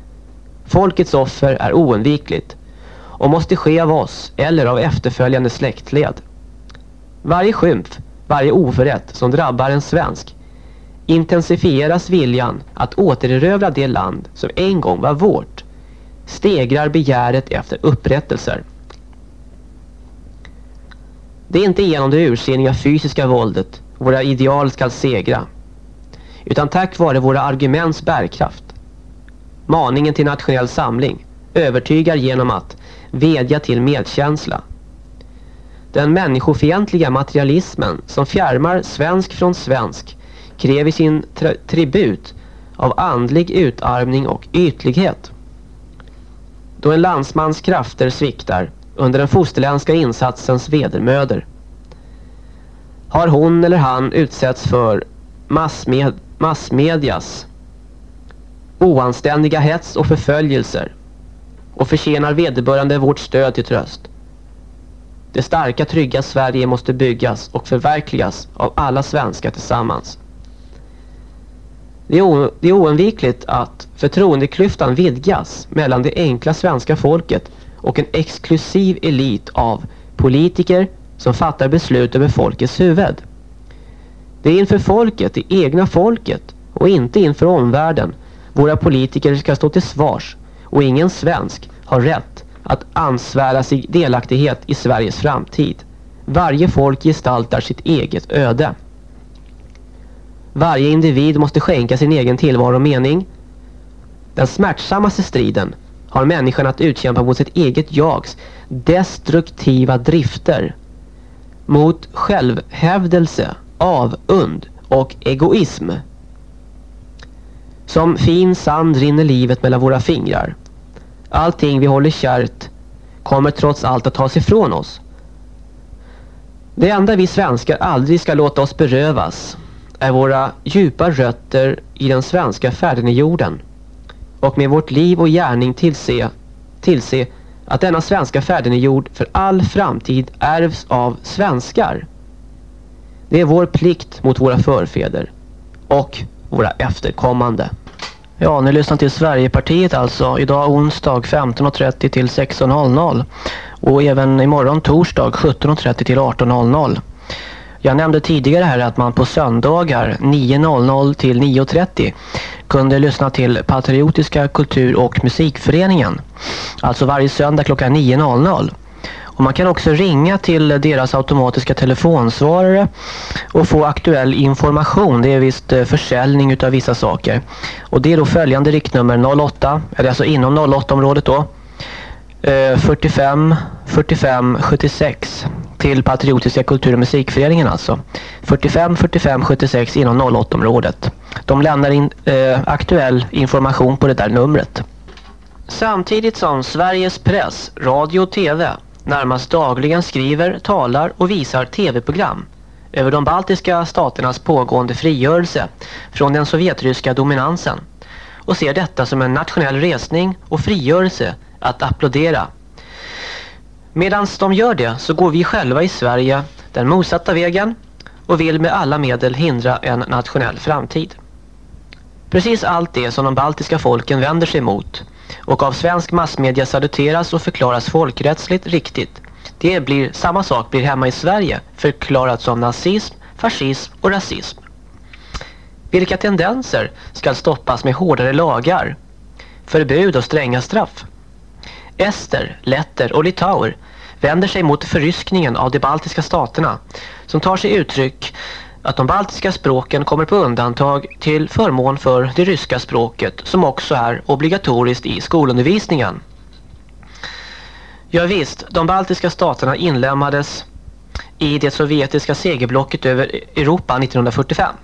Folkets offer är oundvikligt och måste ske av oss eller av efterföljande släktled. Varje skymf, varje oförrätt som drabbar en svensk intensifieras viljan att återerövra det land som en gång var vårt. Stegrar begäret efter upprättelser. Det är inte genom det ursinniga fysiska våldet våra ideal ska segra. Utan tack vare våra arguments bärkraft. Maningen till nationell samling övertygar genom att vädja till medkänsla. Den människofientliga materialismen som fjärmar svensk från svensk kräver sin tri tribut av andlig utarmning och ytlighet. Då en landsmans krafter sviktar under den fosterländska insatsens vedermöder har hon eller han utsätts för massmed massmedias oanständiga hets och förföljelser och förtjänar vederbörande vårt stöd till tröst. Det starka trygga Sverige måste byggas och förverkligas av alla svenskar tillsammans. Det är, det är oundvikligt att förtroendeklyftan vidgas mellan det enkla svenska folket och en exklusiv elit av politiker som fattar beslut över folkets huvud. Det är inför folket, det egna folket och inte inför omvärlden våra politiker ska stå till svars och ingen svensk har rätt att ansvära sig delaktighet i Sveriges framtid. Varje folk gestaltar sitt eget öde. Varje individ måste skänka sin egen tillvaro och mening. Den smärtsammaste striden har människan att utkämpa mot sitt eget jags destruktiva drifter. Mot självhävdelse, avund och egoism. Som fin sand rinner livet mellan våra fingrar. Allting vi håller kärt kommer trots allt att tas ifrån oss. Det enda vi svenskar aldrig ska låta oss berövas är våra djupa rötter i den svenska färden i jorden och med vårt liv och gärning tillse, tillse att denna svenska färden i jord för all framtid ärvs av svenskar. Det är vår plikt mot våra förfäder och våra efterkommande. Ja, ni lyssnar till Sverigepartiet alltså. Idag onsdag 15.30 till 16.00 och även imorgon torsdag 17.30 till 18.00. Jag nämnde tidigare här att man på söndagar 9.00 till 9.30 kunde lyssna till Patriotiska kultur- och musikföreningen. Alltså varje söndag klockan 9.00. Och man kan också ringa till deras automatiska telefonsvarare och få aktuell information. Det är visst eh, försäljning utav vissa saker. Och det är då följande riktnummer 08, eller alltså inom 08-området då. 45 45 76 till Patriotiska kultur- och musikföreningen alltså. 45 45 76 inom 08-området. De lämnar in eh, aktuell information på det där numret. Samtidigt som Sveriges press, radio och tv närmast dagligen skriver, talar och visar tv-program över de baltiska staternas pågående frigörelse från den sovjetryska dominansen och ser detta som en nationell resning och frigörelse att applådera. Medan de gör det så går vi själva i Sverige den motsatta vägen och vill med alla medel hindra en nationell framtid. Precis allt det som de baltiska folken vänder sig mot och av svensk massmedia saluteras och förklaras folkrättsligt riktigt. Det blir samma sak blir hemma i Sverige förklarat som nazism, fascism och rasism. Vilka tendenser ska stoppas med hårdare lagar, förbud och stränga straff? Ester, letter och litauer vänder sig mot förryskningen av de baltiska staterna som tar sig uttryck att de baltiska språken kommer på undantag till förmån för det ryska språket som också är obligatoriskt i skolundervisningen. Ja visst, de baltiska staterna inlämnades i det sovjetiska segerblocket över Europa 1945.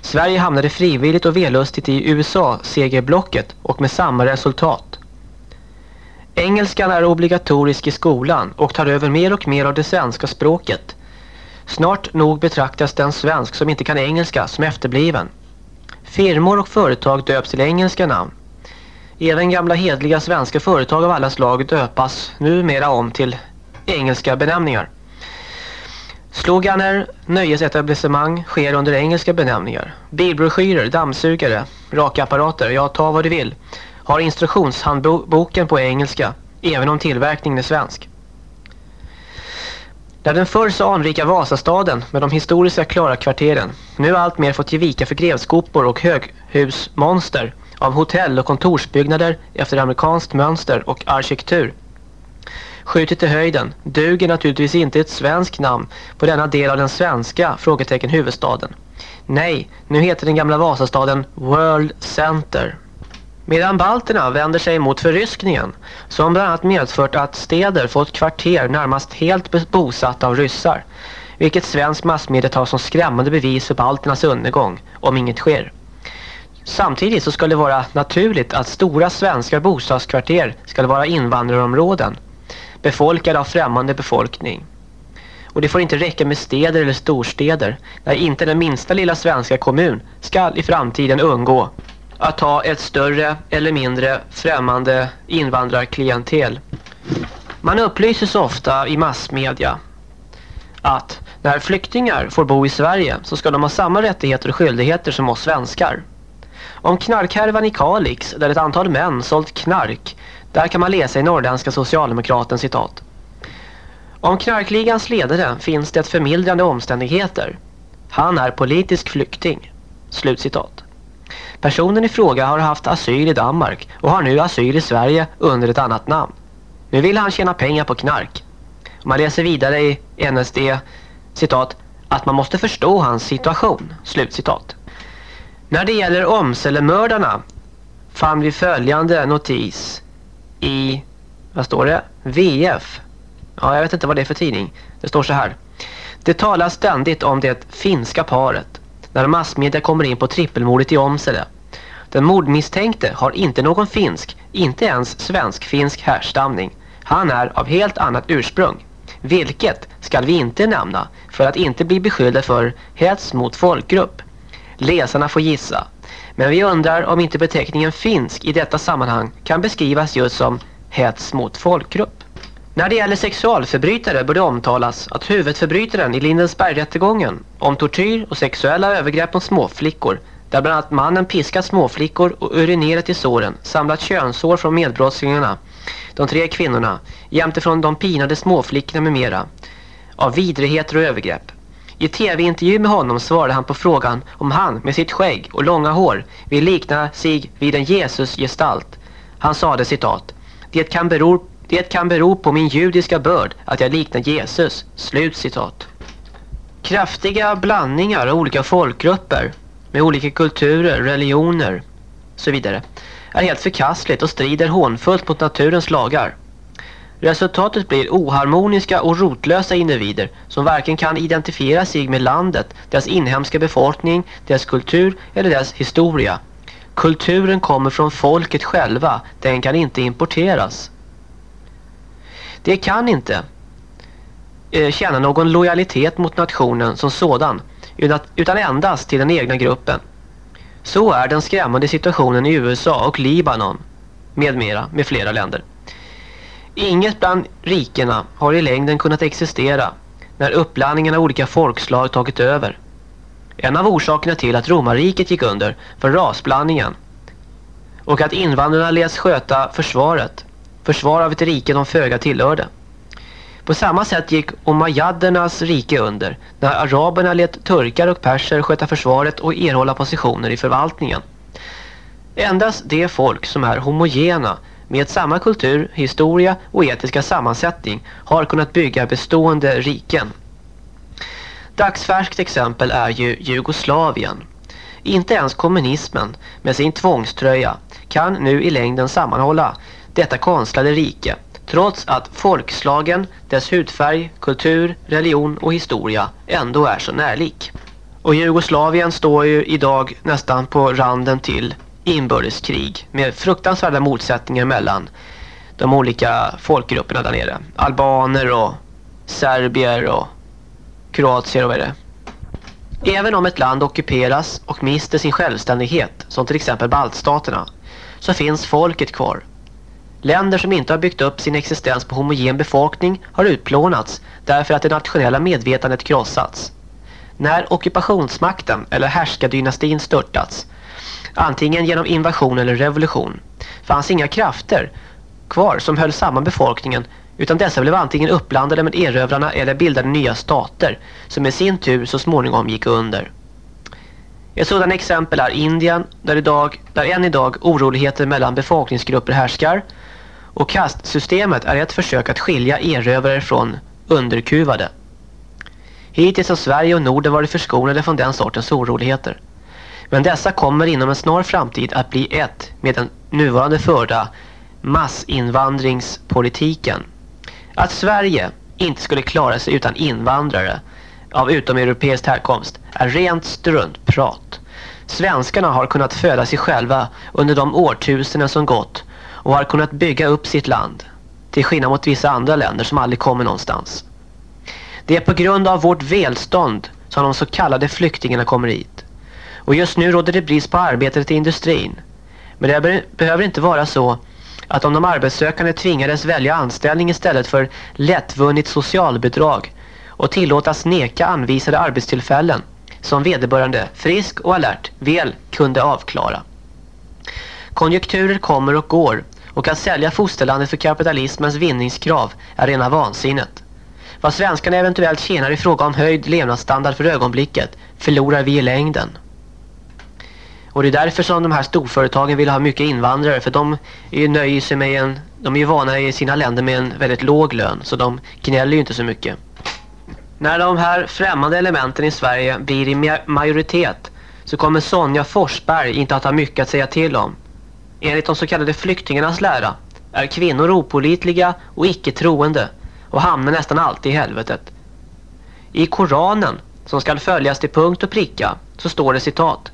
Sverige hamnade frivilligt och vellustigt i USA-segerblocket och med samma resultat. Engelskan är obligatorisk i skolan och tar över mer och mer av det svenska språket. Snart nog betraktas den svensk som inte kan engelska som efterbliven. Firmor och företag döps till engelska namn. Även gamla hedliga svenska företag av alla slag döpas numera om till engelska benämningar. Sloganer, nöjesetablissemang sker under engelska benämningar. Bilbroschyrer, dammsugare, rakapparater, ja ta vad du vill, har instruktionshandboken på engelska, även om tillverkningen är svensk. Där den förr så anrika Vasastaden med de historiska Klara-kvarteren nu allt mer fått ge vika för grevskopor och höghusmonster av hotell- och kontorsbyggnader efter amerikanskt mönster och arkitektur. Skjutit i höjden duger naturligtvis inte ett svenskt namn på denna del av den svenska frågetecken huvudstaden. Nej, nu heter den gamla Vasastaden World Center. Medan balterna vänder sig mot förryskningen som bland annat medfört att städer fått kvarter närmast helt bosatta av ryssar. Vilket svensk massmedia tar som skrämmande bevis för balternas undergång om inget sker. Samtidigt så ska det vara naturligt att stora svenska bostadskvarter ska vara invandrarområden. Befolkade av främmande befolkning. Och det får inte räcka med städer eller storstäder. När inte den minsta lilla svenska kommun ska i framtiden undgå att ha ett större eller mindre främmande invandrarklientel. Man upplyses ofta i massmedia att när flyktingar får bo i Sverige så ska de ha samma rättigheter och skyldigheter som oss svenskar. Om knarkhärvan i Kalix där ett antal män sålt knark, där kan man läsa i Norrländska Socialdemokraten citat. Om knarkligans ledare finns det förmildrande omständigheter. Han är politisk flykting. Slutcitat. Personen i fråga har haft asyl i Danmark och har nu asyl i Sverige under ett annat namn. Nu vill han tjäna pengar på knark. Man läser vidare i NSD citat att man måste förstå hans situation. Slutcitat. När det gäller omsellemördarna fann vi följande notis i, vad står det? VF. Ja, jag vet inte vad det är för tidning. Det står så här. Det talas ständigt om det finska paret när massmedia kommer in på trippelmordet i Omsele. Den mordmisstänkte har inte någon finsk, inte ens svensk-finsk härstamning. Han är av helt annat ursprung. Vilket ska vi inte nämna för att inte bli beskyllda för hets mot folkgrupp. Läsarna får gissa. Men vi undrar om inte beteckningen finsk i detta sammanhang kan beskrivas just som hets mot folkgrupp. När det gäller sexualförbrytare bör det omtalas att huvudförbrytaren i Lindensberg-rättegången om tortyr och sexuella övergrepp mot småflickor där bland annat mannen piskat småflickor och urinerat i såren, samlat könsår från medbrottslingarna, de tre kvinnorna, jämte från de pinade småflickorna med mera, av vidrigheter och övergrepp. I tv-intervju med honom svarade han på frågan om han med sitt skägg och långa hår vill likna sig vid en Jesus-gestalt. Han sade citat, det kan, bero, det kan bero på min judiska börd att jag liknar Jesus. Slut citat. Kraftiga blandningar av olika folkgrupper med olika kulturer, religioner och så vidare är helt förkastligt och strider hånfullt mot naturens lagar. Resultatet blir oharmoniska och rotlösa individer som varken kan identifiera sig med landet, deras inhemska befolkning, deras kultur eller dess historia. Kulturen kommer från folket själva, den kan inte importeras. Det kan inte eh, känna någon lojalitet mot nationen som sådan utan endast till den egna gruppen. Så är den skrämmande situationen i USA och Libanon med mera, med flera länder. Inget bland rikena har i längden kunnat existera när uppblandningen av olika folkslag tagit över. En av orsakerna till att romarriket gick under var rasblandningen och att invandrarna leds sköta försvaret, försvar av ett rike de föga tillhörde. På samma sätt gick Omayyadernas rike under när araberna lät turkar och perser sköta försvaret och erhålla positioner i förvaltningen. Endast det folk som är homogena med samma kultur, historia och etiska sammansättning har kunnat bygga bestående riken. Dagsfärskt exempel är ju Jugoslavien. Inte ens kommunismen med sin tvångströja kan nu i längden sammanhålla detta konstlade rike trots att folkslagen, dess hudfärg, kultur, religion och historia ändå är så närlik. Och Jugoslavien står ju idag nästan på randen till inbördeskrig med fruktansvärda motsättningar mellan de olika folkgrupperna där nere. Albaner och serbier och kroatier och vad är det? Även om ett land ockuperas och mister sin självständighet, som till exempel baltstaterna, så finns folket kvar. Länder som inte har byggt upp sin existens på homogen befolkning har utplånats därför att det nationella medvetandet krossats. När ockupationsmakten eller härskardynastin störtats antingen genom invasion eller revolution, fanns inga krafter kvar som höll samman befolkningen utan dessa blev antingen uppblandade med erövrarna eller bildade nya stater som i sin tur så småningom gick under. Ett sådant exempel är Indien där, idag, där än idag oroligheter mellan befolkningsgrupper härskar och kastsystemet är ett försök att skilja erövrare från underkuvade. Hittills har Sverige och Norden varit förskonade från den sortens oroligheter. Men dessa kommer inom en snar framtid att bli ett med den nuvarande förda massinvandringspolitiken. Att Sverige inte skulle klara sig utan invandrare av utomeuropeisk härkomst är rent struntprat. Svenskarna har kunnat föda sig själva under de årtusenden som gått och har kunnat bygga upp sitt land till skillnad mot vissa andra länder som aldrig kommer någonstans. Det är på grund av vårt välstånd som de så kallade flyktingarna kommer hit. Och just nu råder det brist på arbetare till industrin. Men det behöver inte vara så att om de arbetssökande tvingades välja anställning istället för lättvunnit socialbidrag och tillåtas neka anvisade arbetstillfällen som vederbörande frisk och alert väl kunde avklara. Konjunkturer kommer och går och att sälja fosterlandet för kapitalismens vinningskrav är rena vansinnet. Vad svenskarna eventuellt tjänar i fråga om höjd levnadsstandard för ögonblicket förlorar vi i längden. Och det är därför som de här storföretagen vill ha mycket invandrare för de är ju nöjer sig med en de är ju vana i sina länder med en väldigt låg lön så de gnäller ju inte så mycket. När de här främmande elementen i Sverige blir i majoritet så kommer Sonja Forsberg inte att ha mycket att säga till om. Enligt de så kallade flyktingarnas lära är kvinnor opolitliga och icke troende och hamnar nästan alltid i helvetet. I Koranen, som ska följas till punkt och pricka, så står det citat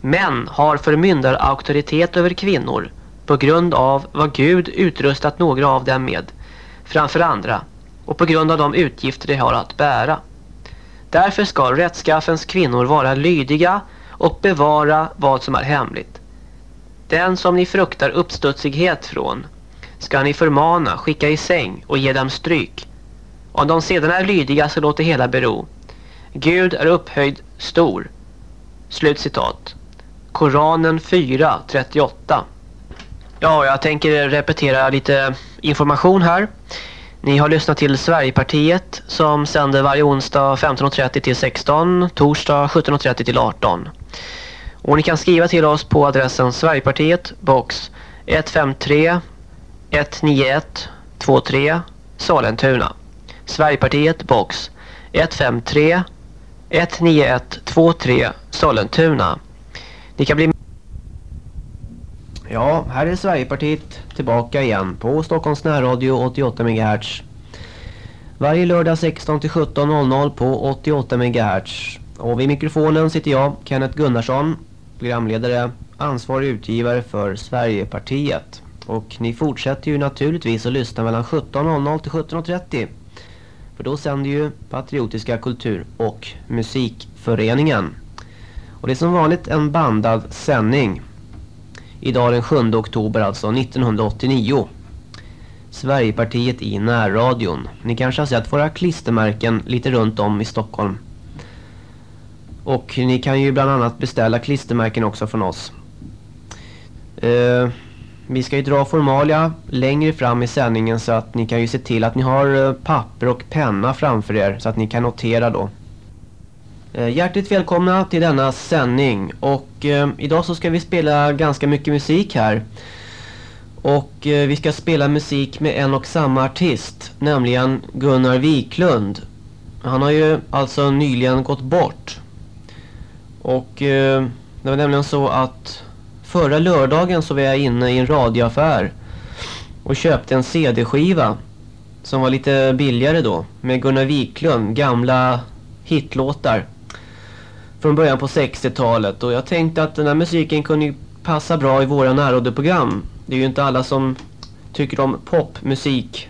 Män har förmyndarauktoritet över kvinnor på grund av vad Gud utrustat några av dem med framför andra och på grund av de utgifter de har att bära. Därför ska rättskaffens kvinnor vara lydiga och bevara vad som är hemligt. Den som ni fruktar uppstudsighet från ska ni förmana, skicka i säng och ge dem stryk. Om de sedan är lydiga så låt det hela bero. Gud är upphöjd stor. Slut citat. Koranen 4.38 Ja, jag tänker repetera lite information här. Ni har lyssnat till Sverigepartiet som sänder varje onsdag 15.30 till 16, torsdag 17.30 till 18. Och ni kan skriva till oss på adressen Sverigepartiet, box 153 191 23 Salentuna. Sverigepartiet, box 153 191 23 Sollentuna. Ni kan bli Ja, här är Sverigepartiet tillbaka igen på Stockholms närradio 88 MHz. Varje lördag 16 till 17.00 på 88 MHz. Och vid mikrofonen sitter jag, Kenneth Gunnarsson, programledare, ansvarig utgivare för Sverigepartiet. Och ni fortsätter ju naturligtvis att lyssna mellan 17.00 till 17.30. För då sänder ju Patriotiska kultur- och musikföreningen. Och det är som vanligt en bandad sändning. Idag den 7 oktober alltså 1989. Sverigepartiet i närradion. Ni kanske har sett våra klistermärken lite runt om i Stockholm. Och ni kan ju bland annat beställa klistermärken också från oss. Eh, vi ska ju dra formalia längre fram i sändningen så att ni kan ju se till att ni har eh, papper och penna framför er så att ni kan notera då. Eh, hjärtligt välkomna till denna sändning och eh, idag så ska vi spela ganska mycket musik här. Och eh, vi ska spela musik med en och samma artist, nämligen Gunnar Wiklund. Han har ju alltså nyligen gått bort. Och eh, det var nämligen så att förra lördagen så var jag inne i en radioaffär och köpte en CD-skiva som var lite billigare då med Gunnar Wiklund, gamla hitlåtar från början på 60-talet och jag tänkte att den här musiken kunde passa bra i våra närradioprogram. Det är ju inte alla som tycker om popmusik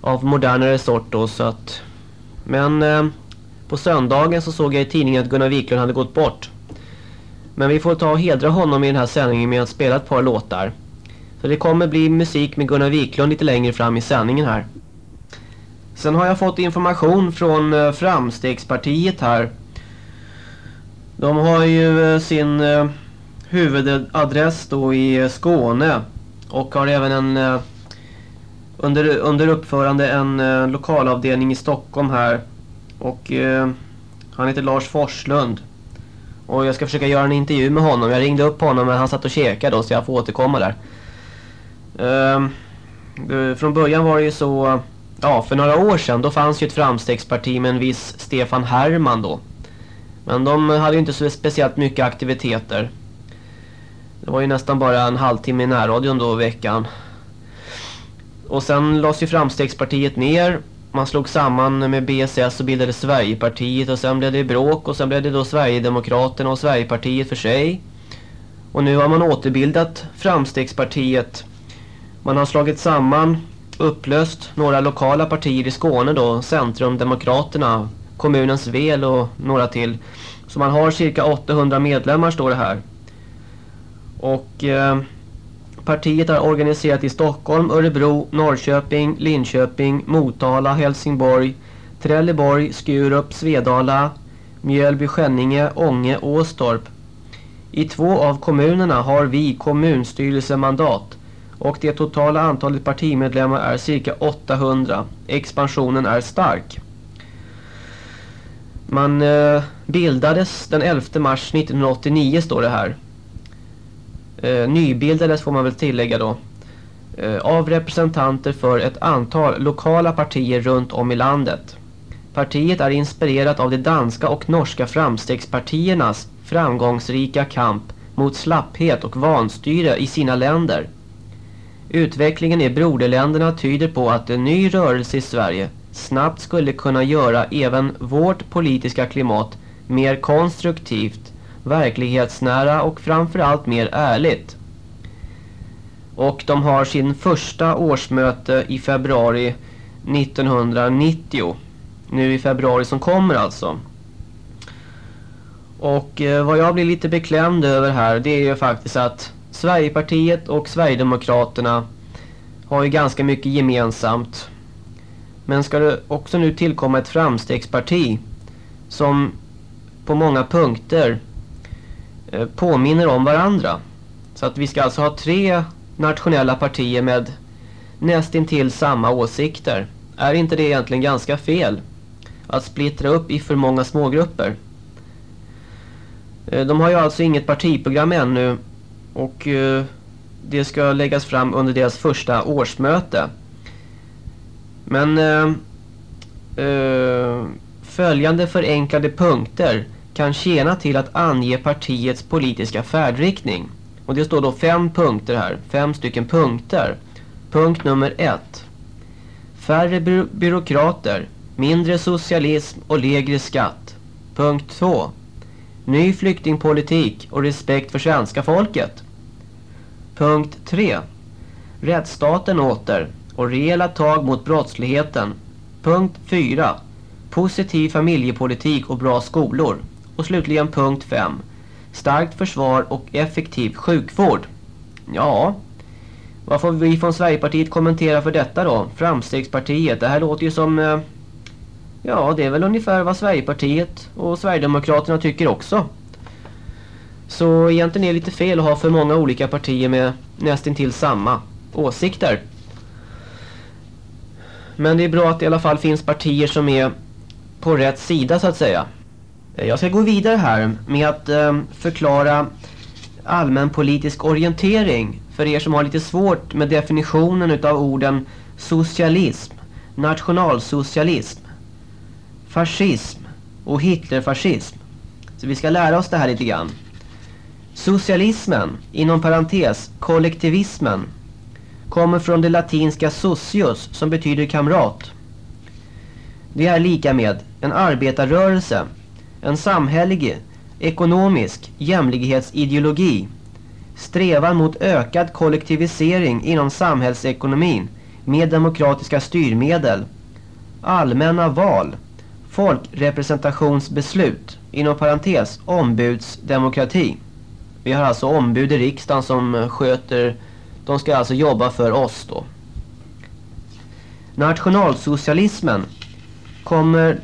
av modernare sort då så att men eh, på söndagen så såg jag i tidningen att Gunnar Wiklund hade gått bort. Men vi får ta och hedra honom i den här sändningen med att spela ett par låtar. Så det kommer bli musik med Gunnar Wiklund lite längre fram i sändningen här. Sen har jag fått information från eh, Framstegspartiet här. De har ju eh, sin eh, huvudadress då i Skåne. Och har även en under, under uppförande en lokalavdelning i Stockholm här och eh, han heter Lars Forslund. Och jag ska försöka göra en intervju med honom. Jag ringde upp honom men han satt och käkade då så jag får återkomma där. Ehm, eh, från början var det ju så... Ja, för några år sedan då fanns ju ett framstegsparti med en viss Stefan Herman då. Men de hade ju inte så speciellt mycket aktiviteter. Det var ju nästan bara en halvtimme i närradion då i veckan. Och sen lades ju framstegspartiet ner man slog samman med BSS och bildade Sverigepartiet och sen blev det bråk och sen blev det då Sverigedemokraterna och Sverigepartiet för sig. Och nu har man återbildat Framstegspartiet. Man har slagit samman, upplöst några lokala partier i Skåne då, Centrumdemokraterna, kommunens väl och några till. Så man har cirka 800 medlemmar står det här. Och... Eh, Partiet är organiserat i Stockholm, Örebro, Norrköping, Linköping, Motala, Helsingborg, Trelleborg, Skurup, Svedala, Mjölby, Skänninge, Ånge, Åstorp. I två av kommunerna har vi kommunstyrelsemandat och det totala antalet partimedlemmar är cirka 800. Expansionen är stark. Man eh, bildades den 11 mars 1989 står det här eh, nybildades får man väl tillägga då eh, av representanter för ett antal lokala partier runt om i landet. Partiet är inspirerat av de danska och norska framstegspartiernas framgångsrika kamp mot slapphet och vanstyre i sina länder. Utvecklingen i broderländerna tyder på att en ny rörelse i Sverige snabbt skulle kunna göra även vårt politiska klimat mer konstruktivt verklighetsnära och framförallt mer ärligt. Och de har sin första årsmöte i februari 1990. Nu i februari som kommer alltså. Och eh, vad jag blir lite beklämd över här det är ju faktiskt att Sverigepartiet och Sverigedemokraterna har ju ganska mycket gemensamt. Men ska det också nu tillkomma ett framstegsparti som på många punkter Eh, påminner om varandra. Så att vi ska alltså ha tre nationella partier med nästintill samma åsikter. Är inte det egentligen ganska fel? Att splittra upp i för många smågrupper. Eh, de har ju alltså inget partiprogram ännu och eh, det ska läggas fram under deras första årsmöte. Men eh, följande förenklade punkter kan tjäna till att ange partiets politiska färdriktning. Och det står då fem punkter här. Fem stycken punkter. Punkt nummer ett. Färre by byråkrater, mindre socialism och lägre skatt. Punkt två. Ny flyktingpolitik och respekt för svenska folket. Punkt 3. Rättsstaten åter och rejäla tag mot brottsligheten. Punkt 4. Positiv familjepolitik och bra skolor. Och slutligen punkt 5. Starkt försvar och effektiv sjukvård. Ja, vad får vi från Sverigepartiet kommentera för detta då? Framstegspartiet, det här låter ju som... Eh, ja, det är väl ungefär vad Sverigepartiet och Sverigedemokraterna tycker också. Så egentligen är det lite fel att ha för många olika partier med nästintill samma åsikter. Men det är bra att det i alla fall finns partier som är på rätt sida så att säga. Jag ska gå vidare här med att eh, förklara allmänpolitisk orientering för er som har lite svårt med definitionen utav orden socialism, nationalsocialism, fascism och Hitlerfascism. Så vi ska lära oss det här lite grann. Socialismen, inom parentes kollektivismen, kommer från det latinska socius som betyder kamrat. Det är lika med en arbetarrörelse, en samhällig, ekonomisk jämlikhetsideologi, strävan mot ökad kollektivisering inom samhällsekonomin med demokratiska styrmedel, allmänna val, folkrepresentationsbeslut, inom parentes ombudsdemokrati. Vi har alltså ombud i riksdagen som sköter, de ska alltså jobba för oss då. Nationalsocialismen kommer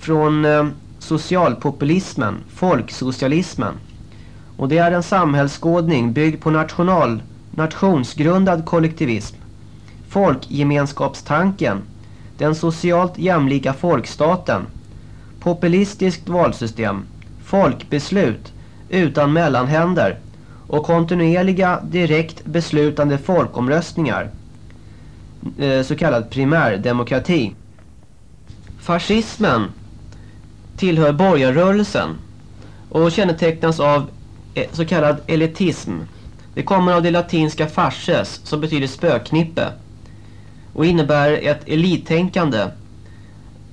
från eh, socialpopulismen, folksocialismen. Och det är en samhällsskådning byggd på national, nationsgrundad kollektivism. Folkgemenskapstanken, den socialt jämlika folkstaten, populistiskt valsystem, folkbeslut utan mellanhänder och kontinuerliga direkt beslutande folkomröstningar, eh, så kallad primärdemokrati. Fascismen tillhör borgarrörelsen och kännetecknas av eh, så kallad elitism. Det kommer av det latinska fasces som betyder spöknippe och innebär ett elittänkande.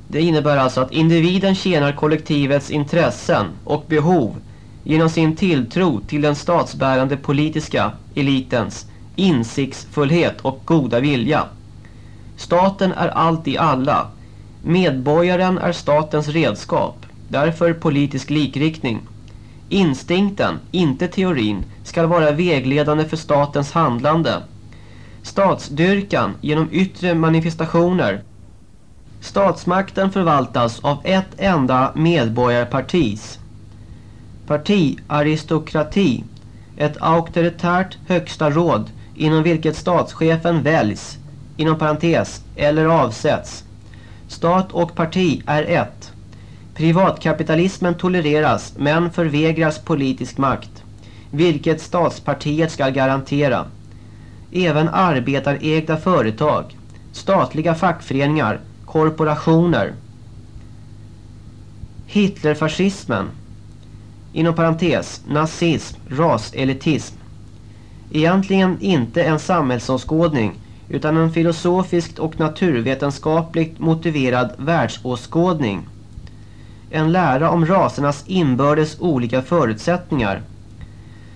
Det innebär alltså att individen tjänar kollektivets intressen och behov genom sin tilltro till den statsbärande politiska elitens insiktsfullhet och goda vilja. Staten är allt i alla. Medborgaren är statens redskap. Därför politisk likriktning. Instinkten, inte teorin, ska vara vägledande för statens handlande. Statsdyrkan genom yttre manifestationer. Statsmakten förvaltas av ett enda medborgarpartis. Partiaristokrati. Ett auktoritärt högsta råd inom vilket statschefen väljs, inom parentes, eller avsätts. Stat och parti är ett. Privatkapitalismen tolereras men förvägras politisk makt, vilket statspartiet ska garantera. Även arbetarägda företag, statliga fackföreningar, korporationer. Hitlerfascismen inom parentes, nazism, raselitism. Egentligen inte en samhällsåskådning utan en filosofiskt och naturvetenskapligt motiverad världsåskådning. En lära om rasernas inbördes olika förutsättningar.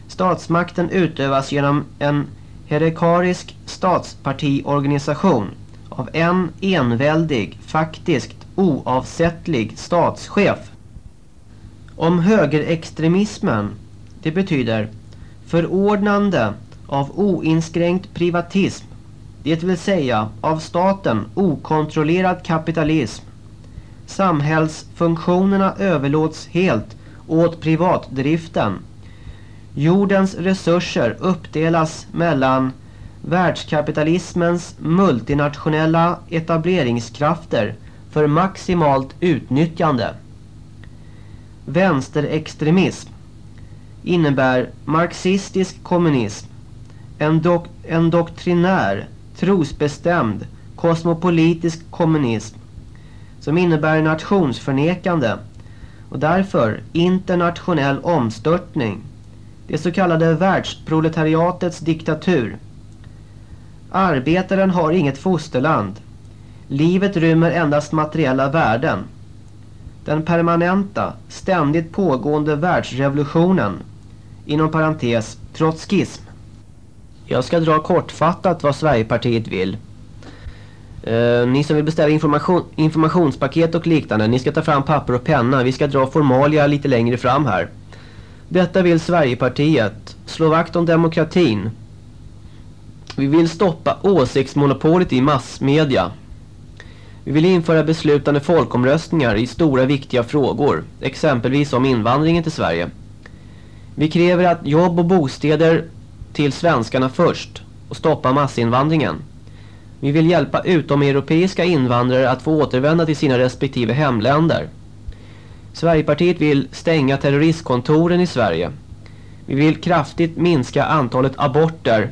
Statsmakten utövas genom en herekarisk statspartiorganisation av en enväldig, faktiskt oavsättlig statschef. Om högerextremismen, det betyder förordnande av oinskränkt privatism, det vill säga av staten okontrollerad kapitalism. Samhällsfunktionerna överlåts helt åt privatdriften. Jordens resurser uppdelas mellan världskapitalismens multinationella etableringskrafter för maximalt utnyttjande. Vänsterextremism innebär marxistisk kommunism, en, dok en doktrinär, trosbestämd, kosmopolitisk kommunism som innebär nationsförnekande och därför internationell omstörtning. Det så kallade världsproletariatets diktatur. Arbetaren har inget fosterland. Livet rymmer endast materiella värden. Den permanenta, ständigt pågående världsrevolutionen. Inom parentes, trotskism. Jag ska dra kortfattat vad Sverigepartiet vill. Eh, ni som vill beställa information, informationspaket och liknande, ni ska ta fram papper och penna. Vi ska dra formalia lite längre fram här. Detta vill Sverigepartiet. Slå vakt om demokratin. Vi vill stoppa åsiktsmonopolet i massmedia. Vi vill införa beslutande folkomröstningar i stora viktiga frågor, exempelvis om invandringen till Sverige. Vi kräver att jobb och bostäder till svenskarna först och stoppa massinvandringen. Vi vill hjälpa utomeuropeiska invandrare att få återvända till sina respektive hemländer. Sverigepartiet vill stänga terroristkontoren i Sverige. Vi vill kraftigt minska antalet aborter.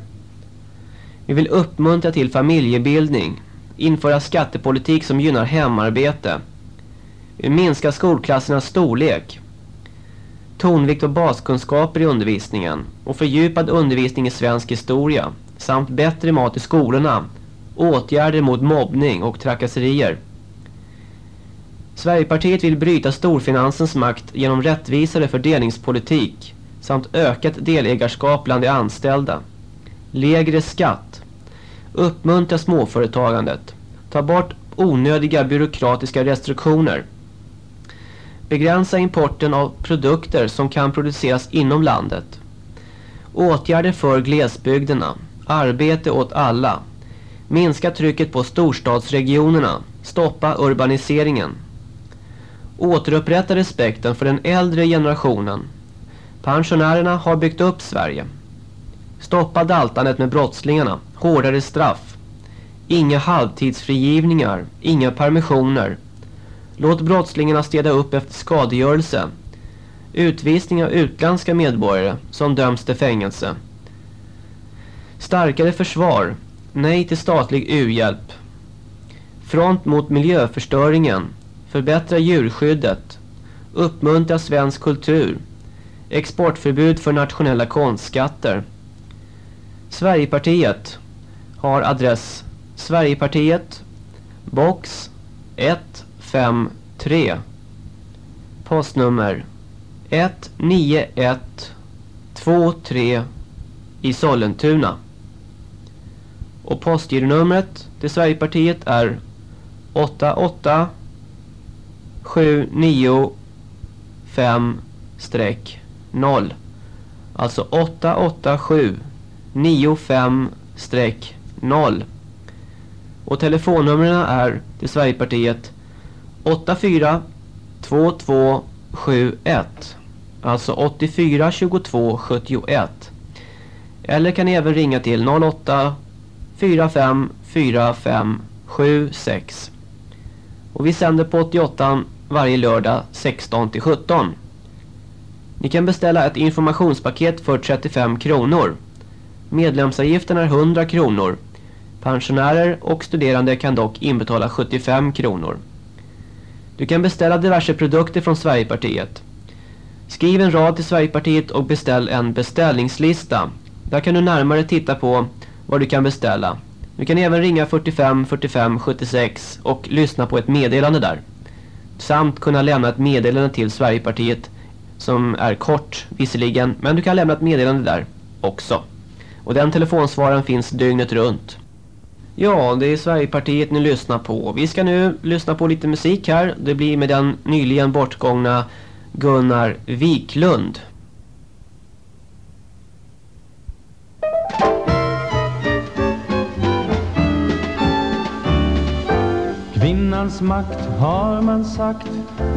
Vi vill uppmuntra till familjebildning. Införa skattepolitik som gynnar hemarbete. Vi vill minska skolklassernas storlek. Tonvikt och baskunskaper i undervisningen. Och fördjupad undervisning i svensk historia. Samt bättre mat i skolorna. Åtgärder mot mobbning och trakasserier. Sverigepartiet vill bryta storfinansens makt genom rättvisare fördelningspolitik samt ökat delägarskap bland de anställda. Lägre skatt. Uppmuntra småföretagandet. Ta bort onödiga byråkratiska restriktioner. Begränsa importen av produkter som kan produceras inom landet. Åtgärder för glesbygderna. Arbete åt alla. Minska trycket på storstadsregionerna. Stoppa urbaniseringen. Återupprätta respekten för den äldre generationen. Pensionärerna har byggt upp Sverige. Stoppa daltandet med brottslingarna. Hårdare straff. Inga halvtidsfrigivningar. Inga permissioner. Låt brottslingarna städa upp efter skadegörelse. Utvisning av utländska medborgare som döms till fängelse. Starkare försvar. Nej till statlig u-hjälp. Front mot miljöförstöringen. Förbättra djurskyddet. Uppmuntra svensk kultur. Exportförbud för nationella konstskatter. Sverigepartiet har adress Sverigepartiet box 1. 153 postnummer 19123 i Sollentuna. Och postgironumret till Sverigepartiet är 88 795-0. Alltså 887-95-0. Och telefonnumren är till Sverigepartiet 84 22 71. Alltså 84 22 71. Eller kan ni även ringa till 08 45 45 76. Och vi sänder på 88 varje lördag 16 till 17. Ni kan beställa ett informationspaket för 35 kronor. Medlemsavgiften är 100 kronor. Pensionärer och studerande kan dock inbetala 75 kronor. Du kan beställa diverse produkter från Sverigepartiet. Skriv en rad till Sverigepartiet och beställ en beställningslista. Där kan du närmare titta på vad du kan beställa. Du kan även ringa 45 45 76 och lyssna på ett meddelande där. Samt kunna lämna ett meddelande till Sverigepartiet som är kort visserligen, men du kan lämna ett meddelande där också. Och den telefonsvaren finns dygnet runt. Ja, det är Sverigepartiet ni lyssnar på. Vi ska nu lyssna på lite musik här. Det blir med den nyligen bortgångna Gunnar Wiklund. Kvinnans makt har man sagt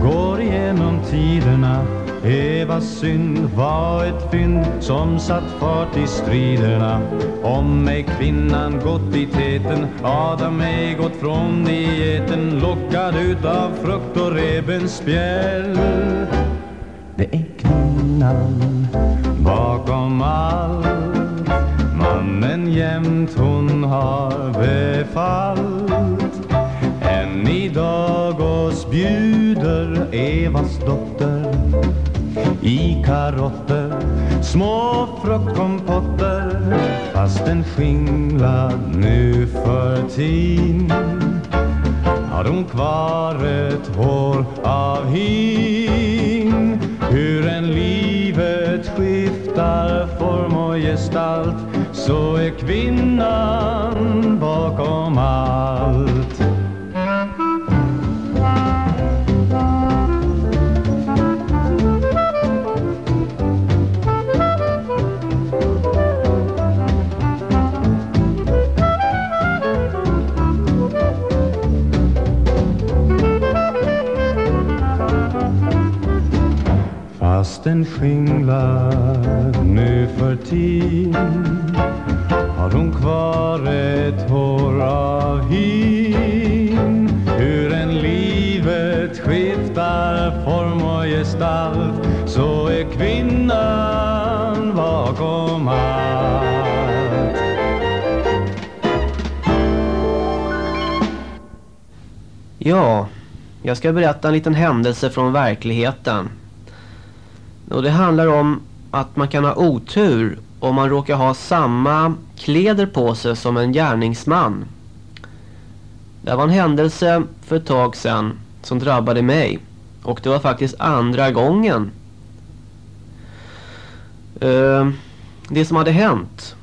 går igenom tiderna Eh, Evas synd var ett fynd som satt fart i striderna. Om ej kvinnan gått i täten Adam ej gått från dieten Lockad ut av frukt och rebens spjäll. Det är kvinnan bakom allt. Mannen jämt hon har befallt. Än idag oss bjuder Evas dotter i karotter Små fruktkompotter fast en skinglad nu för tin Har hon kvar ett hår av hin? Hur en livet skiftar form och gestalt Så är kvinnan bakom allt. Fastän skinglad nu för tid. Har hon kvar ett hår av hin? Hur en livet skiftar form och gestalt Så är kvinnan bakom allt. Ja, jag ska berätta en liten händelse från verkligheten. Och det handlar om att man kan ha otur om man råkar ha samma kläder på sig som en gärningsman. Det var en händelse för ett tag sedan som drabbade mig. Och det var faktiskt andra gången. Ehm, det som hade hänt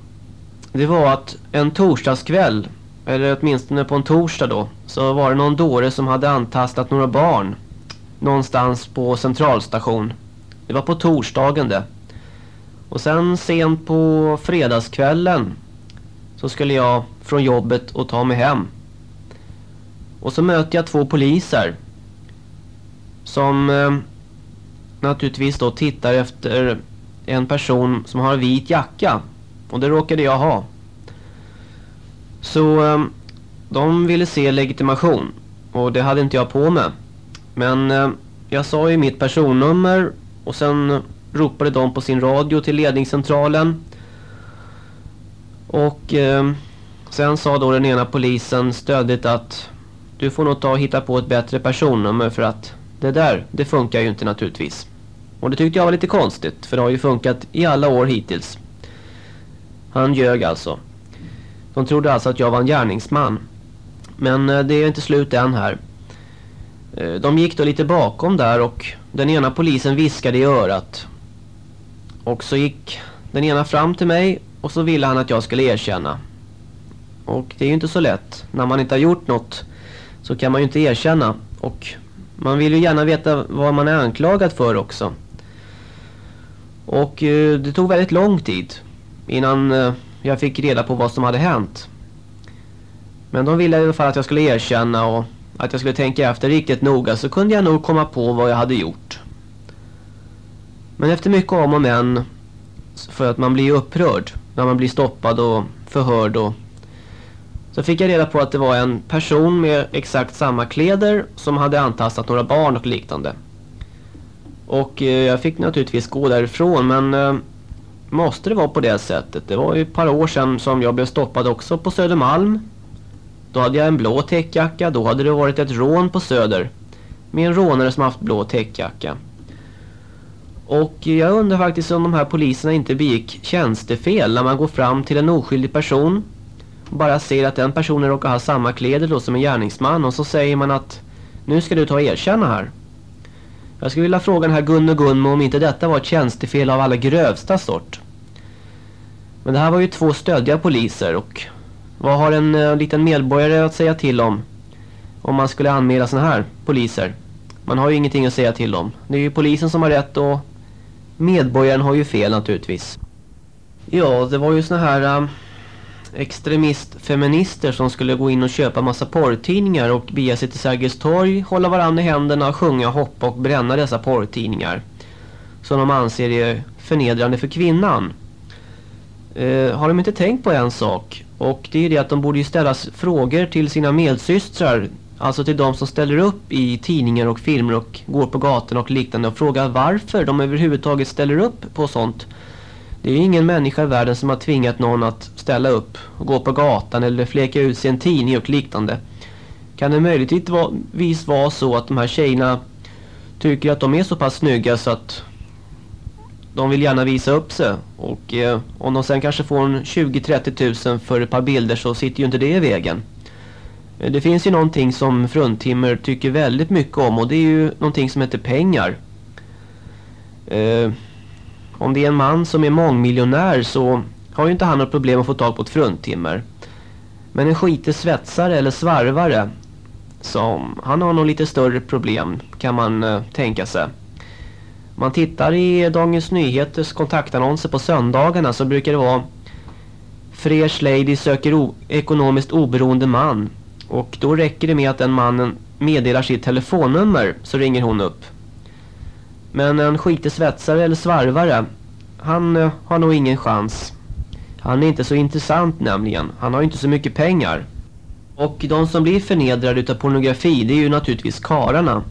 det var att en torsdagskväll eller åtminstone på en torsdag då så var det någon dåre som hade antastat några barn någonstans på centralstation. Det var på torsdagen det. Och sen sent på fredagskvällen så skulle jag från jobbet och ta mig hem. Och så möter jag två poliser som eh, naturligtvis då tittar efter en person som har vit jacka. Och det råkade jag ha. Så eh, de ville se legitimation. Och det hade inte jag på mig. Men eh, jag sa ju mitt personnummer och sen ropade de på sin radio till ledningscentralen. Och eh, sen sa då den ena polisen stödigt att du får nog ta och hitta på ett bättre personnummer för att det där, det funkar ju inte naturligtvis. Och det tyckte jag var lite konstigt för det har ju funkat i alla år hittills. Han ljög alltså. De trodde alltså att jag var en gärningsman. Men eh, det är inte slut än här. Eh, de gick då lite bakom där och den ena polisen viskade i örat. Och så gick den ena fram till mig och så ville han att jag skulle erkänna. Och det är ju inte så lätt. När man inte har gjort något så kan man ju inte erkänna. Och man vill ju gärna veta vad man är anklagad för också. Och eh, det tog väldigt lång tid innan eh, jag fick reda på vad som hade hänt. Men de ville i alla fall att jag skulle erkänna och att jag skulle tänka efter riktigt noga så kunde jag nog komma på vad jag hade gjort. Men efter mycket om och men för att man blir upprörd när man blir stoppad och förhörd och så fick jag reda på att det var en person med exakt samma kläder som hade antastat några barn och liknande. Och eh, jag fick naturligtvis gå därifrån men eh, måste det vara på det sättet? Det var ju ett par år sedan som jag blev stoppad också på Södermalm. Då hade jag en blå täckjacka, då hade det varit ett rån på Söder. Med en rånare som haft blå täckjacka. Och jag undrar faktiskt om de här poliserna inte begick tjänstefel när man går fram till en oskyldig person. Och bara ser att den personen råkar ha samma kläder då som en gärningsman och så säger man att nu ska du ta och erkänna här. Jag skulle vilja fråga den här Gunno Gunmo om inte detta var ett tjänstefel av allra grövsta sort. Men det här var ju två stöddiga poliser och vad har en uh, liten medborgare att säga till om? Om man skulle anmäla såna här poliser. Man har ju ingenting att säga till om. Det är ju polisen som har rätt och medborgaren har ju fel naturligtvis. Ja, det var ju såna här uh, extremistfeminister som skulle gå in och köpa massa porrtidningar och bege sig till Sergels torg, hålla varandra i händerna, sjunga, hoppa och bränna dessa porrtidningar. Som de anser är förnedrande för kvinnan. Eh, har de inte tänkt på en sak? Och det är det att de borde ju ställas frågor till sina medsystrar. Alltså till de som ställer upp i tidningar och filmer och går på gatan och liknande och fråga varför de överhuvudtaget ställer upp på sånt. Det är ju ingen människa i världen som har tvingat någon att ställa upp och gå på gatan eller fläka ut sig en tidning och liknande. Kan det möjligtvis vara så att de här tjejerna tycker att de är så pass snygga så att de vill gärna visa upp sig. Och eh, om de sen kanske får en 20-30 000 för ett par bilder så sitter ju inte det i vägen. Eh, det finns ju någonting som fruntimmer tycker väldigt mycket om och det är ju någonting som heter pengar. Eh, om det är en man som är mångmiljonär så har ju inte han något problem att få tag på ett fruntimmer. Men en skitig svetsare eller svarvare som han har nog lite större problem kan man eh, tänka sig. Man tittar i Dagens Nyheters kontaktannonser på söndagarna så brukar det vara Fresh Lady söker ekonomiskt oberoende man. Och då räcker det med att den mannen meddelar sitt telefonnummer så ringer hon upp. Men en skitig svetsare eller svarvare, han uh, har nog ingen chans. Han är inte så intressant nämligen. Han har inte så mycket pengar. Och de som blir förnedrade utav pornografi det är ju naturligtvis kararna.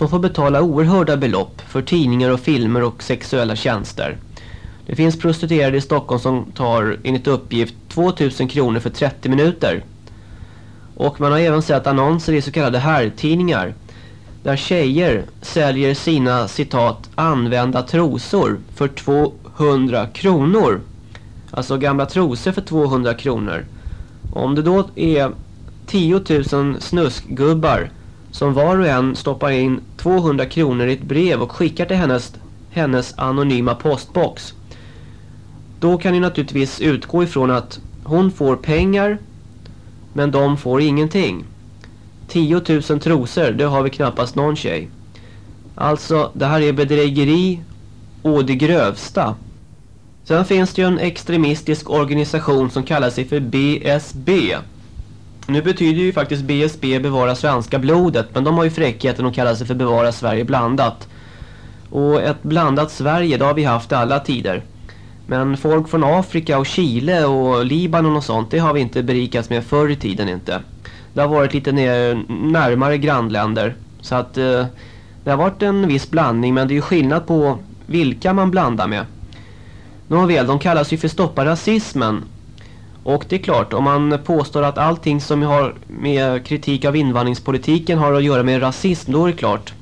Som får betala oerhörda belopp för tidningar och filmer och sexuella tjänster. Det finns prostituerade i Stockholm som tar enligt uppgift 2000 kronor för 30 minuter. Och man har även sett annonser i så kallade herrtidningar. Där tjejer säljer sina citat använda trosor för 200 kronor. Alltså gamla trosor för 200 kronor. Om det då är 10 000 snuskgubbar som var och en stoppar in 200 kronor i ett brev och skickar till hennes, hennes anonyma postbox. Då kan ni naturligtvis utgå ifrån att hon får pengar men de får ingenting. 10 000 trosor, det har vi knappast någon tjej. Alltså, det här är bedrägeri och det grövsta. Sen finns det ju en extremistisk organisation som kallar sig för BSB. Nu betyder ju faktiskt BSB bevara svenska blodet men de har ju fräckheten att kalla sig för bevara Sverige blandat. Och ett blandat Sverige det har vi haft i alla tider. Men folk från Afrika och Chile och Libanon och sånt det har vi inte berikats med förr i tiden inte. Det har varit lite närmare grannländer. Så att eh, det har varit en viss blandning men det är ju skillnad på vilka man blandar med. Nåväl, de kallas ju för stoppa rasismen. Och det är klart, om man påstår att allting som har med kritik av invandringspolitiken har att göra med rasism, då är det klart.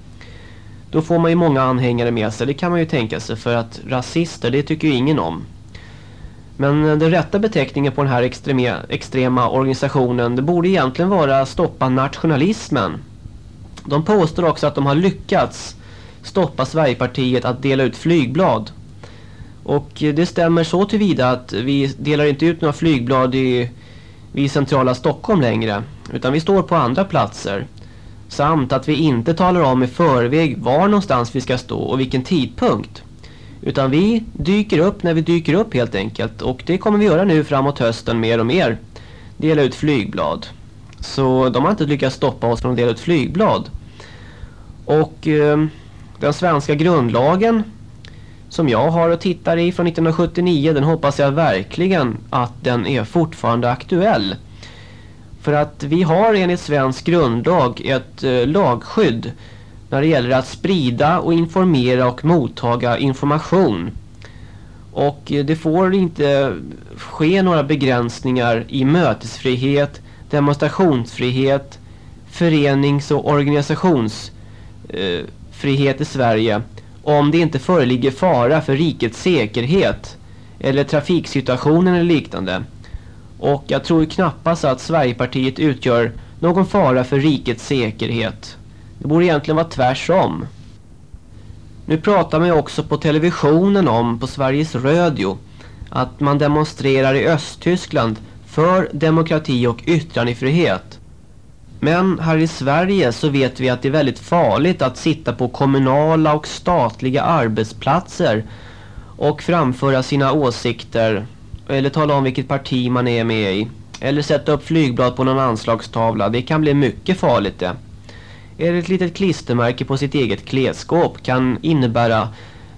Då får man ju många anhängare med sig, det kan man ju tänka sig, för att rasister, det tycker ju ingen om. Men eh, den rätta beteckningen på den här extrema, extrema organisationen, det borde egentligen vara stoppa nationalismen. De påstår också att de har lyckats stoppa Sverigepartiet att dela ut flygblad. Och det stämmer så tillvida att vi delar inte ut några flygblad i, i centrala Stockholm längre. Utan vi står på andra platser. Samt att vi inte talar om i förväg var någonstans vi ska stå och vilken tidpunkt. Utan vi dyker upp när vi dyker upp helt enkelt. Och det kommer vi göra nu framåt hösten mer och mer. Dela ut flygblad. Så de har inte lyckats stoppa oss från att dela ut flygblad. Och eh, den svenska grundlagen som jag har och tittar i från 1979 den hoppas jag verkligen att den är fortfarande aktuell. För att vi har enligt svensk grundlag ett eh, lagskydd när det gäller att sprida och informera och mottaga information. Och eh, det får inte ske några begränsningar i mötesfrihet, demonstrationsfrihet, förenings- och organisationsfrihet eh, i Sverige om det inte föreligger fara för rikets säkerhet eller trafiksituationen eller liknande. Och jag tror knappast att Sverigepartiet utgör någon fara för rikets säkerhet. Det borde egentligen vara tvärsom. Nu pratar man ju också på televisionen om, på Sveriges Radio, att man demonstrerar i Östtyskland för demokrati och yttrandefrihet. Men här i Sverige så vet vi att det är väldigt farligt att sitta på kommunala och statliga arbetsplatser och framföra sina åsikter eller tala om vilket parti man är med i. Eller sätta upp flygblad på någon anslagstavla. Det kan bli mycket farligt det. Eller ett litet klistermärke på sitt eget klädskåp kan innebära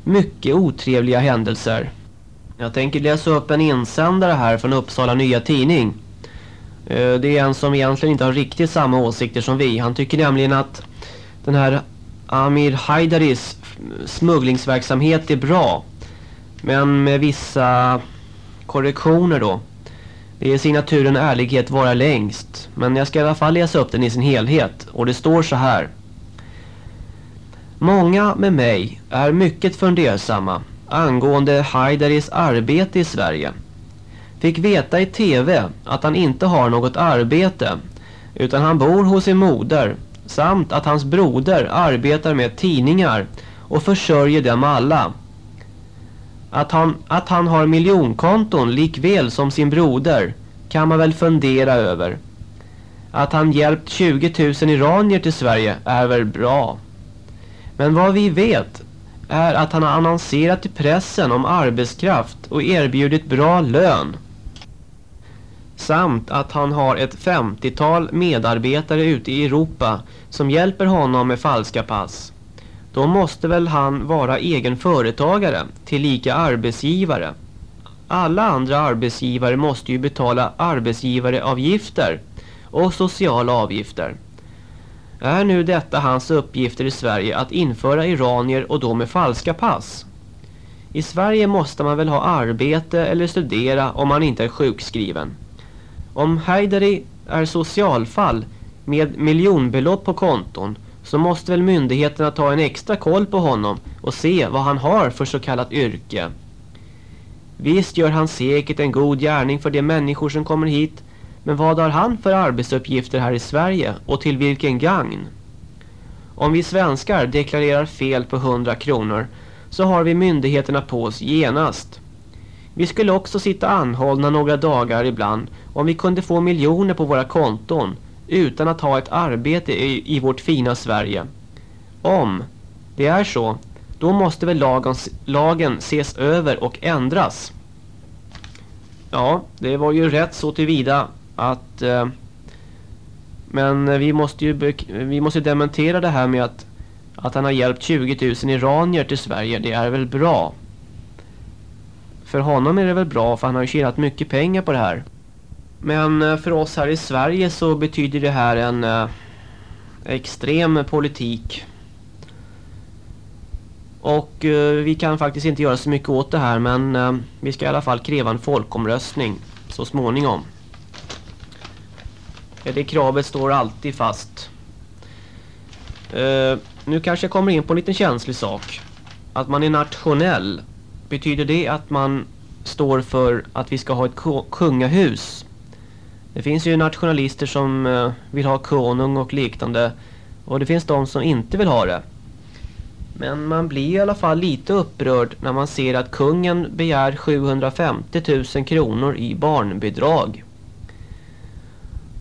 mycket otrevliga händelser. Jag tänker läsa upp en insändare här från Uppsala Nya Tidning. Eh, det är en som egentligen inte har riktigt samma åsikter som vi. Han tycker nämligen att den här Amir Haidaris smugglingsverksamhet är bra. Men med vissa korrektioner då. Det är signaturen ärlighet vara längst. Men jag ska i alla fall läsa upp den i sin helhet. Och det står så här. Många med mig är mycket fundersamma angående Haidaris arbete i Sverige. Fick veta i tv att han inte har något arbete utan han bor hos sin moder samt att hans broder arbetar med tidningar och försörjer dem alla. Att han, att han har miljonkonton likväl som sin broder kan man väl fundera över. Att han hjälpt 20 000 iranier till Sverige är väl bra. Men vad vi vet är att han har annonserat i pressen om arbetskraft och erbjudit bra lön. Samt att han har ett 50-tal medarbetare ute i Europa som hjälper honom med falska pass. Då måste väl han vara egen företagare, tillika arbetsgivare. Alla andra arbetsgivare måste ju betala arbetsgivareavgifter och sociala avgifter. Är nu detta hans uppgifter i Sverige att införa iranier och då med falska pass? I Sverige måste man väl ha arbete eller studera om man inte är sjukskriven. Om Haidari är socialfall med miljonbelopp på konton så måste väl myndigheterna ta en extra koll på honom och se vad han har för så kallat yrke. Visst gör han säkert en god gärning för de människor som kommer hit men vad har han för arbetsuppgifter här i Sverige och till vilken gagn? Om vi svenskar deklarerar fel på 100 kronor så har vi myndigheterna på oss genast. Vi skulle också sitta anhållna några dagar ibland om vi kunde få miljoner på våra konton utan att ha ett arbete i, i vårt fina Sverige. Om det är så, då måste väl lagen, lagen ses över och ändras. Ja, det var ju rätt så tillvida att eh, men vi måste ju vi måste dementera det här med att att han har hjälpt 20 000 iranier till Sverige. Det är väl bra. För honom är det väl bra för han har ju tjänat mycket pengar på det här. Men eh, för oss här i Sverige så betyder det här en eh, extrem politik. Och eh, vi kan faktiskt inte göra så mycket åt det här men eh, vi ska i alla fall kräva en folkomröstning så småningom. Det kravet står alltid fast. Eh, nu kanske jag kommer in på en liten känslig sak. Att man är nationell. Betyder det att man står för att vi ska ha ett kungahus? Det finns ju nationalister som eh, vill ha konung och liknande. Och det finns de som inte vill ha det. Men man blir i alla fall lite upprörd när man ser att kungen begär 750 000 kronor i barnbidrag.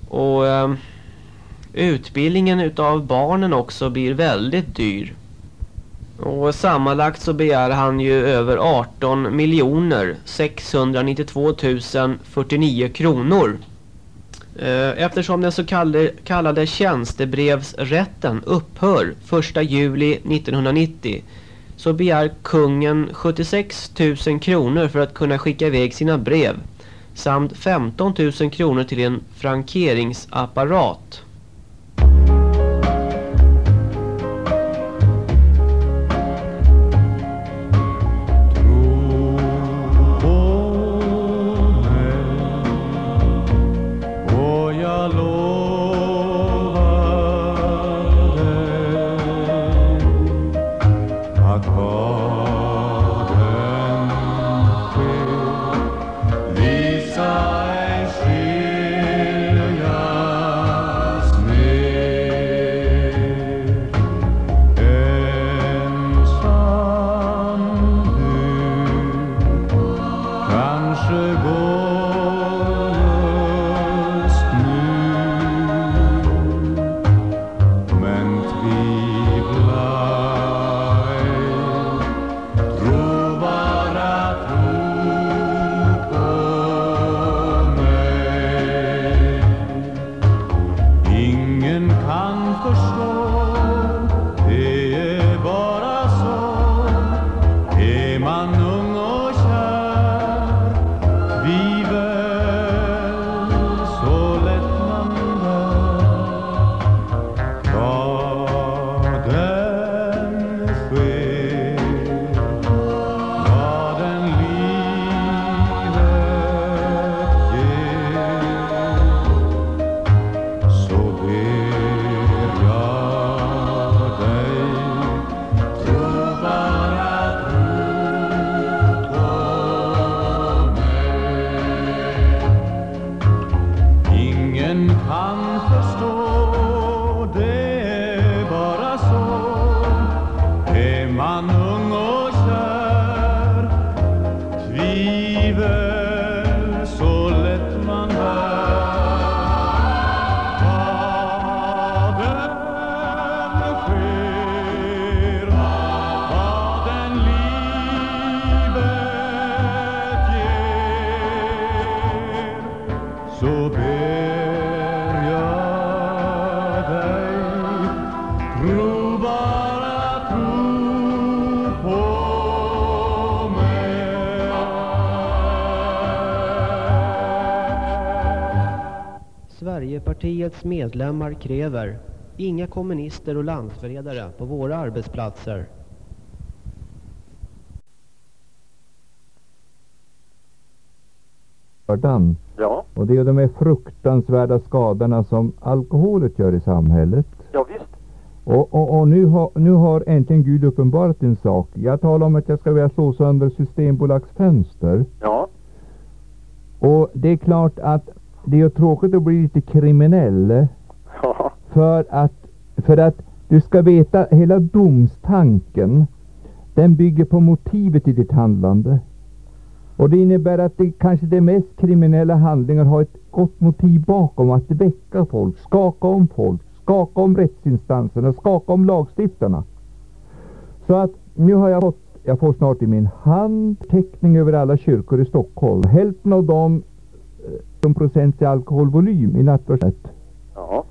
Och eh, utbildningen utav barnen också blir väldigt dyr. Och sammanlagt så begär han ju över 18 miljoner 692 049 kronor. Eh, eftersom den så kallade, kallade tjänstebrevsrätten upphör 1 juli 1990 så begär kungen 76 000 kronor för att kunna skicka iväg sina brev samt 15 000 kronor till en frankeringsapparat. Kräver inga kommunister och landsförrädare på våra arbetsplatser. Ja. Och det är de här fruktansvärda skadorna som alkoholet gör i samhället. Ja, visst. Och, och, och nu, har, nu har äntligen Gud uppenbarat en sak. Jag talar om att jag ska vilja slå sönder Systembolagsfönster. Ja. Och det är klart att det är tråkigt att bli lite kriminell. Ja. För att, för att du ska veta, hela domstanken, den bygger på motivet i ditt handlande. Och det innebär att det kanske det mest kriminella handlingar har ett gott motiv bakom att väcka folk, skaka om folk, skaka om rättsinstanserna, skaka om lagstiftarna. Så att nu har jag fått, jag får snart i min hand teckning över alla kyrkor i Stockholm. Hälften av dem som procent i alkoholvolym i nattvardsnät. Ja.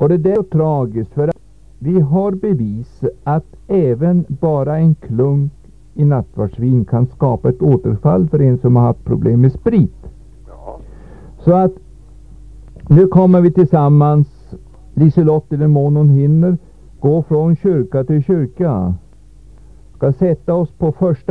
Och det där är tragiskt för att vi har bevis att även bara en klunk i nattvardsvin kan skapa ett återfall för en som har haft problem med sprit. Så att nu kommer vi tillsammans, Liselott i den mån hon hinner, gå från kyrka till kyrka. Ska sätta oss på första